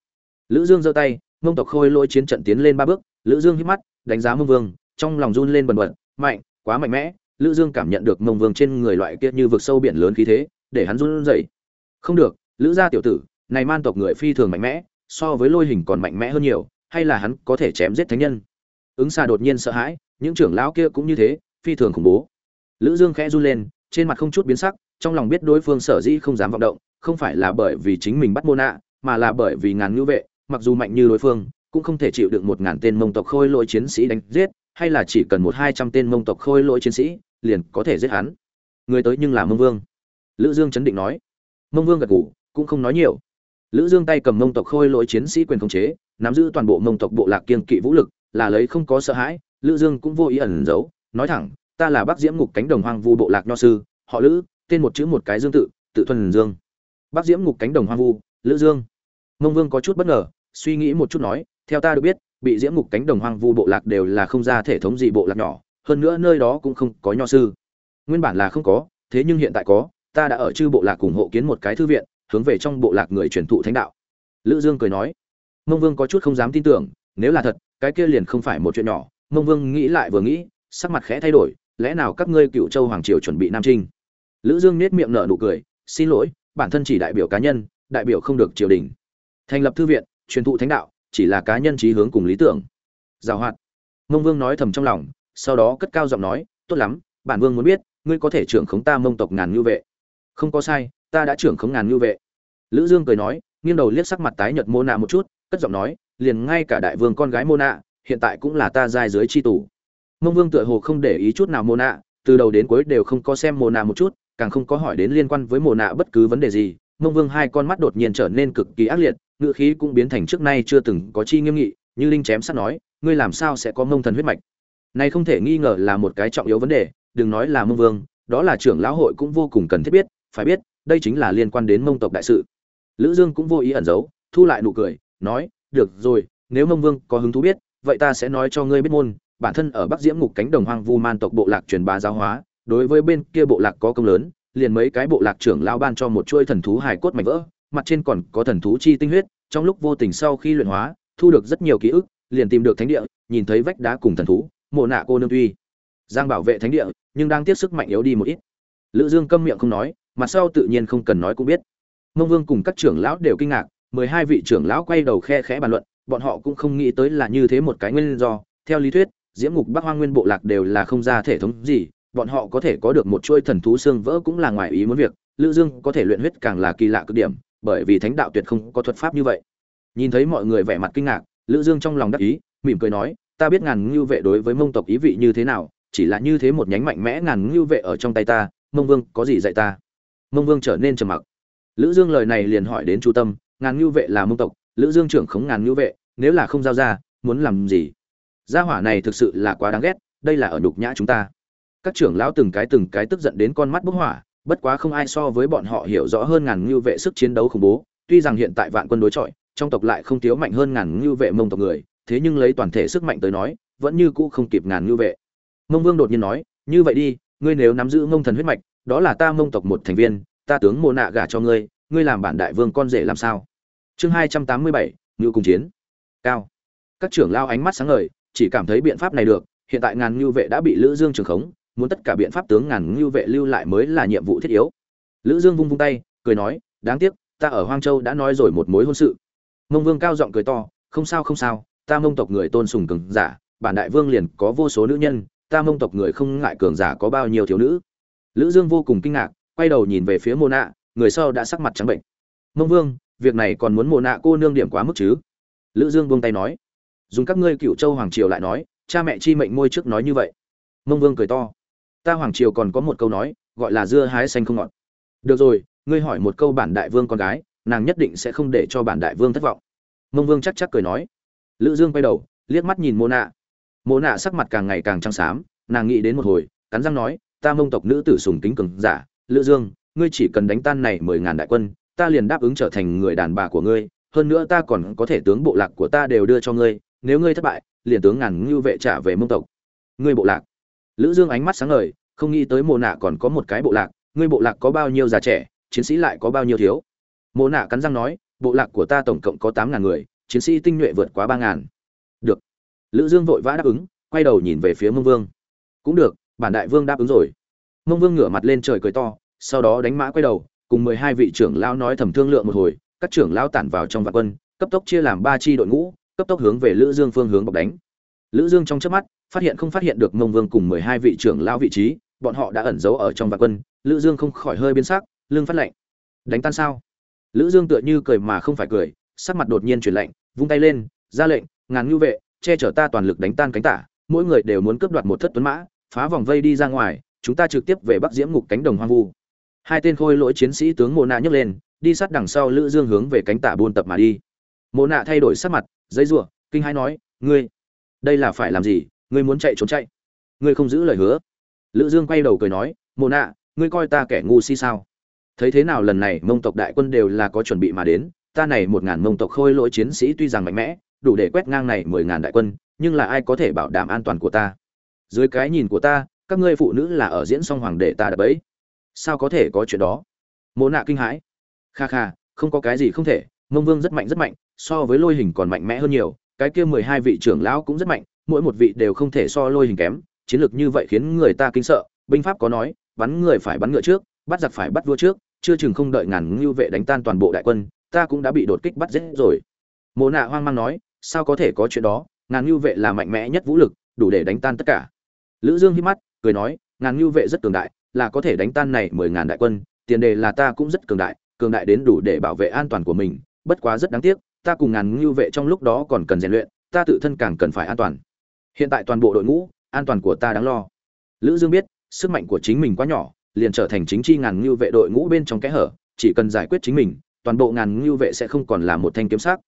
Lữ dương giơ tay, mông tộc khôi lôi chiến trận tiến lên ba bước, lữ dương hít mắt, đánh giá mông vương, trong lòng run lên bần bật, mạnh, quá mạnh mẽ. Lữ dương cảm nhận được mông vương trên người loại kia như vực sâu biển lớn khí thế, để hắn run rẩy. Không được, lữ gia tiểu tử, này man tộc người phi thường mạnh mẽ, so với lôi hình còn mạnh mẽ hơn nhiều, hay là hắn có thể chém giết thánh nhân? Ứng Sa đột nhiên sợ hãi, những trưởng lão kia cũng như thế phi thường khủng bố. Lữ dương khẽ run lên, trên mặt không chút biến sắc, trong lòng biết đối phương sở dĩ không dám vọng động, không phải là bởi vì chính mình bắt môn nạ mà là bởi vì ngàn ngữ vệ, mặc dù mạnh như đối phương, cũng không thể chịu được một ngàn tên mông tộc khôi lỗi chiến sĩ đánh giết, hay là chỉ cần một hai trăm tên mông tộc khôi lỗi chiến sĩ, liền có thể giết hắn. Người tới nhưng là mông vương. Lữ dương chấn định nói. Mông vương gật gù, cũng không nói nhiều. Lữ dương tay cầm mông tộc khôi lỗi chiến sĩ quyền khống chế, nắm giữ toàn bộ mông tộc bộ lạc kiên kỵ vũ lực, là lấy không có sợ hãi, lữ dương cũng vô ý ẩn giấu nói thẳng, ta là bác diễm ngục cánh đồng hoang vu bộ lạc nho sư, họ lữ, tên một chữ một cái dương tự tự thuần dương. Bác diễm ngục cánh đồng hoang vu, lữ dương. Mông vương có chút bất ngờ, suy nghĩ một chút nói, theo ta được biết, bị diễm ngục cánh đồng hoang vu bộ lạc đều là không ra thể thống gì bộ lạc nhỏ, hơn nữa nơi đó cũng không có nho sư. Nguyên bản là không có, thế nhưng hiện tại có, ta đã ở chư bộ lạc cùng hộ kiến một cái thư viện, hướng về trong bộ lạc người truyền thụ thánh đạo. Lữ dương cười nói. Mông vương có chút không dám tin tưởng, nếu là thật, cái kia liền không phải một chuyện nhỏ. Mông vương nghĩ lại vừa nghĩ sắc mặt khẽ thay đổi, lẽ nào các ngươi cựu châu hoàng triều chuẩn bị nam trinh? Lữ dương nét miệng nở nụ cười, xin lỗi, bản thân chỉ đại biểu cá nhân, đại biểu không được triều đình. Thành lập thư viện, truyền thụ thánh đạo, chỉ là cá nhân trí hướng cùng lý tưởng. Giảo hoạt. Mông vương nói thầm trong lòng, sau đó cất cao giọng nói, tốt lắm, bản vương muốn biết, ngươi có thể trưởng khống ta mông tộc ngàn như vệ. Không có sai, ta đã trưởng khống ngàn như vệ. Lữ dương cười nói, nghiêng đầu liếc sắc mặt tái nhợt mô nạ một chút, cất giọng nói, liền ngay cả đại vương con gái mô nạ hiện tại cũng là ta giai dưới chi tù mông vương tựa hồ không để ý chút nào mồ nạ, từ đầu đến cuối đều không có xem mồ nạ một chút, càng không có hỏi đến liên quan với mồ nạ bất cứ vấn đề gì. Mông vương hai con mắt đột nhiên trở nên cực kỳ ác liệt ngựa khí cũng biến thành trước nay chưa từng có chi nghiêm nghị, như linh chém sắt nói, ngươi làm sao sẽ có mông thần huyết mạch? Này không thể nghi ngờ là một cái trọng yếu vấn đề, đừng nói là mông vương, đó là trưởng lão hội cũng vô cùng cần thiết biết, phải biết, đây chính là liên quan đến mông tộc đại sự. Lữ dương cũng vô ý ẩn giấu, thu lại nụ cười, nói, được rồi, nếu mông vương có hứng thú biết, vậy ta sẽ nói cho ngươi biết môn bản thân ở bắc diễm ngục cánh đồng hoang vu man tộc bộ lạc truyền bá giáo hóa, đối với bên kia bộ lạc có công lớn, liền mấy cái bộ lạc trưởng lao ban cho một chuôi thần thú hài cốt mảnh vỡ, mặt trên còn có thần thú chi tinh huyết, trong lúc vô tình sau khi luyện hóa, thu được rất nhiều ký ức, liền tìm được thánh địa, nhìn thấy vách đá cùng thần thú, mộ nạ cô nương tuy giang bảo vệ thánh địa, nhưng đang tiếp sức mạnh yếu đi một ít. Lữ dương câm miệng không nói, mặt sau tự nhiên không cần nói cũng biết. Mông vương cùng các trưởng lão đều kinh ngạc, mười hai vị trưởng lão quay đầu khe khẽ bàn luận, bọn họ cũng không nghĩ tới là như thế một cái nguyên do, theo lý thuyết diễm ngục bắc hoang nguyên bộ lạc đều là không ra thể thống gì, bọn họ có thể có được một chuôi thần thú xương vỡ cũng là ngoài ý muốn việc, lữ dương có thể luyện huyết càng là kỳ lạ cực điểm, bởi vì thánh đạo tuyệt không có thuật pháp như vậy. Nhìn thấy mọi người vẻ mặt kinh ngạc, lữ dương trong lòng đắc ý, mỉm cười nói, ta biết ngàn ngưu vệ đối với mông tộc ý vị như thế nào, chỉ là như thế một nhánh mạnh mẽ ngàn ngưu vệ ở trong tay ta, mông vương có gì dạy ta? Mông vương trở nên trầm mặc. Lữ dương lời này liền hỏi đến chu tâm, ngàn ngưu vệ là mông tộc, lữ dương trưởng khống ngàn ngưu vệ, nếu là không giao ra, muốn làm gì? Gia hỏa này thực sự là quá đáng ghét, đây là ở nhục nhã chúng ta. Các trưởng lão từng cái từng cái tức giận đến con mắt bốc hỏa, bất quá không ai so với bọn họ hiểu rõ hơn ngàn ngưu vệ sức chiến đấu khủng bố, tuy rằng hiện tại vạn quân đối chọi, trong tộc lại không thiếu mạnh hơn ngàn ngưu vệ mông tộc người, thế nhưng lấy toàn thể sức mạnh tới nói, vẫn như cũ không kịp ngàn ngưu vệ. Mông vương đột nhiên nói, như vậy đi, ngươi nếu nắm giữ mông thần huyết mạch, đó là ta mông tộc một thành viên, ta tướng mô nạ gả cho ngươi ngươi làm bản đại vương con rể làm sao? Chương hai trăm tám mươi bảy, ngưu cùng chiến. Cao. Các trưởng lao ánh mắt sáng ngời chỉ cảm thấy biện pháp này được, hiện tại ngàn ngưu vệ đã bị lữ dương trường khống, muốn tất cả biện pháp tướng ngàn ngưu vệ lưu lại mới là nhiệm vụ thiết yếu. Lữ dương vung vung tay, cười nói, đáng tiếc, ta ở hoang châu đã nói rồi một mối hôn sự. Mông vương cao giọng cười to, không sao không sao, ta mông tộc người tôn sùng cường giả, bản đại vương liền có vô số nữ nhân, ta mông tộc người không ngại cường giả có bao nhiêu thiếu nữ. Lữ dương vô cùng kinh ngạc, quay đầu nhìn về phía mô nạ, người sau đã sắc mặt trắng bệnh. Mông vương, việc này còn muốn mô nạ cô nương điểm quá mức chứ? Lữ dương buông tay nói dùng các ngươi cựu châu hoàng triều lại nói, cha mẹ chi mệnh môi trước nói như vậy. Mông vương cười to. Ta hoàng triều còn có một câu nói, gọi là dưa hái xanh không ngọt. Được rồi, ngươi hỏi một câu bản đại vương con gái, nàng nhất định sẽ không để cho bản đại vương thất vọng. Mông vương chắc chắc cười nói. Lữ dương quay đầu, liếc mắt nhìn mô nạ. Mô nạ sắc mặt càng ngày càng trắng xám, nàng nghĩ đến một hồi, cắn răng nói, ta mông tộc nữ tử sùng kính cường giả, lữ dương, ngươi chỉ cần đánh tan này mười ngàn đại quân, ta liền đáp ứng trở thành người đàn bà của ngươi, hơn nữa ta còn có thể tướng bộ lạc của ta đều đưa cho ngươi nếu ngươi thất bại, liền tướng ngàn ngưu vệ trả về mông tộc. Ngươi bộ lạc. Lữ dương ánh mắt sáng ngời, không nghĩ tới mồ nạ còn có một cái bộ lạc. Ngươi bộ lạc có bao nhiêu già trẻ, chiến sĩ lại có bao nhiêu thiếu? Mồ nạ cắn răng nói, bộ lạc của ta tổng cộng có tám ngàn người, chiến sĩ tinh nhuệ vượt quá ba ngàn. Được. Lữ dương vội vã đáp ứng, quay đầu nhìn về phía mông vương. Cũng được, bản đại vương đáp ứng rồi. Mông vương ngửa mặt lên trời cười to, sau đó đánh mã quay đầu, cùng mười hai vị trưởng lão nói thầm thương lượng một hồi, các trưởng lão tản vào trong vạn quân, cấp tốc chia làm ba chi đội ngũ cấp tốc hướng về lữ dương phương hướng bọc đánh. Lữ dương trong chớp mắt, phát hiện không phát hiện được mông vương cùng mười hai vị trưởng lão vị trí, bọn họ đã ẩn giấu ở trong vạn quân. Lữ dương không khỏi hơi biến sắc, lưng phát lạnh. Đánh tan sao? Lữ dương tựa như cười mà không phải cười, sắc mặt đột nhiên chuyển lạnh, vung tay lên, ra lệnh, ngàn ngưu vệ, che chở ta toàn lực đánh tan cánh tả, mỗi người đều muốn cướp đoạt một thất tuấn mã, phá vòng vây đi ra ngoài, chúng ta trực tiếp về bắc diễm ngục cánh đồng hoang vu. Hai tên khôi lỗi chiến sĩ tướng mộ nạ nhấc lên, đi sát đằng sau lữ dương hướng về cánh tả buôn tập mà đi. Mộ nạ thay đổi sắc mặt dây rủa, kinh hãi nói, ngươi, đây là phải làm gì? Ngươi muốn chạy trốn chạy? Ngươi không giữ lời hứa? Lữ dương quay đầu cười nói, mộ nạ, ngươi coi ta kẻ ngu si sao? Thấy thế nào lần này mông tộc đại quân đều là có chuẩn bị mà đến, ta này một ngàn mông tộc khôi lỗi chiến sĩ tuy rằng mạnh mẽ, đủ để quét ngang này mười ngàn đại quân, nhưng là ai có thể bảo đảm an toàn của ta? Dưới cái nhìn của ta, các ngươi phụ nữ là ở diễn song hoàng để ta đập bẫy. sao có thể có chuyện đó? Mộ nạ kinh hãi. Kha kha, không có cái gì không thể mông vương rất mạnh rất mạnh, so với lôi hình còn mạnh mẽ hơn nhiều, cái kia mười hai vị trưởng lão cũng rất mạnh, mỗi một vị đều không thể so lôi hình kém, chiến lược như vậy khiến người ta kinh sợ, binh pháp có nói, bắn người phải bắn ngựa trước, bắt giặc phải bắt vua trước, chưa chừng không đợi ngàn ngưu vệ đánh tan toàn bộ đại quân, ta cũng đã bị đột kích bắt giết rồi. Mộ nạ hoang mang nói, sao có thể có chuyện đó, ngàn ngưu vệ là mạnh mẽ nhất vũ lực, đủ để đánh tan tất cả. Lữ dương hít mắt, cười nói, ngàn ngưu vệ rất cường đại, là có thể đánh tan này mười ngàn đại quân, tiền đề là ta cũng rất cường đại cường đại đến đủ để bảo vệ an toàn của mình bất quá rất đáng tiếc, ta cùng ngàn ngưu vệ trong lúc đó còn cần rèn luyện, ta tự thân càng cần phải an toàn. Hiện tại toàn bộ đội ngũ, an toàn của ta đáng lo. Lữ dương biết, sức mạnh của chính mình quá nhỏ, liền trở thành chính chi ngàn ngưu vệ đội ngũ bên trong kẽ hở, chỉ cần giải quyết chính mình, toàn bộ ngàn ngưu vệ sẽ không còn là một thanh kiếm sắc.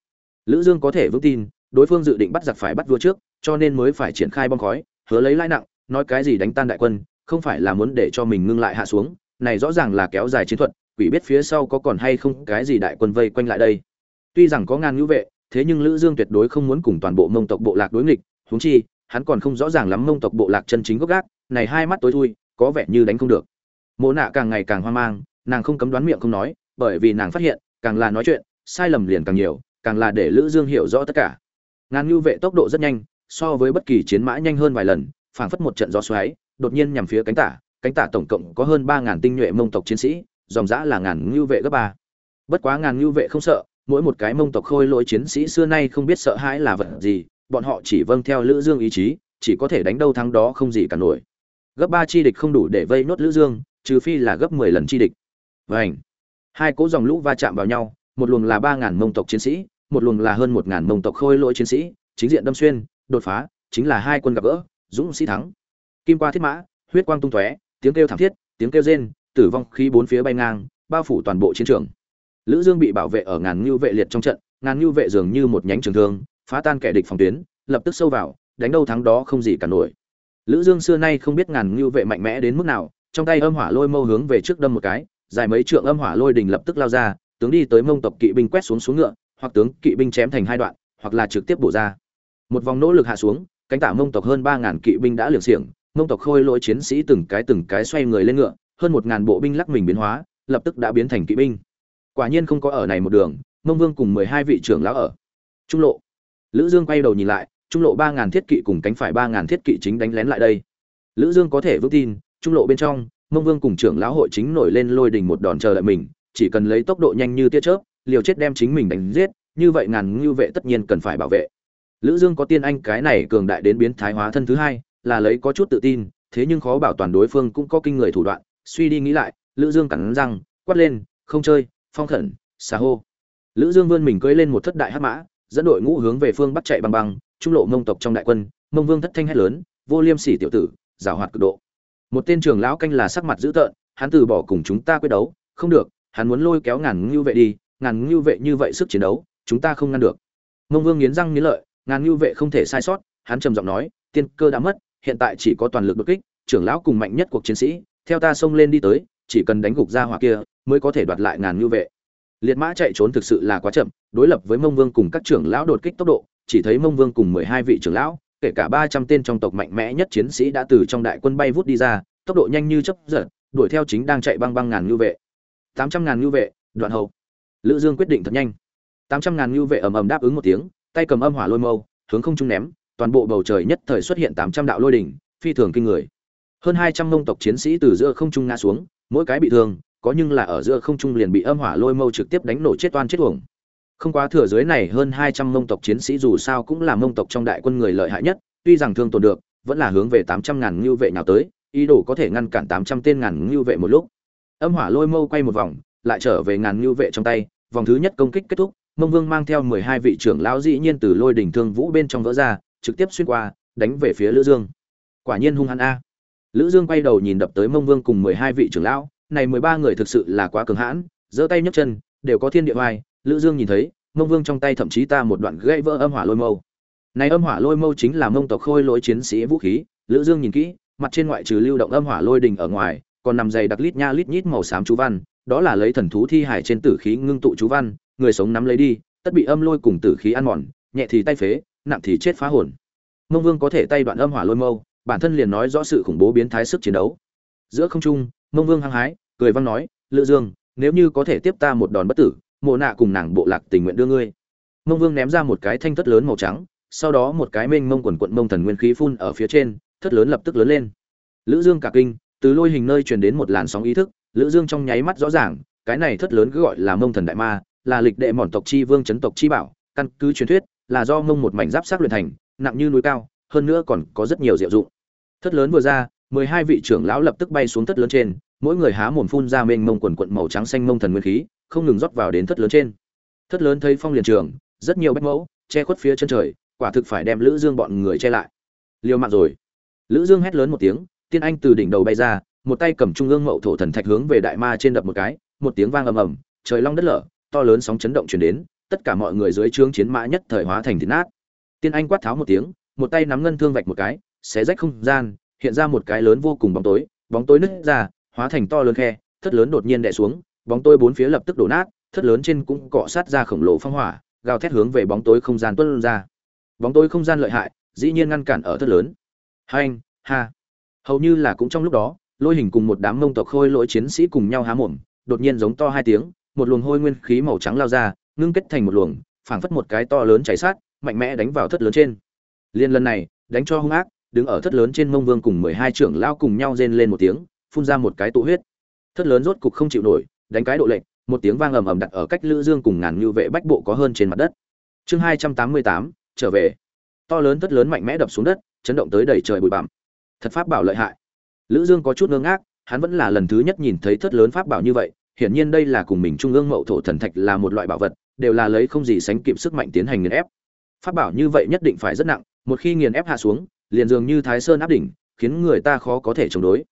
Lữ dương có thể vững tin, đối phương dự định bắt giặc phải bắt vua trước, cho nên mới phải triển khai bom khói, hứa lấy lãi nặng, nói cái gì đánh tan đại quân, không phải là muốn để cho mình ngưng lại hạ xuống, này rõ ràng là kéo dài chiến thuật, quỷ biết phía sau có còn hay không cái gì đại quân vây quanh lại đây tuy rằng có ngàn ngữ vệ, thế nhưng lữ dương tuyệt đối không muốn cùng toàn bộ mông tộc bộ lạc đối nghịch, huống chi, hắn còn không rõ ràng lắm mông tộc bộ lạc chân chính gốc gác, này hai mắt tối thui, có vẻ như đánh không được. Mộ nạ càng ngày càng hoang mang, nàng không cấm đoán miệng không nói, bởi vì nàng phát hiện, càng là nói chuyện, sai lầm liền càng nhiều, càng là để lữ dương hiểu rõ tất cả. Ngàn ngưu vệ tốc độ rất nhanh, so với bất kỳ chiến mã nhanh hơn vài lần, phảng phất một trận gió xoáy, đột nhiên nhằm phía cánh tả cánh tả tổng cộng có hơn ba ngàn tinh nhuệ mông tộc chiến sĩ, dòng dã là ngàn ngưu vệ gấp ba. Bất quá ngàn ngưu vệ không sợ mỗi một cái mông tộc khôi lỗi chiến sĩ xưa nay không biết sợ hãi là vật gì, bọn họ chỉ vâng theo lữ dương ý chí, chỉ có thể đánh đâu thắng đó không gì cả nổi. Gấp ba chi địch không đủ để vây nốt lữ dương, trừ phi là gấp 10 lần chi địch. Vảnh hai cỗ dòng lũ va chạm vào nhau, một luồng là ba ngàn mông tộc chiến sĩ, một luồng là hơn một ngàn mông tộc khôi lỗi chiến sĩ, chính diện đâm xuyên, đột phá, chính là hai quân gặp gỡ, dũng sĩ thắng. Kim qua thiết mã, huyết quang tung tóe, tiếng kêu thảm thiết, tiếng kêu rên, tử vong khí bốn phía bay ngang, bao phủ toàn bộ chiến trường lữ dương bị bảo vệ ở ngàn như vệ liệt trong trận, ngàn như vệ dường như một nhánh trường thương, phá tan kẻ địch phòng tuyến, lập tức sâu vào, đánh đâu thắng đó không gì cả nổi. Lữ dương xưa nay không biết ngàn như vệ mạnh mẽ đến mức nào, trong tay âm hỏa lôi mâu hướng về trước đâm một cái, dài mấy trượng âm hỏa lôi đình lập tức lao ra, tướng đi tới mông tộc kỵ binh quét xuống xuống ngựa, hoặc tướng kỵ binh chém thành hai đoạn, hoặc là trực tiếp bổ ra. Một vòng nỗ lực hạ xuống, cánh tả mông tộc hơn ba ngàn kỵ binh đã liều xiềng, mông tộc khôi lỗi chiến sĩ từng cái từng cái xoay người lên ngựa, hơn một ngàn bộ binh lắc mình biến hóa, lập tức đã biến thành kỵ binh quả nhiên không có ở này một đường, mông vương cùng mười hai vị trưởng lão ở. Trung lộ. Lữ dương quay đầu nhìn lại, trung lộ ba ngàn thiết kỵ cùng cánh phải ba ngàn thiết kỵ chính đánh lén lại đây. Lữ dương có thể vững tin, trung lộ bên trong, mông vương cùng trưởng lão hội chính nổi lên lôi đình một đòn chờ đợi mình, chỉ cần lấy tốc độ nhanh như tia chớp, liều chết đem chính mình đánh giết, như vậy ngàn ngưu vệ tất nhiên cần phải bảo vệ. Lữ dương có tiên anh cái này cường đại đến biến thái hóa thân thứ hai, là lấy có chút tự tin, thế nhưng khó bảo toàn đối phương cũng có kinh người thủ đoạn, suy đi nghĩ lại, lữ dương cắn răng, quát lên, không chơi phong thần xà hô. Lữ dương vươn mình cưỡi lên một thất đại hắc mã, dẫn đội ngũ hướng về phương bắc chạy băng băng, trung lộ mông tộc trong đại quân, mông vương thất thanh hét lớn, vô liêm sỉ tiểu tử, giảo hoạt cực độ. Một tên trưởng lão canh là sắc mặt dữ tợn, hắn từ bỏ cùng chúng ta quyết đấu, không được, hắn muốn lôi kéo ngàn ngưu vệ đi, ngàn ngưu vệ như vậy sức chiến đấu, chúng ta không ngăn được. Mông vương nghiến răng nghiến lợi, ngàn ngưu vệ không thể sai sót, hắn trầm giọng nói, tiên cơ đã mất, hiện tại chỉ có toàn lực đột kích, trưởng lão cùng mạnh nhất cuộc chiến sĩ, theo ta xông lên đi tới, chỉ cần đánh gục ra hỏa kia mới có thể đoạt lại ngàn ngưu vệ. Liệt mã chạy trốn thực sự là quá chậm, đối lập với mông vương cùng các trưởng lão đột kích tốc độ, chỉ thấy mông vương cùng mười hai vị trưởng lão, kể cả ba trăm tên trong tộc mạnh mẽ nhất chiến sĩ đã từ trong đại quân bay vút đi ra, tốc độ nhanh như chấp giật, đuổi theo chính đang chạy băng băng ngàn ngưu vệ. Tám trăm ngàn ngưu vệ, đoạn hậu. Lữ dương quyết định thật nhanh. Tám trăm ngàn ngưu vệ ầm ầm đáp ứng một tiếng, tay cầm âm hỏa lôi mâu, hướng không trung ném, toàn bộ bầu trời nhất thời xuất hiện tám trăm đạo lôi đỉnh, phi thường kinh người. Hơn hai trăm mông tộc chiến sĩ từ giữa không trung ngã xuống, mỗi cái bị thương có nhưng là ở giữa không trung liền bị âm hỏa lôi mâu trực tiếp đánh nổ chết toan chết uổng. Không quá thừa dưới này hơn hai trăm mông tộc chiến sĩ dù sao cũng là mông tộc trong đại quân người lợi hại nhất, tuy rằng thương tổn được, vẫn là hướng về tám trăm ngàn lưu vệ nào tới, ý đồ có thể ngăn cản tám trăm tên ngàn lưu vệ một lúc. Âm hỏa lôi mâu quay một vòng, lại trở về ngàn lưu vệ trong tay, vòng thứ nhất công kích kết thúc, mông vương mang theo mười hai vị trưởng lão dĩ nhiên từ lôi đỉnh thương vũ bên trong vỡ ra, trực tiếp xuyên qua, đánh về phía lữ dương. Quả nhiên hung hăng a. Lữ dương quay đầu nhìn đập tới mông vương cùng mười hai vị trưởng lão này mười ba người thực sự là quá cường hãn, giơ tay nhấc chân, đều có thiên địa vai lữ dương nhìn thấy, mông vương trong tay thậm chí ta một đoạn gãy vỡ âm hỏa lôi mâu. Này âm hỏa lôi mâu chính là mông tộc khôi lỗi chiến sĩ vũ khí. Lữ dương nhìn kỹ, mặt trên ngoại trừ lưu động âm hỏa lôi đình ở ngoài, còn nằm dày đặc lít nha lít nhít màu xám chú văn, đó là lấy thần thú thi hải trên tử khí ngưng tụ chú văn, người sống nắm lấy đi, tất bị âm lôi cùng tử khí ăn mòn, nhẹ thì tay phế, nặng thì chết phá hồn. Mông vương có thể tay đoạn âm hỏa lôi mâu, bản thân liền nói rõ sự khủng bố biến thái sức chiến đấu. Giữa không trung mông vương hăng hái, cười văng nói, lữ dương, nếu như có thể tiếp ta một đòn bất tử, mộ nạ cùng nàng bộ lạc tình nguyện đưa ngươi. Mông vương ném ra một cái thanh thất lớn màu trắng, sau đó một cái mênh mông quần quận mông thần nguyên khí phun ở phía trên, thất lớn lập tức lớn lên. Lữ dương cả kinh, từ lôi hình nơi truyền đến một làn sóng ý thức, lữ dương trong nháy mắt rõ ràng, cái này thất lớn cứ gọi là mông thần đại ma, là lịch đệ mòn tộc chi vương chấn tộc chi bảo, căn cứ truyền thuyết, là do mông một mảnh giáp sắc luyện thành, nặng như núi cao, hơn nữa còn có rất nhiều diệu dụng. Thất lớn vừa ra mười hai vị trưởng lão lập tức bay xuống thất lớn trên, mỗi người há mồm phun ra mênh mông quần quận màu trắng xanh mông thần nguyên khí, không ngừng rót vào đến thất lớn trên. Thất lớn thấy phong liền trường, rất nhiều bách mẫu, che khuất phía chân trời, quả thực phải đem lữ dương bọn người che lại. Liều mạng rồi. Lữ dương hét lớn một tiếng, tiên anh từ đỉnh đầu bay ra, một tay cầm trung ương mậu thổ thần thạch hướng về đại ma trên đập một cái, một tiếng vang ầm ầm, trời long đất lở, to lớn sóng chấn động truyền đến, tất cả mọi người dưới trướng chiến mã nhất thời hóa thành thịt nát. Tiên anh quát tháo một tiếng, một tay nắm ngân thương vạch một cái, xé rách không gian hiện ra một cái lớn vô cùng bóng tối bóng tối nứt ra, hóa thành to lớn khe, thất lớn đột nhiên đè xuống, bóng tối bốn phía lập tức đổ nát, thất lớn trên cũng cọ sát ra khổng lồ phong hỏa, gào thét hướng về bóng tối không gian tuôn ra. Bóng tối không gian lợi hại, dĩ nhiên ngăn cản ở thất lớn. Hai anh ha. Hầu như là cũng trong lúc đó, lôi hình cùng một đám mông tộc khôi lỗi chiến sĩ cùng nhau há mồm, đột nhiên giống to hai tiếng, một luồng hôi nguyên khí màu trắng lao ra, ngưng kết thành một luồng, phảng phất một cái to lớn cháy sát, mạnh mẽ đánh vào thất lớn trên. Liên lần này, đánh cho hung ác đứng ở thất lớn trên mông vương cùng mười hai trưởng lao cùng nhau rên lên một tiếng, phun ra một cái tụ huyết. Thất lớn rốt cục không chịu nổi, đánh cái độ lệnh một tiếng vang ầm ầm đặt ở cách lữ dương cùng ngàn như vệ bách bộ có hơn trên mặt đất. Chương hai trăm tám mươi tám, trở về. To lớn thất lớn mạnh mẽ đập xuống đất, chấn động tới đầy trời bụi bặm. Thật pháp bảo lợi hại. Lữ dương có chút ngơ ngác, hắn vẫn là lần thứ nhất nhìn thấy thất lớn pháp bảo như vậy, hiển nhiên đây là cùng mình trung ương mậu thổ thần thạch là một loại bảo vật, đều là lấy không gì sánh kịp sức mạnh tiến hành nghiền ép. Pháp bảo như vậy nhất định phải rất nặng, một khi nghiền ép hạ xuống liền dường như thái sơn áp đỉnh, khiến người ta khó có thể chống đối.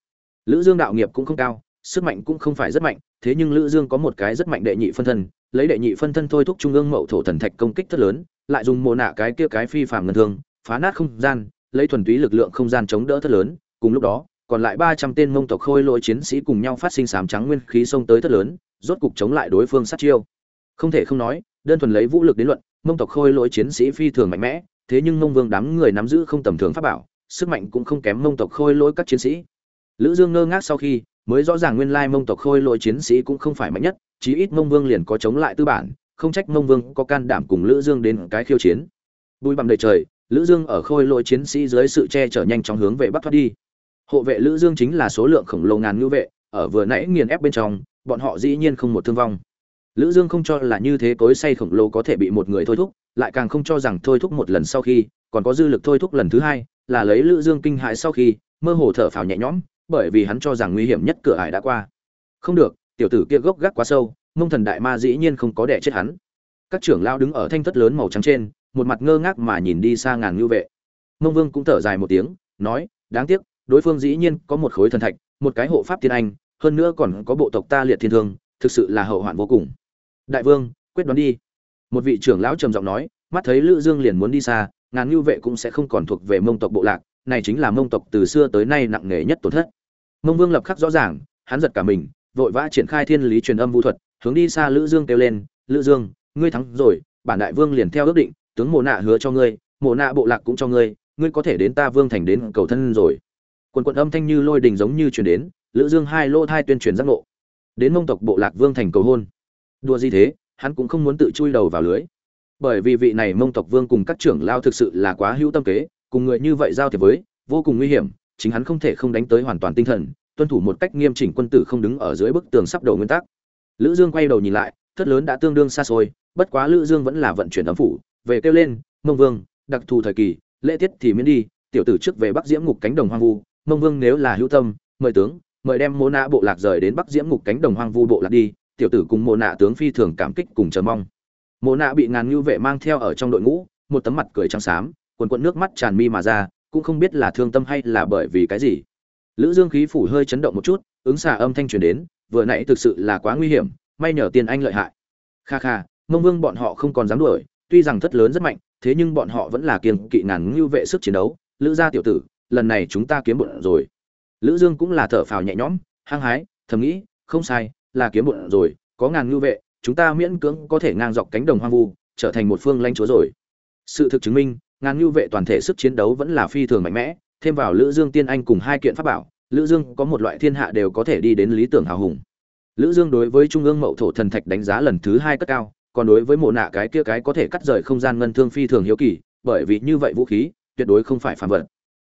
Lữ dương đạo nghiệp cũng không cao, sức mạnh cũng không phải rất mạnh, thế nhưng lữ dương có một cái rất mạnh đệ nhị phân thân, lấy đệ nhị phân thân thôi thúc trung ương mậu thổ thần thạch công kích rất lớn, lại dùng mồ nạ cái kia cái phi phàm ngân thương, phá nát không gian, lấy thuần túy lực lượng không gian chống đỡ rất lớn, cùng lúc đó, còn lại 300 tên mông tộc khôi lỗi chiến sĩ cùng nhau phát sinh sám trắng nguyên khí xông tới rất lớn, rốt cục chống lại đối phương sát chiêu. Không thể không nói, đơn thuần lấy vũ lực đến luận, mông tộc khôi lỗi chiến sĩ phi thường mạnh mẽ thế nhưng mông vương đám người nắm giữ không tầm thường pháp bảo, sức mạnh cũng không kém mông tộc khôi lỗi các chiến sĩ. Lữ dương ngơ ngác sau khi, mới rõ ràng nguyên lai mông tộc khôi lỗi chiến sĩ cũng không phải mạnh nhất, chí ít mông vương liền có chống lại tư bản, không trách mông vương có can đảm cùng lữ dương đến cái khiêu chiến. Bùi bằng đầy trời, lữ dương ở khôi lỗi chiến sĩ dưới sự che chở nhanh chóng hướng về bắc thoát đi. Hộ vệ lữ dương chính là số lượng khổng lồ ngàn ngư vệ, ở vừa nãy nghiền ép bên trong, bọn họ dĩ nhiên không một thương vong lữ dương không cho là như thế cối say khổng lồ có thể bị một người thôi thúc, lại càng không cho rằng thôi thúc một lần sau khi, còn có dư lực thôi thúc lần thứ hai, là lấy lữ dương kinh hãi sau khi, mơ hồ thở phào nhẹ nhõm, bởi vì hắn cho rằng nguy hiểm nhất cửa ải đã qua. Không được, tiểu tử kia gốc gác quá sâu, mông thần đại ma dĩ nhiên không có đẻ chết hắn. Các trưởng lao đứng ở thanh thất lớn màu trắng trên, một mặt ngơ ngác mà nhìn đi xa ngàn ngưu vệ. Mông vương cũng thở dài một tiếng, nói, đáng tiếc, đối phương dĩ nhiên có một khối thần thạch, một cái hộ pháp tiên anh, hơn nữa còn có bộ tộc ta liệt thiên thương, thực sự là hậu hoạn vô cùng đại vương, quyết đoán đi. Một vị trưởng lão trầm giọng nói, mắt thấy lữ dương liền muốn đi xa, ngàn ngưu vệ cũng sẽ không còn thuộc về mông tộc bộ lạc, này chính là mông tộc từ xưa tới nay nặng nề nhất tổn thất. Mông vương lập khắc rõ ràng, hắn giật cả mình, vội vã triển khai thiên lý truyền âm vũ thuật, hướng đi xa lữ dương kêu lên, lữ dương, ngươi thắng rồi, bản đại vương liền theo ước định, tướng mộ nạ hứa cho ngươi, mộ nạ bộ lạc cũng cho ngươi ngươi có thể đến ta vương thành đến cầu thân rồi. Quần quần âm thanh như lôi đình giống như truyền đến, lữ dương hai lô thai tuyên truyền giác ngộ. Đến mông tộc bộ lạc vương thành cầu hôn đùa gì thế, hắn cũng không muốn tự chui đầu vào lưới. Bởi vì vị này mông tộc vương cùng các trưởng lao thực sự là quá hữu tâm kế, cùng người như vậy giao thiệp với, vô cùng nguy hiểm, chính hắn không thể không đánh tới hoàn toàn tinh thần, tuân thủ một cách nghiêm chỉnh quân tử không đứng ở dưới bức tường sắp đầu nguyên tắc. Lữ dương quay đầu nhìn lại, thất lớn đã tương đương xa xôi, bất quá lữ dương vẫn là vận chuyển ấm phủ, về kêu lên, mông vương, đặc thù thời kỳ, lễ tiết thì miễn đi, tiểu tử trước về bắc diễm ngục cánh đồng hoang vu, mông vương nếu là hữu tâm, mời tướng, mời đem mô Na bộ lạc rời đến bắc diễm ngục cánh đồng hoang vu bộ lạc đi tiểu tử cùng Mộ nạ tướng phi thường cảm kích cùng chờ mong. Mộ nạ bị ngàn ngưu vệ mang theo ở trong đội ngũ, một tấm mặt cười trắng xám, quần quần nước mắt tràn mi mà ra, cũng không biết là thương tâm hay là bởi vì cái gì. Lữ dương khí phủ hơi chấn động một chút, ứng xà âm thanh truyền đến, vừa nãy thực sự là quá nguy hiểm, may nhờ tiền anh lợi hại. Kha kha, mông vương bọn họ không còn dám đuổi, tuy rằng thất lớn rất mạnh, thế nhưng bọn họ vẫn là kiên kỵ ngàn ngưu vệ sức chiến đấu, lữ gia tiểu tử, lần này chúng ta kiếm bụng rồi. Lữ dương cũng là thở phào nhẹ nhõm, hăng hái, thầm nghĩ, không sai là kiếm bộn rồi, có ngàn lưu vệ, chúng ta miễn cưỡng có thể ngang dọc cánh đồng hoang vu, trở thành một phương lãnh chúa rồi. Sự thực chứng minh, ngàn lưu vệ toàn thể sức chiến đấu vẫn là phi thường mạnh mẽ, thêm vào lữ dương tiên anh cùng hai kiện pháp bảo, lữ dương có một loại thiên hạ đều có thể đi đến lý tưởng hào hùng. Lữ dương đối với trung ương mậu thổ thần thạch đánh giá lần thứ hai cất cao, còn đối với mộ nạ cái kia cái có thể cắt rời không gian ngân thương phi thường hiếu kỳ, bởi vì như vậy vũ khí, tuyệt đối không phải phàm vật.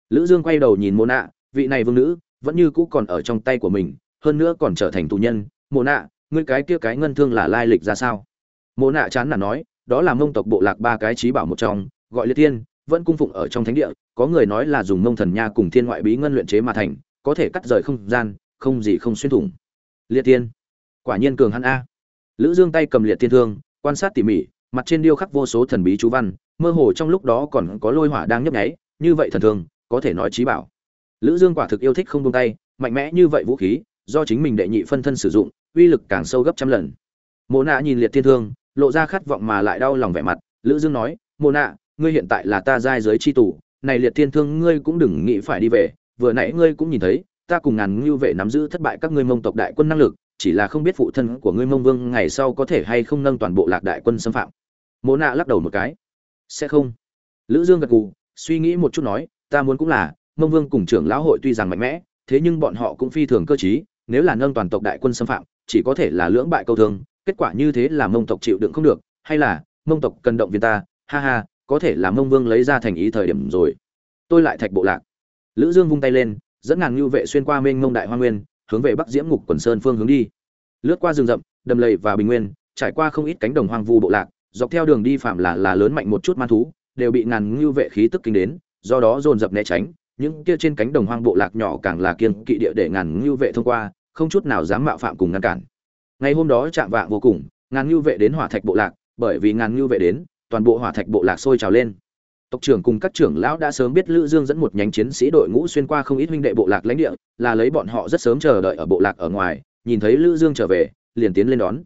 Lữ dương quay đầu nhìn mộ nạ, vị này vương nữ, vẫn như cũ còn ở trong tay của mình, hơn nữa còn trở thành tù nhân mộ nạ, ngươi cái kia cái ngân thương là lai lịch ra sao? Mộ nạ chán là nói, đó là mông tộc bộ lạc ba cái trí bảo một trong, gọi liệt tiên, vẫn cung phụng ở trong thánh địa, có người nói là dùng mông thần nha cùng thiên ngoại bí ngân luyện chế mà thành, có thể cắt rời không gian, không gì không xuyên thủng. Liệt tiên. Quả nhiên cường hắn a. Lữ dương tay cầm liệt tiên thương, quan sát tỉ mỉ, mặt trên điêu khắc vô số thần bí chú văn, mơ hồ trong lúc đó còn có lôi hỏa đang nhấp nháy, như vậy thần thương, có thể nói trí bảo. Lữ dương quả thực yêu thích không buông tay, mạnh mẽ như vậy vũ khí do chính mình đệ nhị phân thân sử dụng, uy lực càng sâu gấp trăm lần. Mộ nạ nhìn liệt thiên thương, lộ ra khát vọng mà lại đau lòng vẻ mặt, lữ dương nói, mộ nạ ngươi hiện tại là ta giai giới chi tù, này liệt thiên thương ngươi cũng đừng nghĩ phải đi về, vừa nãy ngươi cũng nhìn thấy, ta cùng ngàn ngưu vệ nắm giữ thất bại các ngươi mông tộc đại quân năng lực, chỉ là không biết phụ thân của ngươi mông vương ngày sau có thể hay không nâng toàn bộ lạc đại quân xâm phạm. Mộ nạ lắc đầu một cái, sẽ không. Lữ dương gật gù, suy nghĩ một chút nói, ta muốn cũng là, mông vương cùng trưởng lão hội tuy rằng mạnh mẽ, thế nhưng bọn họ cũng phi thường cơ trí nếu là nâng toàn tộc đại quân xâm phạm, chỉ có thể là lưỡng bại câu thương, kết quả như thế là mông tộc chịu đựng không được, hay là mông tộc cần động viên ta, ha ha, có thể là mông vương lấy ra thành ý thời điểm rồi. Tôi lại thạch bộ lạc. Lữ dương vung tay lên, dẫn ngàn lưu vệ xuyên qua mênh mông đại hoa nguyên, hướng về bắc diễm ngục quần sơn phương hướng đi. Lướt qua rừng rậm, đầm lầy và bình nguyên, trải qua không ít cánh đồng hoang vu bộ lạc, dọc theo đường đi phạm là là lớn mạnh một chút man thú, đều bị ngàn lưu vệ khí tức kinh đến, do đó dồn dập né tránh, những kia trên cánh đồng hoang bộ lạc nhỏ càng là kiên kỵ địa để ngàn lưu vệ thông qua không chút nào dám mạo phạm cùng ngăn cản. Ngày hôm đó chạm vạng vô cùng, ngàn ngưu vệ đến hỏa thạch bộ lạc, bởi vì ngàn ngưu vệ đến, toàn bộ hỏa thạch bộ lạc sôi trào lên. Tộc trưởng cùng các trưởng lão đã sớm biết lữ dương dẫn một nhánh chiến sĩ đội ngũ xuyên qua không ít huynh đệ bộ lạc lãnh địa, là lấy bọn họ rất sớm chờ đợi ở bộ lạc ở ngoài, nhìn thấy lữ dương trở về, liền tiến lên đón.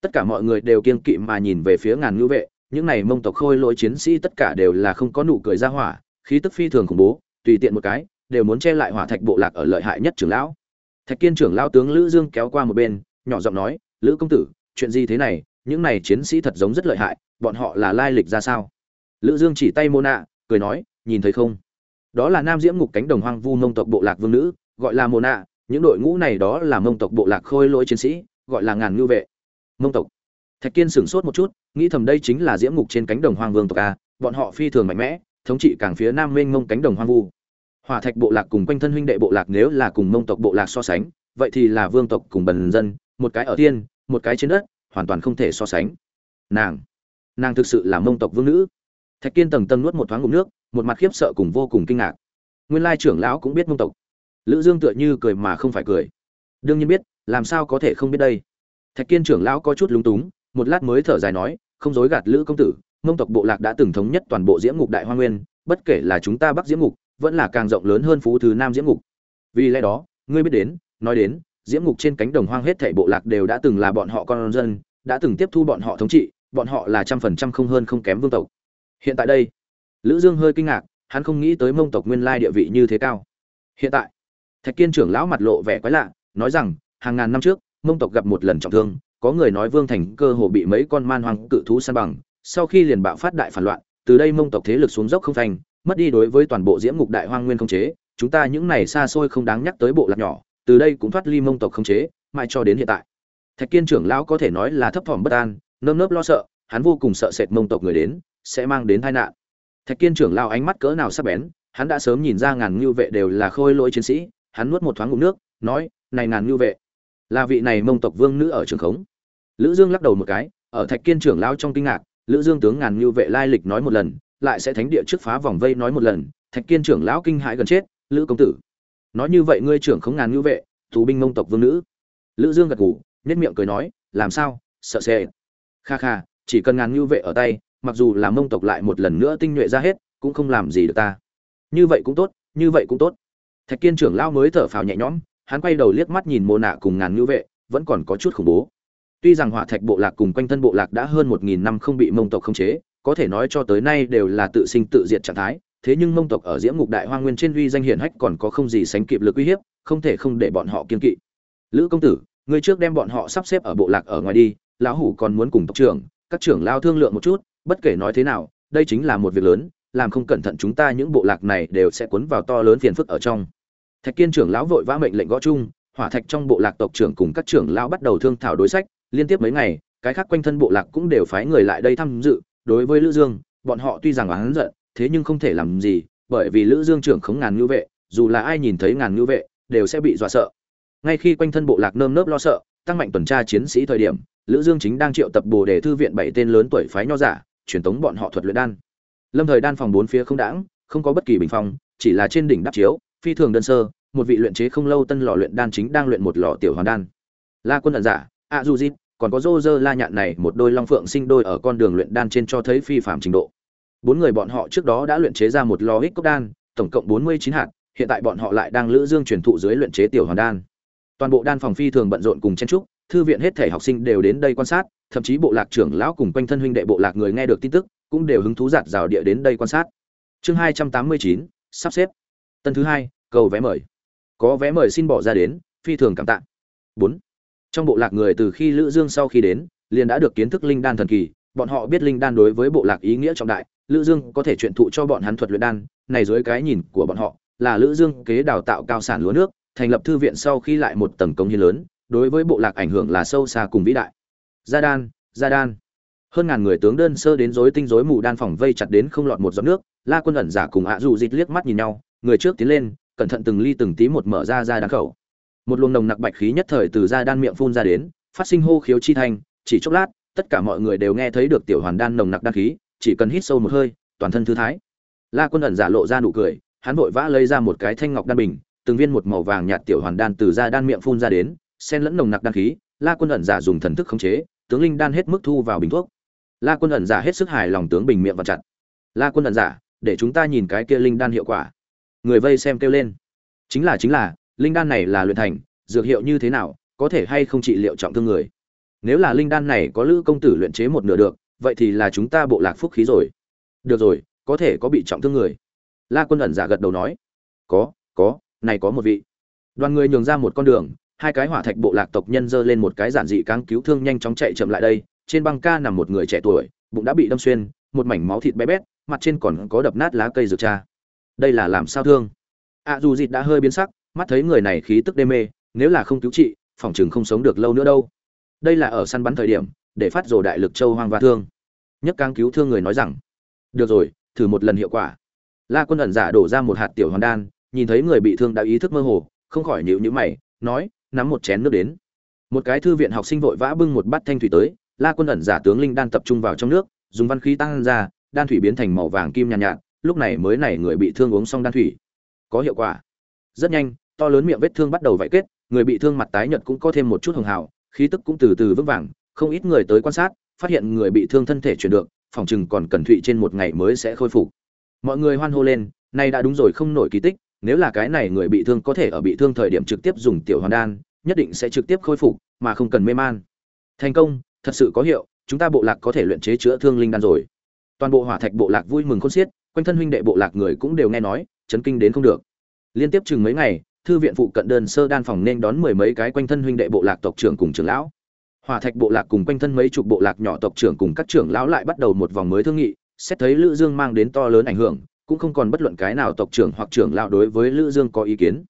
Tất cả mọi người đều kiên kỵ mà nhìn về phía ngàn ngưu vệ, những này mông tộc khôi lỗi chiến sĩ tất cả đều là không có nụ cười ra hỏa, khí tức phi thường khủng bố, tùy tiện một cái, đều muốn che lại hỏa thạch bộ lạc ở lợi hại nhất trưởng lão thạch kiên trưởng lão tướng lữ dương kéo qua một bên, nhỏ giọng nói, lữ công tử, chuyện gì thế này? Những này chiến sĩ thật giống rất lợi hại, bọn họ là lai lịch ra sao? Lữ dương chỉ tay mô nạ cười nói, nhìn thấy không? Đó là nam diễm ngục cánh đồng hoang vu mông tộc bộ lạc vương nữ, gọi là mô nạ những đội ngũ này đó là mông tộc bộ lạc khôi lỗi chiến sĩ, gọi là ngàn ngưu vệ. Mông tộc. Thạch kiên sửng sốt một chút, nghĩ thầm đây chính là diễm ngục trên cánh đồng hoang vương tộc a, bọn họ phi thường mạnh mẽ, thống trị càng phía nam mênh mông cánh đồng hoang vu hỏa thạch bộ lạc cùng quanh thân huynh đệ bộ lạc nếu là cùng mông tộc bộ lạc so sánh, vậy thì là vương tộc cùng bần dân, một cái ở thiên một cái trên đất, hoàn toàn không thể so sánh. Nàng nàng thực sự là mông tộc vương nữ. Thạch kiên tầng tầng nuốt một thoáng ngụm nước, một mặt khiếp sợ cùng vô cùng kinh ngạc. Nguyên lai trưởng lão cũng biết mông tộc. Lữ dương tựa như cười mà không phải cười. Đương nhiên biết, làm sao có thể không biết đây? Thạch kiên trưởng lão có chút lúng túng, một lát mới thở dài nói, không dối gạt lữ công tử, mông tộc bộ lạc đã từng thống nhất toàn bộ diễm ngục đại hoa nguyên, bất kể là chúng ta bắc diễm ngục vẫn là càng rộng lớn hơn phú thứ nam diễm ngục. Vì lẽ đó, ngươi biết đến, nói đến, diễm ngục trên cánh đồng hoang hết thảy bộ lạc đều đã từng là bọn họ con dân, đã từng tiếp thu bọn họ thống trị, bọn họ là trăm phần trăm không hơn không kém vương tộc. Hiện tại đây, lữ dương hơi kinh ngạc, hắn không nghĩ tới mông tộc nguyên lai địa vị như thế cao. Hiện tại, thạch kiên trưởng lão mặt lộ vẻ quái lạ, nói rằng, hàng ngàn năm trước, mông tộc gặp một lần trọng thương, có người nói vương thành cơ hồ bị mấy con man hoang cự thú săn bằng, sau khi liền bạo phát đại phản loạn, từ đây mông tộc thế lực xuống dốc không thành mất đi đối với toàn bộ diễm ngục đại hoang nguyên không chế, chúng ta những này xa xôi không đáng nhắc tới bộ lạc nhỏ, từ đây cũng thoát ly mông tộc không chế, mãi cho đến hiện tại. Thạch kiên trưởng lão có thể nói là thấp thỏm bất an, nơm nớp lo sợ, hắn vô cùng sợ sệt mông tộc người đến, sẽ mang đến tai nạn. Thạch kiên trưởng lão ánh mắt cỡ nào sắc bén, hắn đã sớm nhìn ra ngàn ngưu vệ đều là khôi lỗi chiến sĩ, hắn nuốt một thoáng ngụm nước, nói, này ngàn ngưu vệ, là vị này mông tộc vương nữ ở trường khống. Lữ dương lắc đầu một cái, ở thạch kiên trưởng lão trong kinh ngạc, lữ dương tướng ngàn ngưu vệ lai lịch nói một lần lại sẽ thánh địa trước phá vòng vây nói một lần thạch kiên trưởng lão kinh hãi gần chết lữ công tử nói như vậy ngươi trưởng không ngàn ngữ vệ tù binh mông tộc vương nữ. Lữ dương gật gù nhất miệng cười nói làm sao sợ sệt, kha kha chỉ cần ngàn ngữ vệ ở tay mặc dù là mông tộc lại một lần nữa tinh nhuệ ra hết cũng không làm gì được ta. Như vậy cũng tốt như vậy cũng tốt. Thạch kiên trưởng lão mới thở phào nhẹ nhõm hắn quay đầu liếc mắt nhìn mô nạ cùng ngàn ngữ vệ vẫn còn có chút khủng bố. Tuy rằng hỏa thạch bộ lạc cùng quanh thân bộ lạc đã hơn một nghìn năm không bị mông tộc khống chế có thể nói cho tới nay đều là tự sinh tự diệt trạng thái, thế nhưng mông tộc ở diễm ngục đại hoa nguyên trên uy danh hiển hách còn có không gì sánh kịp lực uy hiếp, không thể không để bọn họ kiên kỵ. Lữ công tử, người trước đem bọn họ sắp xếp ở bộ lạc ở ngoài đi, lão hủ còn muốn cùng tộc trưởng, các trưởng lao thương lượng một chút, bất kể nói thế nào, đây chính là một việc lớn, làm không cẩn thận chúng ta những bộ lạc này đều sẽ cuốn vào to lớn phiền phức ở trong. Thạch kiên trưởng lão vội vã mệnh lệnh gõ chung, hỏa thạch trong bộ lạc tộc trưởng cùng các trưởng lão bắt đầu thương thảo đối sách, liên tiếp mấy ngày, cái khác quanh thân bộ lạc cũng đều phái người lại đây tham dự đối với lữ dương, bọn họ tuy rằng oán giận, thế nhưng không thể làm gì, bởi vì lữ dương trưởng khống ngàn ngưu vệ, dù là ai nhìn thấy ngàn ngưu vệ, đều sẽ bị dọa sợ. Ngay khi quanh thân bộ lạc nơm nớp lo sợ, tăng mạnh tuần tra chiến sĩ thời điểm, lữ dương chính đang triệu tập bồ đề thư viện bảy tên lớn tuổi phái nho giả, truyền tống bọn họ thuật luyện đan. Lâm thời đan phòng bốn phía không đãng, không có bất kỳ bình phong, chỉ là trên đỉnh đắp chiếu, phi thường đơn sơ, một vị luyện chế không lâu tân lò luyện đan chính đang luyện một lò tiểu hoàn đan. La quân ẩn giả, a du dít còn có rô rơ la nhạn này, một đôi long phượng sinh đôi ở con đường luyện đan trên cho thấy phi phạm trình độ. Bốn người bọn họ trước đó đã luyện chế ra một lò ích cốc đan, tổng cộng bốn mươi chín hạt, hiện tại bọn họ lại đang lữ dương truyền thụ dưới luyện chế tiểu hoàn đan. Toàn bộ đan phòng phi thường bận rộn cùng chen trúc thư viện hết thể học sinh đều đến đây quan sát, thậm chí bộ lạc trưởng lão cùng quanh thân huynh đệ bộ lạc người nghe được tin tức, cũng đều hứng thú giạt rào địa đến đây quan sát. Chương hai trăm tám mươi chín, sắp xếp. Tân thứ hai, cầu vé mời. Có vé mời xin bỏ ra đến, phi thường cảm tạ. Bốn trong bộ lạc người từ khi lữ dương sau khi đến, liền đã được kiến thức linh đan thần kỳ, bọn họ biết linh đan đối với bộ lạc ý nghĩa trọng đại, lữ dương có thể truyền thụ cho bọn hắn thuật luyện đan, này dưới cái nhìn của bọn họ, là lữ dương kế đào tạo cao sản lúa nước, thành lập thư viện sau khi lại một tầng công hiến lớn, đối với bộ lạc ảnh hưởng là sâu xa cùng vĩ đại. Gia đan gia đan. Hơn ngàn người tướng đơn sơ đến rối tinh rối mù đan phòng vây chặt đến không lọt một giọt nước, la quân ẩn giả cùng ạ à dịt liếc mắt nhìn nhau, người trước tiến lên, cẩn thận từng ly từng tí một mở ra ra đan khẩu một luồng nồng nặc bạch khí nhất thời từ ra đan miệng phun ra đến, phát sinh hô khiếu chi thanh, chỉ chốc lát, tất cả mọi người đều nghe thấy được tiểu hoàn đan nồng nặc đan khí, chỉ cần hít sâu một hơi, toàn thân thư thái. La quân ẩn giả lộ ra nụ cười, hắn vội vã lấy ra một cái thanh ngọc đan bình, từng viên một màu vàng nhạt tiểu hoàn đan từ ra đan miệng phun ra đến, xen lẫn nồng nặc đan khí, la quân ẩn giả dùng thần thức khống chế, tướng linh đan hết mức thu vào bình thuốc. La quân ẩn giả hết sức hài lòng tướng bình miệng và chặt. La quân ẩn giả, để chúng ta nhìn cái kia linh đan hiệu quả. Người vây xem kêu lên. Chính là chính là linh đan này là luyện thành dược hiệu như thế nào có thể hay không trị liệu trọng thương người? Nếu là linh đan này có lữ công tử luyện chế một nửa được vậy thì là chúng ta bộ lạc phúc khí rồi. Được rồi có thể có bị trọng thương người. La quân ẩn giả gật đầu nói. Có có này có một vị. Đoàn người nhường ra một con đường hai cái hỏa thạch bộ lạc tộc nhân dơ lên một cái giản dị cáng cứu thương nhanh chóng chạy chậm lại đây. Trên băng ca nằm một người trẻ tuổi bụng đã bị đâm xuyên một mảnh máu thịt bé bét mặt trên còn có đập nát lá cây rực cha đây là làm sao thương? Ạ à, dù dịt đã hơi biến sắc mắt thấy người này khí tức đê mê nếu là không cứu trị phòng chừng không sống được lâu nữa đâu. Đây là ở săn bắn thời điểm để phát rồ đại lực châu hoang và thương. Nhất cang cứu thương người nói rằng được rồi thử một lần hiệu quả. La quân ẩn giả đổ ra một hạt tiểu hoàn đan nhìn thấy người bị thương đã ý thức mơ hồ không khỏi nhịu nhữ mày nói nắm một chén nước đến. Một cái thư viện học sinh vội vã bưng một bát thanh thủy tới la quân ẩn giả tướng linh đan tập trung vào trong nước dùng văn khí tăng ra đan thủy biến thành màu vàng kim nhàn nhạt, nhạt lúc này mới này người bị thương uống xong đan thủy. Có hiệu quả. Rất nhanh to lớn miệng vết thương bắt đầu vảy kết, người bị thương mặt tái nhợt cũng có thêm một chút hường hào, khí tức cũng từ từ vững vàng, không ít người tới quan sát, phát hiện người bị thương thân thể chuyển được, phòng chừng còn cần thụy trên một ngày mới sẽ khôi phục. Mọi người hoan hô lên, nay đã đúng rồi không nổi kỳ tích, nếu là cái này người bị thương có thể ở bị thương thời điểm trực tiếp dùng tiểu hoàn đan, nhất định sẽ trực tiếp khôi phục, mà không cần mê man. Thành công, thật sự có hiệu, chúng ta bộ lạc có thể luyện chế chữa thương linh đan rồi. Toàn bộ hỏa thạch bộ lạc vui mừng khôn xiết, quanh thân huynh đệ bộ lạc người cũng đều nghe nói, chấn kinh đến không được. Liên tiếp chừng mấy ngày thư viện phụ cận đơn sơ đan phòng nên đón mười mấy cái quanh thân huynh đệ bộ lạc tộc trưởng cùng trưởng lão. Hỏa thạch bộ lạc cùng quanh thân mấy chục bộ lạc nhỏ tộc trưởng cùng các trưởng lão lại bắt đầu một vòng mới thương nghị, xét thấy lữ dương mang đến to lớn ảnh hưởng, cũng không còn bất luận cái nào tộc trưởng hoặc trưởng lão đối với lữ dương có ý kiến.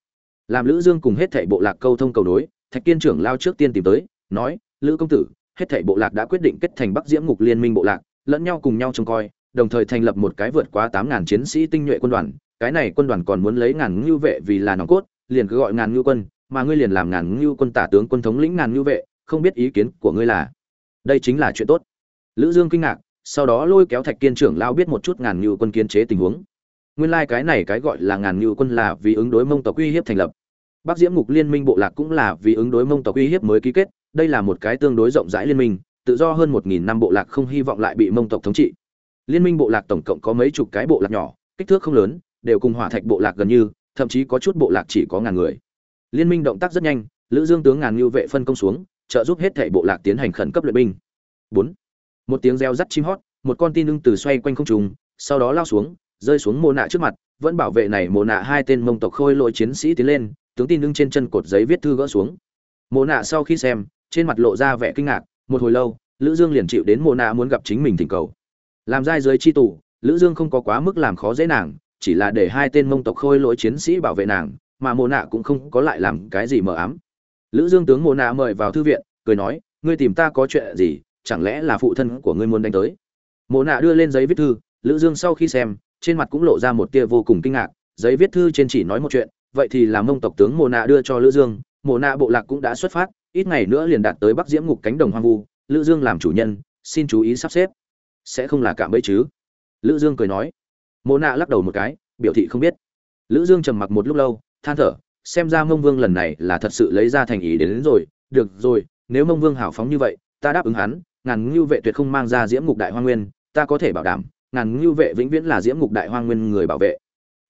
Làm lữ dương cùng hết thảy bộ lạc câu thông cầu đối thạch kiên trưởng lao trước tiên tìm tới, nói, lữ công tử, hết thảy bộ lạc đã quyết định kết thành bắc diễm ngục liên minh bộ lạc, lẫn nhau cùng nhau trông coi, đồng thời thành lập một cái vượt quá tám ngàn chiến sĩ tinh nhuệ quân đoàn, cái này quân đoàn còn muốn lấy ngàn ngưu vệ vì là nòng cốt liền cứ gọi ngàn ngưu quân, mà ngươi liền làm ngàn ngưu quân tả tướng quân thống lĩnh ngàn ngưu vệ, không biết ý kiến của ngươi là? Đây chính là chuyện tốt. Lữ dương kinh ngạc, sau đó lôi kéo thạch kiên trưởng lao biết một chút ngàn ngưu quân kiến chế tình huống. Nguyên lai like cái này cái gọi là ngàn ngưu quân là vì ứng đối mông tộc uy hiếp thành lập. Bắc diễm ngục liên minh bộ lạc cũng là vì ứng đối mông tộc uy hiếp mới ký kết, đây là một cái tương đối rộng rãi liên minh, tự do hơn một nghìn năm bộ lạc không hy vọng lại bị mông tộc thống trị. Liên minh bộ lạc tổng cộng có mấy chục cái bộ lạc nhỏ, kích thước không lớn, đều cùng hỏa thạch bộ lạc gần như thậm chí có chút bộ lạc chỉ có ngàn người. Liên minh động tác rất nhanh, lữ dương tướng ngàn lưu vệ phân công xuống, trợ giúp hết thảy bộ lạc tiến hành khẩn cấp luyện binh. Bốn. Một tiếng reo rắt chim hót, một con tin ưng từ xoay quanh không trung, sau đó lao xuống, rơi xuống mồ nạ trước mặt, vẫn bảo vệ này mồ nạ hai tên mông tộc khôi lỗi chiến sĩ tiến lên, tướng tin ưng trên chân cột giấy viết thư gỡ xuống. Mồ nạ sau khi xem, trên mặt lộ ra vẻ kinh ngạc, một hồi lâu, lữ dương liền chịu đến mồ nạ muốn gặp chính mình thỉnh cầu. Làm giai giới chi tù, lữ dương không có quá mức làm khó dễ nàng chỉ là để hai tên mông tộc khôi lỗi chiến sĩ bảo vệ nàng, mà mồ nạ cũng không có lại làm cái gì mờ ám. Lữ dương tướng mồ nạ mời vào thư viện, cười nói, ngươi tìm ta có chuyện gì, chẳng lẽ là phụ thân của ngươi muốn đánh tới? Mồ nạ đưa lên giấy viết thư, lữ dương sau khi xem, trên mặt cũng lộ ra một tia vô cùng kinh ngạc, giấy viết thư trên chỉ nói một chuyện, vậy thì là mông tộc tướng mồ nạ đưa cho lữ dương mồ nạ bộ lạc cũng đã xuất phát, ít ngày nữa liền đạt tới bắc diễm ngục cánh đồng hoang vu, lữ dương làm chủ nhân, xin chú ý sắp xếp. Sẽ không là cạm bẫy chứ? Lữ dương cười nói. Mộ nạ lắc đầu một cái biểu thị không biết. Lữ dương trầm mặc một lúc lâu than thở xem ra mông vương lần này là thật sự lấy ra thành ý đến, đến rồi được rồi nếu mông vương hảo phóng như vậy ta đáp ứng hắn ngàn ngưu vệ tuyệt không mang ra diễm ngục đại hoang nguyên ta có thể bảo đảm ngàn ngưu vệ vĩnh viễn là diễm ngục đại hoang nguyên người bảo vệ.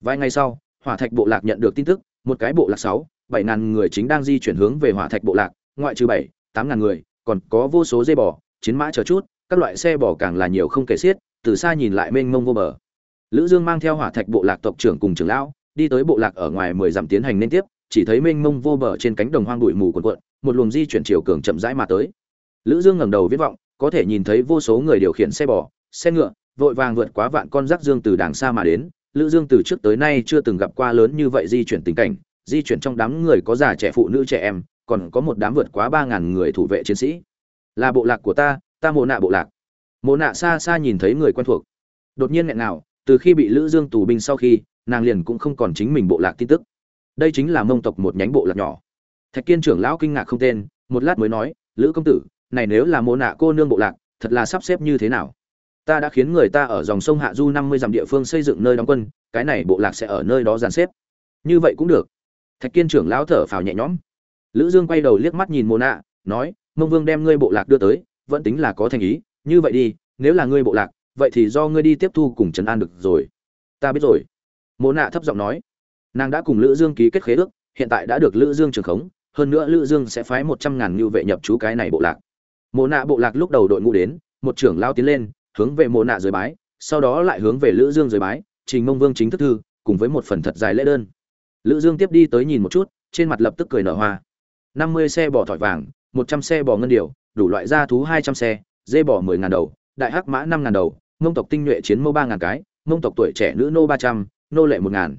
Vài ngày sau hỏa thạch bộ lạc nhận được tin tức một cái bộ lạc sáu bảy ngàn người chính đang di chuyển hướng về hỏa thạch bộ lạc ngoại trừ bảy tám ngàn người còn có vô số dây bò chiến mã chờ chút các loại xe bò càng là nhiều không kể xiết từ xa nhìn lại mênh mông vô bờ lữ dương mang theo hỏa thạch bộ lạc tộc trưởng cùng trưởng lão, đi tới bộ lạc ở ngoài mười dặm tiến hành liên tiếp, chỉ thấy mênh mông vô bờ trên cánh đồng hoang bụi mù cuộn cuộn, một luồng di chuyển chiều cường chậm rãi mà tới. Lữ dương ngẩng đầu viết vọng, có thể nhìn thấy vô số người điều khiển xe bò, xe ngựa, vội vàng vượt quá vạn con rác dương từ đàng xa mà đến. Lữ dương từ trước tới nay chưa từng gặp qua lớn như vậy di chuyển tình cảnh, di chuyển trong đám người có già trẻ phụ nữ trẻ em, còn có một đám vượt quá ba ngàn người thủ vệ chiến sĩ. Là bộ lạc của ta ta mồ nạ bộ lạc. Mồ nạ xa xa nhìn thấy người quen thuộc. Đột nhiên nghẹn nào từ khi bị lữ dương tù binh sau khi, nàng liền cũng không còn chính mình bộ lạc tin tức. Đây chính là mông tộc một nhánh bộ lạc nhỏ. Thạch kiên trưởng lão kinh ngạc không tên, một lát mới nói, lữ công tử, này nếu là mô nạ cô nương bộ lạc, thật là sắp xếp như thế nào? Ta đã khiến người ta ở dòng sông hạ du năm mươi dặm địa phương xây dựng nơi đóng quân, cái này bộ lạc sẽ ở nơi đó dàn xếp. Như vậy cũng được. Thạch kiên trưởng lão thở phào nhẹ nhõm. Lữ dương quay đầu liếc mắt nhìn mô nạ, nói, mông vương đem ngươi bộ lạc đưa tới, vẫn tính là có thành ý, như vậy đi, nếu là ngươi bộ lạc vậy thì do ngươi đi tiếp thu cùng trấn an được rồi. Ta biết rồi. Mộ nạ thấp giọng nói. Nàng đã cùng lữ dương ký kết khế ước, hiện tại đã được lữ dương trường khống, hơn nữa lữ dương sẽ phái một trăm ngàn lưu vệ nhập chú cái này bộ lạc. Mộ nạ bộ lạc lúc đầu đội ngũ đến, một trưởng lao tiến lên, hướng về Mộ nạ dưới bái, sau đó lại hướng về lữ dương dưới bái, trình mông vương chính thức thư, cùng với một phần thật dài lễ đơn. Lữ dương tiếp đi tới nhìn một chút, trên mặt lập tức cười nở hoa. năm mươi xe bò thỏi vàng, một trăm xe bò ngân điều đủ loại gia thú hai trăm xe, dê bò mười ngàn đầu, đại hắc mã năm ngàn đầu mông tộc tinh nhuệ chiến mâu ba ngàn cái, mông tộc tuổi trẻ nữ nô ba trăm, nô lệ một ngàn.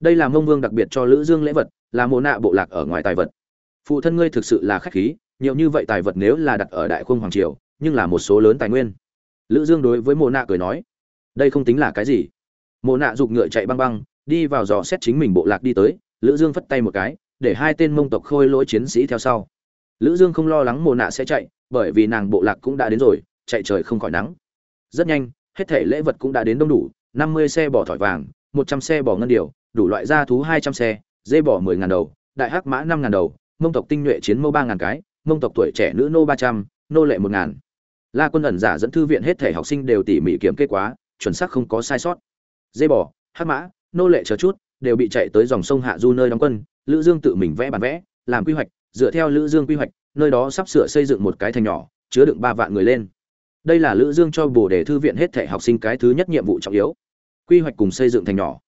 Đây là mông vương đặc biệt cho lữ dương lễ vật, là mồ nạ bộ lạc ở ngoài tài vật. Phụ thân ngươi thực sự là khách khí, nhiều như vậy tài vật nếu là đặt ở đại khung hoàng triều, nhưng là một số lớn tài nguyên. Lữ dương đối với mồ nạ cười nói, đây không tính là cái gì. Mồ nạ giục ngựa chạy băng băng, đi vào dò xét chính mình bộ lạc đi tới, lữ dương phất tay một cái, để hai tên mông tộc khôi lỗi chiến sĩ theo sau. Lữ dương không lo lắng mồ nạ sẽ chạy, bởi vì nàng bộ lạc cũng đã đến rồi, chạy trời không khỏi nắng. Rất nhanh hết thể lễ vật cũng đã đến đông đủ 50 xe bò thỏi vàng 100 xe bò ngân điều đủ loại gia thú 200 xe dê bò 10 ngàn đầu đại hắc mã 5 ngàn đầu mông tộc tinh nhuệ chiến mâu 3 ngàn cái mông tộc tuổi trẻ nữ nô 300, nô lệ 1 ngàn. La quân ẩn giả dẫn thư viện hết thể học sinh đều tỉ mỉ kiểm kê quá chuẩn xác không có sai sót. Dê bò hắc mã nô lệ chờ chút đều bị chạy tới dòng sông hạ du nơi đóng quân lữ dương tự mình vẽ bản vẽ làm quy hoạch dựa theo lữ dương quy hoạch nơi đó sắp sửa xây dựng một cái thành nhỏ chứa đựng 3 vạn người lên đây là lữ dương cho bồ đề thư viện hết thể học sinh cái thứ nhất nhiệm vụ trọng yếu. Quy hoạch cùng xây dựng thành nhỏ.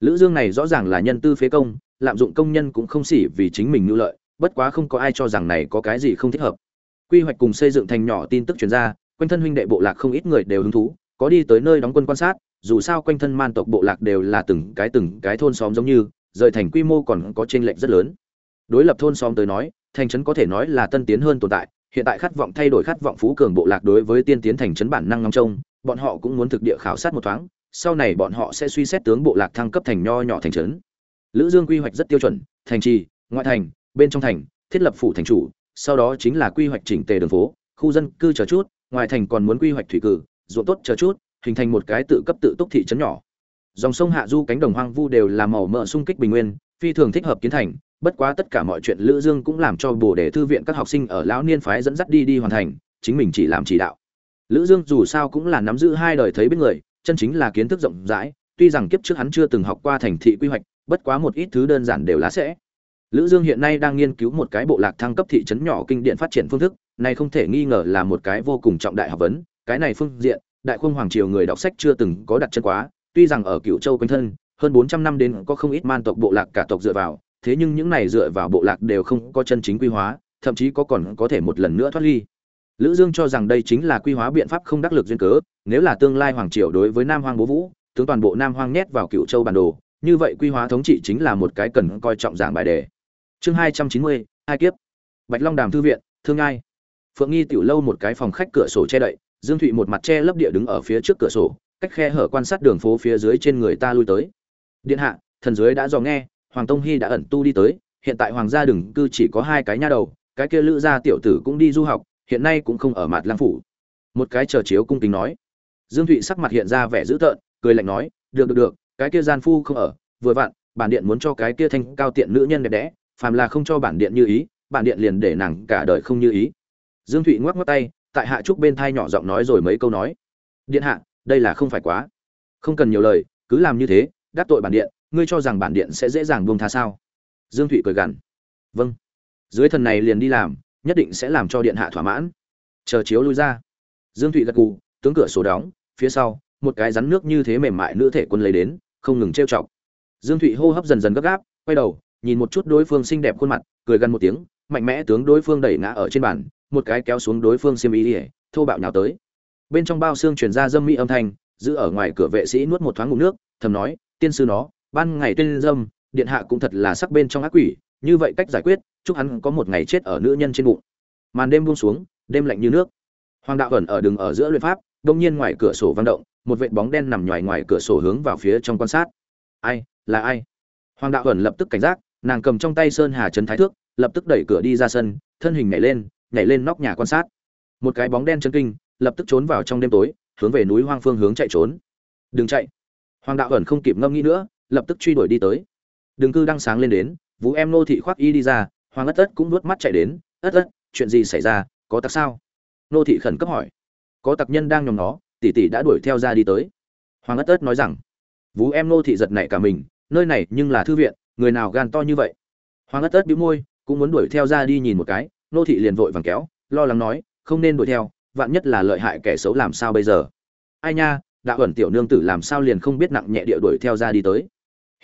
Lữ dương này rõ ràng là nhân tư phế công, lạm dụng công nhân cũng không xỉ vì chính mình nhu lợi, bất quá không có ai cho rằng này có cái gì không thích hợp. Quy hoạch cùng xây dựng thành nhỏ tin tức truyền ra, quanh thân huynh đệ bộ lạc không ít người đều hứng thú, có đi tới nơi đóng quân quan sát, dù sao quanh thân man tộc bộ lạc đều là từng cái từng cái thôn xóm giống như, rời thành quy mô còn có chênh lệch rất lớn. Đối lập thôn xóm tới nói, thành trấn có thể nói là tân tiến hơn tồn tại hiện tại khát vọng thay đổi khát vọng phú cường bộ lạc đối với tiên tiến thành trấn bản năng ngóng trông, bọn họ cũng muốn thực địa khảo sát một thoáng, sau này bọn họ sẽ suy xét tướng bộ lạc thăng cấp thành nho nhỏ thành trấn. Lữ dương quy hoạch rất tiêu chuẩn, thành trì, ngoại thành, bên trong thành, thiết lập phủ thành chủ, sau đó chính là quy hoạch chỉnh tề đường phố, khu dân cư chờ chút, ngoài thành còn muốn quy hoạch thủy cử, ruộng tốt chờ chút, hình thành một cái tự cấp tự túc thị trấn nhỏ. Dòng sông hạ du cánh đồng hoang vu đều là màu mỡ sung kích bình nguyên, phi thường thích hợp kiến thành bất quá tất cả mọi chuyện lữ dương cũng làm cho bồ đề thư viện các học sinh ở lão niên phái dẫn dắt đi đi hoàn thành, chính mình chỉ làm chỉ đạo. Lữ dương dù sao cũng là nắm giữ hai đời thấy biết người, chân chính là kiến thức rộng rãi, tuy rằng kiếp trước hắn chưa từng học qua thành thị quy hoạch, bất quá một ít thứ đơn giản đều lá sẽ. Lữ dương hiện nay đang nghiên cứu một cái bộ lạc thăng cấp thị trấn nhỏ kinh điển phát triển phương thức, này không thể nghi ngờ là một cái vô cùng trọng đại học vấn, cái này phương diện, đại khung hoàng triều người đọc sách chưa từng có đặt chân quá, tuy rằng ở cựu châu quanh thân, hơn 400 năm đến có không ít man tộc bộ lạc cả tộc dựa vào thế nhưng những này dựa vào bộ lạc đều không có chân chính quy hóa thậm chí có còn có thể một lần nữa thoát ly. Lữ dương cho rằng đây chính là quy hóa biện pháp không đắc lực duyên cớ nếu là tương lai hoàng triều đối với nam hoang bố vũ tướng toàn bộ nam hoang nhét vào cựu châu bản đồ như vậy quy hóa thống trị chính là một cái cần coi trọng giảng bài đề. Chương 290, hai kiếp. Bạch long đàm thư viện thương ai. Phượng nghi tiểu lâu một cái phòng khách cửa sổ che đậy dương thụy một mặt che lấp địa đứng ở phía trước cửa sổ cách khe hở quan sát đường phố phía dưới trên người ta lui tới. Điện hạ thần dưới đã dò nghe hoàng tông hy đã ẩn tu đi tới, hiện tại hoàng gia đừng cư chỉ có hai cái nha đầu, cái kia lữ gia tiểu tử cũng đi du học, hiện nay cũng không ở mặt lang phủ. Một cái chờ chiếu cung kính nói. Dương thụy sắc mặt hiện ra vẻ dữ tợn, cười lạnh nói, được được được, cái kia gian phu không ở, vừa vặn, bản điện muốn cho cái kia thanh cao tiện nữ nhân đẹp đẽ, phàm là không cho bản điện như ý, bản điện liền để nàng cả đời không như ý. Dương thụy ngoắc ngoắc tay, tại hạ trúc bên thai nhỏ giọng nói rồi mấy câu nói. Điện hạ, đây là không phải quá. Không cần nhiều lời, cứ làm như thế, đắc tội bản điện ngươi cho rằng bản điện sẽ dễ dàng buông tha sao? Dương thụy cười gằn. Vâng. Dưới thần này liền đi làm, nhất định sẽ làm cho điện hạ thỏa mãn. Chờ chiếu lui ra. Dương thụy gật gù, tướng cửa sổ đóng, phía sau, một cái rắn nước như thế mềm mại nữ thể quân lấy đến, không ngừng trêu chọc. Dương thụy hô hấp dần dần gấp gáp, quay đầu, nhìn một chút đối phương xinh đẹp khuôn mặt, cười gần một tiếng, mạnh mẽ tướng đối phương đẩy ngã ở trên bàn, một cái kéo xuống đối phương xiêm ý ỉa thô bạo nhào tới. Bên trong bao xương truyền ra dâm mỹ âm thanh, giữ ở ngoài cửa vệ sĩ nuốt một thoáng ngụm nước, thầm nói, tiên sư nó ban ngày tên dâm, điện hạ cũng thật là sắc bên trong ác quỷ, như vậy cách giải quyết, chúc hắn có một ngày chết ở nữ nhân trên bụng. Màn đêm buông xuống, đêm lạnh như nước. Hoàng đạo ẩn ở đường ở giữa luyện pháp, đông nhiên ngoài cửa sổ vang động, một vệt bóng đen nằm ngoài ngoài cửa sổ hướng vào phía trong quan sát. Ai, là ai? Hoàng đạo ẩn lập tức cảnh giác, nàng cầm trong tay sơn hà trấn thái thước, lập tức đẩy cửa đi ra sân, thân hình nhảy lên nhảy lên nóc nhà quan sát. Một cái bóng đen chân kinh, lập tức trốn vào trong đêm tối, hướng về núi hoang phương hướng chạy trốn. Đừng chạy. Hoàng đạo ẩn không kịp ngâm nghĩ nữa lập tức truy đuổi đi tới. Đường cư đang sáng lên đến, vũ em nô thị khoác y đi ra, hoàng ất ất cũng nuốt mắt chạy đến, ất ất chuyện gì xảy ra, có tặc sao? Nô thị khẩn cấp hỏi. Có tặc nhân đang nhòm nó, tỷ tỷ đã đuổi theo ra đi tới. Hoàng ất ất nói rằng. Vũ em nô thị giật nảy cả mình, nơi này nhưng là thư viện, người nào gan to như vậy? Hoàng ất ất bĩu môi, cũng muốn đuổi theo ra đi nhìn một cái, nô thị liền vội vàng kéo, lo lắng nói, không nên đuổi theo, vạn nhất là lợi hại kẻ xấu làm sao bây giờ? Ai nha, đạo ẩn tiểu nương tử làm sao liền không biết nặng nhẹ địa đuổi theo ra đi tới?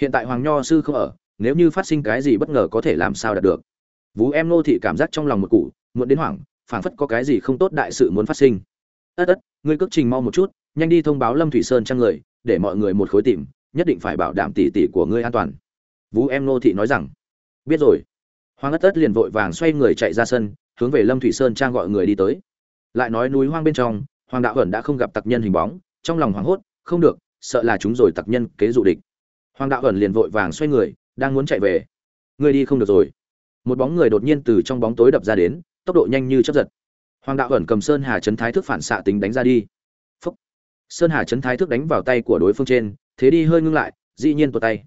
Hiện tại hoàng nho sư không ở, nếu như phát sinh cái gì bất ngờ có thể làm sao đạt được? Vú em nô thị cảm giác trong lòng một cụ muộn đến hoảng, phảng phất có cái gì không tốt đại sự muốn phát sinh. Ất ất, ngươi cước trình mau một chút, nhanh đi thông báo lâm thủy sơn trang người, để mọi người một khối tìm, nhất định phải bảo đảm tỉ tỉ của ngươi an toàn. Vú em nô thị nói rằng. Biết rồi. Hoàng ất ất liền vội vàng xoay người chạy ra sân, hướng về lâm thủy sơn trang gọi người đi tới. Lại nói núi hoang bên trong, hoàng đạo ẩn đã không gặp tặc nhân hình bóng, trong lòng hoảng hốt, không được, sợ là chúng rồi tặc nhân kế dụ địch hoàng đạo ẩn liền vội vàng xoay người, đang muốn chạy về. Người đi không được rồi. Một bóng người đột nhiên từ trong bóng tối đập ra đến, tốc độ nhanh như chấp giật. Hoàng đạo ẩn cầm sơn hà chấn thái thức phản xạ tính đánh ra đi. Phúc. sơn hà chấn thái thức đánh vào tay của đối phương trên, thế đi hơi ngưng lại, dĩ nhiên tuột tay.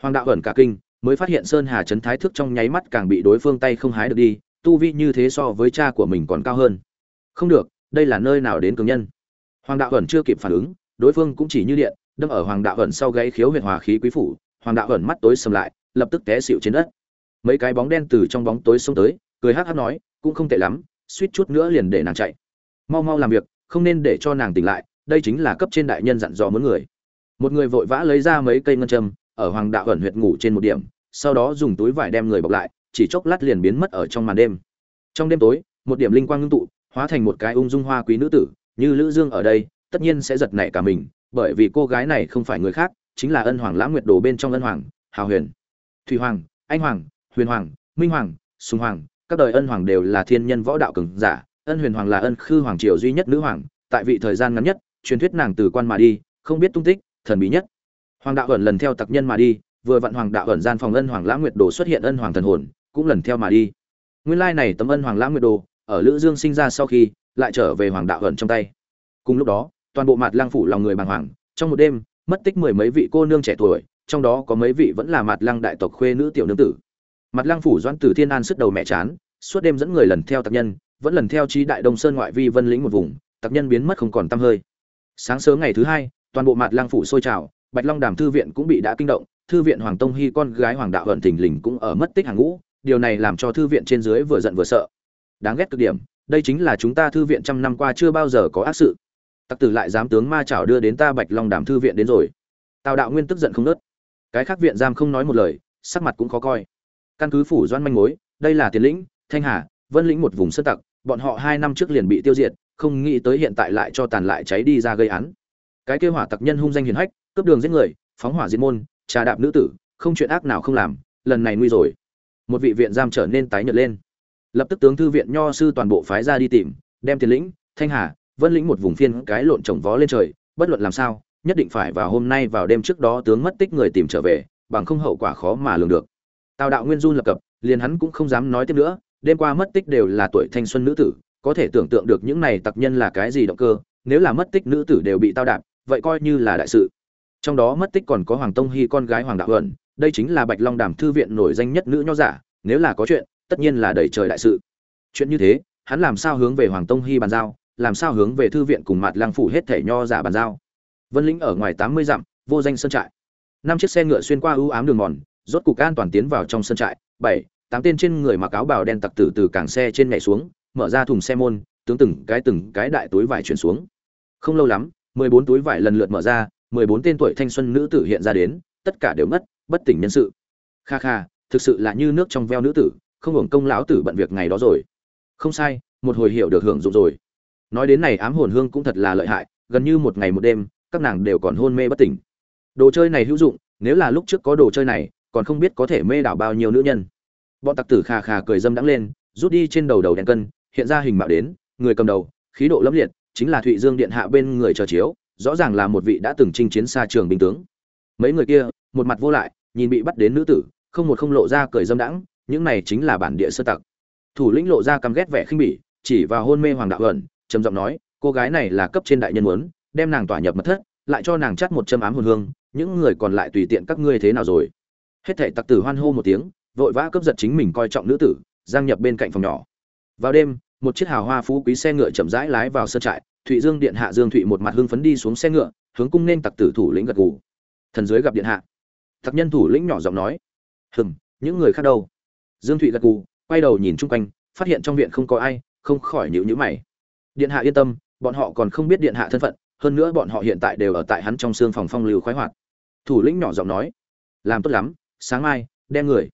Hoàng đạo ẩn cả kinh, mới phát hiện sơn hà chấn thái thức trong nháy mắt càng bị đối phương tay không hái được đi, tu vi như thế so với cha của mình còn cao hơn. Không được, đây là nơi nào đến cường nhân? Hoàng đạo ẩn chưa kịp phản ứng, đối phương cũng chỉ như điện đâm ở hoàng đạo ẩn sau gáy khiếu huyệt hòa khí quý phủ, hoàng đạo ẩn mắt tối sầm lại, lập tức té xịu trên đất. Mấy cái bóng đen từ trong bóng tối xông tới, cười hắc hắc nói, cũng không tệ lắm, suýt chút nữa liền để nàng chạy. Mau mau làm việc, không nên để cho nàng tỉnh lại, đây chính là cấp trên đại nhân dặn dò muốn người. Một người vội vã lấy ra mấy cây ngân châm, ở hoàng đạo ẩn huyệt ngủ trên một điểm, sau đó dùng túi vải đem người bọc lại, chỉ chốc lát liền biến mất ở trong màn đêm. Trong đêm tối, một điểm linh quang ngưng tụ, hóa thành một cái ung dung hoa quý nữ tử, như lữ dương ở đây, tất nhiên sẽ giật nảy cả mình bởi vì cô gái này không phải người khác, chính là ân hoàng lãng nguyệt đồ bên trong ân hoàng, hào huyền. Thủy hoàng, anh hoàng, huyền hoàng, minh hoàng, sùng hoàng, các đời ân hoàng đều là thiên nhân võ đạo cường giả. Ân huyền hoàng là ân khư hoàng triều duy nhất nữ hoàng, tại vị thời gian ngắn nhất, truyền thuyết nàng từ quan mà đi, không biết tung tích, thần bí nhất. Hoàng đạo ẩn lần theo tặc nhân mà đi, vừa vặn hoàng đạo ẩn gian phòng ân hoàng lãng nguyệt đồ xuất hiện ân hoàng thần hồn, cũng lần theo mà đi. Nguyên lai này tấm ân hoàng lãng nguyệt đồ, ở lữ dương sinh ra sau khi, lại trở về hoàng đạo ẩn trong tay. Cùng lúc đó toàn bộ mặt lang phủ lòng người bàng hoàng. Trong một đêm, mất tích mười mấy vị cô nương trẻ tuổi, trong đó có mấy vị vẫn là mặt lang đại tộc khuê nữ tiểu nương tử. Mặt lang phủ doãn tử thiên an sức đầu mẹ chán, suốt đêm dẫn người lần theo tặc nhân, vẫn lần theo trí đại đông sơn ngoại vi vân lĩnh một vùng, tặc nhân biến mất không còn tăm hơi. Sáng sớm ngày thứ hai, toàn bộ mặt lang phủ sôi trào, bạch long đàm thư viện cũng bị đã kinh động, thư viện hoàng tông hy con gái hoàng đạo hận thình lình cũng ở mất tích hàng ngũ, điều này làm cho thư viện trên dưới vừa giận vừa sợ. Đáng ghét cực điểm, đây chính là chúng ta thư viện trăm năm qua chưa bao giờ có ác sự tặc tử lại dám tướng ma chảo đưa đến ta bạch long đàm thư viện đến rồi. Tào đạo nguyên tức giận không nớt. Cái khác viện giam không nói một lời, sắc mặt cũng khó coi. Căn cứ phủ doan manh mối, đây là tiền lĩnh, thanh hà, vân lĩnh một vùng sơn tặc, bọn họ hai năm trước liền bị tiêu diệt, không nghĩ tới hiện tại lại cho tàn lại cháy đi ra gây án. Cái kêu hỏa tặc nhân hung danh hiền hách, cướp đường giết người, phóng hỏa diệt môn, trà đạp nữ tử, không chuyện ác nào không làm, lần này nguy rồi. Một vị viện giam trở nên tái nhợt lên. Lập tức tướng thư viện nho sư toàn bộ phái ra đi tìm, đem tiền lĩnh, thanh hà vân lĩnh một vùng phiên cái lộn trồng vó lên trời, bất luận làm sao, nhất định phải vào hôm nay vào đêm trước đó tướng mất tích người tìm trở về, bằng không hậu quả khó mà lường được. Tào đạo nguyên run lập cập, liền hắn cũng không dám nói tiếp nữa, đêm qua mất tích đều là tuổi thanh xuân nữ tử, có thể tưởng tượng được những này tặc nhân là cái gì động cơ, nếu là mất tích nữ tử đều bị tao đạp, vậy coi như là đại sự. Trong đó mất tích còn có hoàng tông hy con gái hoàng đạo ẩn đây chính là bạch long đàm thư viện nổi danh nhất nữ nho giả, nếu là có chuyện, tất nhiên là đầy trời đại sự. Chuyện như thế, hắn làm sao hướng về hoàng tông hy bàn giao? Làm sao hướng về thư viện cùng mặt lang phủ hết thể nho giả bàn giao. Vân lĩnh ở ngoài tám mươi dặm, vô danh sơn trại. Năm chiếc xe ngựa xuyên qua ưu ám đường mòn, rốt cục an toàn tiến vào trong sân trại. Bảy, tám tên trên người mặc áo bào đen tặc tử từ cảng xe trên nhảy xuống, mở ra thùng xe môn, tướng từng cái từng cái đại túi vải chuyển xuống. Không lâu lắm, mười bốn túi vải lần lượt mở ra, mười bốn tên tuổi thanh xuân nữ tử hiện ra đến, tất cả đều mất bất tỉnh nhân sự. Kha kha, thực sự là như nước trong veo nữ tử, không hưởng công lão tử bận việc ngày đó rồi. Không sai, một hồi hiểu được hưởng dụng rồi nói đến này ám hồn hương cũng thật là lợi hại, gần như một ngày một đêm, các nàng đều còn hôn mê bất tỉnh. Đồ chơi này hữu dụng, nếu là lúc trước có đồ chơi này, còn không biết có thể mê đảo bao nhiêu nữ nhân. Bọn tặc tử khà khà cười dâm đắng lên, rút đi trên đầu đầu đèn cân, hiện ra hình mạo đến, người cầm đầu, khí độ lẫm liệt, chính là thụy dương điện hạ bên người chờ chiếu, rõ ràng là một vị đã từng chinh chiến xa trường binh tướng. Mấy người kia, một mặt vô lại, nhìn bị bắt đến nữ tử, không một không lộ ra cười dâm đãng, những này chính là bản địa sơ tặc. Thủ lĩnh lộ ra căm ghét vẻ khinh bỉ, chỉ vào hôn mê hoàng đạo ẩn trầm giọng nói, cô gái này là cấp trên đại nhân muốn, đem nàng tỏa nhập mật thất, lại cho nàng chắt một châm ám hồn hương, những người còn lại tùy tiện các ngươi thế nào rồi? Hết thảy tặc tử hoan hô một tiếng, vội vã cướp giật chính mình coi trọng nữ tử, giang nhập bên cạnh phòng nhỏ. Vào đêm, một chiếc hào hoa phú quý xe ngựa chậm rãi lái vào sân trại, thụy dương điện hạ dương thụy một mặt hưng phấn đi xuống xe ngựa, hướng cung nên tặc tử thủ lĩnh gật gù. Thần dưới gặp điện hạ. Tặc nhân thủ lĩnh nhỏ giọng nói. Hừm, những người khác đâu? Dương thụy gật gù, quay đầu nhìn chung quanh, phát hiện trong viện không có ai, không khỏi nhíu nhíu mày điện hạ yên tâm, bọn họ còn không biết điện hạ thân phận, hơn nữa bọn họ hiện tại đều ở tại hắn trong xương phòng phong lưu khoái hoạt. Thủ lĩnh nhỏ giọng nói, làm tốt lắm, sáng mai, đem người.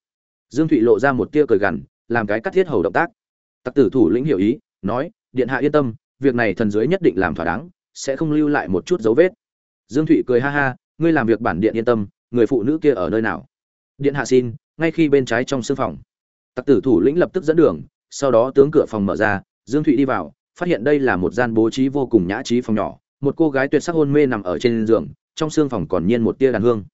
Dương thụy lộ ra một tia cười gằn, làm cái cắt thiết hầu động tác. Tặc tử thủ lĩnh hiểu ý, nói, điện hạ yên tâm, việc này thần dưới nhất định làm thỏa đáng, sẽ không lưu lại một chút dấu vết. Dương thụy cười ha ha, ngươi làm việc bản điện yên tâm, người phụ nữ kia ở nơi nào? Điện hạ xin, ngay khi bên trái trong sương phòng. Tặc tử thủ lĩnh lập tức dẫn đường, sau đó tướng cửa phòng mở ra, dương thụy đi vào phát hiện đây là một gian bố trí vô cùng nhã trí phòng nhỏ, một cô gái tuyệt sắc hôn mê nằm ở trên giường, trong xương phòng còn nhiên một tia đàn hương.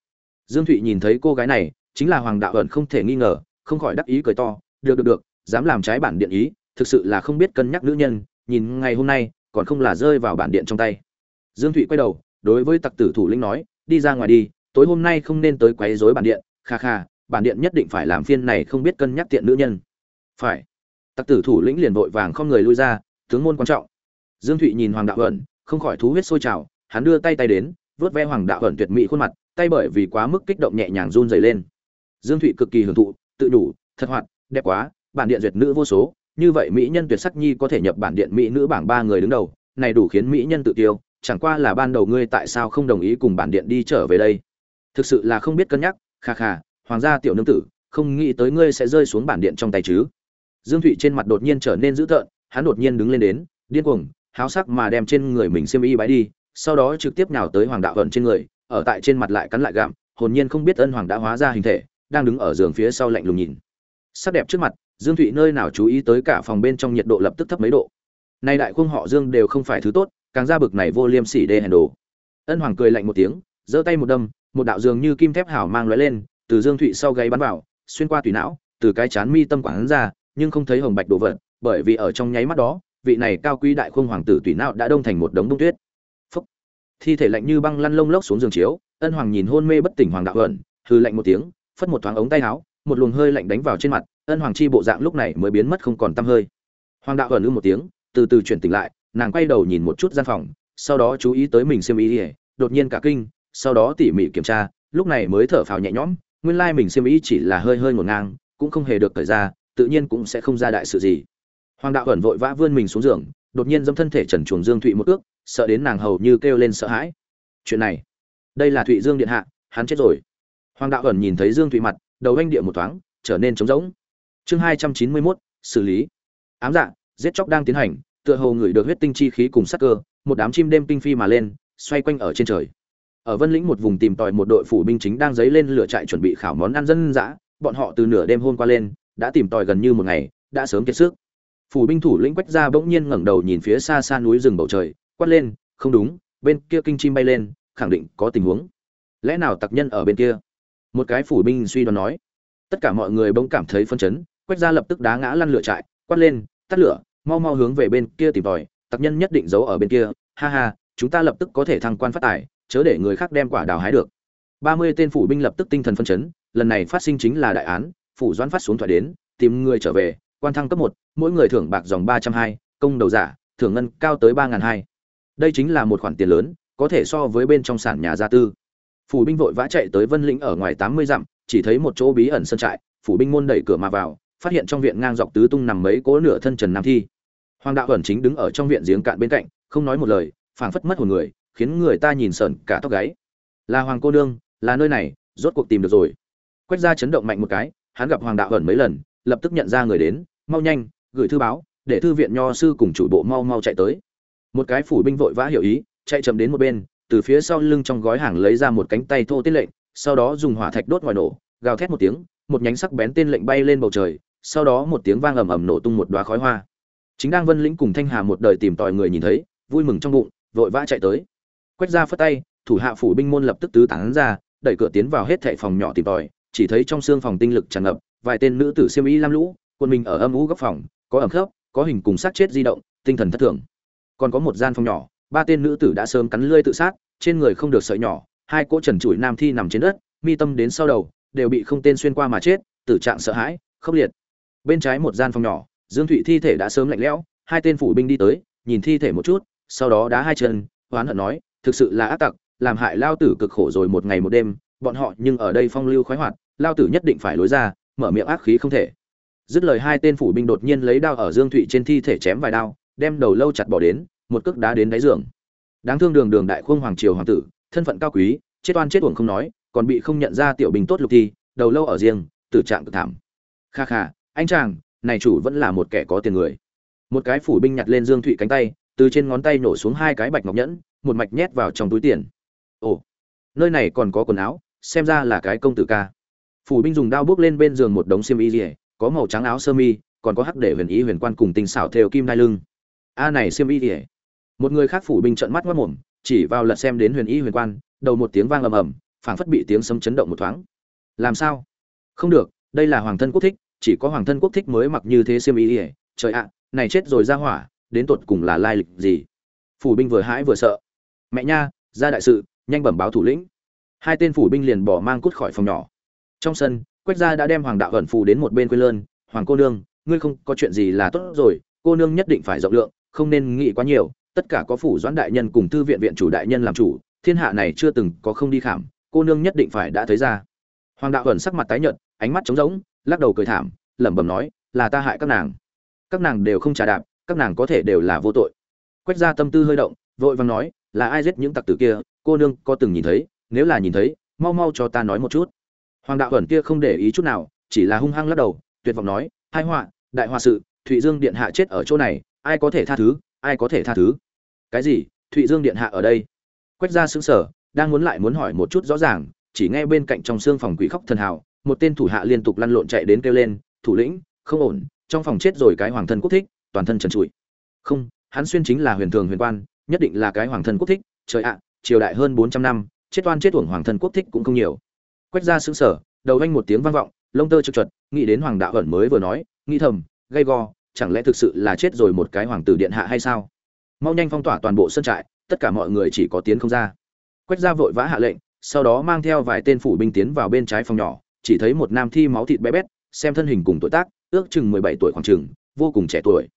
Dương thụy nhìn thấy cô gái này, chính là hoàng đạo ẩn không thể nghi ngờ, không khỏi đắc ý cười to, được được được, dám làm trái bản điện ý, thực sự là không biết cân nhắc nữ nhân, nhìn ngày hôm nay, còn không là rơi vào bản điện trong tay. Dương thụy quay đầu, đối với tặc tử thủ lĩnh nói, đi ra ngoài đi, tối hôm nay không nên tới quấy rối bản điện, kha kha, bản điện nhất định phải làm phiên này không biết cân nhắc tiện nữ nhân. Phải. Tặc tử thủ lĩnh liền vội vàng không người lui ra tướng môn quan trọng. Dương thụy nhìn hoàng đạo ẩn không khỏi thú huyết sôi trào, hắn đưa tay tay đến, vớt ve hoàng đạo ẩn tuyệt mỹ khuôn mặt, tay bởi vì quá mức kích động nhẹ nhàng run rẩy lên. Dương thụy cực kỳ hưởng thụ, tự đủ, thật hoạt, đẹp quá, bản điện duyệt nữ vô số, như vậy mỹ nhân tuyệt sắc nhi có thể nhập bản điện mỹ nữ bảng ba người đứng đầu, này đủ khiến mỹ nhân tự tiêu, chẳng qua là ban đầu ngươi tại sao không đồng ý cùng bản điện đi trở về đây? Thực sự là không biết cân nhắc, kha kha, hoàng gia tiểu nương tử, không nghĩ tới ngươi sẽ rơi xuống bản điện trong tay chứ. Dương thụy trên mặt đột nhiên trở nên dữ tợn hắn đột nhiên đứng lên đến, điên cuồng, háo sắc mà đem trên người mình xiêm y bái đi, sau đó trực tiếp nhào tới hoàng đạo ẩn trên người, ở tại trên mặt lại cắn lại gặm, hồn nhiên không biết ân hoàng đã hóa ra hình thể, đang đứng ở giường phía sau lạnh lùng nhìn. Sắc đẹp trước mặt, dương thụy nơi nào chú ý tới cả phòng bên trong nhiệt độ lập tức thấp mấy độ. Nay đại khung họ dương đều không phải thứ tốt, càng ra bực này vô liêm sỉ đê hèn đồ. Ân hoàng cười lạnh một tiếng, giơ tay một đâm, một đạo dường như kim thép hảo mang lóe lên, từ dương thụy sau gáy bắn vào, xuyên qua tùy não, từ cái chán mi tâm quảng ra, nhưng không thấy hồng bạch đồ vật bởi vì ở trong nháy mắt đó, vị này cao quý đại khung hoàng tử tùy não đã đông thành một đống đông tuyết. Phúc. thi thể lạnh như băng lăn lông lốc xuống giường chiếu, ân hoàng nhìn hôn mê bất tỉnh hoàng đạo ẩn hư lạnh một tiếng, phất một thoáng ống tay áo, một luồng hơi lạnh đánh vào trên mặt, ân hoàng chi bộ dạng lúc này mới biến mất không còn tăm hơi. Hoàng đạo ẩn ư một tiếng, từ từ chuyển tỉnh lại, nàng quay đầu nhìn một chút gian phòng, sau đó chú ý tới mình xem ý ỉa đột nhiên cả kinh, sau đó tỉ mỉ kiểm tra, lúc này mới thở phào nhẹ nhõm, nguyên lai mình xem ý chỉ là hơi hơi ngổn ngang, cũng không hề được thời ra, tự nhiên cũng sẽ không ra đại sự gì hoàng đạo ẩn vội vã vươn mình xuống giường, đột nhiên dâm thân thể trần chuồng dương thụy một ước sợ đến nàng hầu như kêu lên sợ hãi. Chuyện này, đây là thụy dương điện hạ, hắn chết rồi. Hoàng đạo ẩn nhìn thấy dương thụy mặt, đầu anh địa một thoáng, trở nên trống rỗng. Chương hai trăm chín mươi mốt, xử lý. Ám dạ giết chóc đang tiến hành, tựa hồ người được huyết tinh chi khí cùng sắc cơ, một đám chim đêm kinh phi mà lên, xoay quanh ở trên trời. Ở vân lĩnh một vùng tìm tòi một đội phủ binh chính đang dấy lên lửa trại chuẩn bị khảo món ăn dân dã, bọn họ từ nửa đêm hôm qua lên, đã tìm tòi gần như một ngày, đã sớm kiệt sức phủ binh thủ lĩnh quách ra bỗng nhiên ngẩng đầu nhìn phía xa xa núi rừng bầu trời, quát lên, không đúng, bên kia kinh chim bay lên, khẳng định có tình huống. Lẽ nào tặc nhân ở bên kia? Một cái phủ binh suy đoán nói. Tất cả mọi người bỗng cảm thấy phân chấn quách ra lập tức đá ngã lăn lửa trại, quát lên, tắt lửa, mau mau hướng về bên kia tìm tòi, tặc nhân nhất định giấu ở bên kia, ha ha, chúng ta lập tức có thể thăng quan phát tài, chớ để người khác đem quả đào hái được. Ba mươi tên phủ binh lập tức tinh thần phân chấn, lần này phát sinh chính là đại án, phủ doãn phát xuống thoại đến, tìm người trở về quan thăng cấp một, mỗi người thưởng bạc dòng ba trăm hai, công đầu giả, thưởng ngân cao tới ba hai. Đây chính là một khoản tiền lớn, có thể so với bên trong sản nhà gia tư. Phủ binh vội vã chạy tới vân lĩnh ở ngoài tám mươi dặm, chỉ thấy một chỗ bí ẩn sân trại, phủ binh môn đẩy cửa mà vào, phát hiện trong viện ngang dọc tứ tung nằm mấy cố nửa thân trần nam thi. Hoàng đạo ẩn chính đứng ở trong viện giếng cạn bên cạnh, không nói một lời, phảng phất mất hồn người, khiến người ta nhìn sợn cả tóc gáy. Là hoàng cô nương, là nơi này, rốt cuộc tìm được rồi. Quách ra chấn động mạnh một cái, hắn gặp hoàng đạo ẩn mấy lần, lập tức nhận ra người đến mau nhanh, gửi thư báo, để thư viện nho sư cùng chủ bộ mau mau chạy tới. Một cái phủ binh vội vã hiểu ý, chạy chậm đến một bên, từ phía sau lưng trong gói hàng lấy ra một cánh tay thô tiết lệnh, sau đó dùng hỏa thạch đốt ngoài nổ, gào thét một tiếng, một nhánh sắc bén tên lệnh bay lên bầu trời, sau đó một tiếng vang ầm ầm nổ tung một đóa khói hoa. Chính đang vân lĩnh cùng thanh hà một đời tìm tòi người nhìn thấy, vui mừng trong bụng, vội vã chạy tới. Quét ra phất tay, thủ hạ phủ binh môn lập tức tứ tán ra, đẩy cửa tiến vào hết thệ phòng nhỏ tìm tòi, chỉ thấy trong xương phòng tinh lực tràn ngập, vài tên nữ tử xiêm y lam lũ quân mình ở âm u góc phòng, có ẩm khớp, có hình cùng sát chết di động, tinh thần thất thường. Còn có một gian phòng nhỏ, ba tên nữ tử đã sớm cắn lưỡi tự sát, trên người không được sợi nhỏ, hai cỗ trần trụi nam thi nằm trên đất, mi tâm đến sau đầu, đều bị không tên xuyên qua mà chết, tử trạng sợ hãi, khốc liệt. Bên trái một gian phòng nhỏ, dương thụy thi thể đã sớm lạnh lẽo, hai tên phủ binh đi tới, nhìn thi thể một chút, sau đó đá hai chân, hoán hận nói, thực sự là ác tặc, làm hại lao tử cực khổ rồi một ngày một đêm, bọn họ nhưng ở đây phong lưu khoái hoạt, lao tử nhất định phải lối ra, mở miệng ác khí không thể dứt lời hai tên phủ binh đột nhiên lấy đao ở dương thụy trên thi thể chém vài đao, đem đầu lâu chặt bỏ đến, một cước đá đến đáy giường. Đáng thương đường đường đại khung hoàng triều hoàng tử, thân phận cao quý, chết oan chết uổng không nói, còn bị không nhận ra tiểu bình tốt lục thi, đầu lâu ở riêng, tử trạng cực thảm. Kha kha, anh chàng, này chủ vẫn là một kẻ có tiền người. Một cái phủ binh nhặt lên dương thụy cánh tay, từ trên ngón tay nổ xuống hai cái bạch ngọc nhẫn, một mạch nhét vào trong túi tiền. Ồ, nơi này còn có quần áo, xem ra là cái công tử ca. Phủ binh dùng đao bước lên bên giường một đống xiêm y rỉa có màu trắng áo sơ mi, còn có hắc để huyền ý huyền quan cùng tinh xảo theo kim đai lưng. A này xiêm y ỉa một người khác phủ binh trợn mắt mất mồm, chỉ vào lật xem đến huyền ý huyền quan, đầu một tiếng vang ầm ầm, phảng phất bị tiếng sấm chấn động một thoáng. Làm sao? Không được, đây là hoàng thân quốc thích, chỉ có hoàng thân quốc thích mới mặc như thế xiêm y ỉa trời ạ, này chết rồi ra hỏa, đến tột cùng là lai lịch gì? Phủ binh vừa hãi vừa sợ. Mẹ nha, ra đại sự, nhanh bẩm báo thủ lĩnh. Hai tên phủ binh liền bỏ mang cút khỏi phòng nhỏ. Trong sân quách gia đã đem hoàng đạo ẩn phù đến một bên quê lơn. Hoàng cô nương, ngươi không có chuyện gì là tốt rồi, cô nương nhất định phải rộng lượng, không nên nghĩ quá nhiều. Tất cả có phủ doãn đại nhân cùng thư viện viện chủ đại nhân làm chủ, thiên hạ này chưa từng có không đi khảm, cô nương nhất định phải đã thấy ra. Hoàng đạo ẩn sắc mặt tái nhợt, ánh mắt trống rỗng, lắc đầu cười thảm, lẩm bẩm nói, là ta hại các nàng. Các nàng đều không trả đạp, các nàng có thể đều là vô tội. Quách gia tâm tư hơi động, vội vàng nói, là ai giết những tặc tử kia? Cô nương có từng nhìn thấy? Nếu là nhìn thấy, mau mau cho ta nói một chút hoàng đạo ẩn kia không để ý chút nào, chỉ là hung hăng lắc đầu, tuyệt vọng nói, hai họa, đại họa sự, thụy dương điện hạ chết ở chỗ này, ai có thể tha thứ, ai có thể tha thứ? Cái gì? Thụy dương điện hạ ở đây? Quách gia xứng sở đang muốn lại muốn hỏi một chút rõ ràng, chỉ nghe bên cạnh trong xương phòng quỷ khóc thần hào, một tên thủ hạ liên tục lăn lộn chạy đến kêu lên, thủ lĩnh, không ổn, trong phòng chết rồi cái hoàng thân quốc thích, toàn thân trần trụi. Không, hắn xuyên chính là huyền thường huyền quan, nhất định là cái hoàng thân quốc thích, trời ạ, triều đại hơn bốn trăm năm, chết oan chết uổng hoàng thân quốc thích cũng không nhiều quách ra sững sở đầu anh một tiếng vang vọng, lông tơ trực chuột nghĩ đến hoàng đạo ẩn mới vừa nói, nghĩ thầm, gay go, chẳng lẽ thực sự là chết rồi một cái hoàng tử điện hạ hay sao? Mau nhanh phong tỏa toàn bộ sân trại, tất cả mọi người chỉ có tiến không ra. Quách ra vội vã hạ lệnh, sau đó mang theo vài tên phủ binh tiến vào bên trái phòng nhỏ, chỉ thấy một nam thi máu thịt bé bét, xem thân hình cùng tuổi tác, ước chừng mười bảy tuổi khoảng chừng, vô cùng trẻ tuổi.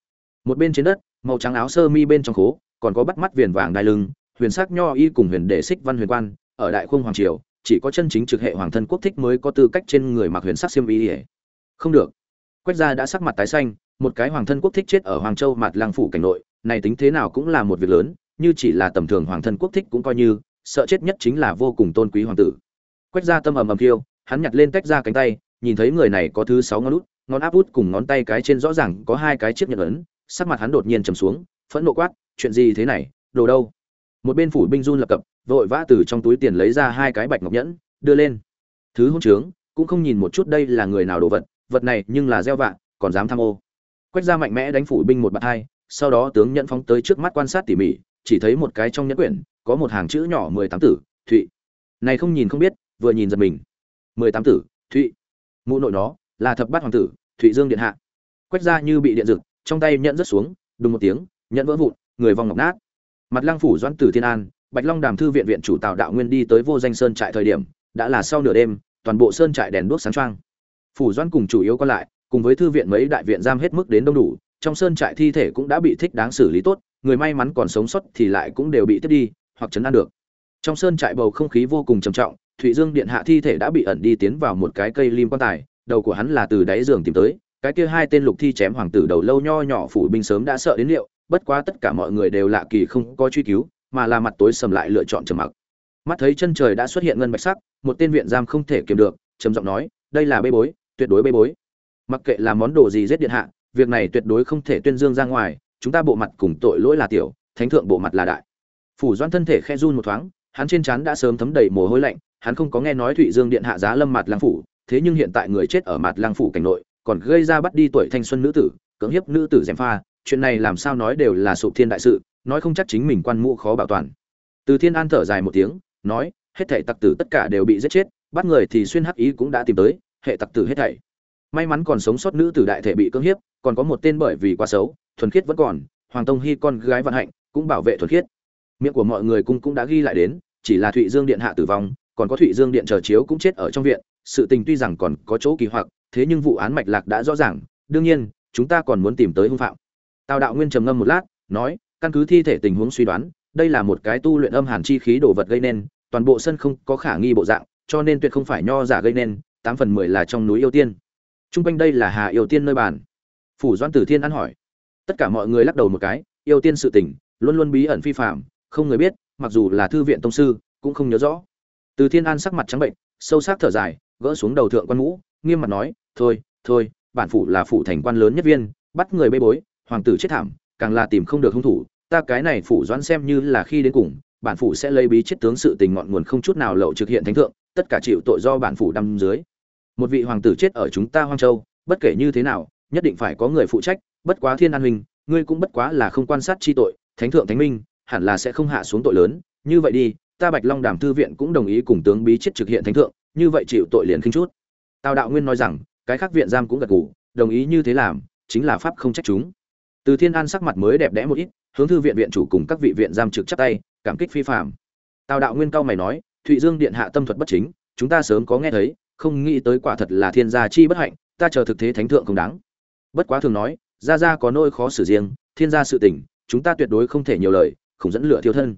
Một bên trên đất, màu trắng áo sơ mi bên trong khố, còn có bắt mắt viền vàng đai lưng, huyền sắc nho y cùng huyền đệ xích văn huyền quan, ở đại khung hoàng triều chỉ có chân chính trực hệ hoàng thân quốc thích mới có tư cách trên người mặc huyền sắc xiêm y không được. Quách gia đã sắc mặt tái xanh, một cái hoàng thân quốc thích chết ở hoàng châu mặt lang phủ cảnh nội, này tính thế nào cũng là một việc lớn, như chỉ là tầm thường hoàng thân quốc thích cũng coi như, sợ chết nhất chính là vô cùng tôn quý hoàng tử. Quách gia tâm ầm ầm kêu hắn nhặt lên tách ra cánh tay, nhìn thấy người này có thứ sáu ngón út, ngón áp út cùng ngón tay cái trên rõ ràng có hai cái chiếc nhẫn ấn, sắc mặt hắn đột nhiên trầm xuống, phẫn nộ quát, chuyện gì thế này, đồ đâu? Một bên phủ binh run lập cập, vội vã từ trong túi tiền lấy ra hai cái bạch ngọc nhẫn, đưa lên. Thứ hôn trướng, cũng không nhìn một chút đây là người nào đồ vật vật này nhưng là gieo vạ, còn dám tham ô. Quách ra mạnh mẽ đánh phủ binh một bạt hai, sau đó tướng nhẫn phóng tới trước mắt quan sát tỉ mỉ, chỉ thấy một cái trong nhẫn quyển, có một hàng chữ nhỏ mười tám tử, thụy. Này không nhìn không biết, vừa nhìn giật mình. Mười tám tử, thụy. Mụ nội nó, là thập bát hoàng tử, thụy dương điện hạ. Quách ra như bị điện rực trong tay nhận rớt xuống, đùng một tiếng nhận vỡ vụn, người vòng ngọc nát mặt lăng phủ doãn tử thiên an, bạch long đàm thư viện viện chủ tào đạo nguyên đi tới vô danh sơn trại thời điểm, đã là sau nửa đêm, toàn bộ sơn trại đèn đuốc sáng trăng phủ doãn cùng chủ yếu còn lại, cùng với thư viện mấy đại viện giam hết mức đến đông đủ, trong sơn trại thi thể cũng đã bị thích đáng xử lý tốt, người may mắn còn sống sót thì lại cũng đều bị tiếp đi, hoặc chấn an được. Trong sơn trại bầu không khí vô cùng trầm trọng, thụy dương điện hạ thi thể đã bị ẩn đi tiến vào một cái cây lim quan tài, đầu của hắn là từ đáy giường tìm tới, cái kia hai tên lục thi chém hoàng tử đầu lâu nho nhỏ phủ binh sớm đã sợ đến liệu bất quá tất cả mọi người đều lạ kỳ không có truy cứu, mà là mặt tối sầm lại lựa chọn trầm mặc. Mắt thấy chân trời đã xuất hiện ngân bạch sắc, một tên viện giam không thể kiềm được, trầm giọng nói, đây là bê bối, tuyệt đối bê bối. Mặc kệ là món đồ gì giết điện hạ, việc này tuyệt đối không thể tuyên dương ra ngoài, chúng ta bộ mặt cùng tội lỗi là tiểu, thánh thượng bộ mặt là đại. Phủ doan thân thể khe run một thoáng, hắn trên trán đã sớm thấm đầy mồ hôi lạnh, hắn không có nghe nói thụy dương điện hạ giá lâm mặt lang phủ, thế nhưng hiện tại người chết ở mặt lang phủ cảnh nội, còn gây ra bắt đi tuổi thanh xuân nữ tử, cưỡng hiếp nữ tử gièm pha chuyện này làm sao nói đều là sụp thiên đại sự, nói không chắc chính mình quan mũ khó bảo toàn. Từ thiên an thở dài một tiếng, nói, hết thảy tặc tử tất cả đều bị giết chết, bắt người thì xuyên hắc ý cũng đã tìm tới, hệ tặc tử hết thảy. May mắn còn sống sót nữ tử đại thể bị cưỡng hiếp, còn có một tên bởi vì quá xấu, thuần khiết vẫn còn, hoàng tông hy con gái vận hạnh, cũng bảo vệ thuần khiết. Miệng của mọi người cung cũng đã ghi lại đến, chỉ là thụy dương điện hạ tử vong, còn có thụy dương điện chờ chiếu cũng chết ở trong viện, sự tình tuy rằng còn có chỗ kỳ hoặc, thế nhưng vụ án mạch lạc đã rõ ràng, đương nhiên, chúng ta còn muốn tìm tới hung phạm tào đạo nguyên trầm ngâm một lát, nói, căn cứ thi thể tình huống suy đoán, đây là một cái tu luyện âm hàn chi khí đồ vật gây nên, toàn bộ sân không có khả nghi bộ dạng, cho nên tuyệt không phải nho giả gây nên, tám phần mười là trong núi yêu tiên. Trung quanh đây là hà yêu tiên nơi bàn. Phủ Doãn tử thiên ăn hỏi. Tất cả mọi người lắc đầu một cái, yêu tiên sự tình, luôn luôn bí ẩn phi phạm không người biết, mặc dù là thư viện tông sư, cũng không nhớ rõ. Từ thiên an sắc mặt trắng bệnh, sâu sắc thở dài, gỡ xuống đầu thượng quan ngũ nghiêm mặt nói, thôi thôi, bản phủ là phủ thành quan lớn nhất viên, bắt người bê bối hoàng tử chết thảm, càng là tìm không được hung thủ. Ta cái này phủ doãn xem như là khi đến cùng, bản phủ sẽ lấy bí chết tướng sự tình ngọn nguồn không chút nào lậu trực hiện thánh thượng, tất cả chịu tội do bản phủ đâm dưới. Một vị hoàng tử chết ở chúng ta hoang châu, bất kể như thế nào, nhất định phải có người phụ trách, bất quá thiên an huynh, ngươi cũng bất quá là không quan sát chi tội, thánh thượng thánh minh, hẳn là sẽ không hạ xuống tội lớn. Như vậy đi, ta bạch long đàm thư viện cũng đồng ý cùng tướng bí chết trực hiện thánh thượng, như vậy chịu tội liền khinh chút. Tào đạo nguyên nói rằng, cái khác viện giam cũng gật gù, đồng ý như thế làm, chính là pháp không trách chúng từ thiên an sắc mặt mới đẹp đẽ một ít, hướng thư viện viện chủ cùng các vị viện giam trực chắp tay, cảm kích phi phạm. Tào đạo nguyên cao mày nói, thụy dương điện hạ tâm thuật bất chính, chúng ta sớm có nghe thấy, không nghĩ tới quả thật là thiên gia chi bất hạnh, ta chờ thực thế thánh thượng không đáng. Bất quá thường nói, gia gia có nỗi khó xử riêng, thiên gia sự tình, chúng ta tuyệt đối không thể nhiều lời, không dẫn lửa thiêu thân.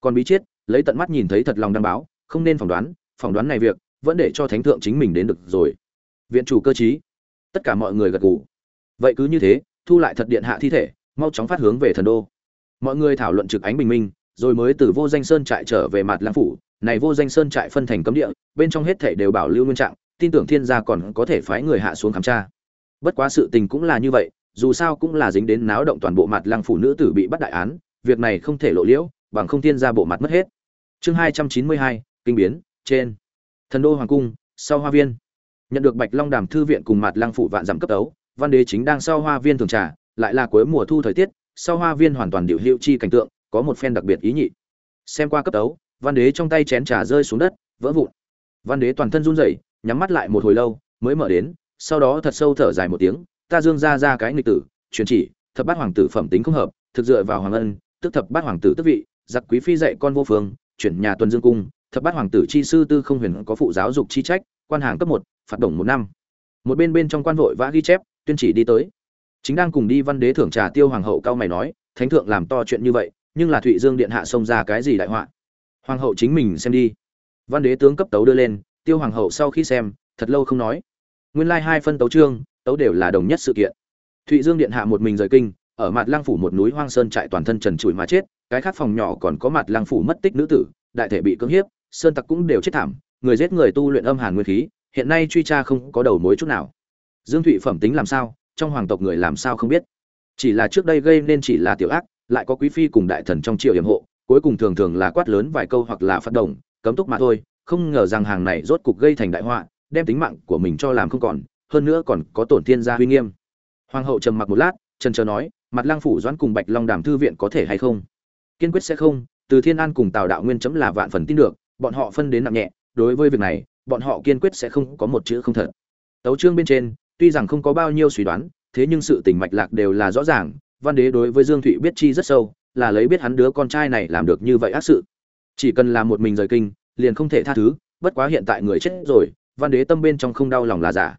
Còn bí chết lấy tận mắt nhìn thấy thật lòng đăng báo, không nên phỏng đoán phỏng đoán này việc, vẫn để cho thánh thượng chính mình đến được rồi. Viện chủ cơ chí tất cả mọi người gật gù. Vậy cứ như thế thu lại thật điện hạ thi thể, mau chóng phát hướng về thần đô. Mọi người thảo luận trực ánh bình minh, rồi mới từ vô danh sơn trại trở về mặt lang phủ. Này vô danh sơn trại phân thành cấm địa, bên trong hết thảy đều bảo lưu nguyên trạng, tin tưởng thiên gia còn có thể phái người hạ xuống khám tra. Bất quá sự tình cũng là như vậy, dù sao cũng là dính đến náo động toàn bộ mặt lăng phủ nữ tử bị bắt đại án, việc này không thể lộ liễu, bằng không thiên gia bộ mặt mất hết. Chương hai trăm chín mươi hai, kinh biến, trên. Thần đô hoàng cung, sau hoa viên. Nhận được bạch long đàm thư viện cùng mặt lăng phủ vạn giảm cấp tấu văn đế chính đang sau hoa viên thường trà, lại là cuối mùa thu thời tiết, sau hoa viên hoàn toàn điệu hiệu chi cảnh tượng, có một phen đặc biệt ý nhị. Xem qua cấp tấu, văn đế trong tay chén trà rơi xuống đất, vỡ vụn. Văn đế toàn thân run rẩy, nhắm mắt lại một hồi lâu, mới mở đến, sau đó thật sâu thở dài một tiếng, ta dương ra ra cái nghịch tử, truyền chỉ, thập bát hoàng tử phẩm tính không hợp, thực dựa vào hoàng ân, tức thập bát hoàng tử tức vị, giặc quý phi dạy con vô phương, chuyển nhà tuần dương cung, thập bát hoàng tử chi sư tư không huyền có phụ giáo dục chi trách, quan hàng cấp một, phạt đồng một năm. Một bên bên trong quan vội vã ghi chép tuyên chỉ đi tới. Chính đang cùng đi văn đế thưởng trà tiêu hoàng hậu cao mày nói, thánh thượng làm to chuyện như vậy, nhưng là thụy dương điện hạ xông ra cái gì đại họa? Hoàng hậu chính mình xem đi. Văn đế tướng cấp tấu đưa lên, tiêu hoàng hậu sau khi xem, thật lâu không nói. Nguyên lai hai phân tấu trương, tấu đều là đồng nhất sự kiện. Thụy dương điện hạ một mình rời kinh, ở mặt lang phủ một núi hoang sơn trại toàn thân trần trụi mà chết, cái khác phòng nhỏ còn có mặt lang phủ mất tích nữ tử, đại thể bị cưỡng hiếp, sơn tặc cũng đều chết thảm, người giết người tu luyện âm hàn nguyên khí, hiện nay truy tra không có đầu mối chút nào dương thụy phẩm tính làm sao, trong hoàng tộc người làm sao không biết. Chỉ là trước đây gây nên chỉ là tiểu ác, lại có quý phi cùng đại thần trong triều hiểm hộ, cuối cùng thường thường là quát lớn vài câu hoặc là phát động, cấm túc mà thôi, không ngờ rằng hàng này rốt cục gây thành đại họa, đem tính mạng của mình cho làm không còn, hơn nữa còn có tổn thiên gia huy nghiêm. Hoàng hậu trầm mặc một lát, trần chờ nói, mặt Lang phủ doãn cùng bạch long đàm thư viện có thể hay không? Kiên quyết sẽ không, từ thiên an cùng tào đạo nguyên chấm là vạn phần tin được, bọn họ phân đến nặng nhẹ, đối với việc này, bọn họ kiên quyết sẽ không có một chữ không thật. Tấu chương bên trên tuy rằng không có bao nhiêu suy đoán, thế nhưng sự tình mạch lạc đều là rõ ràng, văn đế đối với dương thụy biết chi rất sâu, là lấy biết hắn đứa con trai này làm được như vậy ác sự. Chỉ cần làm một mình rời kinh, liền không thể tha thứ, bất quá hiện tại người chết rồi, văn đế tâm bên trong không đau lòng là giả.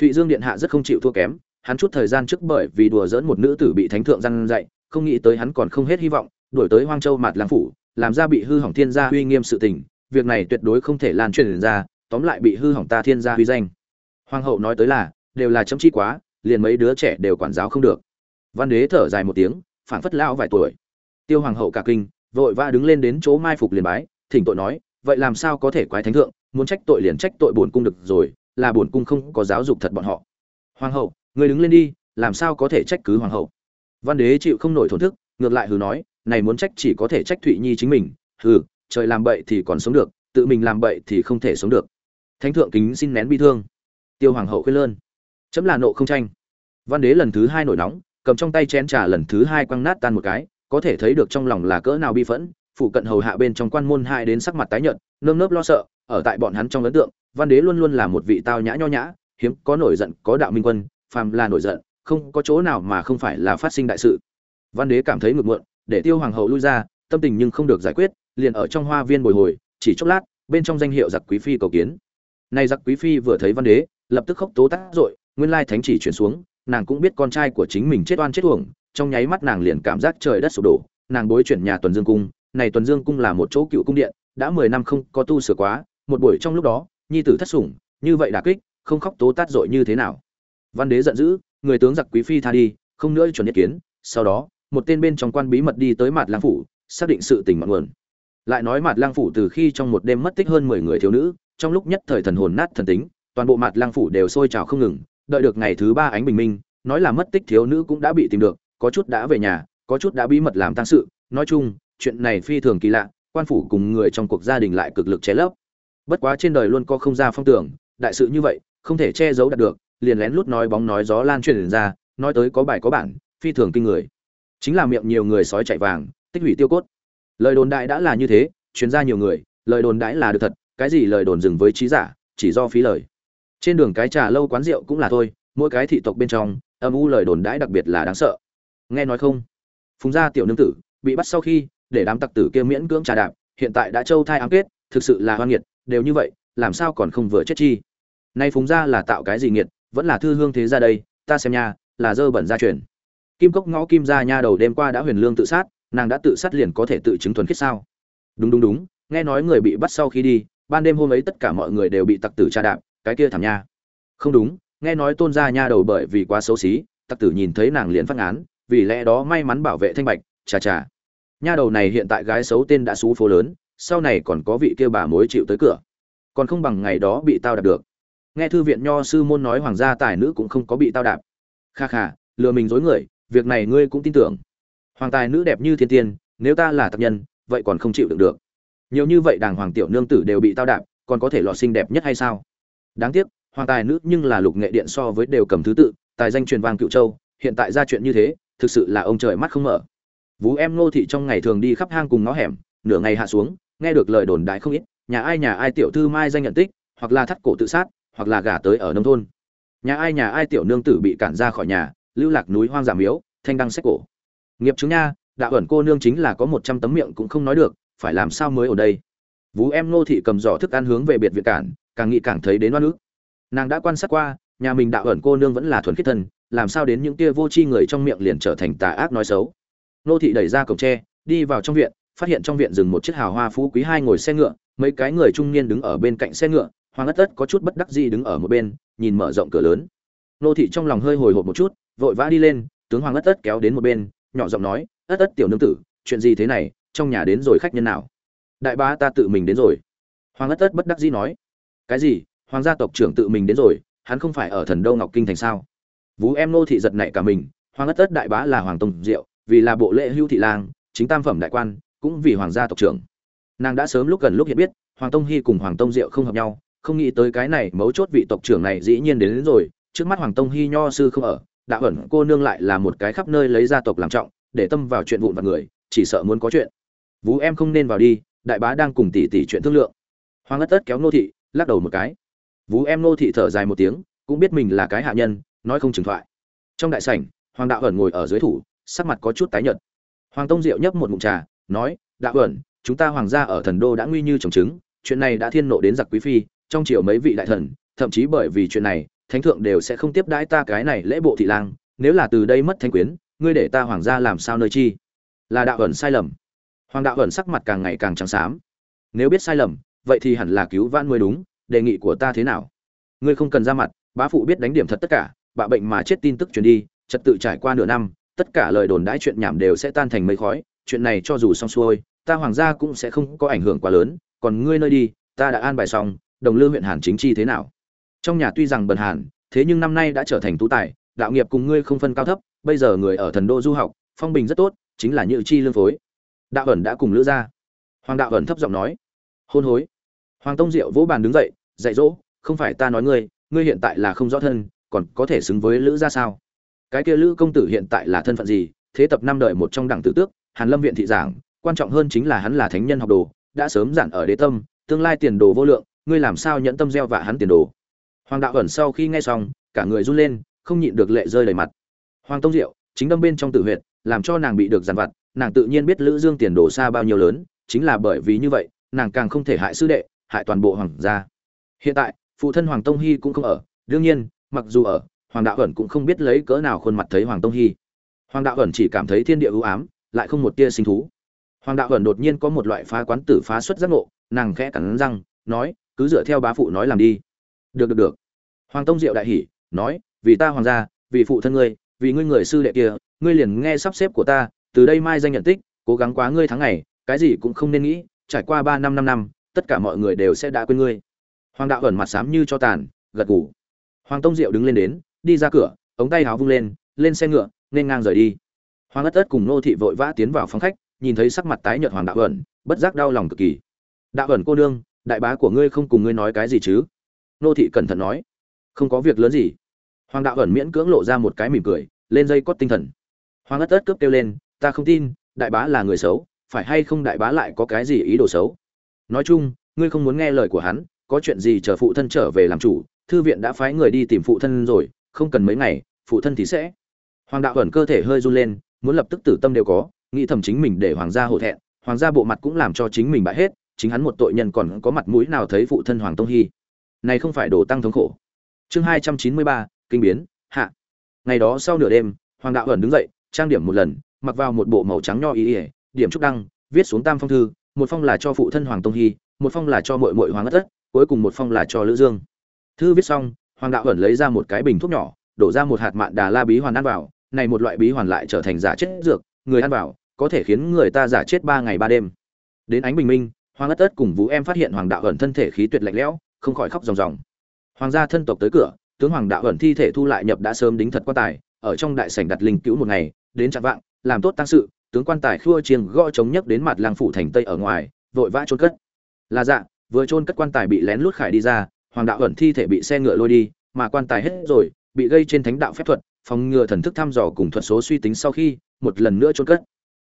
Thụy dương điện hạ rất không chịu thua kém, hắn chút thời gian trước bởi vì đùa dỡn một nữ tử bị thánh thượng răn dạy, không nghĩ tới hắn còn không hết hy vọng đổi tới hoang châu mạt lang phủ, làm ra bị hư hỏng thiên gia uy nghiêm sự tình, việc này tuyệt đối không thể lan truyền ra, tóm lại bị hư hỏng ta thiên gia uy danh. Hoàng hậu nói tới là đều là chấm chi quá, liền mấy đứa trẻ đều quản giáo không được. Văn đế thở dài một tiếng, phảng phất lão vài tuổi. Tiêu hoàng hậu cả kinh, vội vã đứng lên đến chỗ mai phục liền bái, thỉnh tội nói, vậy làm sao có thể quái thánh thượng, muốn trách tội liền trách tội bổn cung được rồi, là bổn cung không có giáo dục thật bọn họ. Hoàng hậu, người đứng lên đi, làm sao có thể trách cứ hoàng hậu? Văn đế chịu không nổi thổn thức, ngược lại hừ nói, này muốn trách chỉ có thể trách thụy nhi chính mình, hừ, trời làm bậy thì còn sống được, tự mình làm bậy thì không thể sống được. Thánh thượng kính xin nén bi thương. Tiêu hoàng hậu khuyên lơn chấm là nộ không tranh. Văn đế lần thứ hai nổi nóng, cầm trong tay chén trà lần thứ hai quăng nát tan một cái, có thể thấy được trong lòng là cỡ nào bi phẫn phụ cận hầu hạ bên trong quan môn hai đến sắc mặt tái nhợt, nơm nớp lo sợ, ở tại bọn hắn trong ấn tượng, văn đế luôn luôn là một vị tao nhã nho nhã, hiếm có nổi giận, có đạo minh quân, phàm là nổi giận, không có chỗ nào mà không phải là phát sinh đại sự. Văn đế cảm thấy ngược muộn, để tiêu hoàng hậu lui ra, tâm tình nhưng không được giải quyết, liền ở trong hoa viên bồi hồi, chỉ chốc lát, bên trong danh hiệu giặc quý phi cầu kiến. Nay giặc quý phi vừa thấy văn đế, lập tức khóc tố tác dội nguyên lai thánh chỉ chuyển xuống, nàng cũng biết con trai của chính mình chết oan chết uổng, trong nháy mắt nàng liền cảm giác trời đất sụp đổ, nàng bối chuyển nhà tuần dương cung, này tuần dương cung là một chỗ cựu cung điện, đã mười năm không có tu sửa quá, một buổi trong lúc đó, nhi tử thất sủng, như vậy đả kích, không khóc tố tát dội như thế nào. Văn đế giận dữ, người tướng giặc quý phi tha đi, không nữa chuẩn ý kiến, sau đó, một tên bên trong quan bí mật đi tới mặt lang phủ, xác định sự tình mặn nguồn. Lại nói mặt lang phủ từ khi trong một đêm mất tích hơn mười người thiếu nữ, trong lúc nhất thời thần hồn nát thần tính, toàn bộ mặt lang phủ đều sôi trào không ngừng đợi được ngày thứ ba ánh bình minh, nói là mất tích thiếu nữ cũng đã bị tìm được, có chút đã về nhà, có chút đã bí mật làm tăng sự. Nói chung, chuyện này phi thường kỳ lạ, quan phủ cùng người trong cuộc gia đình lại cực lực che lấp. Bất quá trên đời luôn có không ra phong tưởng, đại sự như vậy, không thể che giấu đạt được, liền lén lút nói bóng nói gió lan truyền ra, nói tới có bài có bản, phi thường kinh người. Chính là miệng nhiều người sói chạy vàng, tích hủy tiêu cốt. Lời đồn đại đã là như thế, chuyên ra nhiều người, lời đồn đãi là được thật, cái gì lời đồn dừng với trí giả, chỉ do phí lời trên đường cái trà lâu quán rượu cũng là thôi, mỗi cái thị tộc bên trong, âm u lời đồn đãi đặc biệt là đáng sợ. Nghe nói không? Phùng gia tiểu nương tử, bị bắt sau khi, để đám tặc tử kia miễn cưỡng trà đạp, hiện tại đã châu thai ám kết, thực sự là hoan nghiệt, đều như vậy, làm sao còn không vừa chết chi? Nay phùng gia là tạo cái gì nghiệt, vẫn là thư hương thế ra đây, ta xem nha, là dơ bẩn gia truyền. Kim cốc ngõ kim gia nha đầu đêm qua đã huyền lương tự sát, nàng đã tự sát liền có thể tự chứng thuần khiết sao? Đúng đúng đúng, nghe nói người bị bắt sau khi đi, ban đêm hôm ấy tất cả mọi người đều bị tặc tử tra đạp cái kia thảm nha. Không đúng, nghe nói tôn gia nha đầu bởi vì quá xấu xí, tặc tử nhìn thấy nàng liền phát án vì lẽ đó may mắn bảo vệ thanh bạch, chà chà. Nha đầu này hiện tại gái xấu tên đã xú phố lớn, sau này còn có vị kia bà mối chịu tới cửa. Còn không bằng ngày đó bị tao đạp được. Nghe thư viện nho sư môn nói hoàng gia tài nữ cũng không có bị tao đạp. Kha kha, lừa mình dối người, việc này ngươi cũng tin tưởng. Hoàng tài nữ đẹp như thiên tiên, nếu ta là tập nhân, vậy còn không chịu đựng được. Nhiều như vậy đàng hoàng tiểu nương tử đều bị tao đạp, còn có thể lọt xinh đẹp nhất hay sao? Đáng tiếc, hoàng tài nữ nhưng là lục nghệ điện so với đều cầm thứ tự, tài danh truyền vang cựu châu, hiện tại ra chuyện như thế, thực sự là ông trời mắt không mở. Vú em ngô thị trong ngày thường đi khắp hang cùng ngõ hẻm, nửa ngày hạ xuống, nghe được lời đồn đại không ít, nhà ai nhà ai tiểu thư mai danh nhận tích, hoặc là thắt cổ tự sát, hoặc là gả tới ở nông thôn. Nhà ai nhà ai tiểu nương tử bị cản ra khỏi nhà, lưu lạc núi hoang giảm miếu thanh đăng sách cổ. Nghiệp chứng nha, đạo ẩn cô nương chính là có một trăm tấm miệng cũng không nói được, phải làm sao mới ở đây? Vú em ngô thị cầm giỏ thức ăn hướng về biệt viện cản càng nghĩ càng thấy đến oan ức. Nàng đã quan sát qua, nhà mình đạo ẩn cô nương vẫn là thuần khiết thân làm sao đến những kia vô tri người trong miệng liền trở thành tà ác nói xấu. Nô thị đẩy ra cổng tre, đi vào trong viện, phát hiện trong viện dừng một chiếc hào hoa phú quý hai ngồi xe ngựa, mấy cái người trung niên đứng ở bên cạnh xe ngựa hoàng ất ất có chút bất đắc dĩ đứng ở một bên, nhìn mở rộng cửa lớn. Nô thị trong lòng hơi hồi hộp một chút, vội vã đi lên, tướng hoàng ất ất kéo đến một bên, nhỏ giọng nói ất ất tiểu nương tử, chuyện gì thế này, trong nhà đến rồi khách nhân nào? Đại bá ta tự mình đến rồi. Hoàng ất ất bất đắc dĩ nói cái gì? Hoàng gia tộc trưởng tự mình đến rồi hắn không phải ở thần đâu ngọc kinh thành sao? Vú em nô thị giật nảy cả mình hoàng ất ất đại bá là hoàng tông diệu vì là bộ lễ hưu thị lang chính tam phẩm đại quan cũng vì hoàng gia tộc trưởng. Nàng đã sớm lúc gần lúc hiện biết hoàng tông hy cùng hoàng tông diệu không hợp nhau không nghĩ tới cái này mấu chốt vị tộc trưởng này dĩ nhiên đến, đến rồi trước mắt hoàng tông hy nho sư không ở đạo ẩn cô nương lại là một cái khắp nơi lấy gia tộc làm trọng để tâm vào chuyện vụn vặt người chỉ sợ muốn có chuyện. Vú em không nên vào đi đại bá đang cùng tỷ tỷ chuyện thương lượng. Hoàng ất tất kéo nô thị lắc đầu một cái. Vú em nô thị thở dài một tiếng, cũng biết mình là cái hạ nhân, nói không chừng thoại. Trong đại sảnh, hoàng đạo ẩn ngồi ở dưới thủ, sắc mặt có chút tái nhợt. Hoàng tông diệu nhấp một ngụm trà, nói, đạo ẩn, chúng ta hoàng gia ở thần đô đã nguy như trồng trứng, chuyện này đã thiên nộ đến giặc quý phi, trong triều mấy vị đại thần, thậm chí bởi vì chuyện này, thánh thượng đều sẽ không tiếp đãi ta cái này lễ bộ thị lang, nếu là từ đây mất thanh quyến, ngươi để ta hoàng gia làm sao nơi chi? Là đạo ẩn sai lầm. Hoàng đạo ẩn sắc mặt càng ngày càng trắng xám. Nếu biết sai lầm vậy thì hẳn là cứu vãn mới đúng, đề nghị của ta thế nào? Ngươi không cần ra mặt, bá phụ biết đánh điểm thật tất cả, bạ bệnh mà chết tin tức truyền đi, trật tự trải qua nửa năm, tất cả lời đồn đãi chuyện nhảm đều sẽ tan thành mây khói, chuyện này cho dù xong xuôi, ta hoàng gia cũng sẽ không có ảnh hưởng quá lớn, còn ngươi nơi đi, ta đã an bài xong, đồng lư huyện hàn chính chi thế nào? Trong nhà tuy rằng bần hàn, thế nhưng năm nay đã trở thành tú tài, đạo nghiệp cùng ngươi không phân cao thấp, bây giờ người ở thần đô du học, phong bình rất tốt, chính là nhự chi lương phối. Đạo ẩn đã cùng lữ gia. Hoàng đạo ẩn thấp giọng nói. Hôn hối hoàng tông diệu vỗ bàn đứng dậy, dạy dỗ, không phải ta nói ngươi ngươi hiện tại là không rõ thân, còn có thể xứng với lữ ra sao? Cái kia lữ công tử hiện tại là thân phận gì? Thế tập năm đời một trong đẳng tử tước, hàn lâm viện thị giảng, quan trọng hơn chính là hắn là thánh nhân học đồ, đã sớm giản ở đế tâm, tương lai tiền đồ vô lượng, ngươi làm sao nhẫn tâm gieo vạ hắn tiền đồ? Hoàng đạo ẩn sau khi nghe xong, cả người run lên, không nhịn được lệ rơi đầy mặt. Hoàng tông diệu, chính đâm bên trong tự huyệt, làm cho nàng bị được giàn vặt, nàng tự nhiên biết lữ dương tiền đồ xa bao nhiêu lớn, chính là bởi vì như vậy, nàng càng không thể hại sư đệ hại toàn bộ hoàng gia. Hiện tại, phụ thân hoàng tông hy cũng không ở. Đương nhiên, mặc dù ở, hoàng đạo ẩn cũng không biết lấy cỡ nào khuôn mặt thấy hoàng tông hy hoàng đạo ẩn chỉ cảm thấy thiên địa ưu ám, lại không một tia sinh thú. Hoàng đạo ẩn đột nhiên có một loại phá quán tử phá xuất giác ngộ, nàng khẽ cắn răng, nói, cứ dựa theo bá phụ nói làm đi. Được được được. Hoàng tông diệu đại hỉ, nói, vì ta hoàng gia, vì phụ thân ngươi, vì ngươi người sư đệ kia, ngươi liền nghe sắp xếp của ta, từ đây mai danh nhận tích, cố gắng quá ngươi tháng ngày, cái gì cũng không nên nghĩ, trải qua ba năm năm năm tất cả mọi người đều sẽ đã quên ngươi. Hoàng đạo ẩn mặt xám như cho tàn, gật gù. Hoàng tông diệu đứng lên đến, đi ra cửa, ống tay háo vung lên lên xe ngựa, nên ngang rời đi. Hoàng ất ất cùng nô thị vội vã tiến vào phòng khách, nhìn thấy sắc mặt tái nhợt hoàng đạo ẩn, bất giác đau lòng cực kỳ. Đạo ẩn cô nương, đại bá của ngươi không cùng ngươi nói cái gì chứ? Nô thị cẩn thận nói. Không có việc lớn gì. Hoàng đạo ẩn miễn cưỡng lộ ra một cái mỉm cười, lên dây cót tinh thần. Hoàng ất ất cướp kêu lên, ta không tin, đại bá là người xấu, phải hay không đại bá lại có cái gì ý đồ xấu? Nói chung, ngươi không muốn nghe lời của hắn, có chuyện gì chờ phụ thân trở về làm chủ, thư viện đã phái người đi tìm phụ thân rồi, không cần mấy ngày, phụ thân thì sẽ. Hoàng đạo ẩn cơ thể hơi run lên, muốn lập tức tử tâm đều có, nghĩ thầm chính mình để hoàng gia hổ thẹn, hoàng gia bộ mặt cũng làm cho chính mình bại hết, chính hắn một tội nhân còn có mặt mũi nào thấy phụ thân hoàng tông hy. Này không phải đồ tăng thống khổ. Chương hai trăm chín mươi ba, kinh biến, hạ. Ngày đó sau nửa đêm, hoàng đạo ẩn đứng dậy, trang điểm một lần, mặc vào một bộ màu trắng nho ý ỉa điểm trúc đăng, viết xuống tam phong thư một phong là cho phụ thân hoàng tông hy, một phong là cho mội mội hoàng ất ất cuối cùng một phong là cho lữ dương. Thư viết xong, hoàng đạo ẩn lấy ra một cái bình thuốc nhỏ, đổ ra một hạt mạn đà la bí hoàn ăn vào, này một loại bí hoàn lại trở thành giả chết dược, người ăn vào, có thể khiến người ta giả chết ba ngày ba đêm. Đến ánh bình minh, hoàng ất ất cùng vũ em phát hiện hoàng đạo ẩn thân thể khí tuyệt lạnh lẽo, không khỏi khóc ròng ròng. Hoàng gia thân tộc tới cửa, tướng hoàng đạo ẩn thi thể thu lại nhập đã sớm đính thật quan tài, ở trong đại sảnh đặt linh cứu một ngày, đến chặn vạng, làm tốt tăng sự tướng quan tài khua chiêng gõ chống nhấc đến mặt làng phủ thành tây ở ngoài, vội vã trôn cất. Là dạ vừa trôn cất quan tài bị lén lút khải đi ra, hoàng đạo ẩn thi thể bị xe ngựa lôi đi, mà quan tài hết rồi, bị gây trên thánh đạo phép thuật, phòng ngừa thần thức thăm dò cùng thuật số suy tính sau khi, một lần nữa trôn cất.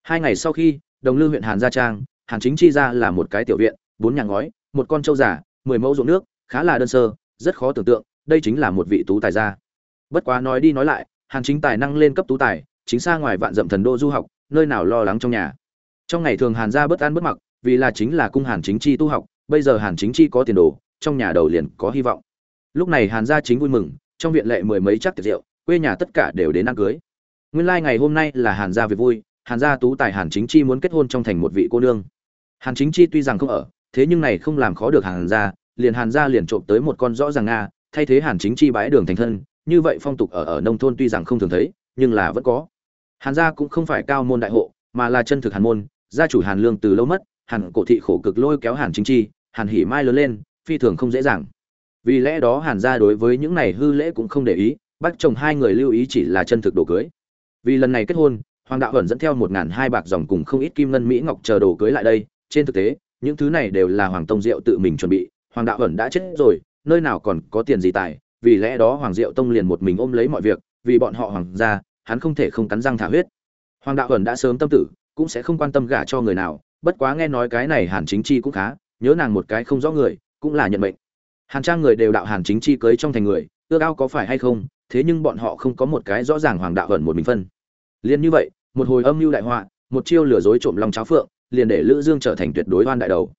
Hai ngày sau khi, đồng lư huyện hàn gia trang, hàn chính chi ra là một cái tiểu viện, bốn nhà ngói, một con trâu giả mười mẫu ruộng nước, khá là đơn sơ, rất khó tưởng tượng, đây chính là một vị tú tài gia. Bất quá nói đi nói lại, hàn chính tài năng lên cấp tú tài, chính xa ngoài vạn dậm thần đô du học nơi nào lo lắng trong nhà. Trong ngày thường hàn gia bất an bất mặc, vì là chính là cung hàn chính chi tu học, bây giờ hàn chính chi có tiền đồ, trong nhà đầu liền có hy vọng. Lúc này hàn gia chính vui mừng, trong viện lệ mười mấy chắc tiệc rượu, quê nhà tất cả đều đến ăn cưới. Nguyên lai ngày hôm nay là hàn gia việc vui, hàn gia tú tài hàn chính chi muốn kết hôn trong thành một vị cô nương. Hàn chính chi tuy rằng không ở, thế nhưng này không làm khó được hàn gia, liền hàn gia liền trộm tới một con rõ ràng nga, thay thế hàn chính chi bái đường thành thân, như vậy phong tục ở ở nông thôn tuy rằng không thường thấy, nhưng là vẫn có hàn gia cũng không phải cao môn đại hộ, mà là chân thực hàn môn, gia chủ hàn lương từ lâu mất, hàn cổ thị khổ cực lôi kéo hàn chính chi, hàn hỉ mai lớn lên, phi thường không dễ dàng. Vì lẽ đó hàn gia đối với những này hư lễ cũng không để ý bắt chồng hai người lưu ý chỉ là chân thực đồ cưới. Vì lần này kết hôn, hoàng đạo ẩn dẫn theo một ngàn hai bạc dòng cùng không ít kim ngân mỹ ngọc chờ đồ cưới lại đây. Trên thực tế, những thứ này đều là hoàng tông diệu tự mình chuẩn bị, hoàng đạo ẩn đã chết rồi, nơi nào còn có tiền gì tài. Vì lẽ đó hoàng diệu tông liền một mình ôm lấy mọi việc, vì bọn họ hoàng gia hắn không thể không cắn răng thả huyết. Hoàng đạo ẩn đã sớm tâm tử, cũng sẽ không quan tâm gả cho người nào, bất quá nghe nói cái này hàn chính chi cũng khá, nhớ nàng một cái không rõ người, cũng là nhận mệnh. Hàn trang người đều đạo hàn chính chi cưới trong thành người, ước ao có phải hay không, thế nhưng bọn họ không có một cái rõ ràng hoàng đạo ẩn một mình phân. Liền như vậy, một hồi âm mưu đại họa, một chiêu lừa dối trộm lòng cháo phượng, liền để lữ dương trở thành tuyệt đối oan đại đầu.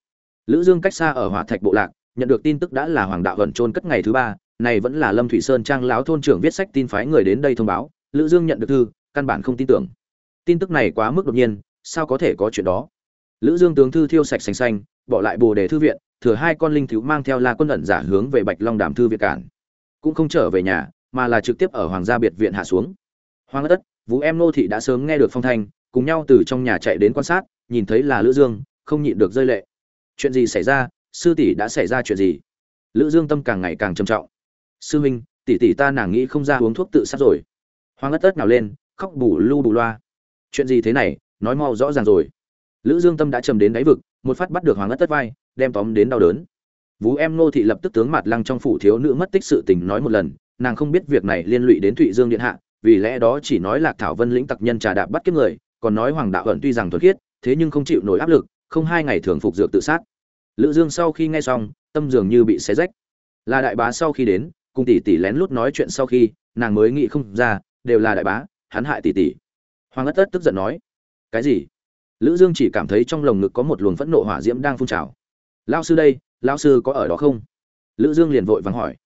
Lữ dương cách xa ở hỏa thạch bộ lạc, nhận được tin tức đã là hoàng đạo ẩn trôn cất ngày thứ ba, này vẫn là lâm thủy sơn trang lão thôn trưởng viết sách tin phái người đến đây thông báo lữ dương nhận được thư căn bản không tin tưởng. Tin tức này quá mức đột nhiên sao có thể có chuyện đó? Lữ dương tướng thư thiêu sạch sành xanh bỏ lại bồ đề thư viện thừa hai con linh thiếu mang theo la quân ẩn giả hướng về bạch long đàm thư viện cản. Cũng không trở về nhà mà là trực tiếp ở hoàng gia biệt viện hạ xuống. Hoàng đất, vũ em nô thị đã sớm nghe được phong thanh cùng nhau từ trong nhà chạy đến quan sát nhìn thấy là lữ dương không nhịn được rơi lệ. Chuyện gì xảy ra? Sư tỷ đã xảy ra chuyện gì? Lữ dương tâm càng ngày càng trầm trọng. Sư huynh tỷ tỷ ta nàng nghĩ không ra uống thuốc tự sát rồi hoàng ất tất nào lên khóc bù lu bù loa chuyện gì thế này nói mau rõ ràng rồi lữ dương tâm đã trầm đến đáy vực một phát bắt được hoàng ất tất vai đem tóm đến đau đớn Vú em Nô thị lập tức tướng mặt lăng trong phủ thiếu nữ mất tích sự tình nói một lần, nàng không biết việc này liên lụy đến Thụy Dương điện hạ, vì lẽ đó chỉ nói Lạc Thảo Vân lĩnh tặc nhân trà đạp bắt kiếp người, còn nói Hoàng đạo ẩn tuy rằng thuật khiết, thế nhưng không chịu nổi áp lực, không hai ngày thường phục dược tự sát. Lữ Dương sau khi nghe xong, tâm dường như bị xé rách. Là đại bá sau khi đến, cùng tỷ tỷ lén lút nói chuyện sau khi, nàng mới nghĩ không ra, đều là đại bá, hắn hại tỷ tỷ. Hoàng ất ất tức giận nói cái gì? Lữ dương chỉ cảm thấy trong lồng ngực có một luồng phẫn nộ hỏa diễm đang phun trào. Lão sư đây lão sư có ở đó không? Lữ dương liền vội vàng hỏi.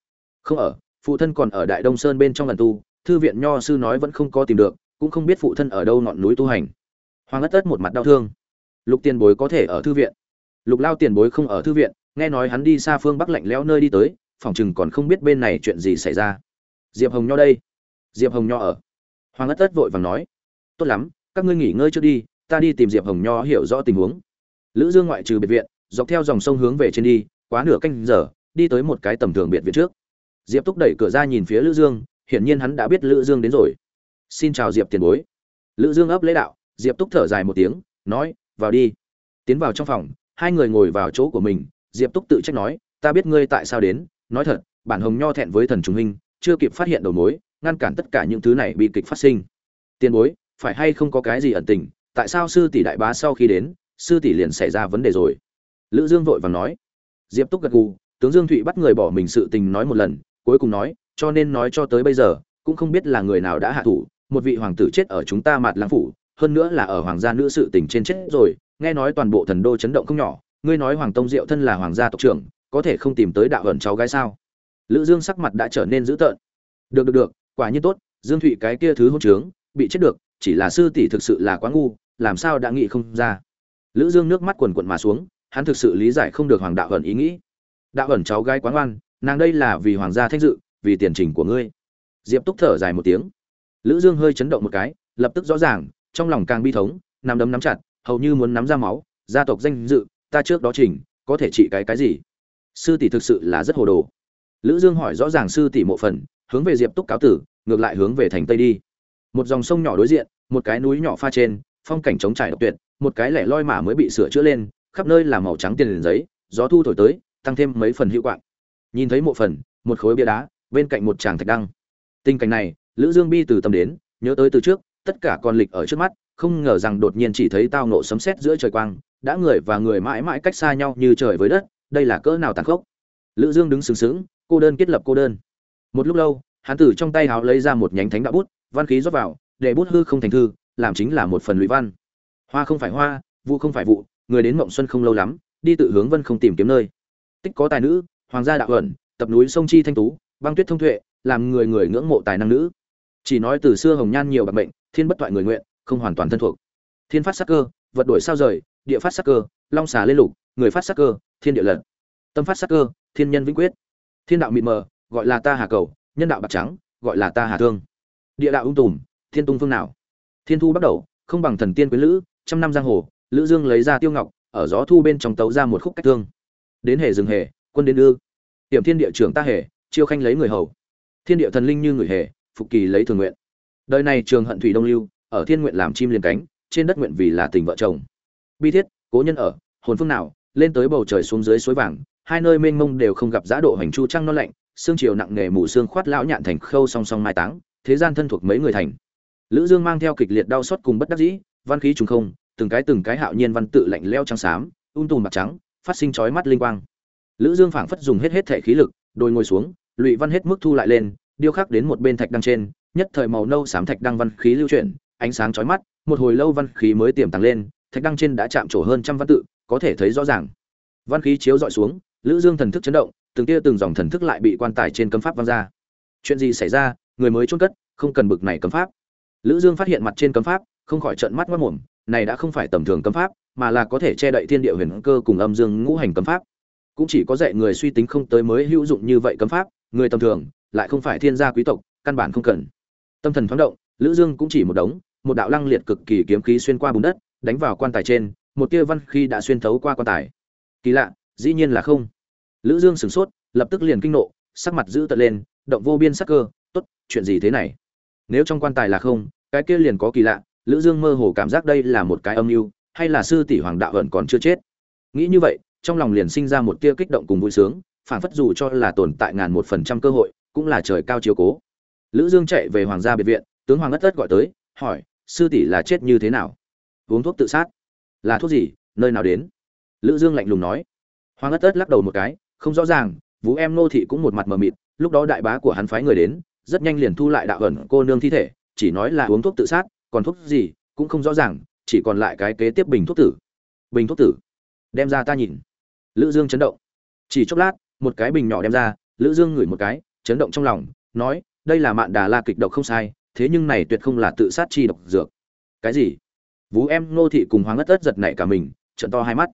Không ở phụ thân còn ở đại đông sơn bên trong lần tu thư viện nho sư nói vẫn không có tìm được cũng không biết phụ thân ở đâu ngọn núi tu hành. Hoàng ất ất một mặt đau thương. Lục tiền bối có thể ở thư viện. Lục lao tiền bối không ở thư viện nghe nói hắn đi xa phương bắc lạnh lẽo nơi đi tới phòng chừng còn không biết bên này chuyện gì xảy ra. Diệp hồng nho đây diệp hồng nho ở. Hoàng ất tất vội vàng nói, tốt lắm, các ngươi nghỉ ngơi trước đi, ta đi tìm diệp hồng nho hiểu rõ tình huống. Lữ dương ngoại trừ biệt viện, dọc theo dòng sông hướng về trên đi, quá nửa canh giờ, đi tới một cái tầm thường biệt viện trước. Diệp túc đẩy cửa ra nhìn phía lữ dương, hiển nhiên hắn đã biết lữ dương đến rồi. Xin chào diệp tiền bối. Lữ dương ấp lễ đạo, diệp túc thở dài một tiếng, nói, vào đi. Tiến vào trong phòng, hai người ngồi vào chỗ của mình, diệp túc tự trách nói, ta biết ngươi tại sao đến, nói thật, bản hồng nho thẹn với thần trung hình chưa kịp phát hiện đầu mối, ngăn cản tất cả những thứ này bị kịch phát sinh. Tiền bối, phải hay không có cái gì ẩn tình, tại sao sư tỷ đại bá sau khi đến, sư tỷ liền xảy ra vấn đề rồi? Lữ dương vội vàng nói. Diệp túc gật gù, tướng dương thụy bắt người bỏ mình sự tình nói một lần, cuối cùng nói, cho nên nói cho tới bây giờ, cũng không biết là người nào đã hạ thủ, một vị hoàng tử chết ở chúng ta mạt lãng phủ, hơn nữa là ở hoàng gia nữ sự tình trên chết rồi, nghe nói toàn bộ thần đô chấn động không nhỏ, ngươi nói hoàng tông diệu thân là hoàng gia tộc trưởng, có thể không tìm tới đạo ẩn cháu gái sao? Lữ dương sắc mặt đã trở nên dữ tợn. Được được được, quả nhiên tốt, dương thụy cái kia thứ hôn trướng, bị chết được, chỉ là sư tỷ thực sự là quá ngu, làm sao đã nghĩ không ra. Lữ dương nước mắt quần quần mà xuống, hắn thực sự lý giải không được hoàng đạo ẩn ý nghĩ. Đạo ẩn cháu gái quá ngoan, nàng đây là vì hoàng gia thanh dự, vì tiền trình của ngươi. Diệp túc thở dài một tiếng. Lữ dương hơi chấn động một cái, lập tức rõ ràng, trong lòng càng bi thống, nắm đấm nắm chặt, hầu như muốn nắm ra máu, gia tộc danh dự, ta trước đó trình có thể trị cái cái gì? Sư tỷ thực sự là rất hồ đồ lữ dương hỏi rõ ràng sư tỷ mộ phần, hướng về diệp túc cáo tử, ngược lại hướng về thành tây đi. Một dòng sông nhỏ đối diện, một cái núi nhỏ pha trên, phong cảnh trống trải độc tuyệt, một cái lẻ loi mà mới bị sửa chữa lên, khắp nơi là màu trắng tiền liền giấy, gió thu thổi tới, tăng thêm mấy phần hữu quạng. Nhìn thấy mộ phần, một khối bia đá, bên cạnh một tràng thạch đăng. Tình cảnh này, lữ dương bi từ tâm đến, nhớ tới từ trước, tất cả con lịch ở trước mắt, không ngờ rằng đột nhiên chỉ thấy tao nộ sấm sét giữa trời quang, đã người và người mãi mãi cách xa nhau như trời với đất, đây là cỡ nào tàn khốc. Lữ dương đứng sừng sững cô đơn kết lập cô đơn. Một lúc lâu, hắn từ trong tay háo lấy ra một nhánh thánh đạo bút, văn khí rót vào, để bút hư không thành thư, làm chính là một phần lụy văn. Hoa không phải hoa vụ không phải vụ, người đến mộng xuân không lâu lắm, đi tự hướng vân không tìm kiếm nơi. Tích có tài nữ, hoàng gia đạo ẩn, tập núi sông chi thanh tú, băng tuyết thông tuệ, làm người người ngưỡng mộ tài năng nữ. Chỉ nói từ xưa hồng nhan nhiều bạc mệnh, thiên bất thoại người nguyện, không hoàn toàn thân thuộc. Thiên phát sắc cơ, vật đổi sao rời, địa phát sắc cơ, long xà lên lục, người phát sắc cơ, thiên địa lật. Tâm phát sắc cơ, thiên nhân vĩnh quyết thiên đạo mịt mờ, gọi là ta hà cầu, nhân đạo bạc trắng, gọi là ta hà thương. Địa đạo ung tùm, thiên tung phương nào? Thiên thu bắt đầu, không bằng thần tiên quyến lữ, trăm năm giang hồ, lữ dương lấy ra tiêu ngọc, ở gió thu bên trong tấu ra một khúc cách thương. Đến hề rừng hề, quân đến ư. Tiệm thiên địa trưởng ta hề, chiêu khanh lấy người hầu. Thiên địa thần linh như người hề, phục kỳ lấy thường nguyện. Đời này trường hận thủy đông lưu, ở thiên nguyện làm chim liền cánh, trên đất nguyện vì là tình vợ chồng. Bi thiết, cố nhân ở, hồn phương nào, lên tới bầu trời xuống dưới suối vàng hai nơi mênh mông đều không gặp giá độ hành chu trăng non lạnh xương chiều nặng nề mù xương khoát lão nhạn thành khâu song song mai táng, thế gian thân thuộc mấy người thành. Lữ dương mang theo kịch liệt đau xót cùng bất đắc dĩ, văn khí trùng không, từng cái từng cái hạo nhiên văn tự lạnh leo trắng xám un tùm mặt trắng, phát sinh chói mắt linh quang. Lữ dương phảng phất dùng hết hết thể khí lực, đôi ngồi xuống, lụy văn hết mức thu lại lên, điêu khắc đến một bên thạch đăng trên, nhất thời màu nâu xám thạch đăng văn khí lưu chuyển, ánh sáng chói mắt, một hồi lâu văn khí mới tiềm tàng lên, thạch đăng trên đã chạm trổ hơn trăm văn tự, có thể thấy rõ ràng. Văn khí chiếu dọi xuống lữ dương thần thức chấn động, từng tia từng dòng thần thức lại bị quan tài trên cấm pháp văng ra. Chuyện gì xảy ra, người mới chôn cất, không cần bực này cấm pháp. Lữ dương phát hiện mặt trên cấm pháp, không khỏi trợn mắt ngoắt mồm, này đã không phải tầm thường cấm pháp, mà là có thể che đậy thiên địa huyền cơ cùng âm dương ngũ hành cấm pháp. Cũng chỉ có dạy người suy tính không tới mới hữu dụng như vậy cấm pháp, người tầm thường, lại không phải thiên gia quý tộc, căn bản không cần. Tâm thần thoáng động, lữ dương cũng chỉ một đống, một đạo lăng liệt cực kỳ kiếm khí xuyên qua bùn đất, đánh vào quan tài trên, một tia văn khi đã xuyên thấu qua quan tài. Kỳ lạ dĩ nhiên là không. Lữ dương sửng sốt, lập tức liền kinh nộ, sắc mặt giữ tận lên, động vô biên sắc cơ, tốt, chuyện gì thế này? Nếu trong quan tài là không, cái kia liền có kỳ lạ, lữ dương mơ hồ cảm giác đây là một cái âm mưu, hay là sư tỷ hoàng đạo vẫn còn chưa chết? Nghĩ như vậy, trong lòng liền sinh ra một tia kích động cùng vui sướng, phản phất dù cho là tồn tại ngàn một phần trăm cơ hội, cũng là trời cao chiếu cố. Lữ dương chạy về hoàng gia biệt viện, tướng hoàng ất ất gọi tới, hỏi, sư tỷ là chết như thế nào? Uống thuốc tự sát? Là thuốc gì? Nơi nào đến? Lữ dương lạnh lùng nói hoàng ất ất lắc đầu một cái, không rõ ràng, vũ em nô thị cũng một mặt mờ mịt, lúc đó đại bá của hắn phái người đến, rất nhanh liền thu lại đạo ẩn cô nương thi thể, chỉ nói là uống thuốc tự sát, còn thuốc gì, cũng không rõ ràng, chỉ còn lại cái kế tiếp bình thuốc tử. Bình thuốc tử. Đem ra ta nhìn. Lữ dương chấn động. Chỉ chốc lát, một cái bình nhỏ đem ra, lữ dương ngửi một cái, chấn động trong lòng, nói, đây là mạn đà la kịch độc không sai, thế nhưng này tuyệt không là tự sát chi độc dược. Cái gì? Vú em nô thị cùng hoàng ngất ất giật nảy cả mình trận to hai mắt.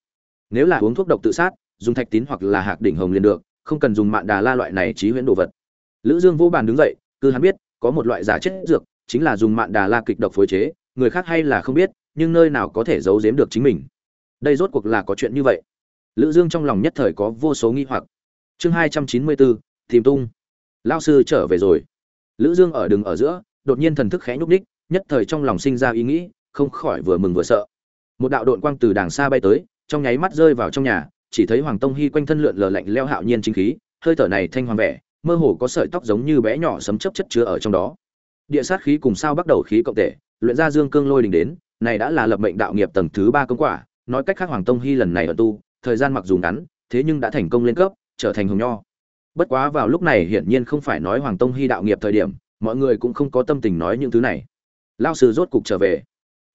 Nếu là uống thuốc độc tự sát dùng thạch tín hoặc là hạc đỉnh hồng liền được không cần dùng mạn đà la loại này trí huyễn đồ vật. Lữ dương vô bàn đứng dậy cứ hắn biết có một loại giả chết dược chính là dùng mạn đà la kịch độc phối chế người khác hay là không biết nhưng nơi nào có thể giấu giếm được chính mình. Đây rốt cuộc là có chuyện như vậy. Lữ dương trong lòng nhất thời có vô số nghi hoặc. Chương 294, tìm tung. Lao sư trở về rồi. Lữ dương ở đường ở giữa đột nhiên thần thức khẽ nhúc nhích nhất thời trong lòng sinh ra ý nghĩ không khỏi vừa mừng vừa sợ. Một đạo độn quang từ đàng xa bay tới trong nháy mắt rơi vào trong nhà chỉ thấy hoàng tông hy quanh thân lượn lờ lạnh leo hạo nhiên chính khí, hơi thở này thanh hoàng vẻ, mơ hồ có sợi tóc giống như bé nhỏ sấm chớp chất chứa ở trong đó. Địa sát khí cùng sao bắt đầu khí cộng tệ luyện ra dương cương lôi đình đến, này đã là lập mệnh đạo nghiệp tầng thứ ba công quả, nói cách khác hoàng tông hy lần này ở tu, thời gian mặc dù ngắn, thế nhưng đã thành công lên cấp, trở thành hồng nho. Bất quá vào lúc này hiển nhiên không phải nói hoàng tông hy đạo nghiệp thời điểm, mọi người cũng không có tâm tình nói những thứ này. Lao sư rốt cục trở về.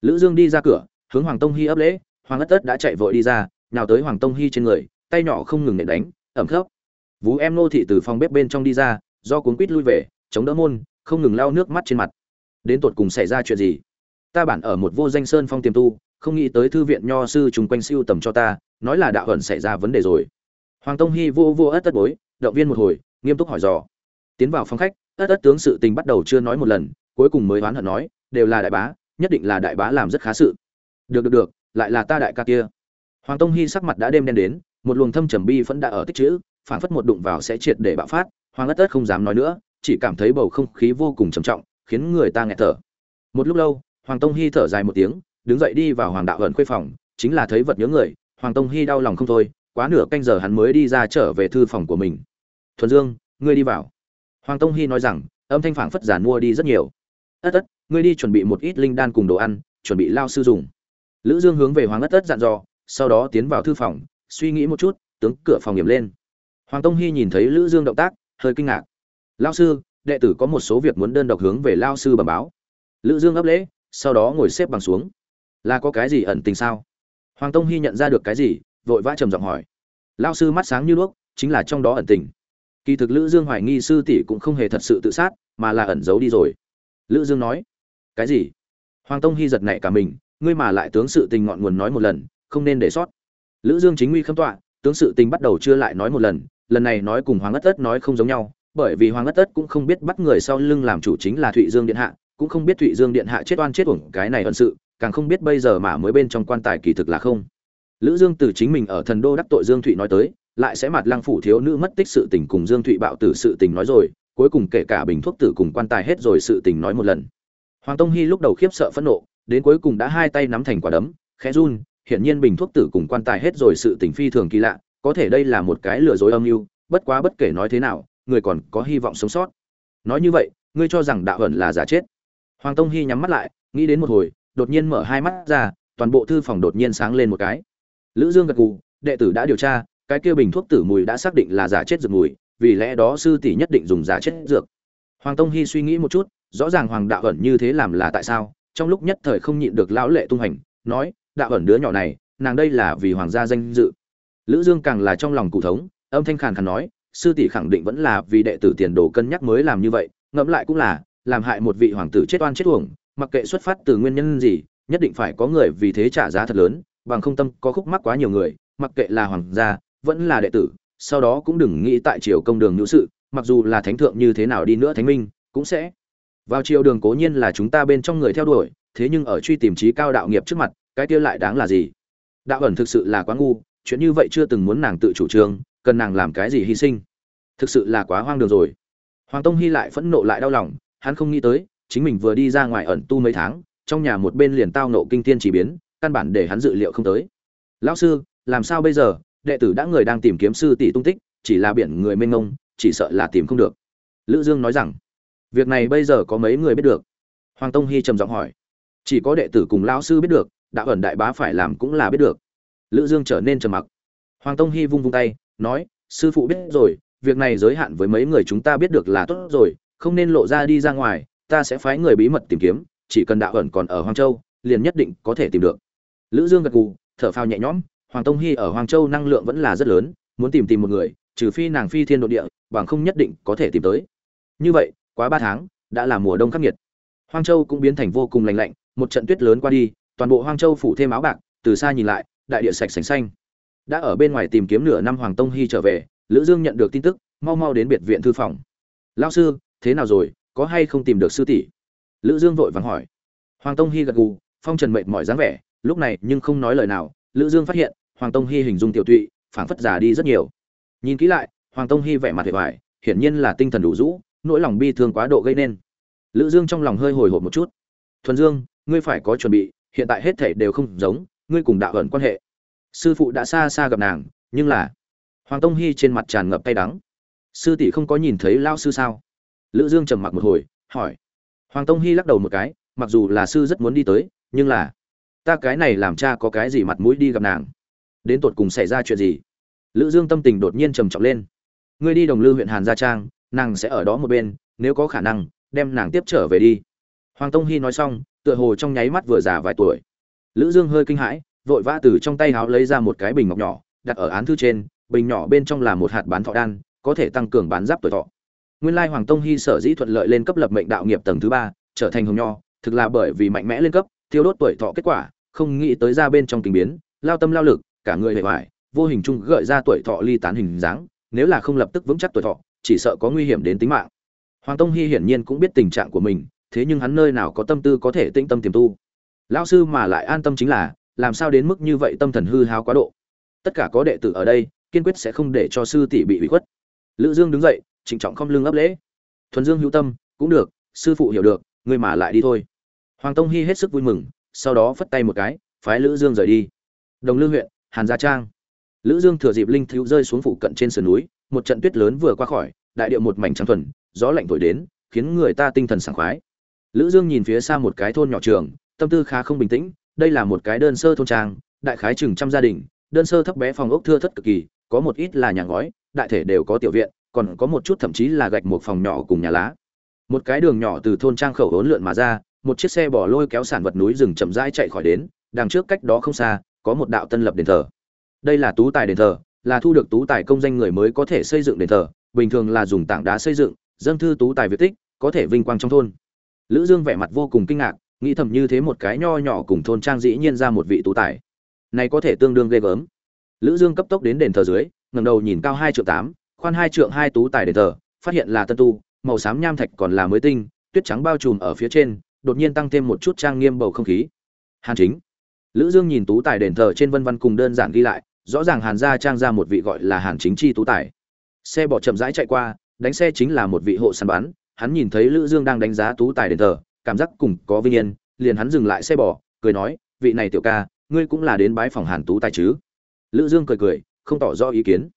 Lữ dương đi ra cửa, hướng hoàng tông hy ấp lễ, hoàng ất tất đã chạy vội đi ra nào tới hoàng tông hy trên người, tay nhỏ không ngừng nện đánh, ẩm khớp. Vú em nô thị từ phòng bếp bên trong đi ra, do cuốn quýt lui về, chống đỡ môn, không ngừng lau nước mắt trên mặt. Đến tột cùng xảy ra chuyện gì? Ta bản ở một vô danh sơn phong tiềm tu, không nghĩ tới thư viện nho sư chung quanh siêu tầm cho ta, nói là đạo hận xảy ra vấn đề rồi. Hoàng tông hy vô vô ất tất bối, động viên một hồi, nghiêm túc hỏi dò. Tiến vào phòng khách, ất ất tướng sự tình bắt đầu chưa nói một lần, cuối cùng mới oán hận nói, đều là đại bá, nhất định là đại bá làm rất khá sự. Được được được, lại là ta đại ca kia hoàng tông Hi sắc mặt đã đêm đen đến, một luồng thâm trầm bi vẫn đã ở tích chữ phản phất một đụng vào sẽ triệt để bạo phát, hoàng Ngất Tất không dám nói nữa, chỉ cảm thấy bầu không khí vô cùng trầm trọng, khiến người ta nghẹt thở. Một lúc lâu, hoàng tông Hi thở dài một tiếng, đứng dậy đi vào hoàng đạo ẩn khuê phòng, chính là thấy vật nhớ người, hoàng tông Hi đau lòng không thôi, quá nửa canh giờ hắn mới đi ra trở về thư phòng của mình. Thuần dương, ngươi đi vào. Hoàng tông Hi nói rằng, âm thanh phảng phất giản mua đi rất nhiều. Ất ất ngươi đi chuẩn bị một ít linh đan cùng đồ ăn, chuẩn bị lao sư dùng. Lữ dương hướng về hoàng ất ất dặn dò sau đó tiến vào thư phòng, suy nghĩ một chút, tướng cửa phòng nghiệm lên. Hoàng tông hy nhìn thấy lữ dương động tác, hơi kinh ngạc. Lao sư, đệ tử có một số việc muốn đơn độc hướng về lao sư bẩm báo. Lữ dương ấp lễ, sau đó ngồi xếp bằng xuống. Là có cái gì ẩn tình sao? Hoàng tông hy nhận ra được cái gì, vội vã trầm giọng hỏi. Lao sư mắt sáng như đuốc, chính là trong đó ẩn tình. Kỳ thực lữ dương hoài nghi sư tỷ cũng không hề thật sự tự sát, mà là ẩn giấu đi rồi. Lữ dương nói, cái gì? Hoàng tông hy giật nảy cả mình, ngươi mà lại tướng sự tình ngọn nguồn nói một lần không nên để sót. Lữ dương chính nguy khâm tọa, tướng sự tình bắt đầu chưa lại nói một lần lần này nói cùng hoàng ất ất nói không giống nhau, bởi vì hoàng ất ất cũng không biết bắt người sau lưng làm chủ chính là thụy dương điện hạ, cũng không biết thụy dương điện hạ chết oan chết uổng cái này ẩn sự, càng không biết bây giờ mà mới bên trong quan tài kỳ thực là không. Lữ dương từ chính mình ở thần đô đắc tội dương thụy nói tới, lại sẽ mặt lăng phủ thiếu nữ mất tích sự tình cùng dương thụy bạo tử sự tình nói rồi, cuối cùng kể cả bình thuốc tử cùng quan tài hết rồi sự tình nói một lần. Hoàng tông hy lúc đầu khiếp sợ phẫn nộ, đến cuối cùng đã hai tay nắm thành quả đấm, khẽ run hiển nhiên bình thuốc tử cùng quan tài hết rồi sự tình phi thường kỳ lạ, có thể đây là một cái lừa dối âm mưu, bất quá bất kể nói thế nào, người còn có hy vọng sống sót. Nói như vậy, ngươi cho rằng đạo ẩn là giả chết. Hoàng tông Hi nhắm mắt lại, nghĩ đến một hồi, đột nhiên mở hai mắt ra, toàn bộ thư phòng đột nhiên sáng lên một cái. Lữ dương gật gù, đệ tử đã điều tra, cái kia bình thuốc tử mùi đã xác định là giả chết dược mùi, vì lẽ đó sư tỷ nhất định dùng giả chết dược. Hoàng tông Hi suy nghĩ một chút, rõ ràng hoàng đạo ẩn như thế làm là tại sao, trong lúc nhất thời không nhịn được lão lệ tung hành, nói đạo ẩn đứa nhỏ này, nàng đây là vì hoàng gia danh dự. Lữ dương càng là trong lòng cụ thống, âm thanh khàn khàn nói, sư tỷ khẳng định vẫn là vì đệ tử tiền đồ cân nhắc mới làm như vậy, ngẫm lại cũng là, làm hại một vị hoàng tử chết oan chết uổng, mặc kệ xuất phát từ nguyên nhân gì, nhất định phải có người vì thế trả giá thật lớn, bằng không tâm có khúc mắc quá nhiều người, mặc kệ là hoàng gia, vẫn là đệ tử, sau đó cũng đừng nghĩ tại triều công đường nhũ sự, mặc dù là thánh thượng như thế nào đi nữa thánh minh, cũng sẽ. Vào triều đường cố nhiên là chúng ta bên trong người theo đuổi, thế nhưng ở truy tìm trí cao đạo nghiệp trước mặt cái kia lại đáng là gì? Đạo ẩn thực sự là quá ngu, chuyện như vậy chưa từng muốn nàng tự chủ trương, cần nàng làm cái gì hy sinh? Thực sự là quá hoang đường rồi. Hoàng tông hy lại phẫn nộ lại đau lòng, hắn không nghĩ tới, chính mình vừa đi ra ngoài ẩn tu mấy tháng, trong nhà một bên liền tao nộ kinh thiên chỉ biến, căn bản để hắn dự liệu không tới. Lão sư, làm sao bây giờ? Đệ tử đã người đang tìm kiếm sư tỷ tung tích, chỉ là biển người mênh mông, chỉ sợ là tìm không được. Lữ dương nói rằng, việc này bây giờ có mấy người biết được? Hoàng tông hy trầm giọng hỏi. Chỉ có đệ tử cùng lão sư biết được đạo ẩn đại bá phải làm cũng là biết được. Lữ dương trở nên trầm mặc. Hoàng tông hy vung vung tay, nói, sư phụ biết rồi, việc này giới hạn với mấy người chúng ta biết được là tốt rồi, không nên lộ ra đi ra ngoài, ta sẽ phái người bí mật tìm kiếm, chỉ cần đạo ẩn còn ở hoang châu, liền nhất định có thể tìm được. Lữ dương gật gù, thở phào nhẹ nhõm, hoàng tông hy ở hoàng châu năng lượng vẫn là rất lớn, muốn tìm tìm một người, trừ phi nàng phi thiên độ địa, bằng không nhất định có thể tìm tới. Như vậy, quá ba tháng, đã là mùa đông khắc nghiệt. Hoang châu cũng biến thành vô cùng lạnh lạnh, một trận tuyết lớn qua đi toàn bộ hoang châu phủ thêm áo bạc, từ xa nhìn lại, đại địa sạch sành xanh. Đã ở bên ngoài tìm kiếm nửa năm hoàng tông hy trở về, lữ dương nhận được tin tức, mau mau đến biệt viện thư phòng. Lão sư, thế nào rồi, có hay không tìm được sư tỷ? Lữ dương vội vàng hỏi. Hoàng tông hy gật gù, phong trần mệt mỏi dáng vẻ, lúc này nhưng không nói lời nào, lữ dương phát hiện, hoàng tông hy hình dung tiểu tụy, phảng phất già đi rất nhiều. Nhìn kỹ lại, hoàng tông hy vẻ mặt vẻ vải hiển nhiên là tinh thần đủ rũ, nỗi lòng bi thương quá độ gây nên. Lữ dương trong lòng hơi hồi hộp một chút. Thuần dương, ngươi phải có chuẩn bị hiện tại hết thảy đều không giống, ngươi cùng đạo ẩn quan hệ. Sư phụ đã xa xa gặp nàng, nhưng là, hoàng tông hi trên mặt tràn ngập cay đắng. Sư tỷ không có nhìn thấy lão sư sao? Lữ dương trầm mặc một hồi, hỏi. Hoàng tông hi lắc đầu một cái, mặc dù là sư rất muốn đi tới, nhưng là, ta cái này làm cha có cái gì mặt mũi đi gặp nàng? Đến tột cùng xảy ra chuyện gì? Lữ dương tâm tình đột nhiên trầm trọng lên. Ngươi đi đồng lư huyện hàn gia trang, nàng sẽ ở đó một bên, nếu có khả năng, đem nàng tiếp trở về đi. Hoàng tông hi nói xong tựa hồ trong nháy mắt vừa già vài tuổi. Lữ dương hơi kinh hãi, vội vã từ trong tay háo lấy ra một cái bình ngọc nhỏ, đặt ở án thư trên, bình nhỏ bên trong là một hạt bán thọ đan, có thể tăng cường bán giáp tuổi thọ. Nguyên lai hoàng tông hy sở dĩ thuận lợi lên cấp lập mệnh đạo nghiệp tầng thứ ba, trở thành hồng nho, thực là bởi vì mạnh mẽ lên cấp tiêu đốt tuổi thọ kết quả, không nghĩ tới ra bên trong tình biến, lao tâm lao lực, cả người hề hoài, vô hình chung gợi ra tuổi thọ ly tán hình dáng, nếu là không lập tức vững chắc tuổi thọ, chỉ sợ có nguy hiểm đến tính mạng. Hoàng tông hy hiển nhiên cũng biết tình trạng của mình thế nhưng hắn nơi nào có tâm tư có thể tĩnh tâm tiềm tu? Lão sư mà lại an tâm chính là, làm sao đến mức như vậy tâm thần hư hao quá độ? Tất cả có đệ tử ở đây, kiên quyết sẽ không để cho sư tỷ bị hủy khuất. Lữ dương đứng dậy, trịnh trọng không lưng ấp lễ. Thuần dương hữu tâm, cũng được, sư phụ hiểu được, ngươi mà lại đi thôi. Hoàng tông hy hết sức vui mừng, sau đó phất tay một cái, phái lữ dương rời đi. Đồng lương huyện, hàn gia trang. Lữ dương thừa dịp linh thiếu rơi xuống phụ cận trên sườn núi, một trận tuyết lớn vừa qua khỏi, đại địa một mảnh trắng thuần, gió lạnh thổi đến, khiến người ta tinh thần sảng khoái lữ dương nhìn phía xa một cái thôn nhỏ trường, tâm tư khá không bình tĩnh, đây là một cái đơn sơ thôn trang, đại khái chừng trăm gia đình, đơn sơ thấp bé phòng ốc thưa thất cực kỳ, có một ít là nhà ngói, đại thể đều có tiểu viện, còn có một chút thậm chí là gạch một phòng nhỏ cùng nhà lá. Một cái đường nhỏ từ thôn trang khẩu hỗn lượn mà ra, một chiếc xe bỏ lôi kéo sản vật núi rừng chậm rãi chạy khỏi đến, đằng trước cách đó không xa, có một đạo tân lập đền thờ. Đây là tú tài đền thờ, là thu được tú tài công danh người mới có thể xây dựng đền thờ, bình thường là dùng tảng đá xây dựng dâng thư tú tài việt tích, có thể vinh quang trong thôn lữ dương vẻ mặt vô cùng kinh ngạc, nghĩ thầm như thế một cái nho nhỏ cùng thôn trang dĩ nhiên ra một vị tú tài. Này có thể tương đương ghê gớm. Lữ dương cấp tốc đến đền thờ dưới, ngẩng đầu nhìn cao hai trượng tám, khoan hai trượng hai tú tài đền thờ, phát hiện là tân tu, màu xám nham thạch còn là mới tinh, tuyết trắng bao trùm ở phía trên, đột nhiên tăng thêm một chút trang nghiêm bầu không khí. Hàn chính. Lữ dương nhìn tú tài đền thờ trên vân vân cùng đơn giản ghi lại, rõ ràng hàn gia trang ra một vị gọi là hàn chính chi tú tài. Xe bỏ chậm rãi chạy qua, đánh xe chính là một vị hộ săn bán hắn nhìn thấy lữ dương đang đánh giá tú tài đền thờ, cảm giác cùng có vinh yên, liền hắn dừng lại xe bỏ cười nói, vị này tiểu ca, ngươi cũng là đến bái phòng hàn tú tài chứ? Lữ dương cười cười, không tỏ rõ ý kiến.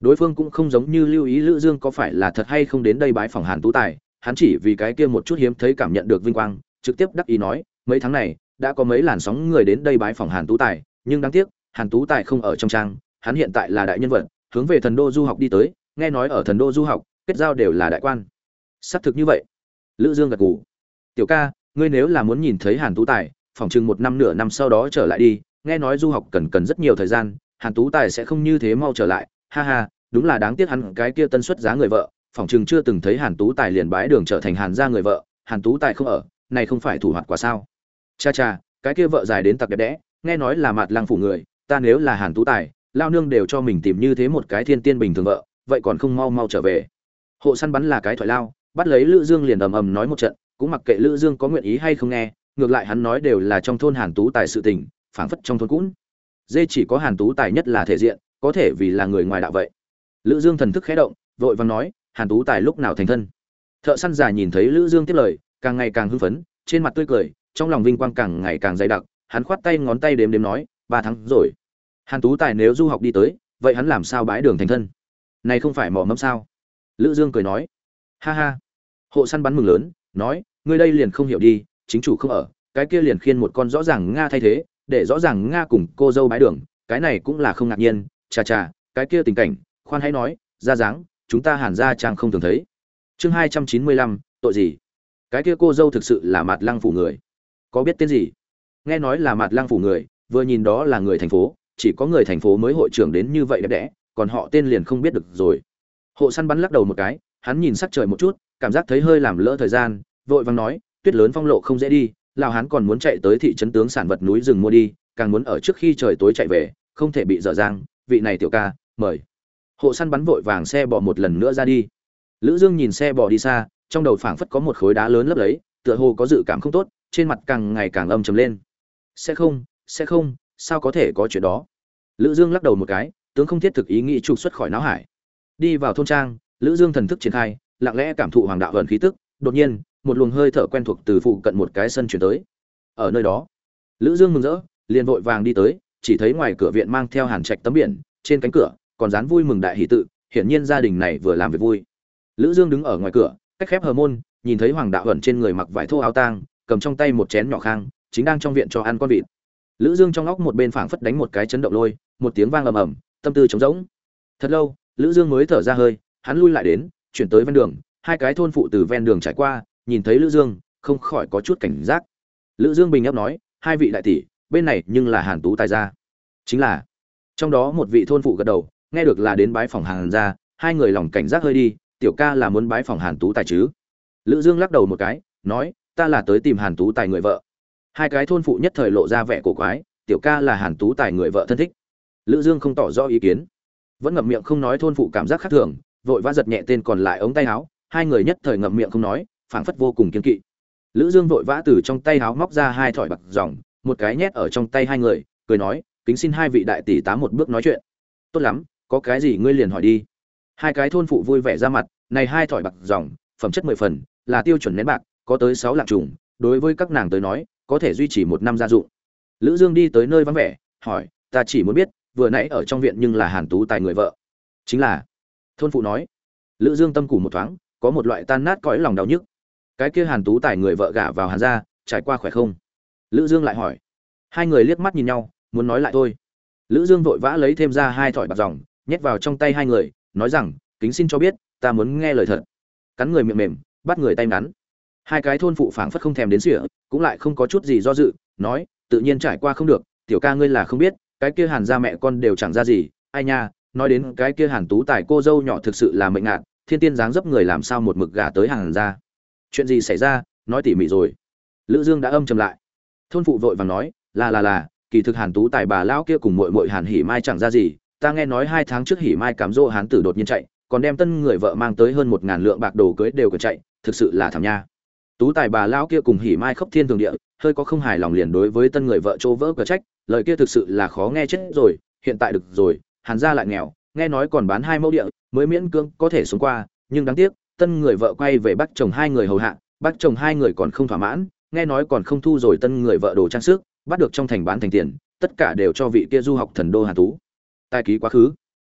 Đối phương cũng không giống như lưu ý lữ dương có phải là thật hay không đến đây bái phòng hàn tú tài, hắn chỉ vì cái kia một chút hiếm thấy cảm nhận được vinh quang, trực tiếp đắc ý nói, mấy tháng này, đã có mấy làn sóng người đến đây bái phòng hàn tú tài, nhưng đáng tiếc, hàn tú tài không ở trong trang, hắn hiện tại là đại nhân vật, hướng về thần đô du học đi tới, nghe nói ở thần đô du học, kết giao đều là đại quan xác thực như vậy. Lữ dương gật gù. Tiểu ca, ngươi nếu là muốn nhìn thấy hàn tú tài phòng chừng một năm nửa năm sau đó trở lại đi, nghe nói du học cần cần rất nhiều thời gian, hàn tú tài sẽ không như thế mau trở lại. Ha ha, đúng là đáng tiếc hắn cái kia tân xuất giá người vợ phòng chừng chưa từng thấy hàn tú tài liền bái đường trở thành hàn gia người vợ, hàn tú tài không ở, này không phải thủ hoạt quả sao? Cha cha, cái kia vợ dài đến tặc đẹp đẽ, nghe nói là mặt lăng phủ người, ta nếu là hàn tú tài, lao nương đều cho mình tìm như thế một cái thiên tiên bình thường vợ, vậy còn không mau mau trở về. Hộ săn bắn là cái thoại lao bắt lấy lữ dương liền ầm ầm nói một trận, cũng mặc kệ lữ dương có nguyện ý hay không nghe, ngược lại hắn nói đều là trong thôn hàn tú tài sự tình, phảng phất trong thôn cũ dê chỉ có hàn tú tài nhất là thể diện, có thể vì là người ngoài đạo vậy. Lữ dương thần thức khẽ động, vội vàng nói, hàn tú tài lúc nào thành thân? Thợ săn già nhìn thấy lữ dương tiếp lời, càng ngày càng hưng phấn, trên mặt tươi cười, trong lòng vinh quang càng ngày càng dày đặc, hắn khoát tay ngón tay đếm đếm nói, ba tháng rồi. Hàn tú tài nếu du học đi tới, vậy hắn làm sao bái đường thành thân? Này không phải mỏ mẫm sao? Lữ dương cười nói ha ha. Hộ săn bắn mừng lớn, nói, ngươi đây liền không hiểu đi, chính chủ không ở, cái kia liền khiên một con rõ ràng nga thay thế, để rõ ràng nga cùng cô dâu bái đường, cái này cũng là không ngạc nhiên, chà chà, cái kia tình cảnh, khoan hãy nói, ra dáng, chúng ta hàn ra trang không thường thấy. Chương hai trăm chín mươi lăm, tội gì? Cái kia cô dâu thực sự là mặt lăng phủ người. Có biết tên gì? Nghe nói là mặt lăng phủ người, vừa nhìn đó là người thành phố, chỉ có người thành phố mới hội trưởng đến như vậy đẹp đẽ, còn họ tên liền không biết được rồi. Hộ săn bắn lắc đầu một cái hắn nhìn sắc trời một chút, cảm giác thấy hơi làm lỡ thời gian, vội vàng nói, tuyết lớn phong lộ không dễ đi, lào hắn còn muốn chạy tới thị trấn tướng sản vật núi rừng mua đi, càng muốn ở trước khi trời tối chạy về, không thể bị dở dang, vị này tiểu ca, mời. Hộ săn bắn vội vàng xe bỏ một lần nữa ra đi. Lữ dương nhìn xe bỏ đi xa, trong đầu phảng phất có một khối đá lớn lấp lấy tựa hồ có dự cảm không tốt, trên mặt càng ngày càng âm trầm lên. Sẽ không sẽ không, sao có thể có chuyện đó? Lữ dương lắc đầu một cái, tướng không thiết thực ý nghĩ trục xuất khỏi não hải. Đi vào thôn trang lữ dương thần thức triển khai, lặng lẽ cảm thụ hoàng đạo ẩn khí tức, đột nhiên, một luồng hơi thở quen thuộc từ phụ cận một cái sân chuyển tới. Ở nơi đó, lữ dương mừng rỡ, liền vội vàng đi tới, chỉ thấy ngoài cửa viện mang theo hàn trạch tấm biển, trên cánh cửa, còn dán vui mừng đại hỷ tự, hiển nhiên gia đình này vừa làm việc vui. Lữ dương đứng ở ngoài cửa, cách khép hờ môn, nhìn thấy hoàng đạo ẩn trên người mặc vải thô áo tang, cầm trong tay một chén nhỏ khang, chính đang trong viện cho ăn con vịt. Lữ dương trong óc một bên phảng phất đánh một cái chấn động lôi, một tiếng vang ầm ầm, tâm tư trống rỗng. Thật lâu, lữ dương mới thở ra hơi hắn lui lại đến, chuyển tới ven đường, hai cái thôn phụ từ ven đường trải qua, nhìn thấy lữ dương, không khỏi có chút cảnh giác. Lữ dương bình ấp nói, hai vị đại tỷ, bên này nhưng là hàn tú tài gia. Chính là. Trong đó một vị thôn phụ gật đầu, nghe được là đến bái phòng hàn gia, hai người lòng cảnh giác hơi đi, tiểu ca là muốn bái phòng hàn tú tài chứ? Lữ dương lắc đầu một cái, nói, ta là tới tìm hàn tú tài người vợ. Hai cái thôn phụ nhất thời lộ ra vẻ cổ quái, tiểu ca là hàn tú tài người vợ thân thích. Lữ dương không tỏ rõ ý kiến, vẫn ngậm miệng không nói thôn phụ cảm giác khác thường vội vã giật nhẹ tên còn lại ống tay áo hai người nhất thời ngậm miệng không nói phảng phất vô cùng kiên kỵ. Lữ dương vội vã từ trong tay áo móc ra hai thỏi bạc ròng, một cái nhét ở trong tay hai người cười nói kính xin hai vị đại tỷ tám một bước nói chuyện. Tốt lắm có cái gì ngươi liền hỏi đi. Hai cái thôn phụ vui vẻ ra mặt này hai thỏi bạc ròng, phẩm chất mười phần là tiêu chuẩn nén bạc có tới sáu lạng trùng đối với các nàng tới nói có thể duy trì một năm gia dụng. Lữ dương đi tới nơi vắng vẻ hỏi ta chỉ muốn biết vừa nãy ở trong viện nhưng là hàn tú tài người vợ. Chính là thôn phụ nói, lữ dương tâm củ một thoáng, có một loại tan nát cõi lòng đau nhức. Cái kia hàn tú tài người vợ gả vào hàn gia, trải qua khỏe không? Lữ dương lại hỏi. Hai người liếc mắt nhìn nhau, muốn nói lại thôi. Lữ dương vội vã lấy thêm ra hai thỏi bạc dòng, nhét vào trong tay hai người, nói rằng, kính xin cho biết, ta muốn nghe lời thật. Cắn người miệng mềm, bắt người tay ngắn. Hai cái thôn phụ phảng phất không thèm đến sỉa cũng lại không có chút gì do dự, nói, tự nhiên trải qua không được, tiểu ca ngươi là không biết, cái kia hàn gia mẹ con đều chẳng ra gì, ai nha nói đến cái kia hàn tú tài cô dâu nhỏ thực sự là mệnh ngạt, thiên tiên dáng dấp người làm sao một mực gả tới hàn gia chuyện gì xảy ra, nói tỉ mỉ rồi. Lữ dương đã âm trầm lại. Thôn phụ vội vàng nói, là là là, kỳ thực hàn tú tài bà lão kia cùng muội muội hàn hỉ mai chẳng ra gì, ta nghe nói hai tháng trước hỉ mai cám dỗ hán tử đột nhiên chạy, còn đem tân người vợ mang tới hơn một ngàn lượng bạc đồ cưới đều cần chạy, thực sự là thảm nha. Tú tài bà lão kia cùng hỉ mai khóc thiên thường địa, hơi có không hài lòng liền đối với tân người vợ chỗ vỡ cờ trách, lời kia thực sự là khó nghe chết rồi, hiện tại được rồi hàn gia lại nghèo, nghe nói còn bán hai mẫu địa, mới miễn cưỡng có thể sống qua, nhưng đáng tiếc, tân người vợ quay về bắt chồng hai người hầu hạ bắt chồng hai người còn không thỏa mãn, nghe nói còn không thu rồi tân người vợ đồ trang sức, bắt được trong thành bán thành tiền, tất cả đều cho vị kia du học thần đô hà tú. Tài ký quá khứ.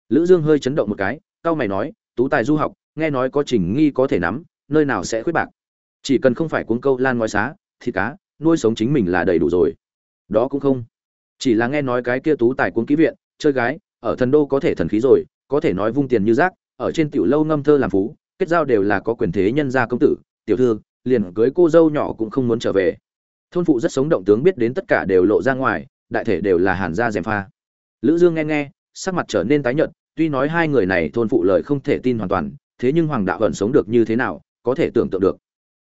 Lữ dương hơi chấn động một cái cao mày nói, tú tài du học, nghe nói có trình nghi có thể nắm, nơi nào sẽ khuyết bạc? Chỉ cần không phải cuốn câu lan ngói xá, thịt cá, nuôi sống chính mình là đầy đủ rồi. Đó cũng không. Chỉ là nghe nói cái kia tú tài cuốn ký viện, chơi gái ở thần đô có thể thần khí rồi, có thể nói vung tiền như rác, ở trên tiểu lâu ngâm thơ làm phú, kết giao đều là có quyền thế nhân gia công tử, tiểu thư, liền cưới cô dâu nhỏ cũng không muốn trở về. Thôn phụ rất sống động tướng biết đến tất cả đều lộ ra ngoài, đại thể đều là hàn gia dèm pha. Lữ dương nghe nghe, sắc mặt trở nên tái nhợt, tuy nói hai người này thôn phụ lời không thể tin hoàn toàn, thế nhưng hoàng đạo vẫn sống được như thế nào, có thể tưởng tượng được.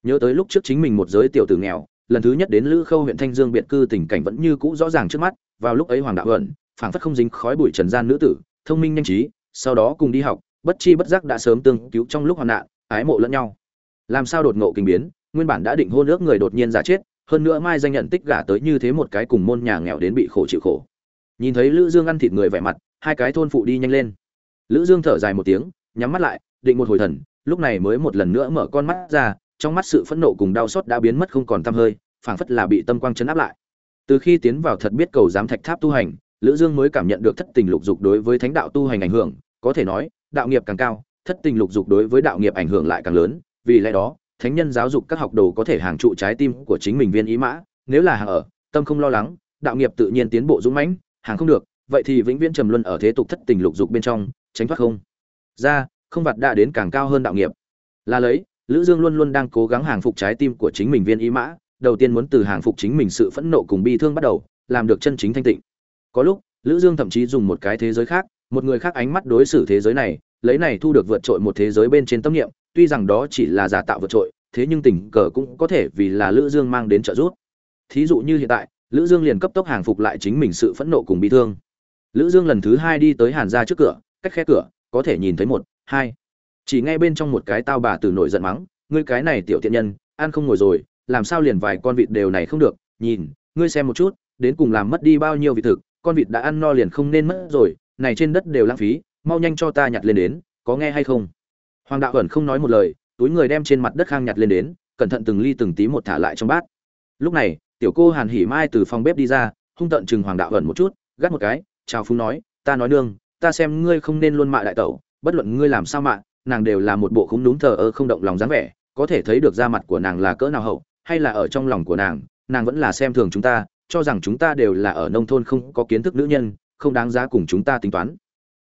Nhớ tới lúc trước chính mình một giới tiểu tử nghèo, lần thứ nhất đến lữ khâu huyện thanh dương biệt cư tình cảnh vẫn như cũ rõ ràng trước mắt, vào lúc ấy hoàng đạo ẩn phảng phất không dính khói bụi trần gian nữ tử, thông minh nhanh trí, sau đó cùng đi học, bất chi bất giác đã sớm tương cứu trong lúc hoạn nạn, ái mộ lẫn nhau. Làm sao đột ngộ kinh biến, nguyên bản đã định hôn ước người đột nhiên giả chết, hơn nữa mai danh nhận tích gả tới như thế một cái cùng môn nhà nghèo đến bị khổ chịu khổ. Nhìn thấy lữ dương ăn thịt người vẻ mặt, hai cái thôn phụ đi nhanh lên. Lữ dương thở dài một tiếng, nhắm mắt lại, định một hồi thần, lúc này mới một lần nữa mở con mắt ra, trong mắt sự phẫn nộ cùng đau xót đã biến mất không còn tăm hơi, phảng phất là bị tâm quang chấn áp lại. Từ khi tiến vào thật biết cầu giám thạch tháp tu hành lữ dương mới cảm nhận được thất tình lục dục đối với thánh đạo tu hành ảnh hưởng, có thể nói, đạo nghiệp càng cao, thất tình lục dục đối với đạo nghiệp ảnh hưởng lại càng lớn, vì lẽ đó, thánh nhân giáo dục các học đồ có thể hàng trụ trái tim của chính mình viên ý mã, nếu là hàng ở, tâm không lo lắng, đạo nghiệp tự nhiên tiến bộ dũng mãnh, hàng không được, vậy thì vĩnh viễn trầm luân ở thế tục thất tình lục dục bên trong, tránh thoát không. Ra, không vặt đã đến càng cao hơn đạo nghiệp. Là lấy, lữ dương luôn luôn đang cố gắng hàng phục trái tim của chính mình viên ý mã, đầu tiên muốn từ hàng phục chính mình sự phẫn nộ cùng bi thương bắt đầu, làm được chân chính thanh tịnh có lúc, lữ dương thậm chí dùng một cái thế giới khác, một người khác ánh mắt đối xử thế giới này, lấy này thu được vượt trội một thế giới bên trên tâm niệm, tuy rằng đó chỉ là giả tạo vượt trội, thế nhưng tình cờ cũng có thể vì là lữ dương mang đến trợ giúp. Thí dụ như hiện tại, lữ dương liền cấp tốc hàng phục lại chính mình sự phẫn nộ cùng bi thương. Lữ dương lần thứ hai đi tới hàn gia trước cửa, cách khe cửa, có thể nhìn thấy một, hai. Chỉ nghe bên trong một cái tao bà từ nổi giận mắng, ngươi cái này tiểu thiện nhân, ăn không ngồi rồi, làm sao liền vài con vịt đều này không được, nhìn, ngươi xem một chút, đến cùng làm mất đi bao nhiêu vị thực con vịt đã ăn no liền không nên mất rồi, này trên đất đều lãng phí, mau nhanh cho ta nhặt lên đến, có nghe hay không? Hoàng đạo ẩn không nói một lời, túi người đem trên mặt đất khang nhặt lên đến, cẩn thận từng ly từng tí một thả lại trong bát. Lúc này, tiểu cô hàn hỉ mai từ phòng bếp đi ra, hung tận chừng hoàng đạo ẩn một chút, gắt một cái, chào phúng nói, ta nói nương, ta xem ngươi không nên luôn mạ đại tẩu, bất luận ngươi làm sao mạ, nàng đều là một bộ khúng đúng thờ ơ không động lòng dáng vẻ, có thể thấy được da mặt của nàng là cỡ nào hậu, hay là ở trong lòng của nàng nàng vẫn là xem thường chúng ta cho rằng chúng ta đều là ở nông thôn không có kiến thức nữ nhân, không đáng giá cùng chúng ta tính toán.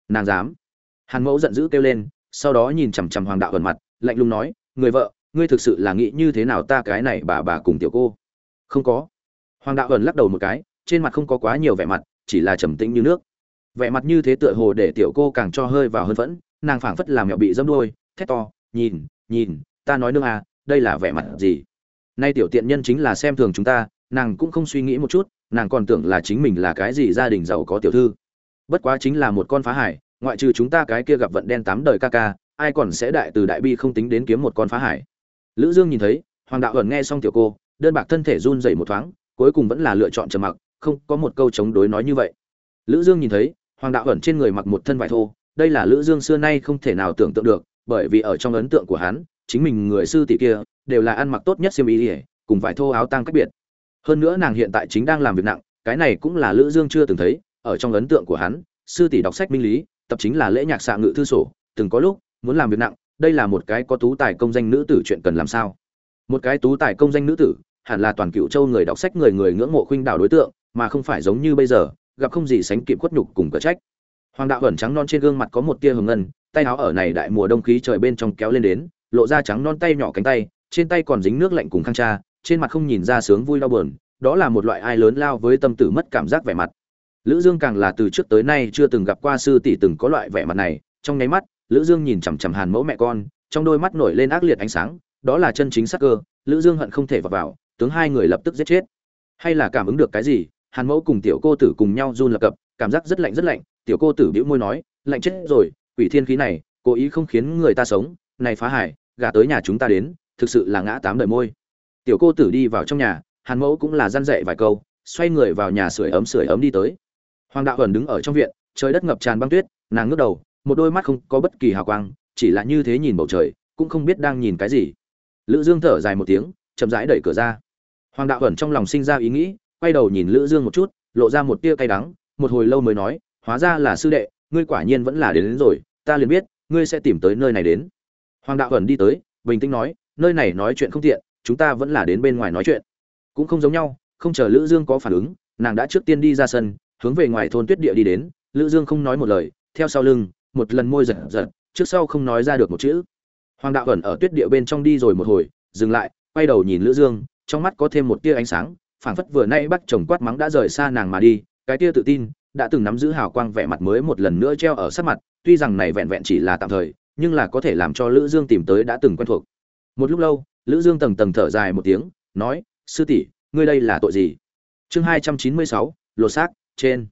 Nàng dám. Hàn mẫu giận dữ kêu lên, sau đó nhìn chằm chằm hoàng đạo ẩn mặt, lạnh lùng nói, người vợ, ngươi thực sự là nghĩ như thế nào ta cái này bà bà cùng tiểu cô? Không có. Hoàng đạo ẩn lắc đầu một cái, trên mặt không có quá nhiều vẻ mặt, chỉ là trầm tĩnh như nước. Vẻ mặt như thế tựa hồ để tiểu cô càng cho hơi vào hơn vẫn nàng phảng phất làm mẹo bị dâm đôi thét to, nhìn nhìn, ta nói nương à đây là vẻ mặt gì? Nay tiểu tiện nhân chính là xem thường chúng ta nàng cũng không suy nghĩ một chút, nàng còn tưởng là chính mình là cái gì gia đình giàu có tiểu thư. Bất quá chính là một con phá hải, ngoại trừ chúng ta cái kia gặp vận đen tám đời ca ca, ai còn sẽ đại từ đại bi không tính đến kiếm một con phá hải. Lữ dương nhìn thấy, hoàng đạo ẩn nghe xong tiểu cô, đơn bạc thân thể run rẩy một thoáng, cuối cùng vẫn là lựa chọn trầm mặc, không có một câu chống đối nói như vậy. Lữ dương nhìn thấy, hoàng đạo ẩn trên người mặc một thân vải thô, đây là lữ dương xưa nay không thể nào tưởng tượng được, bởi vì ở trong ấn tượng của hắn, chính mình người sư tỷ kia, đều là ăn mặc tốt nhất xiêm y, cùng vải thô áo tang cách biệt hơn nữa nàng hiện tại chính đang làm việc nặng, cái này cũng là lữ dương chưa từng thấy, ở trong ấn tượng của hắn, sư tỷ đọc sách minh lý, tập chính là lễ nhạc xạ ngự thư sổ, từng có lúc muốn làm việc nặng, đây là một cái có tú tài công danh nữ tử chuyện cần làm sao. Một cái tú tài công danh nữ tử, hẳn là toàn cựu châu người đọc sách người người ngưỡng mộ khuynh đảo đối tượng, mà không phải giống như bây giờ, gặp không gì sánh kịp khuất nhục cùng cờ trách. Hoàng đạo ẩn trắng non trên gương mặt có một tia hồng ngân, tay áo ở này đại mùa đông khí trời bên trong kéo lên đến, lộ ra trắng non tay nhỏ cánh tay, trên tay còn dính nước lạnh cùng khăn cha trên mặt không nhìn ra sướng vui đau buồn, đó là một loại ai lớn lao với tâm tử mất cảm giác vẻ mặt. Lữ dương càng là từ trước tới nay chưa từng gặp qua sư tỷ từng có loại vẻ mặt này, trong nháy mắt, lữ dương nhìn chằm chằm hàn mẫu mẹ con, trong đôi mắt nổi lên ác liệt ánh sáng, đó là chân chính sắc cơ, lữ dương hận không thể vào vào, tướng hai người lập tức giết chết. Hay là cảm ứng được cái gì, hàn mẫu cùng tiểu cô tử cùng nhau run lập cập, cảm giác rất lạnh rất lạnh, tiểu cô tử bĩu môi nói, lạnh chết rồi, quỷ thiên khí này, cố ý không khiến người ta sống, này phá hải, gả tới nhà chúng ta đến, thực sự là ngã tám đời môi tiểu cô tử đi vào trong nhà hàn mẫu cũng là răn dậy vài câu xoay người vào nhà sưởi ấm sưởi ấm đi tới. Hoàng đạo ẩn đứng ở trong viện trời đất ngập tràn băng tuyết nàng ngước đầu một đôi mắt không có bất kỳ hào quang chỉ là như thế nhìn bầu trời cũng không biết đang nhìn cái gì. Lữ dương thở dài một tiếng chậm rãi đẩy cửa ra. Hoàng đạo ẩn trong lòng sinh ra ý nghĩ quay đầu nhìn lữ dương một chút lộ ra một tia cay đắng một hồi lâu mới nói hóa ra là sư đệ ngươi quả nhiên vẫn là đến, đến rồi ta liền biết ngươi sẽ tìm tới nơi này đến. Hoàng đạo ẩn đi tới bình tĩnh nói nơi này nói chuyện không tiện chúng ta vẫn là đến bên ngoài nói chuyện. Cũng không giống nhau, không chờ lữ dương có phản ứng, nàng đã trước tiên đi ra sân, hướng về ngoài thôn tuyết địa đi đến. Lữ dương không nói một lời, theo sau lưng, một lần môi giật giật, trước sau không nói ra được một chữ. Hoàng đạo ẩn ở tuyết địa bên trong đi rồi một hồi, dừng lại, quay đầu nhìn lữ dương, trong mắt có thêm một tia ánh sáng, phảng phất vừa nay bắt chồng quát mắng đã rời xa nàng mà đi, cái tia tự tin đã từng nắm giữ hào quang vẻ mặt mới một lần nữa treo ở sát mặt, tuy rằng này vẹn vẹn chỉ là tạm thời, nhưng là có thể làm cho lữ dương tìm tới đã từng quen thuộc. Một lúc lâu lữ dương tầng tầng thở dài một tiếng, nói, sư tỷ, ngươi đây là tội gì? Chương hai trăm chín mươi sáu, lột xác, trên.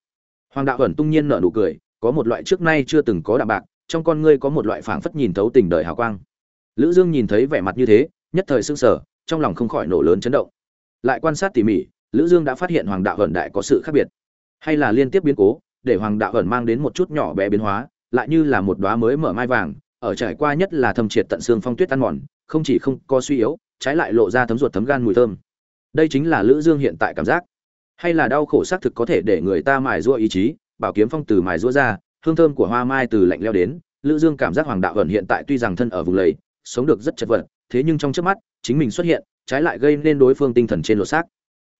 Hoàng đạo ẩn tung nhiên nở nụ cười, có một loại trước nay chưa từng có đạm bạc, trong con ngươi có một loại phảng phất nhìn thấu tình đời hào quang. Lữ dương nhìn thấy vẻ mặt như thế, nhất thời sưng sờ, trong lòng không khỏi nổ lớn chấn động. Lại quan sát tỉ mỉ, lữ dương đã phát hiện hoàng đạo ẩn đại có sự khác biệt. Hay là liên tiếp biến cố, để hoàng đạo ẩn mang đến một chút nhỏ bé biến hóa, lại như là một đóa mới mở mai vàng, ở trải qua nhất là thâm triệt tận xương phong tuyết tan mòn không chỉ không có suy yếu, trái lại lộ ra thấm ruột thấm gan mùi thơm. Đây chính là lữ dương hiện tại cảm giác. Hay là đau khổ xác thực có thể để người ta mài rũa ý chí, bảo kiếm phong từ mài rũa ra, hương thơm của hoa mai từ lạnh leo đến, lữ dương cảm giác hoàng đạo ẩn hiện tại tuy rằng thân ở vùng lầy, sống được rất chật vật, thế nhưng trong chớp mắt, chính mình xuất hiện, trái lại gây nên đối phương tinh thần trên lột xác.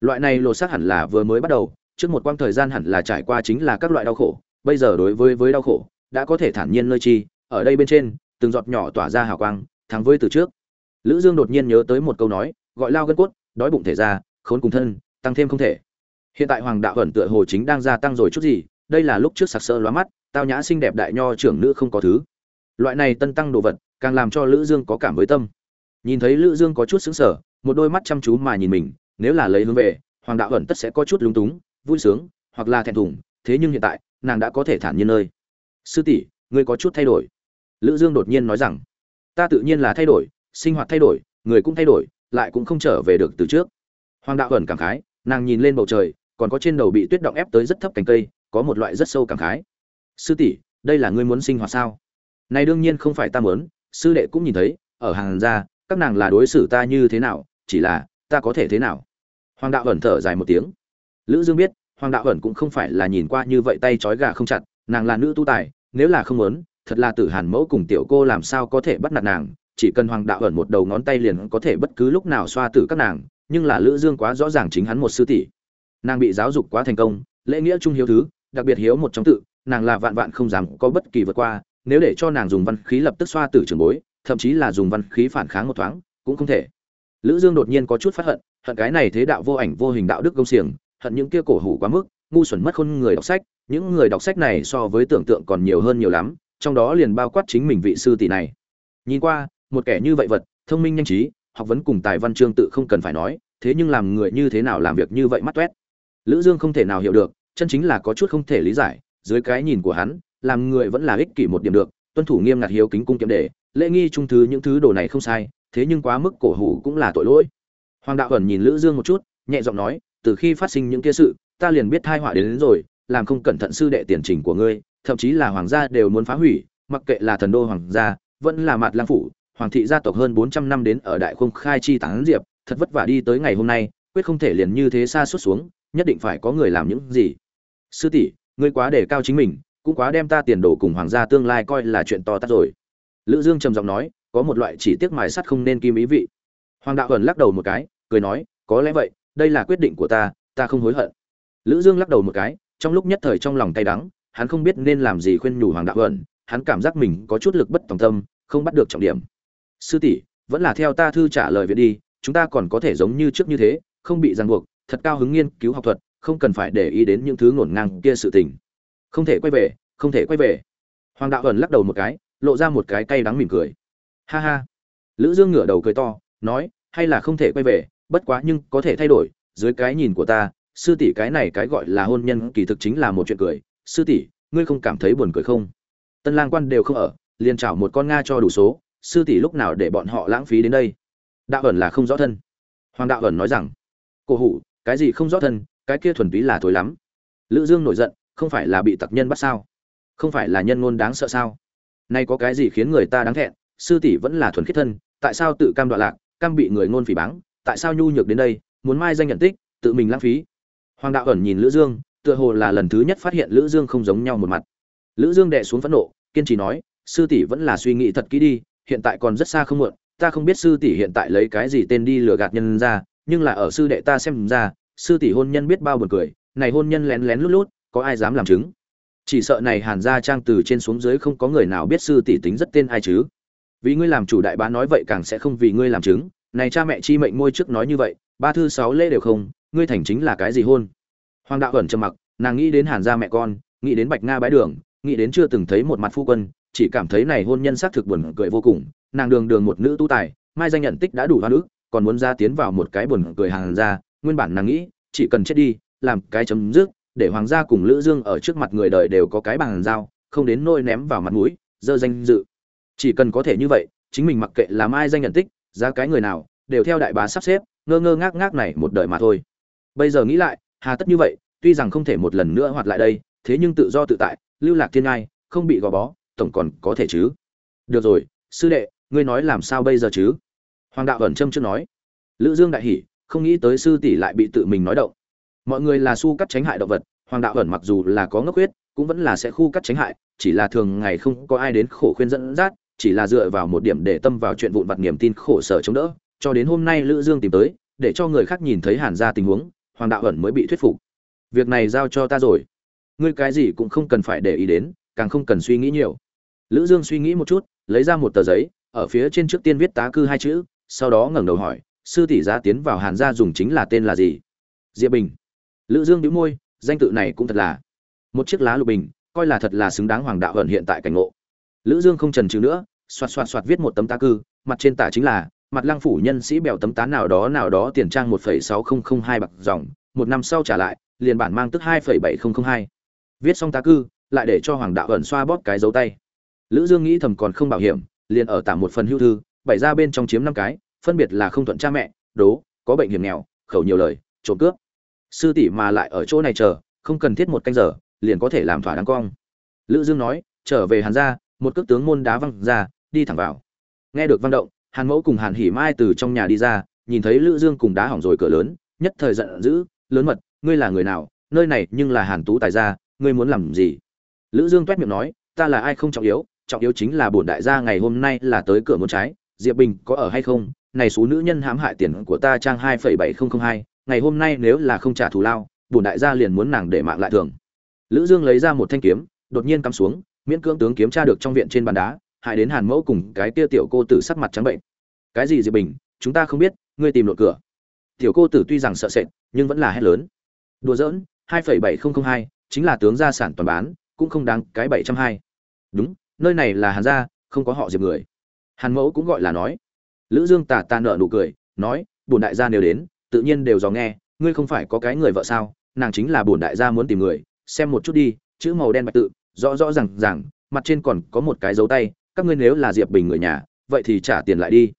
Loại này lột xác hẳn là vừa mới bắt đầu, trước một quãng thời gian hẳn là trải qua chính là các loại đau khổ, bây giờ đối với với đau khổ, đã có thể thản nhiên nơi chi, ở đây bên trên, từng giọt nhỏ tỏa ra hào quang, thắng với từ trước lữ dương đột nhiên nhớ tới một câu nói, gọi lao gân cốt, đói bụng thể ra, khốn cùng thân, tăng thêm không thể. Hiện tại hoàng đạo ẩn tựa hồ chính đang gia tăng rồi chút gì, đây là lúc trước sặc sỡ lóa mắt, tao nhã xinh đẹp đại nho trưởng nữ không có thứ. Loại này tân tăng đồ vật, càng làm cho lữ dương có cảm với tâm. Nhìn thấy lữ dương có chút sững sờ, một đôi mắt chăm chú mà nhìn mình, nếu là lấy hướng về, hoàng đạo ẩn tất sẽ có chút lúng túng, vui sướng, hoặc là thẹn thùng, thế nhưng hiện tại, nàng đã có thể thản nhiên nơi. Sư tỷ, ngươi có chút thay đổi. Lữ dương đột nhiên nói rằng, ta tự nhiên là thay đổi sinh hoạt thay đổi, người cũng thay đổi, lại cũng không trở về được từ trước. Hoàng đạo ẩn cảm khái, nàng nhìn lên bầu trời, còn có trên đầu bị tuyết động ép tới rất thấp cành cây, có một loại rất sâu cảm khái. Sư tỷ, đây là ngươi muốn sinh hoạt sao? Này đương nhiên không phải ta muốn, sư đệ cũng nhìn thấy, ở hàng gia, các nàng là đối xử ta như thế nào, chỉ là, ta có thể thế nào? Hoàng đạo ẩn thở dài một tiếng. Lữ dương biết, hoàng đạo ẩn cũng không phải là nhìn qua như vậy tay trói gà không chặt, nàng là nữ tu tài, nếu là không muốn, thật là tử hàn mẫu cùng tiểu cô làm sao có thể bắt nạt nàng chỉ cần hoàng đạo ẩn một đầu ngón tay liền có thể bất cứ lúc nào xoa tử các nàng, nhưng là lữ dương quá rõ ràng chính hắn một sư tỷ. Nàng bị giáo dục quá thành công, lễ nghĩa trung hiếu thứ, đặc biệt hiếu một trong tự, nàng là vạn vạn không dám có bất kỳ vượt qua, nếu để cho nàng dùng văn khí lập tức xoa tử trường bối, thậm chí là dùng văn khí phản kháng một thoáng, cũng không thể. Lữ dương đột nhiên có chút phát hận hận cái này thế đạo vô ảnh vô hình đạo đức công xiềng, hận những kia cổ hủ quá mức, ngu xuẩn mất khôn người đọc sách, những người đọc sách này so với tưởng tượng còn nhiều hơn nhiều lắm, trong đó liền bao quát chính mình vị sư tỷ này. Nhìn qua một kẻ như vậy vật thông minh nhanh trí học vấn cùng tài văn chương tự không cần phải nói thế nhưng làm người như thế nào làm việc như vậy mắt toét lữ dương không thể nào hiểu được chân chính là có chút không thể lý giải dưới cái nhìn của hắn làm người vẫn là ích kỷ một điểm được tuân thủ nghiêm ngặt hiếu kính cung kiếm đề lễ nghi trung thứ những thứ đồ này không sai thế nhưng quá mức cổ hủ cũng là tội lỗi. Hoàng đạo ẩn nhìn lữ dương một chút nhẹ giọng nói từ khi phát sinh những kia sự ta liền biết tai họa đến, đến rồi làm không cẩn thận sư đệ tiền trình của ngươi thậm chí là hoàng gia đều muốn phá hủy mặc kệ là thần đô hoàng gia vẫn là mạt lang phủ hoàng thị gia tộc hơn 400 năm đến ở đại khung khai chi tán diệp, thật vất vả đi tới ngày hôm nay, quyết không thể liền như thế xa suốt xuống, nhất định phải có người làm những gì. Sư tỷ, ngươi quá đề cao chính mình, cũng quá đem ta tiền đồ cùng hoàng gia tương lai coi là chuyện to tát rồi. Lữ dương trầm giọng nói, có một loại chỉ tiếc mài sắt không nên kim ý vị. Hoàng đạo ẩn lắc đầu một cái, cười nói, có lẽ vậy, đây là quyết định của ta ta không hối hận. Lữ dương lắc đầu một cái, trong lúc nhất thời trong lòng tay đắng, hắn không biết nên làm gì khuyên nhủ hoàng đạo ẩn, hắn cảm giác mình có chút lực bất tòng tâm, không bắt được trọng điểm sư tỷ, vẫn là theo ta thư trả lời việc đi, chúng ta còn có thể giống như trước như thế, không bị ràng buộc, thật cao hứng nghiên cứu học thuật, không cần phải để ý đến những thứ ngổn ngang kia sự tình. Không thể quay về, không thể quay về. Hoàng đạo ẩn lắc đầu một cái, lộ ra một cái cay đắng mỉm cười. Ha ha. Lữ dương ngửa đầu cười to, nói, hay là không thể quay về, bất quá nhưng có thể thay đổi, dưới cái nhìn của ta, sư tỷ cái này cái gọi là hôn nhân kỳ thực chính là một chuyện cười. Sư tỷ, ngươi không cảm thấy buồn cười không? Tân lang quan đều không ở, liền chảo một con nga cho đủ số sư tỷ lúc nào để bọn họ lãng phí đến đây? Đạo ẩn là không rõ thân. Hoàng đạo ẩn nói rằng, cổ hủ, cái gì không rõ thân, cái kia thuần túy là thối lắm. Lữ dương nổi giận, không phải là bị tặc nhân bắt sao? Không phải là nhân ngôn đáng sợ sao? Nay có cái gì khiến người ta đáng thẹn? Sư tỷ vẫn là thuần khiết thân, tại sao tự cam đoạn lạc, cam bị người ngôn phỉ báng? Tại sao nhu nhược đến đây, muốn mai danh nhận tích, tự mình lãng phí? Hoàng đạo ẩn nhìn lữ dương, tựa hồ là lần thứ nhất phát hiện lữ dương không giống nhau một mặt. Lữ dương đệ xuống phẫn nộ, kiên trì nói, sư tỷ vẫn là suy nghĩ thật kỹ đi hiện tại còn rất xa không muộn, ta không biết sư tỷ hiện tại lấy cái gì tên đi lừa gạt nhân ra, nhưng là ở sư đệ ta xem ra, sư tỷ hôn nhân biết bao buồn cười, này hôn nhân lén lén lút lút, có ai dám làm chứng? Chỉ sợ này hàn gia trang từ trên xuống dưới không có người nào biết sư tỷ tính rất tên ai chứ. Vì ngươi làm chủ đại bá nói vậy càng sẽ không vì ngươi làm chứng. Này cha mẹ chi mệnh môi trước nói như vậy, ba thư sáu lễ đều không, ngươi thành chính là cái gì hôn? Hoàng đạo ẩn trầm mặc, nàng nghĩ đến hàn gia mẹ con, nghĩ đến bạch nga bái đường, nghĩ đến chưa từng thấy một mặt phu quân chỉ cảm thấy này hôn nhân xác thực buồn cười vô cùng, nàng đường đường một nữ tu tài, mai danh nhận tích đã đủ hoa nữ, còn muốn ra tiến vào một cái buồn cười hàng ra, nguyên bản nàng nghĩ, chỉ cần chết đi, làm cái chấm dứt, để hoàng gia cùng lữ dương ở trước mặt người đời đều có cái bằng dao không đến nôi ném vào mặt mũi, dơ danh dự. Chỉ cần có thể như vậy, chính mình mặc kệ làm ai danh nhận tích, ra cái người nào, đều theo đại bá sắp xếp, ngơ ngơ ngác ngác này một đời mà thôi. Bây giờ nghĩ lại, hà tất như vậy, tuy rằng không thể một lần nữa hoạt lại đây, thế nhưng tự do tự tại, lưu lạc thiên ngai, không bị gò bó tổng còn có thể chứ? Được rồi, sư đệ, ngươi nói làm sao bây giờ chứ? Hoàng đạo ẩn trâm chưa nói. Lữ dương đại hỉ, không nghĩ tới sư tỷ lại bị tự mình nói động. Mọi người là su cắt tránh hại động vật, hoàng đạo ẩn mặc dù là có ngốc huyết, cũng vẫn là sẽ khu cắt tránh hại, chỉ là thường ngày không có ai đến khổ khuyên dẫn dắt, chỉ là dựa vào một điểm để tâm vào chuyện vụn vặt niềm tin khổ sở chống đỡ. Cho đến hôm nay lữ dương tìm tới, để cho người khác nhìn thấy hàn ra tình huống, hoàng đạo ẩn mới bị thuyết phục. Việc này giao cho ta rồi. Ngươi cái gì cũng không cần phải để ý đến càng không cần suy nghĩ nhiều. Lữ dương suy nghĩ một chút, lấy ra một tờ giấy, ở phía trên trước tiên viết tá cư hai chữ, sau đó ngẩng đầu hỏi, sư tỷ gia tiến vào hàn gia dùng chính là tên là gì? Diệp bình. Lữ dương nhíu môi, danh tự này cũng thật là một chiếc lá lục bình, coi là thật là xứng đáng hoàng đạo ẩn hiện tại cảnh ngộ. Lữ dương không chần chừ nữa, xoạt xoạt xoạt viết một tấm tá cư, mặt trên tả chính là, mặt lăng phủ nhân sĩ bèo tấm tán nào đó nào đó tiền trang một phẩy sáu không không hai bạc dòng, một năm sau trả lại, liền bản mang tức hai phẩy bảy không không hai. Viết xong tá cư lại để cho hoàng đạo ẩn xoa bóp cái dấu tay. Lữ dương nghĩ thầm còn không bảo hiểm, liền ở tạm một phần hưu thư bảy ra bên trong chiếm năm cái, phân biệt là không thuận cha mẹ, đố, có bệnh hiểm nghèo, khẩu nhiều lời, trộm cướp. Sư tỷ mà lại ở chỗ này chờ, không cần thiết một canh giờ, liền có thể làm thỏa đáng cong. Lữ dương nói, trở về hàn gia, một cước tướng môn đá văng ra, đi thẳng vào. Nghe được vang động, hàn mẫu cùng hàn hỉ mai từ trong nhà đi ra, nhìn thấy lữ dương cùng đá hỏng rồi cửa lớn, nhất thời giận dữ, lớn mật, ngươi là người nào? Nơi này nhưng là hàn tú tài gia, ngươi muốn làm gì? Lữ dương toét miệng nói, ta là ai không trọng yếu trọng yếu chính là bổn đại gia ngày hôm nay là tới cửa muốn trái, diệp bình có ở hay không? Này số nữ nhân hãm hại tiền của ta trang hai phẩy bảy không không hai, ngày hôm nay nếu là không trả thù lao, bổn đại gia liền muốn nàng để mạng lại thường. Lữ dương lấy ra một thanh kiếm, đột nhiên cắm xuống, miễn cưỡng tướng kiếm tra được trong viện trên bàn đá, hại đến hàn mẫu cùng cái tia tiểu cô tử sắc mặt trắng bệnh. Cái gì diệp bình? Chúng ta không biết, ngươi tìm lộn cửa. Tiểu cô tử tuy rằng sợ sệt, nhưng vẫn là hét lớn. Đùa giỡn, hai phẩy bảy không không hai, chính là tướng gia sản toàn bán cũng không đáng cái bảy trăm hai. Đúng, nơi này là hàn gia, không có họ diệp người. Hàn mẫu cũng gọi là nói. Lữ dương tà tà nợ nụ cười, nói, bổn đại gia nếu đến, tự nhiên đều dò nghe, ngươi không phải có cái người vợ sao? Nàng chính là bổn đại gia muốn tìm người, xem một chút đi, chữ màu đen bạch tự, rõ rõ ràng ràng, mặt trên còn có một cái dấu tay, các ngươi nếu là diệp bình người nhà, vậy thì trả tiền lại đi.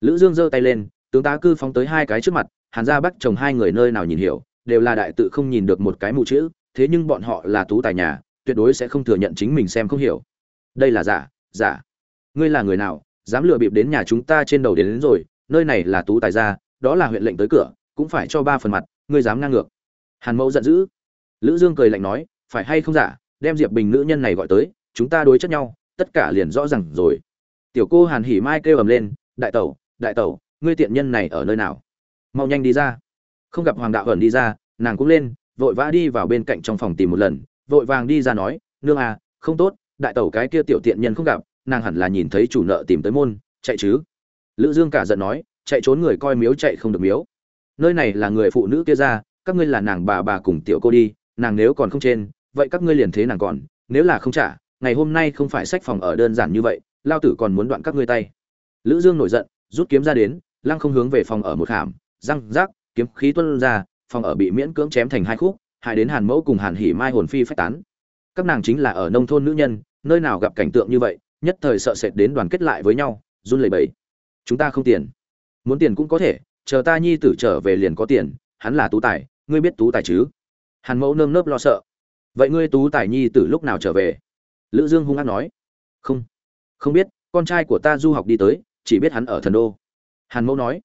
Lữ dương giơ tay lên, tướng tá cư phóng tới hai cái trước mặt, hàn gia bắt chồng hai người nơi nào nhìn hiểu, đều là đại tự không nhìn được một cái mụ chữ, thế nhưng bọn họ là tú tài nhà tuyệt đối sẽ không thừa nhận chính mình xem không hiểu. Đây là giả giả. Ngươi là người nào dám lừa bịp đến nhà chúng ta trên đầu đến, đến rồi nơi này là tú tài gia đó là huyện lệnh tới cửa cũng phải cho ba phần mặt ngươi dám ngang ngược. Hàn mẫu giận dữ. Lữ dương cười lạnh nói phải hay không giả đem diệp bình nữ nhân này gọi tới chúng ta đối chất nhau tất cả liền rõ ràng rồi. Tiểu cô hàn hỉ mai kêu ầm lên đại tẩu đại tẩu ngươi tiện nhân này ở nơi nào? Mau nhanh đi ra. Không gặp hoàng đạo ẩn đi ra nàng cũng lên vội vã đi vào bên cạnh trong phòng tìm một lần vội vàng đi ra nói, nương à không tốt, đại tẩu cái kia tiểu tiện nhân không gặp, nàng hẳn là nhìn thấy chủ nợ tìm tới môn, chạy chứ? Lữ dương cả giận nói, chạy trốn người coi miếu chạy không được miếu. Nơi này là người phụ nữ kia ra, các ngươi là nàng bà bà cùng tiểu cô đi, nàng nếu còn không trên, vậy các ngươi liền thế nàng còn, nếu là không trả, ngày hôm nay không phải sách phòng ở đơn giản như vậy, lao tử còn muốn đoạn các ngươi tay. Lữ dương nổi giận, rút kiếm ra đến, lăng không hướng về phòng ở một hàm răng rác, kiếm khí tuôn ra, phòng ở bị miễn cưỡng chém thành hai khúc hại đến hàn mẫu cùng hàn hỉ mai hồn phi phách tán. Các nàng chính là ở nông thôn nữ nhân, nơi nào gặp cảnh tượng như vậy, nhất thời sợ sệt đến đoàn kết lại với nhau, run lẩy bẩy. Chúng ta không tiền. Muốn tiền cũng có thể, chờ ta nhi tử trở về liền có tiền, hắn là tú tài, ngươi biết tú tài chứ? Hàn mẫu nơm nớp lo sợ. Vậy ngươi tú tài nhi tử lúc nào trở về? Lữ dương hung hăng nói. Không. Không biết, con trai của ta du học đi tới, chỉ biết hắn ở thần đô. Hàn mẫu nói.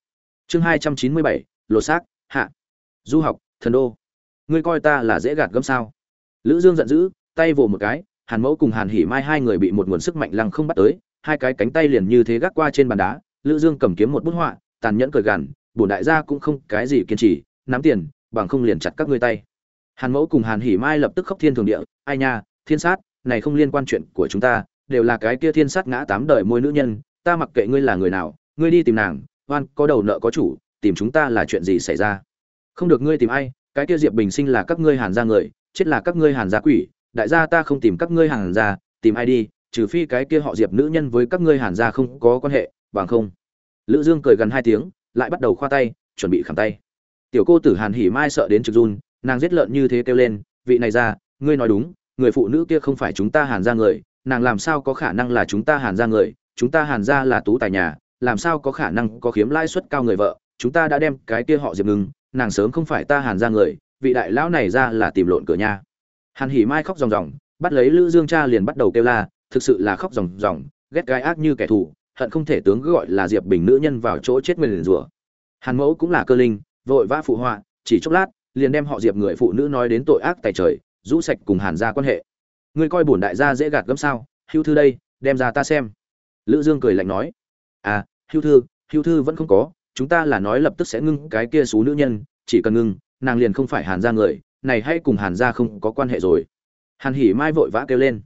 Chương hai trăm chín mươi bảy, lột xác, hạ. Du học, thần đô ngươi coi ta là dễ gạt gẫm sao? Lữ dương giận dữ, tay vồ một cái, hàn mẫu cùng hàn hỉ mai hai người bị một nguồn sức mạnh lăng không bắt tới, hai cái cánh tay liền như thế gác qua trên bàn đá, lữ dương cầm kiếm một bút họa, tàn nhẫn cười gằn, bổn đại gia cũng không cái gì kiên trì, nắm tiền, bằng không liền chặt các ngươi tay. Hàn mẫu cùng hàn hỉ mai lập tức khóc thiên thường địa, ai nha, thiên sát, này không liên quan chuyện của chúng ta, đều là cái kia thiên sát ngã tám đời môi nữ nhân, ta mặc kệ ngươi là người nào, ngươi đi tìm nàng, oan, có đầu nợ có chủ, tìm chúng ta là chuyện gì xảy ra? Không được ngươi tìm ai cái kia diệp bình sinh là các ngươi hàn gia người, chết là các ngươi hàn gia quỷ, đại gia ta không tìm các ngươi hàn gia, tìm ai đi, trừ phi cái kia họ diệp nữ nhân với các ngươi hàn gia không có quan hệ, bằng không. Lữ dương cười gần hai tiếng, lại bắt đầu khoa tay, chuẩn bị khảm tay. Tiểu cô tử hàn hỉ mai sợ đến trực run, nàng giết lợn như thế kêu lên, vị này ra, ngươi nói đúng, người phụ nữ kia không phải chúng ta hàn gia người, nàng làm sao có khả năng là chúng ta hàn gia người, chúng ta hàn gia là tú tài nhà, làm sao có khả năng có khiếm lãi suất cao người vợ, chúng ta đã đem cái kia họ diệp ngừng nàng sớm không phải ta hàn ra người, vị đại lão này ra là tìm lộn cửa nhà. Hàn hỉ mai khóc ròng ròng, bắt lấy lữ dương cha liền bắt đầu kêu la, thực sự là khóc ròng ròng, ghét gai ác như kẻ thù, hận không thể tướng gọi là diệp bình nữ nhân vào chỗ chết nguyền rủa. Hàn mẫu cũng là cơ linh, vội vã phụ họa, chỉ chốc lát, liền đem họ diệp người phụ nữ nói đến tội ác tài trời, rũ sạch cùng hàn gia quan hệ. Ngươi coi bổn đại gia dễ gạt gẫm sao, hưu thư đây, đem ra ta xem. Lữ dương cười lạnh nói à hưu thư hưu thư vẫn không có chúng ta là nói lập tức sẽ ngưng cái kia số nữ nhân, chỉ cần ngưng, nàng liền không phải hàn gia người, này hay cùng hàn gia không có quan hệ rồi. Hàn hỉ mai vội vã kêu lên.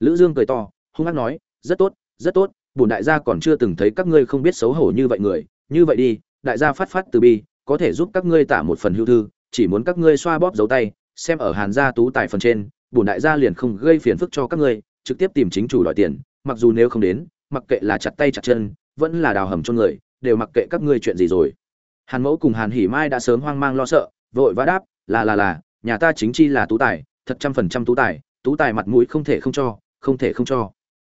Lữ dương cười to, hung hăng nói, rất tốt rất tốt, bổn đại gia còn chưa từng thấy các ngươi không biết xấu hổ như vậy người. Như vậy đi, đại gia phát phát từ bi, có thể giúp các ngươi tả một phần hưu thư, chỉ muốn các ngươi xoa bóp dấu tay, xem ở hàn gia tú tài phần trên, bổn đại gia liền không gây phiền phức cho các ngươi, trực tiếp tìm chính chủ đòi tiền, mặc dù nếu không đến, mặc kệ là chặt tay chặt chân, vẫn là đào hầm cho người đều mặc kệ các ngươi chuyện gì rồi. Hàn mẫu cùng hàn hỉ mai đã sớm hoang mang lo sợ, vội vã đáp, là là là, nhà ta chính chi là tú tài, thật trăm phần trăm tú tài tú tài mặt mũi không thể không cho, không thể không cho.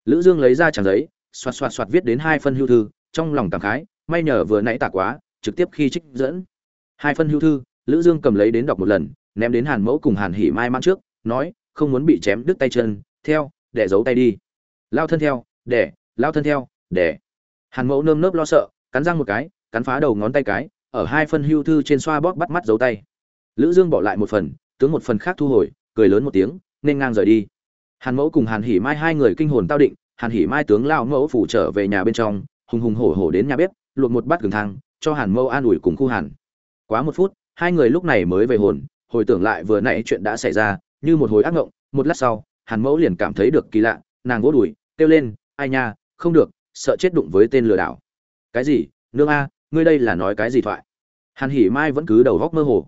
Lữ dương lấy ra trang giấy, xoạt xoạt xoạt viết đến hai phân hưu thư, trong lòng cảm khái, may nhờ vừa nãy tả quá, trực tiếp khi trích dẫn. Hai phân hưu thư, lữ dương cầm lấy đến đọc một lần, ném đến hàn mẫu cùng hàn hỉ mai mang trước, nói, không muốn bị chém đứt tay chân, theo, để giấu tay đi. Lao thân theo, để, lao thân theo, để. Hàn mẫu nơm nớp lo sợ cắn răng một cái, cắn phá đầu ngón tay cái, ở hai phân hưu thư trên xoa bóp bắt mắt giấu tay. Lữ dương bỏ lại một phần, tướng một phần khác thu hồi, cười lớn một tiếng, nên ngang rời đi. Hàn mẫu cùng hàn hỉ mai hai người kinh hồn tao định, hàn hỉ mai tướng lao mẫu phủ trở về nhà bên trong, hùng hùng hổ hổ đến nhà bếp, luộc một bát gừng thang, cho hàn mẫu an ủi cùng khu hàn. Quá một phút, hai người lúc này mới về hồn, hồi tưởng lại vừa nãy chuyện đã xảy ra, như một hồi ác ngộng, một lát sau, hàn mẫu liền cảm thấy được kỳ lạ, nàng vỗ đùi, kêu lên, ai nha, không được, sợ chết đụng với tên lừa đảo cái gì? Nương a, ngươi đây là nói cái gì thoại? Hàn hỉ mai vẫn cứ đầu góc mơ hồ.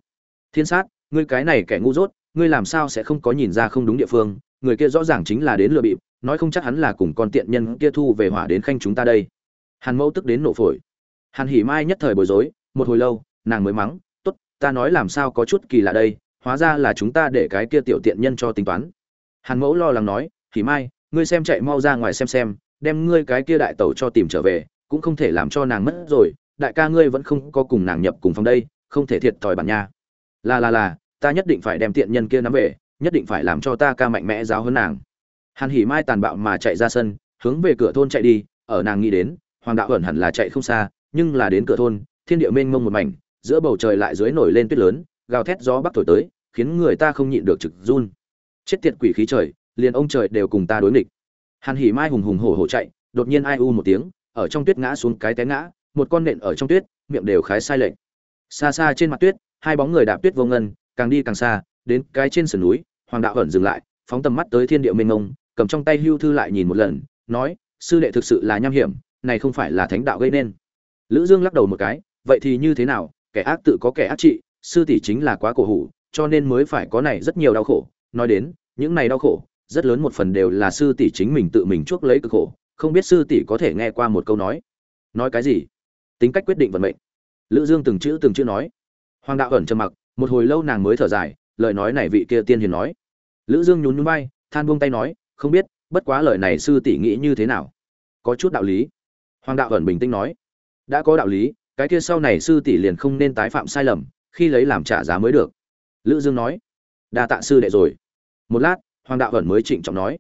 Thiên sát, ngươi cái này kẻ ngu dốt, ngươi làm sao sẽ không có nhìn ra không đúng địa phương? Người kia rõ ràng chính là đến lừa bịp, nói không chắc hắn là cùng con tiện nhân kia thu về hỏa đến khanh chúng ta đây. Hàn mẫu tức đến nổ phổi. Hàn hỉ mai nhất thời bối rối, một hồi lâu, nàng mới mắng, tốt, ta nói làm sao có chút kỳ lạ đây, hóa ra là chúng ta để cái kia tiểu tiện nhân cho tính toán. Hàn mẫu lo lắng nói, hỉ mai, ngươi xem chạy mau ra ngoài xem xem, đem ngươi cái kia đại tẩu cho tìm trở về cũng không thể làm cho nàng mất rồi, đại ca ngươi vẫn không có cùng nàng nhập cùng phòng đây, không thể thiệt thòi bản nha. Là là là, ta nhất định phải đem tiện nhân kia nắm về, nhất định phải làm cho ta ca mạnh mẽ giáo hơn nàng. Hàn hỉ mai tàn bạo mà chạy ra sân, hướng về cửa thôn chạy đi, ở nàng nghĩ đến, hoàng đạo ẩn hẳn là chạy không xa, nhưng là đến cửa thôn, thiên địa mênh mông một mảnh, giữa bầu trời lại dưới nổi lên tuyết lớn, gào thét gió bắc thổi tới, khiến người ta không nhịn được trực run. Chết tiệt quỷ khí trời, liền ông trời đều cùng ta đối nghịch. Hàn hỉ mai hùng hùng hổ hổ chạy, đột nhiên ai u một tiếng ở trong tuyết ngã xuống cái té ngã, một con nện ở trong tuyết, miệng đều khái sai lệch. Xa xa trên mặt tuyết, hai bóng người đạp tuyết vô ngân, càng đi càng xa, đến cái trên sườn núi, hoàng đạo ẩn dừng lại, phóng tầm mắt tới thiên địa mênh mông, cầm trong tay hưu thư lại nhìn một lần, nói, sư đệ thực sự là nham hiểm, này không phải là thánh đạo gây nên. Lữ dương lắc đầu một cái, vậy thì như thế nào, kẻ ác tự có kẻ ác trị, sư tỷ chính là quá cổ hủ, cho nên mới phải có này rất nhiều đau khổ. Nói đến, những này đau khổ, rất lớn một phần đều là sư tỷ chính mình tự mình chuốc lấy cực khổ không biết sư tỷ có thể nghe qua một câu nói. Nói cái gì? Tính cách quyết định vận mệnh. Lữ dương từng chữ từng chữ nói. Hoàng đạo ẩn trầm mặc, một hồi lâu nàng mới thở dài, lời nói này vị kia tiên hiền nói. Lữ dương nhún nhún vai, than buông tay nói, không biết, bất quá lời này sư tỷ nghĩ như thế nào? Có chút đạo lý. Hoàng đạo ẩn bình tĩnh nói. Đã có đạo lý, cái kia sau này sư tỷ liền không nên tái phạm sai lầm, khi lấy làm trả giá mới được. Lữ dương nói. Đa tạ sư đệ rồi. Một lát, hoàng đạo ẩn mới trịnh trọng nói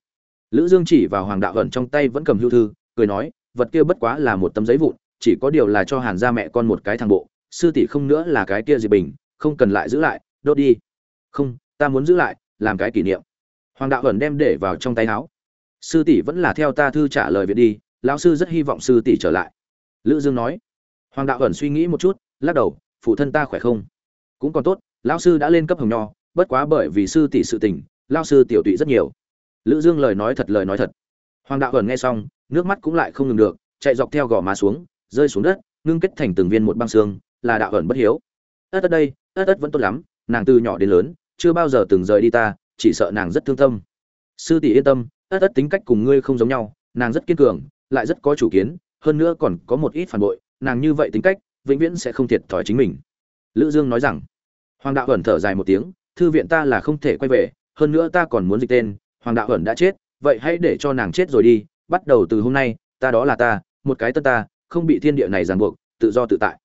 lữ dương chỉ vào hoàng đạo ẩn trong tay vẫn cầm hưu thư, cười nói, vật kia bất quá là một tấm giấy vụn, chỉ có điều là cho hàn gia mẹ con một cái thằng bộ, sư tỷ không nữa là cái kia gì bình, không cần lại giữ lại, đốt đi. Không, ta muốn giữ lại, làm cái kỷ niệm. Hoàng đạo ẩn đem để vào trong tay áo. Sư tỷ vẫn là theo ta thư trả lời việc đi, lão sư rất hy vọng sư tỷ trở lại. Lữ dương nói. Hoàng đạo ẩn suy nghĩ một chút, lắc đầu, phụ thân ta khỏe không? Cũng còn tốt, lão sư đã lên cấp hồng nho, bất quá bởi vì sư tỷ sự tình, lão sư tiểu tụy rất nhiều lữ dương lời nói thật, lời nói thật. Hoàng đạo ẩn nghe xong, nước mắt cũng lại không ngừng được, chạy dọc theo gò má xuống, rơi xuống đất, ngưng kết thành từng viên một băng xương, là đạo ẩn bất hiếu. Ất ất đây ất ất vẫn tốt lắm, nàng từ nhỏ đến lớn, chưa bao giờ từng rời đi ta, chỉ sợ nàng rất thương tâm. Sư tỷ yên tâm ất ất tính cách cùng ngươi không giống nhau, nàng rất kiên cường, lại rất có chủ kiến, hơn nữa còn có một ít phản bội, nàng như vậy tính cách, vĩnh viễn sẽ không thiệt thòi chính mình. Lữ dương nói rằng, hoàng đạo ẩn thở dài một tiếng, thư viện ta là không thể quay về, hơn nữa ta còn muốn dịch tên hoàng đạo ẩn đã chết, vậy hãy để cho nàng chết rồi đi, bắt đầu từ hôm nay, ta đó là ta, một cái tân ta, không bị thiên địa này ràng buộc, tự do tự tại.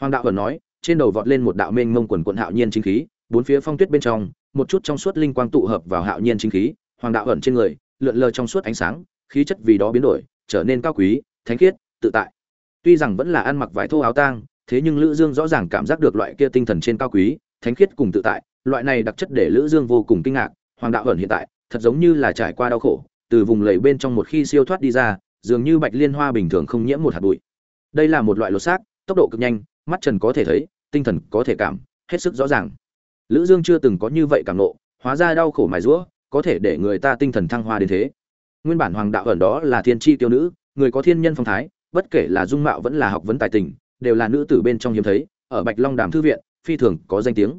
Hoàng đạo ẩn nói, trên đầu vọt lên một đạo mênh mông quần quận hạo nhiên chính khí, bốn phía phong tuyết bên trong, một chút trong suốt linh quang tụ hợp vào hạo nhiên chính khí, hoàng đạo ẩn trên người, lượn lờ trong suốt ánh sáng, khí chất vì đó biến đổi, trở nên cao quý, thánh khiết, tự tại. Tuy rằng vẫn là ăn mặc vải thô áo tang, thế nhưng lữ dương rõ ràng cảm giác được loại kia tinh thần trên cao quý, thánh khiết cùng tự tại, loại này đặc chất để lữ dương vô cùng kinh ngạc, hoàng đạo ẩn hiện tại thật giống như là trải qua đau khổ, từ vùng lầy bên trong một khi siêu thoát đi ra, dường như bạch liên hoa bình thường không nhiễm một hạt bụi. Đây là một loại lột xác, tốc độ cực nhanh, mắt trần có thể thấy, tinh thần có thể cảm, hết sức rõ ràng. Lữ dương chưa từng có như vậy cảm nộ, hóa ra đau khổ mài rũa có thể để người ta tinh thần thăng hoa đến thế. Nguyên bản hoàng đạo ẩn đó là thiên chi tiêu nữ, người có thiên nhân phong thái, bất kể là dung mạo vẫn là học vấn tài tình, đều là nữ tử bên trong hiếm thấy, ở bạch long đàm thư viện, phi thường có danh tiếng.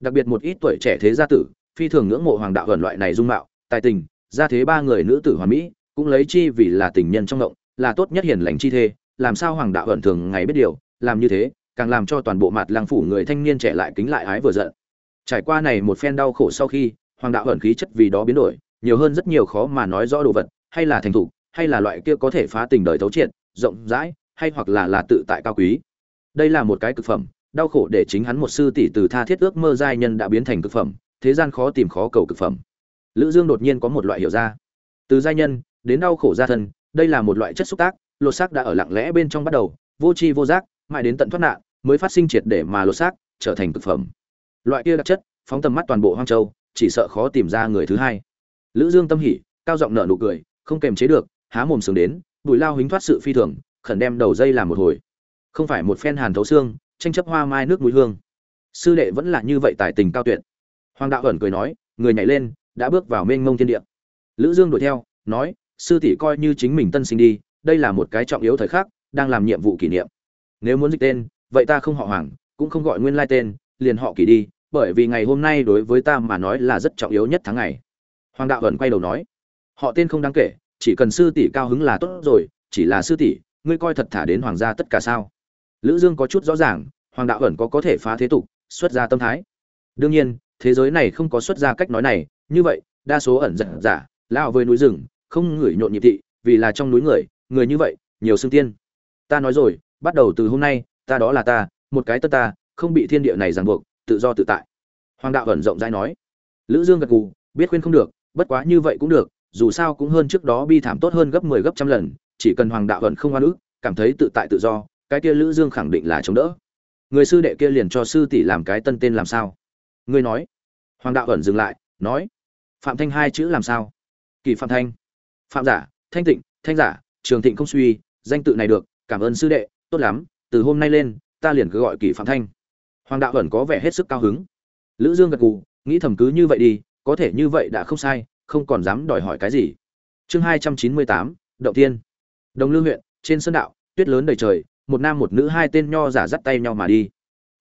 Đặc biệt một ít tuổi trẻ thế gia tử phi thường ngưỡng mộ hoàng đạo ẩn loại này dung mạo, tài tình, gia thế ba người nữ tử hoàn mỹ, cũng lấy chi vì là tình nhân trong động là tốt nhất hiền lành chi thê, làm sao hoàng đạo ẩn thường ngày biết điều, làm như thế, càng làm cho toàn bộ mặt lang phủ người thanh niên trẻ lại kính lại ái vừa giận. Trải qua này một phen đau khổ sau khi, hoàng đạo ẩn khí chất vì đó biến đổi, nhiều hơn rất nhiều khó mà nói rõ đồ vật, hay là thành thục, hay là loại kia có thể phá tình đời thấu triệt, rộng rãi, hay hoặc là là tự tại cao quý. Đây là một cái cực phẩm, đau khổ để chính hắn một sư tỷ từ tha thiết ước mơ giai nhân đã biến thành cực phẩm thế gian khó tìm khó cầu cực phẩm. Lữ dương đột nhiên có một loại hiểu ra. Từ giai nhân, đến đau khổ gia thân, đây là một loại chất xúc tác, lột xác đã ở lặng lẽ bên trong bắt đầu, vô chi vô giác, mãi đến tận thoát nạn, mới phát sinh triệt để mà lột xác, trở thành cực phẩm. Loại kia đặc chất, phóng tầm mắt toàn bộ hoang châu, chỉ sợ khó tìm ra người thứ hai. Lữ dương tâm hỉ, cao giọng nở nụ cười, không kềm chế được, há mồm sướng đến, bùi lao hính thoát sự phi thường, khẩn đem đầu dây làm một hồi. Không phải một phen hàn thấu xương, tranh chấp hoa mai nước mũi hương. Sư đệ vẫn là như vậy tài tình cao tuyệt hoàng đạo ẩn cười nói, người nhảy lên, đã bước vào mênh mông thiên địa. Lữ dương đuổi theo, nói, sư tỷ coi như chính mình tân sinh đi, đây là một cái trọng yếu thời khắc, đang làm nhiệm vụ kỷ niệm. Nếu muốn dịch tên, vậy ta không họ hoàng, cũng không gọi nguyên lai tên, liền họ kỷ đi, bởi vì ngày hôm nay đối với ta mà nói là rất trọng yếu nhất tháng ngày. Hoàng đạo ẩn quay đầu nói, họ tên không đáng kể, chỉ cần sư tỷ cao hứng là tốt rồi, chỉ là sư tỷ, ngươi coi thật thả đến hoàng gia tất cả sao? Lữ dương có chút rõ ràng, hoàng đạo ẩn có có thể phá thế tục, xuất ra tâm thái. Đương nhiên thế giới này không có xuất ra cách nói này, như vậy, đa số ẩn giật giả, lao với núi rừng, không ngửi nhộn nhịp thị, vì là trong núi người người như vậy, nhiều xương tiên. Ta nói rồi, bắt đầu từ hôm nay, ta đó là ta, một cái tất ta, không bị thiên địa này ràng buộc, tự do tự tại. Hoàng đạo ẩn rộng rãi nói. Lữ dương gật gù, biết khuyên không được, bất quá như vậy cũng được, dù sao cũng hơn trước đó bi thảm tốt hơn gấp 10 gấp trăm lần, chỉ cần hoàng đạo ẩn không oan ức, cảm thấy tự tại tự do, cái kia lữ dương khẳng định là chống đỡ. Người sư đệ kia liền cho sư tỷ làm cái tân tên làm sao? Ngươi nói. Hoàng đạo ẩn dừng lại, nói, phạm thanh hai chữ làm sao? Kỳ phạm thanh. Phạm giả, thanh tịnh, thanh giả, trường thịnh không suy, danh tự này được, cảm ơn sư đệ, tốt lắm, từ hôm nay lên, ta liền cứ gọi kỳ phạm thanh. Hoàng đạo ẩn có vẻ hết sức cao hứng. Lữ dương gật gù, nghĩ thầm cứ như vậy đi, có thể như vậy đã không sai, không còn dám đòi hỏi cái gì. Chương hai trăm chín mươi tám, động tiên đồng lương huyện, trên sân đạo, tuyết lớn đầy trời, một nam một nữ hai tên nho giả dắt tay nhau mà đi.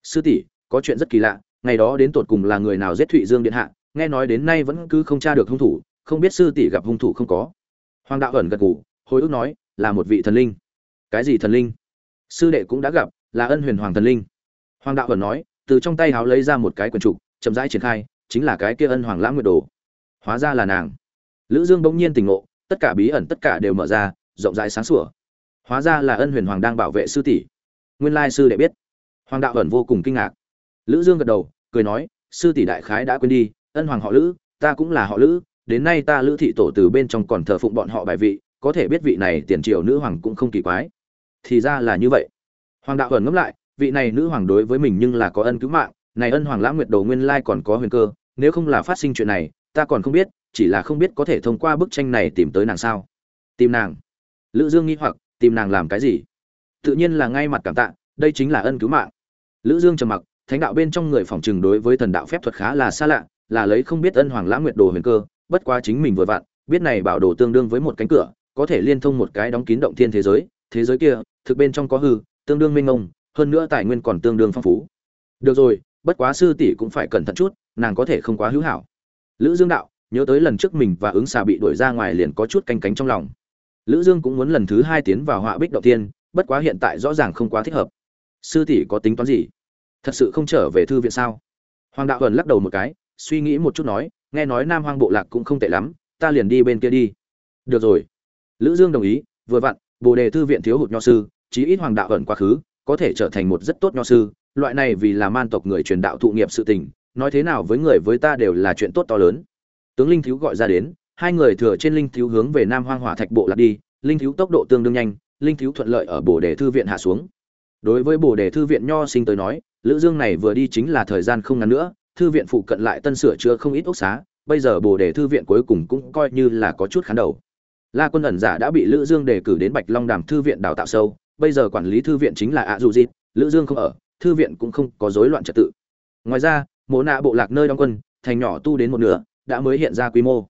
Sư tỷ, có chuyện rất kỳ lạ ngày đó đến tột cùng là người nào giết thụy dương điện hạ, nghe nói đến nay vẫn cứ không tra được hung thủ, không biết sư tỷ gặp hung thủ không có. Hoàng đạo ẩn gật gù, hồi ức nói, là một vị thần linh. Cái gì thần linh? Sư đệ cũng đã gặp, là ân huyền hoàng thần linh. Hoàng đạo ẩn nói, từ trong tay háo lấy ra một cái quần trục, chậm rãi triển khai, chính là cái kia ân hoàng lãng nguyệt đồ. Hóa ra là nàng. Lữ dương bỗng nhiên tỉnh ngộ, tất cả bí ẩn tất cả đều mở ra, rộng rãi sáng sủa. Hóa ra là ân huyền hoàng đang bảo vệ sư tỷ. Nguyên lai sư đệ biết. Hoàng đạo ẩn vô cùng kinh ngạc lữ dương gật đầu, cười nói, sư tỷ đại khái đã quên đi, ân hoàng họ lữ, ta cũng là họ lữ, đến nay ta lữ thị tổ từ bên trong còn thờ phụng bọn họ bài vị, có thể biết vị này tiền triều nữ hoàng cũng không kỳ quái. Thì ra là như vậy. Hoàng đạo ẩn ngẫm lại, vị này nữ hoàng đối với mình nhưng là có ân cứu mạng, này ân hoàng lãng nguyệt đồ nguyên lai còn có huyền cơ, nếu không là phát sinh chuyện này, ta còn không biết, chỉ là không biết có thể thông qua bức tranh này tìm tới nàng sao. Tìm nàng. Lữ dương nghi hoặc, tìm nàng làm cái gì? Tự nhiên là ngay mặt cảm tạ, đây chính là ân cứu mạng. Lữ dương trầm mặc thánh đạo bên trong người phòng trừng đối với thần đạo phép thuật khá là xa lạ là lấy không biết ân hoàng lãng nguyệt đồ huyền cơ bất quá chính mình vừa vặn biết này bảo đồ tương đương với một cánh cửa có thể liên thông một cái đóng kín động thiên thế giới thế giới kia thực bên trong có hư tương đương minh ngông hơn nữa tài nguyên còn tương đương phong phú. Được rồi bất quá sư tỷ cũng phải cẩn thận chút nàng có thể không quá hữu hảo. Lữ dương đạo nhớ tới lần trước mình và ứng xà bị đuổi ra ngoài liền có chút canh cánh trong lòng. Lữ dương cũng muốn lần thứ hai tiến vào họa bích động thiên, bất quá hiện tại rõ ràng không quá thích hợp. Sư tỷ có tính toán gì? Thật sự không trở về thư viện sao? Hoàng đạo ẩn lắc đầu một cái, suy nghĩ một chút nói, nghe nói nam hoang bộ lạc cũng không tệ lắm, ta liền đi bên kia đi. Được rồi. Lữ dương đồng ý, vừa vặn, bồ đề thư viện thiếu hụt nho sư, chí ít hoàng đạo ẩn quá khứ, có thể trở thành một rất tốt nho sư. Loại này vì là man tộc người truyền đạo thụ nghiệp sự tình, nói thế nào với người với ta đều là chuyện tốt to lớn. Tướng linh thiếu gọi ra đến, hai người thừa trên linh thiếu hướng về nam hoang hỏa thạch bộ lạc đi, linh thiếu tốc độ tương đương nhanh, linh thiếu thuận lợi ở bồ đề thư viện hạ xuống. Đối với bồ đề thư viện nho sinh tới nói lữ dương này vừa đi chính là thời gian không ngắn nữa, thư viện phụ cận lại tân sửa chữa không ít ốc xá, bây giờ bồ đề thư viện cuối cùng cũng coi như là có chút khán đầu. La quân ẩn giả đã bị lữ dương đề cử đến bạch long đàm thư viện đào tạo sâu, bây giờ quản lý thư viện chính là ạ dù dịp lữ dương không ở, thư viện cũng không có rối loạn trật tự. Ngoài ra, mộ nạ bộ lạc nơi đóng quân, thành nhỏ tu đến một nửa, đã mới hiện ra quy mô.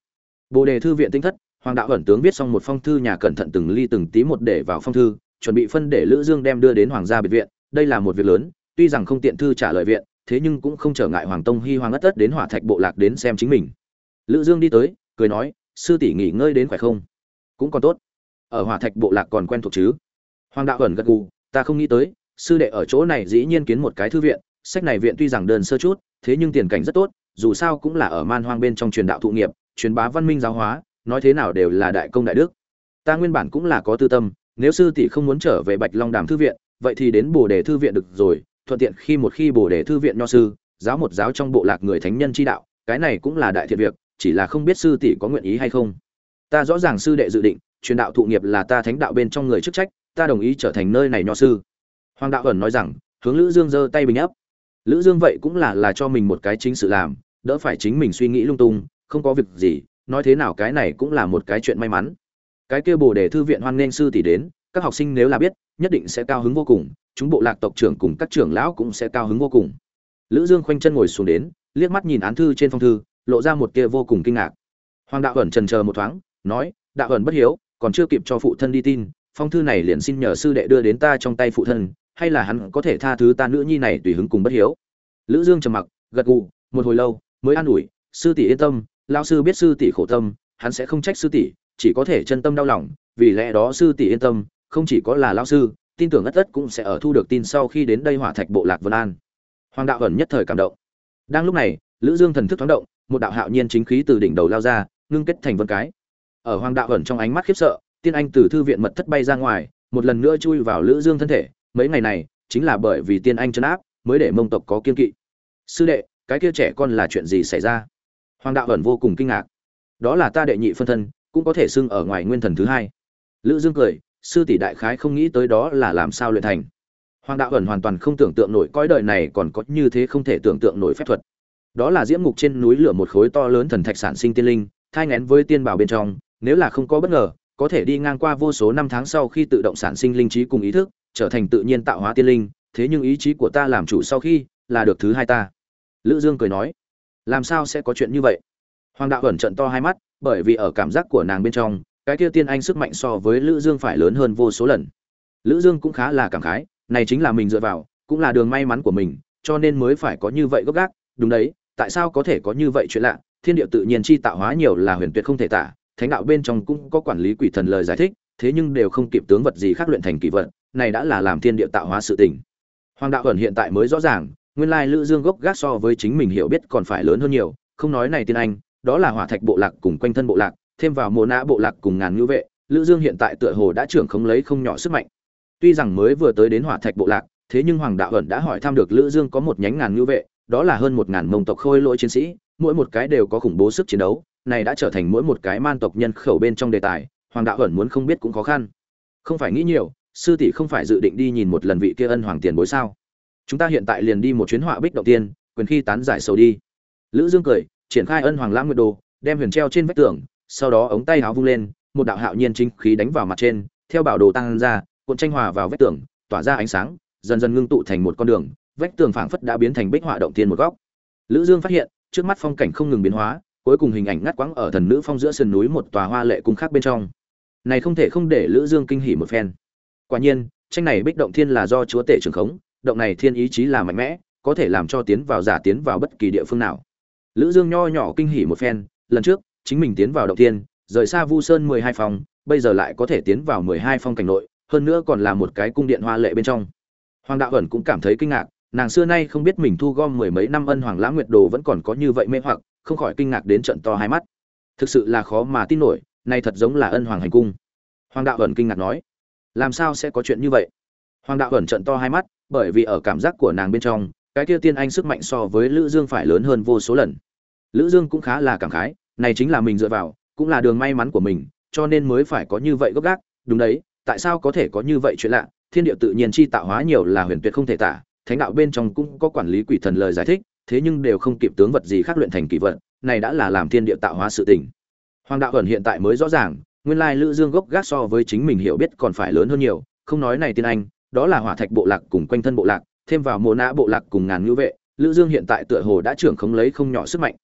Bồ đề thư viện tinh thất, hoàng đạo ẩn tướng viết xong một phong thư nhà cẩn thận từng ly từng tí một để vào phong thư, chuẩn bị phân để lữ dương đem đưa đến hoàng gia biệt viện, đây là một việc lớn tuy rằng không tiện thư trả lời viện, thế nhưng cũng không trở ngại hoàng tông hy hoàng ất tất đến hỏa thạch bộ lạc đến xem chính mình. Lữ dương đi tới, cười nói, sư tỷ nghỉ ngơi đến khỏe không? Cũng còn tốt. Ở hỏa thạch bộ lạc còn quen thuộc chứ? Hoàng đạo ẩn gật gù, ta không nghĩ tới, sư đệ ở chỗ này dĩ nhiên kiến một cái thư viện, sách này viện tuy rằng đơn sơ chút, thế nhưng tiền cảnh rất tốt, dù sao cũng là ở man hoang bên trong truyền đạo thụ nghiệp, truyền bá văn minh giáo hóa, nói thế nào đều là đại công đại đức. Ta nguyên bản cũng là có tư tâm, nếu sư tỷ không muốn trở về bạch long đàm thư viện, vậy thì đến bồ đề thư viện được rồi thuận tiện khi một khi bổ đề thư viện nho sư, giáo một giáo trong bộ lạc người thánh nhân chi đạo, cái này cũng là đại thiện việc, chỉ là không biết sư tỷ có nguyện ý hay không. Ta rõ ràng sư đệ dự định, truyền đạo thụ nghiệp là ta thánh đạo bên trong người chức trách, ta đồng ý trở thành nơi này nho sư. Hoàng đạo ẩn nói rằng, hướng lữ dương giơ tay bình ấp lữ dương vậy cũng là là cho mình một cái chính sự làm, đỡ phải chính mình suy nghĩ lung tung, không có việc gì, nói thế nào cái này cũng là một cái chuyện may mắn. Cái kia bồ đề thư viện hoan nghênh sư tỷ đến các học sinh nếu là biết, nhất định sẽ cao hứng vô cùng, chúng bộ lạc tộc trưởng cùng các trưởng lão cũng sẽ cao hứng vô cùng. Lữ dương khoanh chân ngồi xuống đến, liếc mắt nhìn án thư trên phong thư, lộ ra một kia vô cùng kinh ngạc. Hoàng đạo ẩn trần chờ một thoáng, nói, đạo ẩn bất hiếu, còn chưa kịp cho phụ thân đi tin, phong thư này liền xin nhờ sư đệ đưa đến ta trong tay phụ thân, hay là hắn có thể tha thứ ta nữ nhi này tùy hứng cùng bất hiếu? Lữ dương trầm mặc, gật gù, một hồi lâu, mới an ủi, sư tỷ yên tâm, lão sư biết sư tỷ khổ tâm, hắn sẽ không trách sư tỷ, chỉ có thể chân tâm đau lòng, vì lẽ đó sư tỷ yên tâm không chỉ có là lão sư, tin tưởng ất ất cũng sẽ ở thu được tin sau khi đến đây hỏa thạch bộ lạc vân an. Hoàng đạo ẩn nhất thời cảm động. Đang lúc này, lữ dương thần thức thoáng động, một đạo hạo nhiên chính khí từ đỉnh đầu lao ra, ngưng kết thành vân cái. Ở hoàng đạo ẩn trong ánh mắt khiếp sợ, tiên anh từ thư viện mật thất bay ra ngoài, một lần nữa chui vào lữ dương thân thể, mấy ngày này, chính là bởi vì tiên anh chấn áp, mới để mông tộc có kiên kỵ. Sư đệ, cái kia trẻ con là chuyện gì xảy ra? Hoàng đạo ẩn vô cùng kinh ngạc. Đó là ta đệ nhị phân thân, cũng có thể xưng ở ngoài nguyên thần thứ hai. Lữ dương cười sư tỷ đại khái không nghĩ tới đó là làm sao luyện thành. Hoàng đạo ẩn hoàn toàn không tưởng tượng nổi cõi đời này còn có như thế không thể tưởng tượng nổi phép thuật. Đó là diễm ngục trên núi lửa một khối to lớn thần thạch sản sinh tiên linh, thai ngén với tiên bảo bên trong, nếu là không có bất ngờ, có thể đi ngang qua vô số năm tháng sau khi tự động sản sinh linh trí cùng ý thức, trở thành tự nhiên tạo hóa tiên linh, thế nhưng ý chí của ta làm chủ sau khi là được thứ hai ta. Lữ dương cười nói. Làm sao sẽ có chuyện như vậy? Hoàng đạo ẩn trận to hai mắt, bởi vì ở cảm giác của nàng bên trong cái kia tiên anh sức mạnh so với lữ dương phải lớn hơn vô số lần. Lữ dương cũng khá là cảm khái, này chính là mình dựa vào, cũng là đường may mắn của mình, cho nên mới phải có như vậy gốc gác đúng đấy, tại sao có thể có như vậy chuyện lạ? Thiên địa tự nhiên chi tạo hóa nhiều là huyền tuyệt không thể tả, thánh đạo bên trong cũng có quản lý quỷ thần lời giải thích, thế nhưng đều không kịp tướng vật gì khác luyện thành kỳ vật, này đã là làm thiên địa tạo hóa sự tình. Hoàng đạo ẩn hiện tại mới rõ ràng, nguyên lai lữ dương gốc gác so với chính mình hiểu biết còn phải lớn hơn nhiều, không nói này tiên anh, đó là hỏa thạch bộ lạc cùng quanh thân bộ lạc thêm vào mồ nã bộ lạc cùng ngàn ngữ vệ, lữ dương hiện tại tựa hồ đã trưởng không lấy không nhỏ sức mạnh. Tuy rằng mới vừa tới đến hỏa thạch bộ lạc, thế nhưng hoàng đạo ẩn đã hỏi thăm được lữ dương có một nhánh ngàn ngữ vệ, đó là hơn một ngàn mông tộc khôi lỗi chiến sĩ, mỗi một cái đều có khủng bố sức chiến đấu, này đã trở thành mỗi một cái man tộc nhân khẩu bên trong đề tài, hoàng đạo ẩn muốn không biết cũng khó khăn. Không phải nghĩ nhiều, sư tỷ không phải dự định đi nhìn một lần vị kia ân hoàng tiền bối sao? Chúng ta hiện tại liền đi một chuyến họa bích đầu tiên, quyền khi tán giải sầu đi. Lữ dương cười, triển khai ân hoàng lãng nguyệt đồ, đem huyền treo trên vách tường sau đó ống tay áo vung lên, một đạo hạo nhiên chính khí đánh vào mặt trên, theo bảo đồ tăng ra, cuộn tranh hòa vào vách tường, tỏa ra ánh sáng, dần dần ngưng tụ thành một con đường, vách tường phảng phất đã biến thành bích họa động tiên một góc. Lữ dương phát hiện, trước mắt phong cảnh không ngừng biến hóa, cuối cùng hình ảnh ngắt quãng ở thần nữ phong giữa sườn núi một tòa hoa lệ cung khác bên trong. Này không thể không để lữ dương kinh hỉ một phen. Quả nhiên, tranh này bích động thiên là do chúa tể trưởng khống, động này thiên ý chí là mạnh mẽ, có thể làm cho tiến vào giả tiến vào bất kỳ địa phương nào. Lữ dương nho nhỏ kinh hỉ một phen, lần trước chính mình tiến vào động thiên, rời xa vu sơn 12 phòng, bây giờ lại có thể tiến vào 12 phong cảnh nội, hơn nữa còn là một cái cung điện hoa lệ bên trong. Hoàng đạo ẩn cũng cảm thấy kinh ngạc, nàng xưa nay không biết mình thu gom mười mấy năm ân hoàng lãng nguyệt đồ vẫn còn có như vậy mê hoặc, không khỏi kinh ngạc đến trận to hai mắt. Thực sự là khó mà tin nổi này thật giống là ân hoàng hành cung. Hoàng đạo ẩn kinh ngạc nói, làm sao sẽ có chuyện như vậy? Hoàng đạo ẩn trận to hai mắt, bởi vì ở cảm giác của nàng bên trong, cái kia tiên anh sức mạnh so với lữ dương phải lớn hơn vô số lần. Lữ dương cũng khá là cảm khái này chính là mình dựa vào, cũng là đường may mắn của mình, cho nên mới phải có như vậy gốc gác đúng đấy, tại sao có thể có như vậy chuyện lạ? Thiên địa tự nhiên chi tạo hóa nhiều là huyền tuyệt không thể tả, thánh đạo bên trong cũng có quản lý quỷ thần lời giải thích, thế nhưng đều không kịp tướng vật gì khác luyện thành kỳ vật, này đã là làm thiên địa tạo hóa sự tình. Hoàng đạo ẩn hiện tại mới rõ ràng, nguyên lai lữ dương gốc gác so với chính mình hiểu biết còn phải lớn hơn nhiều, không nói này tiên anh, đó là hỏa thạch bộ lạc cùng quanh thân bộ lạc, thêm vào mồ nã bộ lạc cùng ngàn ngữ vệ, lữ dương hiện tại tựa hồ đã trưởng không lấy không nhỏ sức mạnh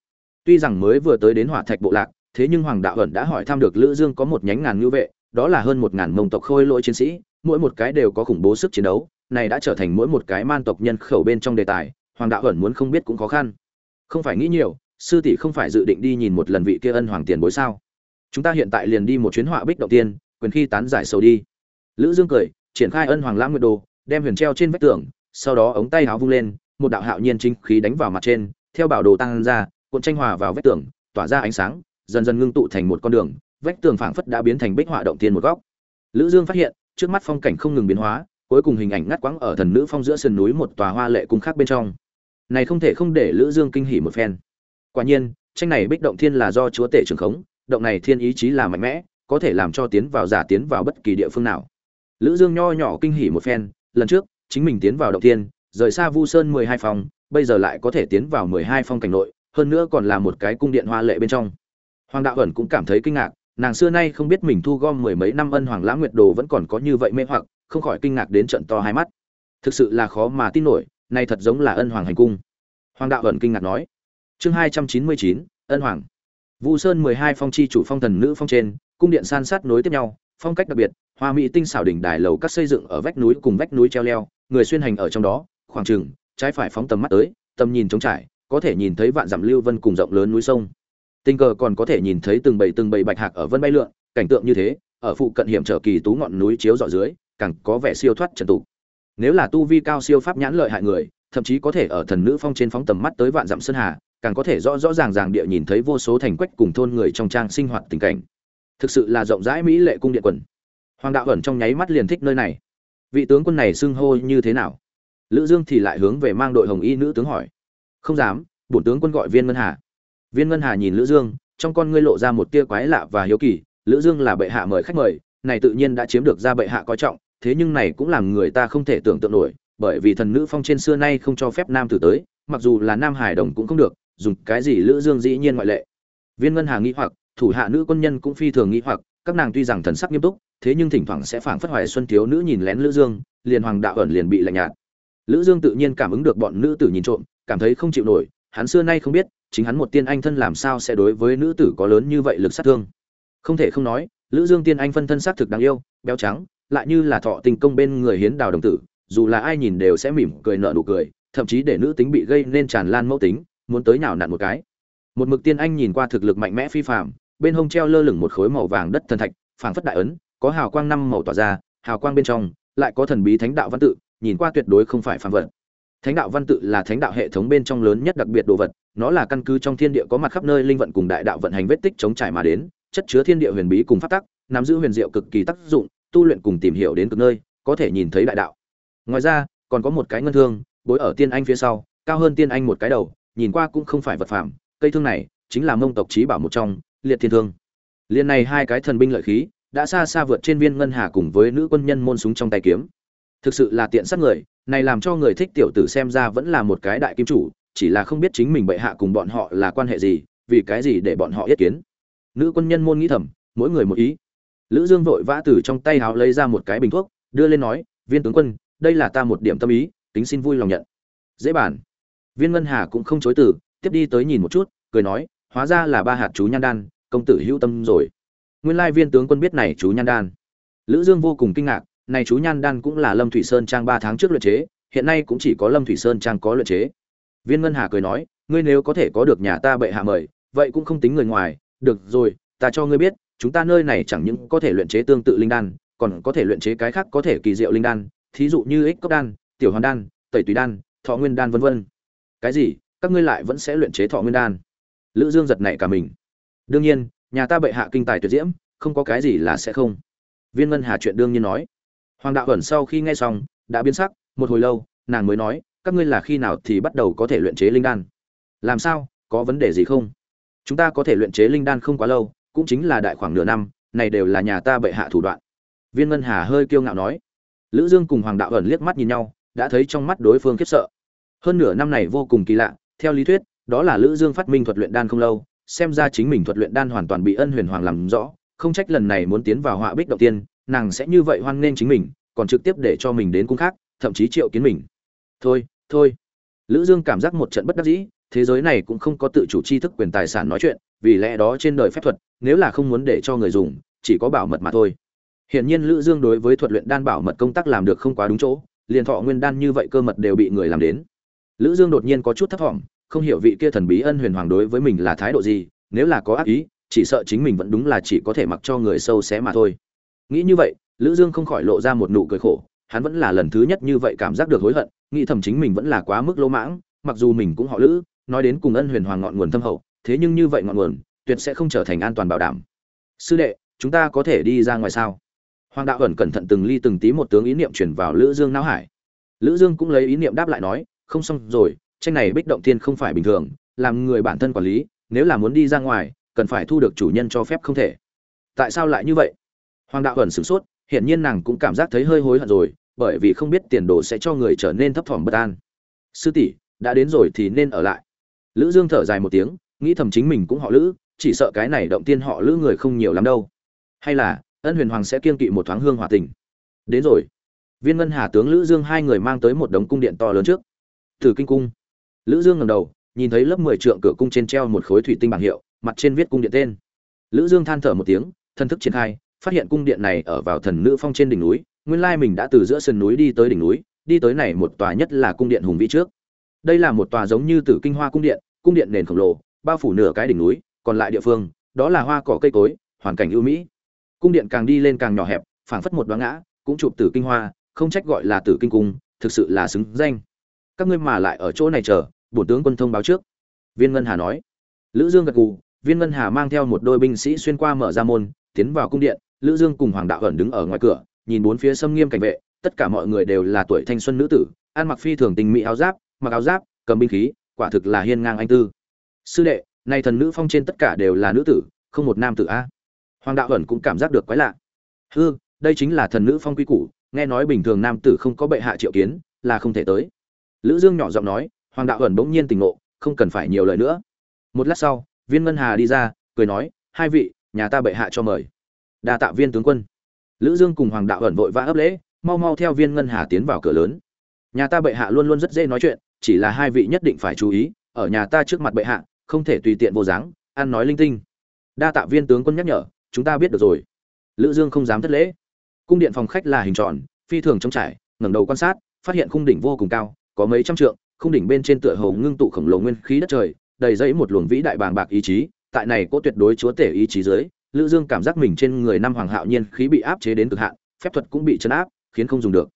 tuy rằng mới vừa tới đến hỏa thạch bộ lạc, thế nhưng hoàng đạo ẩn đã hỏi thăm được lữ dương có một nhánh ngàn ngưu vệ, đó là hơn một ngàn mông tộc khôi lỗi chiến sĩ, mỗi một cái đều có khủng bố sức chiến đấu, này đã trở thành mỗi một cái man tộc nhân khẩu bên trong đề tài, hoàng đạo ẩn muốn không biết cũng khó khăn. Không phải nghĩ nhiều, sư tỷ không phải dự định đi nhìn một lần vị kia ân hoàng tiền bối sao? Chúng ta hiện tại liền đi một chuyến họa bích động tiên, quyền khi tán giải sầu đi. Lữ dương cười, triển khai ân hoàng lãng nguyệt đồ, đem huyền treo trên vách tường, sau đó ống tay áo vung lên, một đạo hạo nhiên chính khí đánh vào mặt trên, theo bảo đồ tăng ra cuộn tranh hòa vào vách tường, tỏa ra ánh sáng, dần dần ngưng tụ thành một con đường, vách tường phảng phất đã biến thành bích họa động tiên một góc. Lữ dương phát hiện, trước mắt phong cảnh không ngừng biến hóa, cuối cùng hình ảnh ngắt quãng ở thần nữ phong giữa sườn núi một tòa hoa lệ cung khác bên trong. Này không thể không để lữ dương kinh hỉ một phen. Quả nhiên, tranh này bích động thiên là do chúa tể trường khống, động này thiên ý chí là mạnh mẽ, có thể làm cho tiến vào giả tiến vào bất kỳ địa phương nào. Lữ dương nho nhỏ kinh hỉ một phen, lần trước, chính mình tiến vào động thiên, rời xa vu sơn 12 phòng, bây giờ lại có thể tiến vào 12 phong cảnh nội hơn nữa còn là một cái cung điện hoa lệ bên trong. Hoàng đạo ẩn cũng cảm thấy kinh ngạc, nàng xưa nay không biết mình thu gom mười mấy năm ân hoàng lãng nguyệt đồ vẫn còn có như vậy mê hoặc, không khỏi kinh ngạc đến trận to hai mắt. Thực sự là khó mà tin nổi này thật giống là ân hoàng hành cung. Hoàng đạo ẩn kinh ngạc nói. Chương hai trăm chín mươi chín, ân hoàng. Vu sơn mười hai phong chi chủ phong thần nữ phong trên, cung điện san sát nối tiếp nhau, phong cách đặc biệt, hoa mỹ tinh xảo đỉnh đài lầu các xây dựng ở vách núi cùng vách núi treo leo, người xuyên hành ở trong đó, khoảng trừng trái phải phóng tầm mắt tới, tầm nhìn trống trải có thể nhìn thấy vạn dặm lưu vân cùng rộng lớn núi sông. Tình cờ còn có thể nhìn thấy từng bầy từng bầy bạch hạc ở vân bay lượn, cảnh tượng như thế, ở phụ cận hiểm trở kỳ tú ngọn núi chiếu dọ dưới, càng có vẻ siêu thoát trần tục. Nếu là tu vi cao siêu pháp nhãn lợi hại người, thậm chí có thể ở thần nữ phong trên phóng tầm mắt tới vạn dặm sơn hà, càng có thể rõ rõ ràng ràng địa nhìn thấy vô số thành quách cùng thôn người trong trang sinh hoạt tình cảnh. Thực sự là rộng rãi mỹ lệ cung điện quần. Hoàng đạo ẩn trong nháy mắt liền thích nơi này. Vị tướng quân này xưng hô như thế nào? Lữ dương thì lại hướng về mang đội hồng y nữ tướng hỏi không dám, bổn tướng quân gọi viên ngân hà. Viên ngân hà nhìn lữ dương, trong con ngươi lộ ra một tia quái lạ và hiếu kỳ. Lữ dương là bệ hạ mời khách mời, này tự nhiên đã chiếm được ra bệ hạ coi trọng, thế nhưng này cũng làm người ta không thể tưởng tượng nổi, bởi vì thần nữ phong trên xưa nay không cho phép nam tử tới, mặc dù là nam hải đồng cũng không được, dùng cái gì lữ dương dĩ nhiên ngoại lệ. Viên ngân hà nghĩ hoặc, thủ hạ nữ quân nhân cũng phi thường nghĩ hoặc, các nàng tuy rằng thần sắc nghiêm túc, thế nhưng thỉnh thoảng sẽ phảng phất hoài xuân thiếu nữ nhìn lén lữ dương, liền hoàng đạo ẩn liền bị lạnh nhạt. Lữ dương tự nhiên cảm ứng được bọn nữ tử nhìn trộm cảm thấy không chịu nổi, hắn xưa nay không biết, chính hắn một tiên anh thân làm sao sẽ đối với nữ tử có lớn như vậy lực sát thương. Không thể không nói, lữ dương tiên anh phân thân sát thực đáng yêu, béo trắng, lại như là thọ tình công bên người hiến đào đồng tử, dù là ai nhìn đều sẽ mỉm cười nở nụ cười, thậm chí để nữ tính bị gây nên tràn lan mẫu tính, muốn tới nào nặn một cái. Một mực tiên anh nhìn qua thực lực mạnh mẽ phi phàm, bên hông treo lơ lửng một khối màu vàng đất thần thạch, phảng phất đại ấn, có hào quang năm màu tỏa ra, hào quang bên trong, lại có thần bí thánh đạo văn tự, nhìn qua tuyệt đối không phải phàm vật thánh đạo văn tự là thánh đạo hệ thống bên trong lớn nhất đặc biệt đồ vật, nó là căn cứ trong thiên địa có mặt khắp nơi linh vận cùng đại đạo vận hành vết tích chống trải mà đến, chất chứa thiên địa huyền bí cùng pháp tắc, nắm giữ huyền diệu cực kỳ tác dụng, tu luyện cùng tìm hiểu đến cực nơi, có thể nhìn thấy đại đạo. Ngoài ra, còn có một cái ngân thương, bối ở tiên anh phía sau, cao hơn tiên anh một cái đầu, nhìn qua cũng không phải vật phẩm cây thương này chính là mông tộc trí bảo một trong, liệt thiên thương. Liên này hai cái thần binh lợi khí, đã xa xa vượt trên viên ngân hà cùng với nữ quân nhân môn súng trong tay kiếm thực sự là tiện sát người, này làm cho người thích tiểu tử xem ra vẫn là một cái đại kim chủ, chỉ là không biết chính mình bệ hạ cùng bọn họ là quan hệ gì, vì cái gì để bọn họ yết kiến. Nữ quân nhân môn nghĩ thầm, mỗi người một ý. Lữ dương vội vã từ trong tay háo lấy ra một cái bình thuốc, đưa lên nói, viên tướng quân, đây là ta một điểm tâm ý tính xin vui lòng nhận. Dễ bản viên ngân hà cũng không chối từ, tiếp đi tới nhìn một chút, cười nói, hóa ra là ba hạt chú nhan đan, công tử hữu tâm rồi. Nguyên lai viên tướng quân biết này chú nhan đan. Lữ dương vô cùng kinh ngạc này chú nhan đan cũng là lâm thủy sơn trang ba tháng trước luyện chế, hiện nay cũng chỉ có lâm thủy sơn trang có luyện chế. Viên ngân hà cười nói, ngươi nếu có thể có được nhà ta bệ hạ mời, vậy cũng không tính người ngoài. Được rồi, ta cho ngươi biết, chúng ta nơi này chẳng những có thể luyện chế tương tự linh đan, còn có thể luyện chế cái khác có thể kỳ diệu linh đan, thí dụ như ích cốc đan, tiểu hoàn đan, tẩy tùy đan, thọ nguyên đan vân vân. Cái gì? Các ngươi lại vẫn sẽ luyện chế thọ nguyên đan? Lữ dương giật nảy cả mình. Đương nhiên, nhà ta bệ hạ kinh tài tuyệt diễm, không có cái gì là sẽ không. Viên ngân hà chuyện đương nhiên nói hoàng đạo ẩn sau khi nghe xong, đã biến sắc, một hồi lâu, nàng mới nói, các ngươi là khi nào thì bắt đầu có thể luyện chế linh đan? Làm sao, có vấn đề gì không? Chúng ta có thể luyện chế linh đan không quá lâu, cũng chính là đại khoảng nửa năm, này đều là nhà ta bệ hạ thủ đoạn. Viên ngân hà hơi kiêu ngạo nói. Lữ dương cùng hoàng đạo ẩn liếc mắt nhìn nhau, đã thấy trong mắt đối phương khiếp sợ. Hơn nửa năm này vô cùng kỳ lạ, theo lý thuyết, đó là lữ dương phát minh thuật luyện đan không lâu, xem ra chính mình thuật luyện đan hoàn toàn bị ân huyền hoàng làm rõ, không trách lần này muốn tiến vào họa bích động tiên nàng sẽ như vậy hoan nghênh chính mình, còn trực tiếp để cho mình đến cung khác, thậm chí triệu kiến mình. Thôi thôi. Lữ dương cảm giác một trận bất đắc dĩ, thế giới này cũng không có tự chủ tri thức quyền tài sản nói chuyện, vì lẽ đó trên đời phép thuật, nếu là không muốn để cho người dùng, chỉ có bảo mật mà thôi. Hiện nhiên lữ dương đối với thuật luyện đan bảo mật công tác làm được không quá đúng chỗ, liền thọ nguyên đan như vậy cơ mật đều bị người làm đến. Lữ dương đột nhiên có chút thất vọng không hiểu vị kia thần bí ân huyền hoàng đối với mình là thái độ gì, nếu là có ác ý, chỉ sợ chính mình vẫn đúng là chỉ có thể mặc cho người sâu xé mà thôi nghĩ như vậy, lữ dương không khỏi lộ ra một nụ cười khổ, hắn vẫn là lần thứ nhất như vậy cảm giác được hối hận, nghĩ thầm chính mình vẫn là quá mức lỗ mãng, mặc dù mình cũng họ lữ, nói đến cùng ân huyền hoàng ngọn nguồn thâm hậu, thế nhưng như vậy ngọn nguồn, tuyệt sẽ không trở thành an toàn bảo đảm. Sư đệ, chúng ta có thể đi ra ngoài sao? Hoàng đạo ẩn cẩn thận từng ly từng tí một tướng ý niệm chuyển vào lữ dương não hải. Lữ dương cũng lấy ý niệm đáp lại nói, không xong rồi, tranh này bích động thiên không phải bình thường, làm người bản thân quản lý, nếu là muốn đi ra ngoài, cần phải thu được chủ nhân cho phép không thể. Tại sao lại như vậy? Hoàng đạo ẩn sửng sốt hiện nhiên nàng cũng cảm giác thấy hơi hối hận rồi, bởi vì không biết tiền đồ sẽ cho người trở nên thấp thỏm bất an. Sư tỷ, đã đến rồi thì nên ở lại. Lữ dương thở dài một tiếng, nghĩ thầm chính mình cũng họ lữ, chỉ sợ cái này động tiên họ lữ người không nhiều lắm đâu. Hay là, ân huyền hoàng sẽ kiên kỵ một thoáng hương hòa tình. Đến rồi. Viên ngân hà tướng lữ dương hai người mang tới một đống cung điện to lớn trước. Từ kinh cung. Lữ dương ngẩng đầu, nhìn thấy lớp mười trượng cửa cung trên treo một khối thủy tinh bảng hiệu, mặt trên viết cung điện tên. Lữ dương than thở một tiếng, thân thức triển khai phát hiện cung điện này ở vào thần nữ phong trên đỉnh núi, nguyên lai mình đã từ giữa sườn núi đi tới đỉnh núi, đi tới này một tòa nhất là cung điện hùng vĩ trước. Đây là một tòa giống như tử kinh hoa cung điện cung điện nền khổng lồ, bao phủ nửa cái đỉnh núi, còn lại địa phương, đó là hoa cỏ cây cối, hoàn cảnh ưu mỹ. Cung điện càng đi lên càng nhỏ hẹp, phảng phất một đoá ngã, cũng chụp tử kinh hoa, không trách gọi là tử kinh cung, thực sự là xứng danh. Các ngươi mà lại ở chỗ này chờ, bổn tướng quân thông báo trước. Viên ngân hà nói. Lữ dương gật gù, viên ngân hà mang theo một đôi binh sĩ xuyên qua mở ra môn, tiến vào cung điện lữ dương cùng hoàng đạo ẩn đứng ở ngoài cửa, nhìn bốn phía xâm nghiêm cảnh vệ, tất cả mọi người đều là tuổi thanh xuân nữ tử, ăn mặc phi thường tình mỹ áo giáp, mặc áo giáp, cầm binh khí, quả thực là hiên ngang anh tư. Sư đệ này thần nữ phong trên tất cả đều là nữ tử, không một nam tử a. Hoàng đạo ẩn cũng cảm giác được quái lạ. Hư, đây chính là thần nữ phong quy củ, nghe nói bình thường nam tử không có bệ hạ triệu kiến, là không thể tới. Lữ dương nhỏ giọng nói, hoàng đạo ẩn bỗng nhiên tỉnh ngộ, không cần phải nhiều lời nữa. Một lát sau, viên ngân hà đi ra, cười nói, hai vị, nhà ta bệ hạ cho mời đa tạ viên tướng quân. Lữ dương cùng hoàng đạo ẩn vội vã ấp lễ, mau mau theo viên ngân hà tiến vào cửa lớn. Nhà ta bệ hạ luôn luôn rất dễ nói chuyện, chỉ là hai vị nhất định phải chú ý, ở nhà ta trước mặt bệ hạ, không thể tùy tiện vô dáng, ăn nói linh tinh. Đa tạ viên tướng quân nhắc nhở, chúng ta biết được rồi. Lữ dương không dám thất lễ. Cung điện phòng khách là hình tròn, phi thường trống trải, ngẩng đầu quan sát, phát hiện khung đỉnh vô cùng cao, có mấy trăm trượng, khung đỉnh bên trên tựa hồ ngưng tụ khổng lồ nguyên khí đất trời, đầy dẫy một luồng vĩ đại bàng bạc ý chí, tại này có tuyệt đối chúa tể ý chí dưới lữ dương cảm giác mình trên người năm hoàng hạo nhiên khí bị áp chế đến cực hạn, phép thuật cũng bị chấn áp, khiến không dùng được.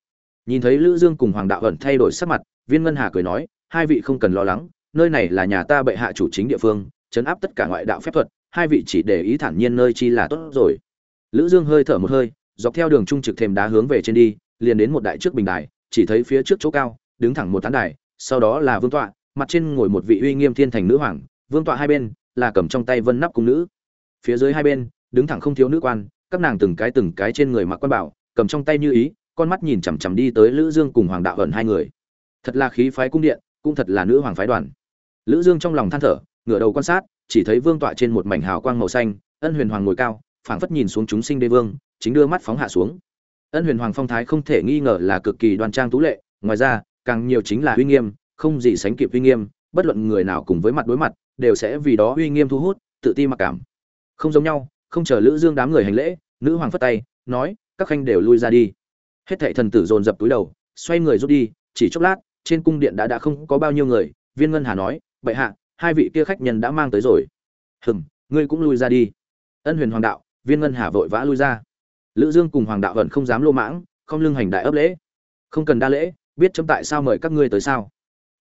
Nhìn thấy lữ dương cùng hoàng đạo ẩn thay đổi sắc mặt, viên ngân hà cười nói, hai vị không cần lo lắng, nơi này là nhà ta bệ hạ chủ chính địa phương, chấn áp tất cả ngoại đạo phép thuật, hai vị chỉ để ý thản nhiên nơi chi là tốt rồi. Lữ dương hơi thở một hơi, dọc theo đường trung trực thềm đá hướng về trên đi, liền đến một đại trước bình đài, chỉ thấy phía trước chỗ cao, đứng thẳng một tán đài, sau đó là vương tọa, mặt trên ngồi một vị uy nghiêm thiên thành nữ hoàng, vương tọa hai bên là cầm trong tay vân nắp cung nữ phía dưới hai bên, đứng thẳng không thiếu nữ quan, các nàng từng cái từng cái trên người mặc quan bảo, cầm trong tay như ý, con mắt nhìn chằm chằm đi tới lữ dương cùng hoàng đạo ẩn hai người. Thật là khí phái cung điện, cũng thật là nữ hoàng phái đoàn. Lữ dương trong lòng than thở, ngửa đầu quan sát, chỉ thấy vương tọa trên một mảnh hào quang màu xanh, ân huyền hoàng ngồi cao, phảng phất nhìn xuống chúng sinh đế vương, chính đưa mắt phóng hạ xuống. Ân huyền hoàng phong thái không thể nghi ngờ là cực kỳ đoan trang tú lệ, ngoài ra, càng nhiều chính là uy nghiêm, không gì sánh kịp uy nghiêm, bất luận người nào cùng với mặt đối mặt, đều sẽ vì đó uy nghiêm thu hút, tự ti mặc cảm không giống nhau, không chờ lữ dương đám người hành lễ, nữ hoàng phất tay, nói, các khanh đều lui ra đi. Hết thảy thần tử dồn dập túi đầu, xoay người rút đi, chỉ chốc lát, trên cung điện đã đã không có bao nhiêu người, viên ngân hà nói, bệ hạ, hai vị kia khách nhân đã mang tới rồi. Hừm, ngươi cũng lui ra đi. Ân huyền hoàng đạo, viên ngân hà vội vã lui ra. Lữ dương cùng hoàng đạo vẫn không dám lô mãng, không lưng hành đại ấp lễ. Không cần đa lễ, biết chấm tại sao mời các ngươi tới sao?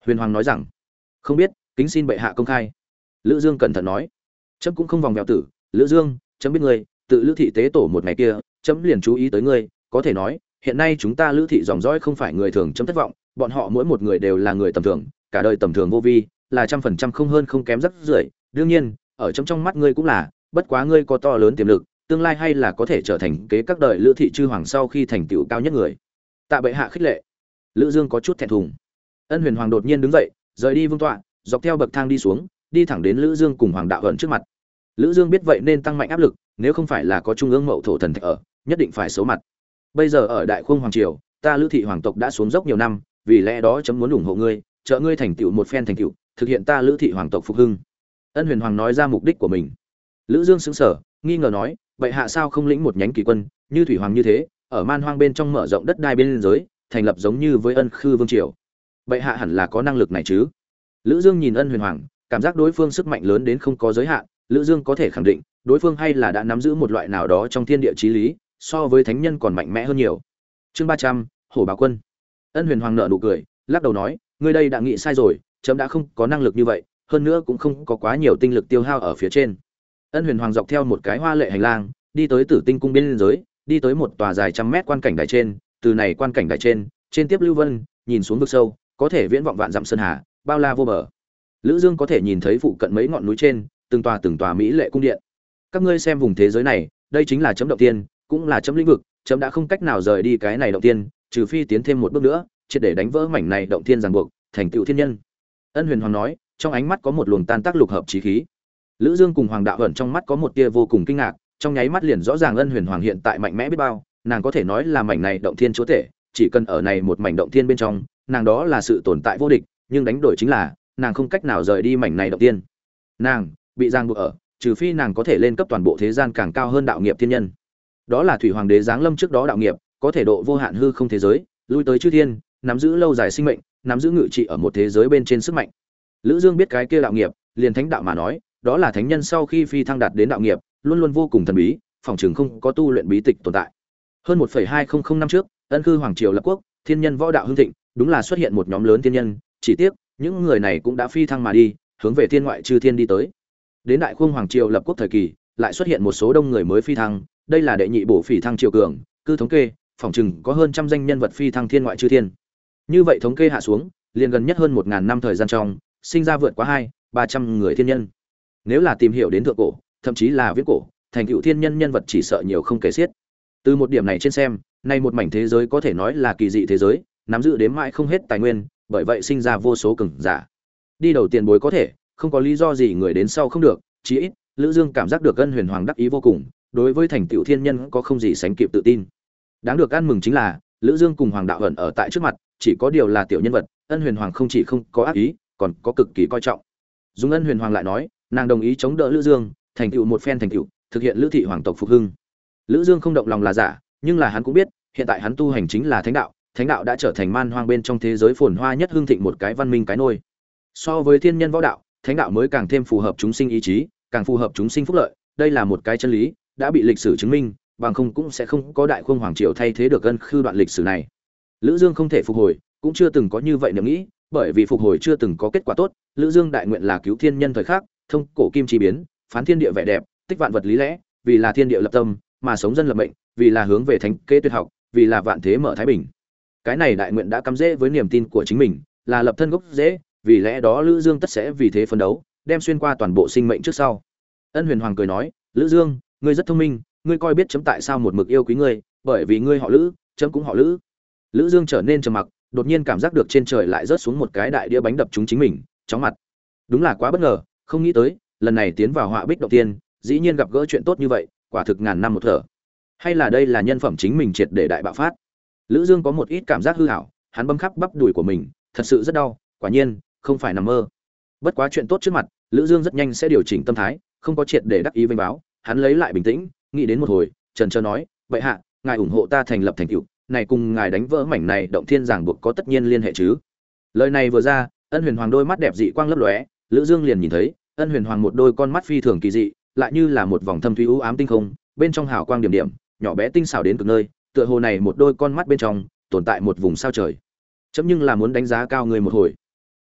Huyền hoàng nói rằng. Không biết, kính xin bệ hạ công khai. Lữ dương cẩn thận nói. Chấm cũng không vòng vèo tử lữ dương, chấm biết ngươi, tự lữ thị tế tổ một ngày kia, chấm liền chú ý tới ngươi, có thể nói, hiện nay chúng ta lữ thị dòng dõi không phải người thường chấm thất vọng, bọn họ mỗi một người đều là người tầm thường, cả đời tầm thường vô vi, là trăm phần trăm không hơn không kém rất rưởi. Đương nhiên, ở trong trong mắt ngươi cũng là, bất quá ngươi có to lớn tiềm lực, tương lai hay là có thể trở thành kế các đời lữ thị chư hoàng sau khi thành tựu cao nhất người. Tạ bệ hạ khích lệ. Lữ dương có chút thẹn thùng. Ân huyền hoàng đột nhiên đứng dậy, rời đi vương tọa, dọc theo bậc thang đi xuống, đi thẳng đến lữ dương cùng hoàng đạo hận trước mặt lữ dương biết vậy nên tăng mạnh áp lực, nếu không phải là có trung ương mậu thổ thần thạch ở, nhất định phải xấu mặt. Bây giờ ở đại khung hoàng triều, ta lữ thị hoàng tộc đã xuống dốc nhiều năm, vì lẽ đó chấm muốn ủng hộ ngươi, trợ ngươi thành tựu một phen thành tựu, thực hiện ta lữ thị hoàng tộc phục hưng. Ân huyền hoàng nói ra mục đích của mình. Lữ dương sững sờ, nghi ngờ nói, vậy hạ sao không lĩnh một nhánh kỳ quân, như thủy hoàng như thế, ở man hoang bên trong mở rộng đất đai bên giới, thành lập giống như với ân khư vương triều. Vậy hạ hẳn là có năng lực này chứ? Lữ dương nhìn ân huyền hoàng, cảm giác đối phương sức mạnh lớn đến không có giới hạn lữ dương có thể khẳng định, đối phương hay là đã nắm giữ một loại nào đó trong thiên địa chí lý, so với thánh nhân còn mạnh mẽ hơn nhiều. Chương ba trăm, hổ Bá quân. Ân huyền hoàng nợ nụ cười, lắc đầu nói, ngươi đây đã nghĩ sai rồi, chấm đã không có năng lực như vậy, hơn nữa cũng không có quá nhiều tinh lực tiêu hao ở phía trên. Ân huyền hoàng dọc theo một cái hoa lệ hành lang, đi tới tử tinh cung biên giới, đi tới một tòa dài trăm mét quan cảnh đài trên. Từ này quan cảnh đài trên trên tiếp lưu vân, nhìn xuống vực sâu, có thể viễn vọng vạn dặm sơn hà, bao la vô bờ. Lữ dương có thể nhìn thấy phụ cận mấy ngọn núi trên từng tòa từng tòa mỹ lệ cung điện. Các ngươi xem vùng thế giới này, đây chính là chấm động tiên, cũng là chấm lĩnh vực, chấm đã không cách nào rời đi cái này động tiên, trừ phi tiến thêm một bước nữa, triệt để đánh vỡ mảnh này động thiên ràng buộc, thành tựu thiên nhân. Ân huyền hoàng nói, trong ánh mắt có một luồng tan tác lục hợp trí khí. Lữ dương cùng hoàng đạo ẩn trong mắt có một tia vô cùng kinh ngạc, trong nháy mắt liền rõ ràng ân huyền hoàng hiện tại mạnh mẽ biết bao, nàng có thể nói là mảnh này động thiên chúa tể, chỉ cần ở này một mảnh động thiên bên trong, nàng đó là sự tồn tại vô địch, nhưng đánh đổi chính là, nàng không cách nào rời đi mảnh này động tiên nàng bị giang buộc ở trừ phi nàng có thể lên cấp toàn bộ thế gian càng cao hơn đạo nghiệp thiên nhân. Đó là thủy hoàng đế giáng lâm trước đó đạo nghiệp có thể độ vô hạn hư không thế giới lui tới chư thiên nắm giữ lâu dài sinh mệnh nắm giữ ngự trị ở một thế giới bên trên sức mạnh. Lữ dương biết cái kia đạo nghiệp liền thánh đạo mà nói đó là thánh nhân sau khi phi thăng đạt đến đạo nghiệp luôn luôn vô cùng thần bí phòng trường không có tu luyện bí tịch tồn tại. Hơn 1,200 năm trước ân cư hoàng triều lập quốc thiên nhân võ đạo hưng thịnh đúng là xuất hiện một nhóm lớn thiên nhân chỉ tiếc những người này cũng đã phi thăng mà đi hướng về thiên ngoại chư thiên đi tới đến đại khung hoàng triều lập quốc thời kỳ, lại xuất hiện một số đông người mới phi thăng, đây là đệ nhị bổ phỉ thăng triều cường, cư thống kê, phòng chừng có hơn trăm danh nhân vật phi thăng thiên ngoại chư thiên. Như vậy thống kê hạ xuống, liền gần nhất hơn một ngàn năm thời gian trong, sinh ra vượt quá hai, ba trăm người thiên nhân. Nếu là tìm hiểu đến thượng cổ, thậm chí là viết cổ, thành cựu thiên nhân nhân vật chỉ sợ nhiều không kể xiết. Từ một điểm này trên xem, nay một mảnh thế giới có thể nói là kỳ dị thế giới, nắm giữ đến mãi không hết tài nguyên, bởi vậy sinh ra vô số cường giả. Đi đầu tiền bối có thể không có lý do gì người đến sau không được, chí ít, lữ dương cảm giác được ân huyền hoàng đắc ý vô cùng, đối với thành tựu thiên nhân có không gì sánh kịp tự tin. Đáng được ăn mừng chính là, lữ dương cùng hoàng đạo ẩn ở tại trước mặt, chỉ có điều là tiểu nhân vật, ân huyền hoàng không chỉ không có ác ý, còn có cực kỳ coi trọng. Dung ân huyền hoàng lại nói, nàng đồng ý chống đỡ lữ dương, thành tựu một phen thành tựu, thực hiện lữ thị hoàng tộc phục hưng. Lữ dương không động lòng là giả, nhưng là hắn cũng biết, hiện tại hắn tu hành chính là thánh đạo thánh đạo đã trở thành man hoang bên trong thế giới phồn hoa nhất hương thịnh một cái văn minh cái nôi. So với thiên nhân võ đạo thánh đạo mới càng thêm phù hợp chúng sinh ý chí, càng phù hợp chúng sinh phúc lợi, đây là một cái chân lý, đã bị lịch sử chứng minh, bằng không cũng sẽ không có đại khung hoàng triều thay thế được ân khư đoạn lịch sử này. Lữ dương không thể phục hồi, cũng chưa từng có như vậy niệm nghĩ, bởi vì phục hồi chưa từng có kết quả tốt, lữ dương đại nguyện là cứu thiên nhân thời khắc, thông cổ kim chi biến, phán thiên địa vẻ đẹp, tích vạn vật lý lẽ, vì là thiên địa lập tâm, mà sống dân lập mệnh, vì là hướng về thánh kế tuyệt học, vì là vạn thế mở thái bình. Cái này đại nguyện đã cắm dễ với niềm tin của chính mình, là lập thân gốc dễ vì lẽ đó lữ dương tất sẽ vì thế phấn đấu, đem xuyên qua toàn bộ sinh mệnh trước sau. Ân huyền hoàng cười nói, lữ dương, ngươi rất thông minh, ngươi coi biết chấm tại sao một mực yêu quý ngươi, bởi vì ngươi họ lữ, chấm cũng họ lữ. Lữ dương trở nên trầm mặc, đột nhiên cảm giác được trên trời lại rớt xuống một cái đại đĩa bánh đập chúng chính mình, chóng mặt. Đúng là quá bất ngờ, không nghĩ tới, lần này tiến vào họa bích đầu tiên, dĩ nhiên gặp gỡ chuyện tốt như vậy, quả thực ngàn năm một thở. Hay là đây là nhân phẩm chính mình triệt để đại bạo phát? Lữ dương có một ít cảm giác hư hảo hắn bấm khắp bắp đùi của mình, thật sự rất đau, quả nhiên không phải nằm mơ. Bất quá chuyện tốt trước mặt, lữ dương rất nhanh sẽ điều chỉnh tâm thái, không có triệt để đắc ý vinh báo, hắn lấy lại bình tĩnh, nghĩ đến một hồi, trần trơ nói vậy hạ, ngài ủng hộ ta thành lập thành tựu, này cùng ngài đánh vỡ mảnh này động thiên giảng buộc có tất nhiên liên hệ chứ? Lời này vừa ra, ân huyền hoàng đôi mắt đẹp dị quang lấp lóe, lữ dương liền nhìn thấy, ân huyền hoàng một đôi con mắt phi thường kỳ dị, lại như là một vòng thâm thúy u ám tinh không, bên trong hào quang điểm điểm, nhỏ bé tinh xảo đến cực nơi, tựa hồ này một đôi con mắt bên trong, tồn tại một vùng sao trời. Chấm nhưng là muốn đánh giá cao người một hồi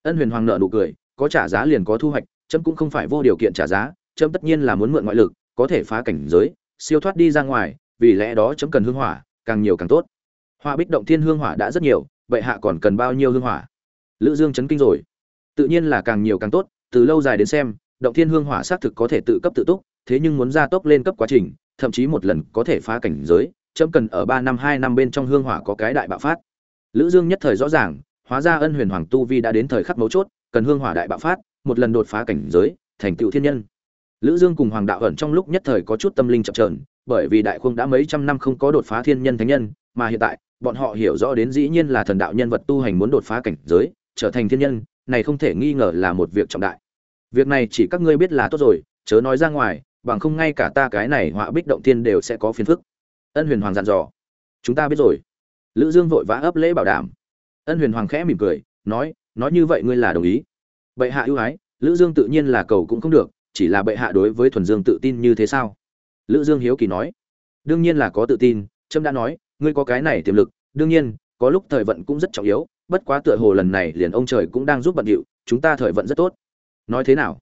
ân huyền hoàng nợ nụ cười, có trả giá liền có thu hoạch, chấm cũng không phải vô điều kiện trả giá, chấm tất nhiên là muốn mượn ngoại lực, có thể phá cảnh giới, siêu thoát đi ra ngoài, vì lẽ đó chấm cần hương hỏa, càng nhiều càng tốt. Hoa bích động thiên hương hỏa đã rất nhiều, vậy hạ còn cần bao nhiêu hương hỏa? Lữ dương chấn kinh rồi. Tự nhiên là càng nhiều càng tốt, từ lâu dài đến xem, động thiên hương hỏa xác thực có thể tự cấp tự túc, thế nhưng muốn gia tốc lên cấp quá trình, thậm chí một lần có thể phá cảnh giới, chấm cần ở ba năm, hai năm bên trong hương hỏa có cái đại bạo phát. Lữ dương nhất thời rõ ràng hóa ra ân huyền hoàng tu vi đã đến thời khắc mấu chốt, cần hương hỏa đại bạo phát, một lần đột phá cảnh giới, thành tựu thiên nhân. Lữ dương cùng hoàng đạo ẩn trong lúc nhất thời có chút tâm linh chập chờn, bởi vì đại khung đã mấy trăm năm không có đột phá thiên nhân thánh nhân, mà hiện tại, bọn họ hiểu rõ đến dĩ nhiên là thần đạo nhân vật tu hành muốn đột phá cảnh giới, trở thành thiên nhân, này không thể nghi ngờ là một việc trọng đại. Việc này chỉ các ngươi biết là tốt rồi, chớ nói ra ngoài, bằng không ngay cả ta cái này họa bích động thiên đều sẽ có phiền phức. Ân huyền hoàng dặn dò. Chúng ta biết rồi. Lữ dương vội vã ấp lễ bảo đảm ân huyền hoàng khẽ mỉm cười, nói nói như vậy ngươi là đồng ý. Bệ hạ ưu ái, lữ dương tự nhiên là cầu cũng không được, chỉ là bệ hạ đối với thuần dương tự tin như thế sao? Lữ dương hiếu kỳ nói. Đương nhiên là có tự tin, trâm đã nói, ngươi có cái này tiềm lực, đương nhiên, có lúc thời vận cũng rất trọng yếu, bất quá tựa hồ lần này liền ông trời cũng đang giúp bận điệu, chúng ta thời vận rất tốt. Nói thế nào?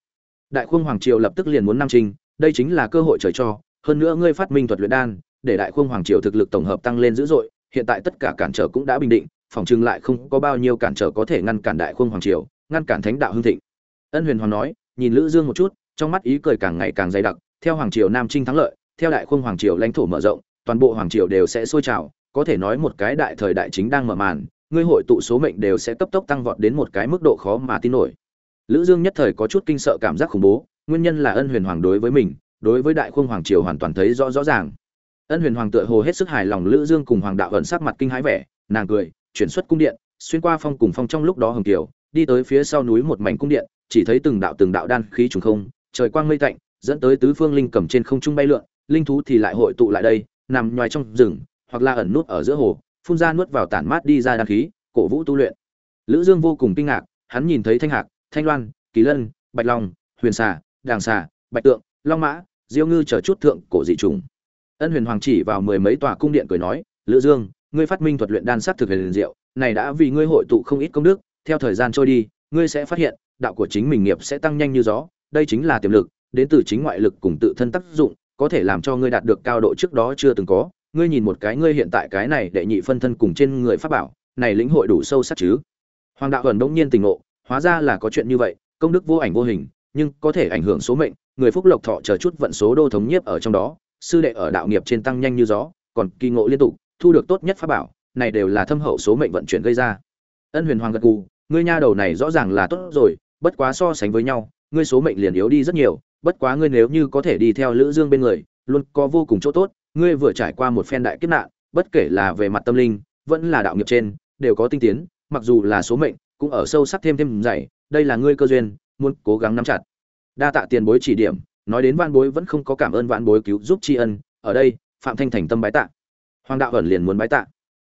Đại khung hoàng triều lập tức liền muốn nam trinh đây chính là cơ hội trời cho, hơn nữa ngươi phát minh thuật luyện đan, để đại khung hoàng triều thực lực tổng hợp tăng lên dữ dội, hiện tại tất cả cản trở cũng đã bình định phòng trưng lại không có bao nhiêu cản trở có thể ngăn cản đại khung hoàng triều, ngăn cản thánh đạo hưng thịnh. Ân huyền hoàng nói, nhìn lữ dương một chút, trong mắt ý cười càng ngày càng dày đặc, theo hoàng triều nam trinh thắng lợi, theo đại khung hoàng triều lãnh thổ mở rộng, toàn bộ hoàng triều đều sẽ sôi trào, có thể nói một cái đại thời đại chính đang mở màn, ngươi hội tụ số mệnh đều sẽ cấp tốc tăng vọt đến một cái mức độ khó mà tin nổi. Lữ dương nhất thời có chút kinh sợ cảm giác khủng bố, nguyên nhân là ân huyền hoàng đối với mình, đối với đại khung hoàng triều hoàn toàn thấy rõ rõ ràng. Ân huyền hoàng tựa hồ hết sức hài lòng lữ dương cùng hoàng đạo ẩn sắc mặt kinh hãi vẻ, nàng cười chuyển xuất cung điện, xuyên qua phong cùng phong trong lúc đó hồng kiều, đi tới phía sau núi một mảnh cung điện, chỉ thấy từng đạo từng đạo đan khí trùng không, trời quang mây tạnh, dẫn tới tứ phương linh cầm trên không trung bay lượn, linh thú thì lại hội tụ lại đây, nằm nhoài trong rừng, hoặc là ẩn nút ở giữa hồ, phun ra nuốt vào tản mát đi ra đan khí, cổ vũ tu luyện. Lữ dương vô cùng kinh ngạc, hắn nhìn thấy thanh hạc, thanh loan, kỳ lân, bạch long, huyền xà, đàng xà, bạch tượng, long mã, diêu ngư chờ chút thượng cổ dị trùng. Ân huyền hoàng chỉ vào mười mấy tòa cung điện cười nói, lữ dương ngươi phát minh thuật luyện đan sắc thực huyền diệu, này đã vì ngươi hội tụ không ít công đức, theo thời gian trôi đi, ngươi sẽ phát hiện, đạo của chính mình nghiệp sẽ tăng nhanh như gió, đây chính là tiềm lực, đến từ chính ngoại lực cùng tự thân tác dụng, có thể làm cho ngươi đạt được cao độ trước đó chưa từng có. Ngươi nhìn một cái ngươi hiện tại cái này đệ nhị phân thân cùng trên người pháp bảo, này lĩnh hội đủ sâu sắc chứ? Hoàng đạo ẩn đống nhiên tình ngộ, hóa ra là có chuyện như vậy, công đức vô ảnh vô hình, nhưng có thể ảnh hưởng số mệnh, người phúc lộc thọ chờ chút vận số đô thống nhiếp ở trong đó, sư đệ ở đạo nghiệp trên tăng nhanh như gió, còn kỳ ngộ liên tục thu được tốt nhất pháp bảo, này đều là thâm hậu số mệnh vận chuyển gây ra. Ân huyền hoàng gật gù, ngươi nha đầu này rõ ràng là tốt rồi, bất quá so sánh với nhau, ngươi số mệnh liền yếu đi rất nhiều, bất quá ngươi nếu như có thể đi theo lữ dương bên người, luôn có vô cùng chỗ tốt, ngươi vừa trải qua một phen đại kiếp nạn, bất kể là về mặt tâm linh, vẫn là đạo nghiệp trên, đều có tinh tiến, mặc dù là số mệnh, cũng ở sâu sắc thêm thêm dày, đây là ngươi cơ duyên, muốn cố gắng nắm chặt. Đa tạ tiền bối chỉ điểm, nói đến vạn bối vẫn không có cảm ơn vạn bối cứu giúp tri ân, ở đây, phạm thanh thành tâm bái tạ hoàng đạo ẩn liền muốn bái tạ.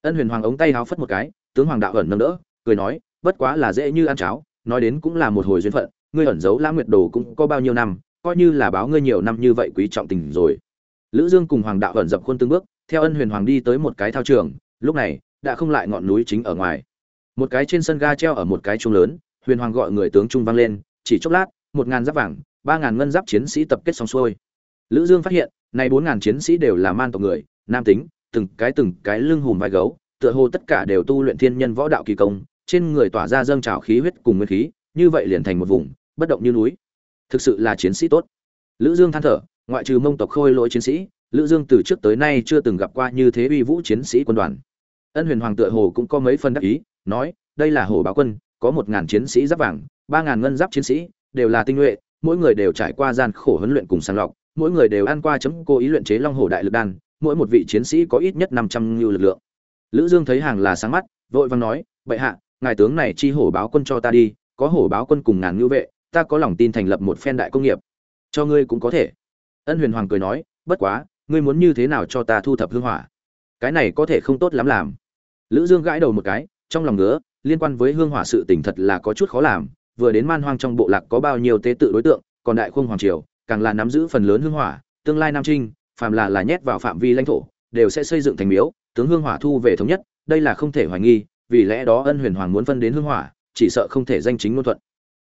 Ân huyền hoàng ống tay háo phất một cái, tướng hoàng đạo ẩn nâng đỡ, cười nói, bất quá là dễ như ăn cháo, nói đến cũng là một hồi duyên phận, ngươi ẩn giấu lãng nguyệt đồ cũng có bao nhiêu năm, coi như là báo ngươi nhiều năm như vậy quý trọng tình rồi. Lữ dương cùng hoàng đạo ẩn dập khuôn từng bước, theo ân huyền hoàng đi tới một cái thao trường, lúc này, đã không lại ngọn núi chính ở ngoài. Một cái trên sân ga treo ở một cái trung lớn, huyền hoàng gọi người tướng trung vang lên, chỉ chốc lát, một ngàn giáp vàng, ba ngàn ngân giáp chiến sĩ tập kết xong xuôi. Lữ dương phát hiện, này bốn ngàn chiến sĩ đều là man tộc người, nam tính từng cái từng cái lưng hùm vai gấu, tựa hồ tất cả đều tu luyện thiên nhân võ đạo kỳ công, trên người tỏa ra dâng trào khí huyết cùng nguyên khí, như vậy liền thành một vùng, bất động như núi. Thực sự là chiến sĩ tốt. Lữ dương than thở, ngoại trừ mông tộc khôi lỗi chiến sĩ, lữ dương từ trước tới nay chưa từng gặp qua như thế uy vũ chiến sĩ quân đoàn. Ân huyền hoàng tựa hồ cũng có mấy phần đắc ý, nói, đây là hồ báo quân, có một ngàn chiến sĩ giáp vàng, ba ngàn ngân giáp chiến sĩ, đều là tinh nhuệ, mỗi người đều trải qua gian khổ huấn luyện cùng sàng lọc, mỗi người đều ăn qua chấm cô ý luyện chế long hổ đại lực đan mỗi một vị chiến sĩ có ít nhất năm trăm lưu lực lượng. Lữ dương thấy hàng là sáng mắt, vội vàng nói, bệ hạ, ngài tướng này chi hổ báo quân cho ta đi, có hổ báo quân cùng ngàn ngưu vệ, ta có lòng tin thành lập một phen đại công nghiệp. Cho ngươi cũng có thể. Ân huyền hoàng cười nói, bất quá, ngươi muốn như thế nào cho ta thu thập hương hỏa? Cái này có thể không tốt lắm làm. Lữ dương gãi đầu một cái, trong lòng ngứa, liên quan với hương hỏa sự tình thật là có chút khó làm, vừa đến man hoang trong bộ lạc có bao nhiêu tế tự đối tượng, còn đại khung hoàng triều, càng là nắm giữ phần lớn hương hỏa, tương lai nam trinh phàm là là nhét vào phạm vi lãnh thổ, đều sẽ xây dựng thành miếu, tướng hương hỏa thu về thống nhất, đây là không thể hoài nghi, vì lẽ đó ân huyền hoàng muốn phân đến hương hỏa, chỉ sợ không thể danh chính ngôn thuận.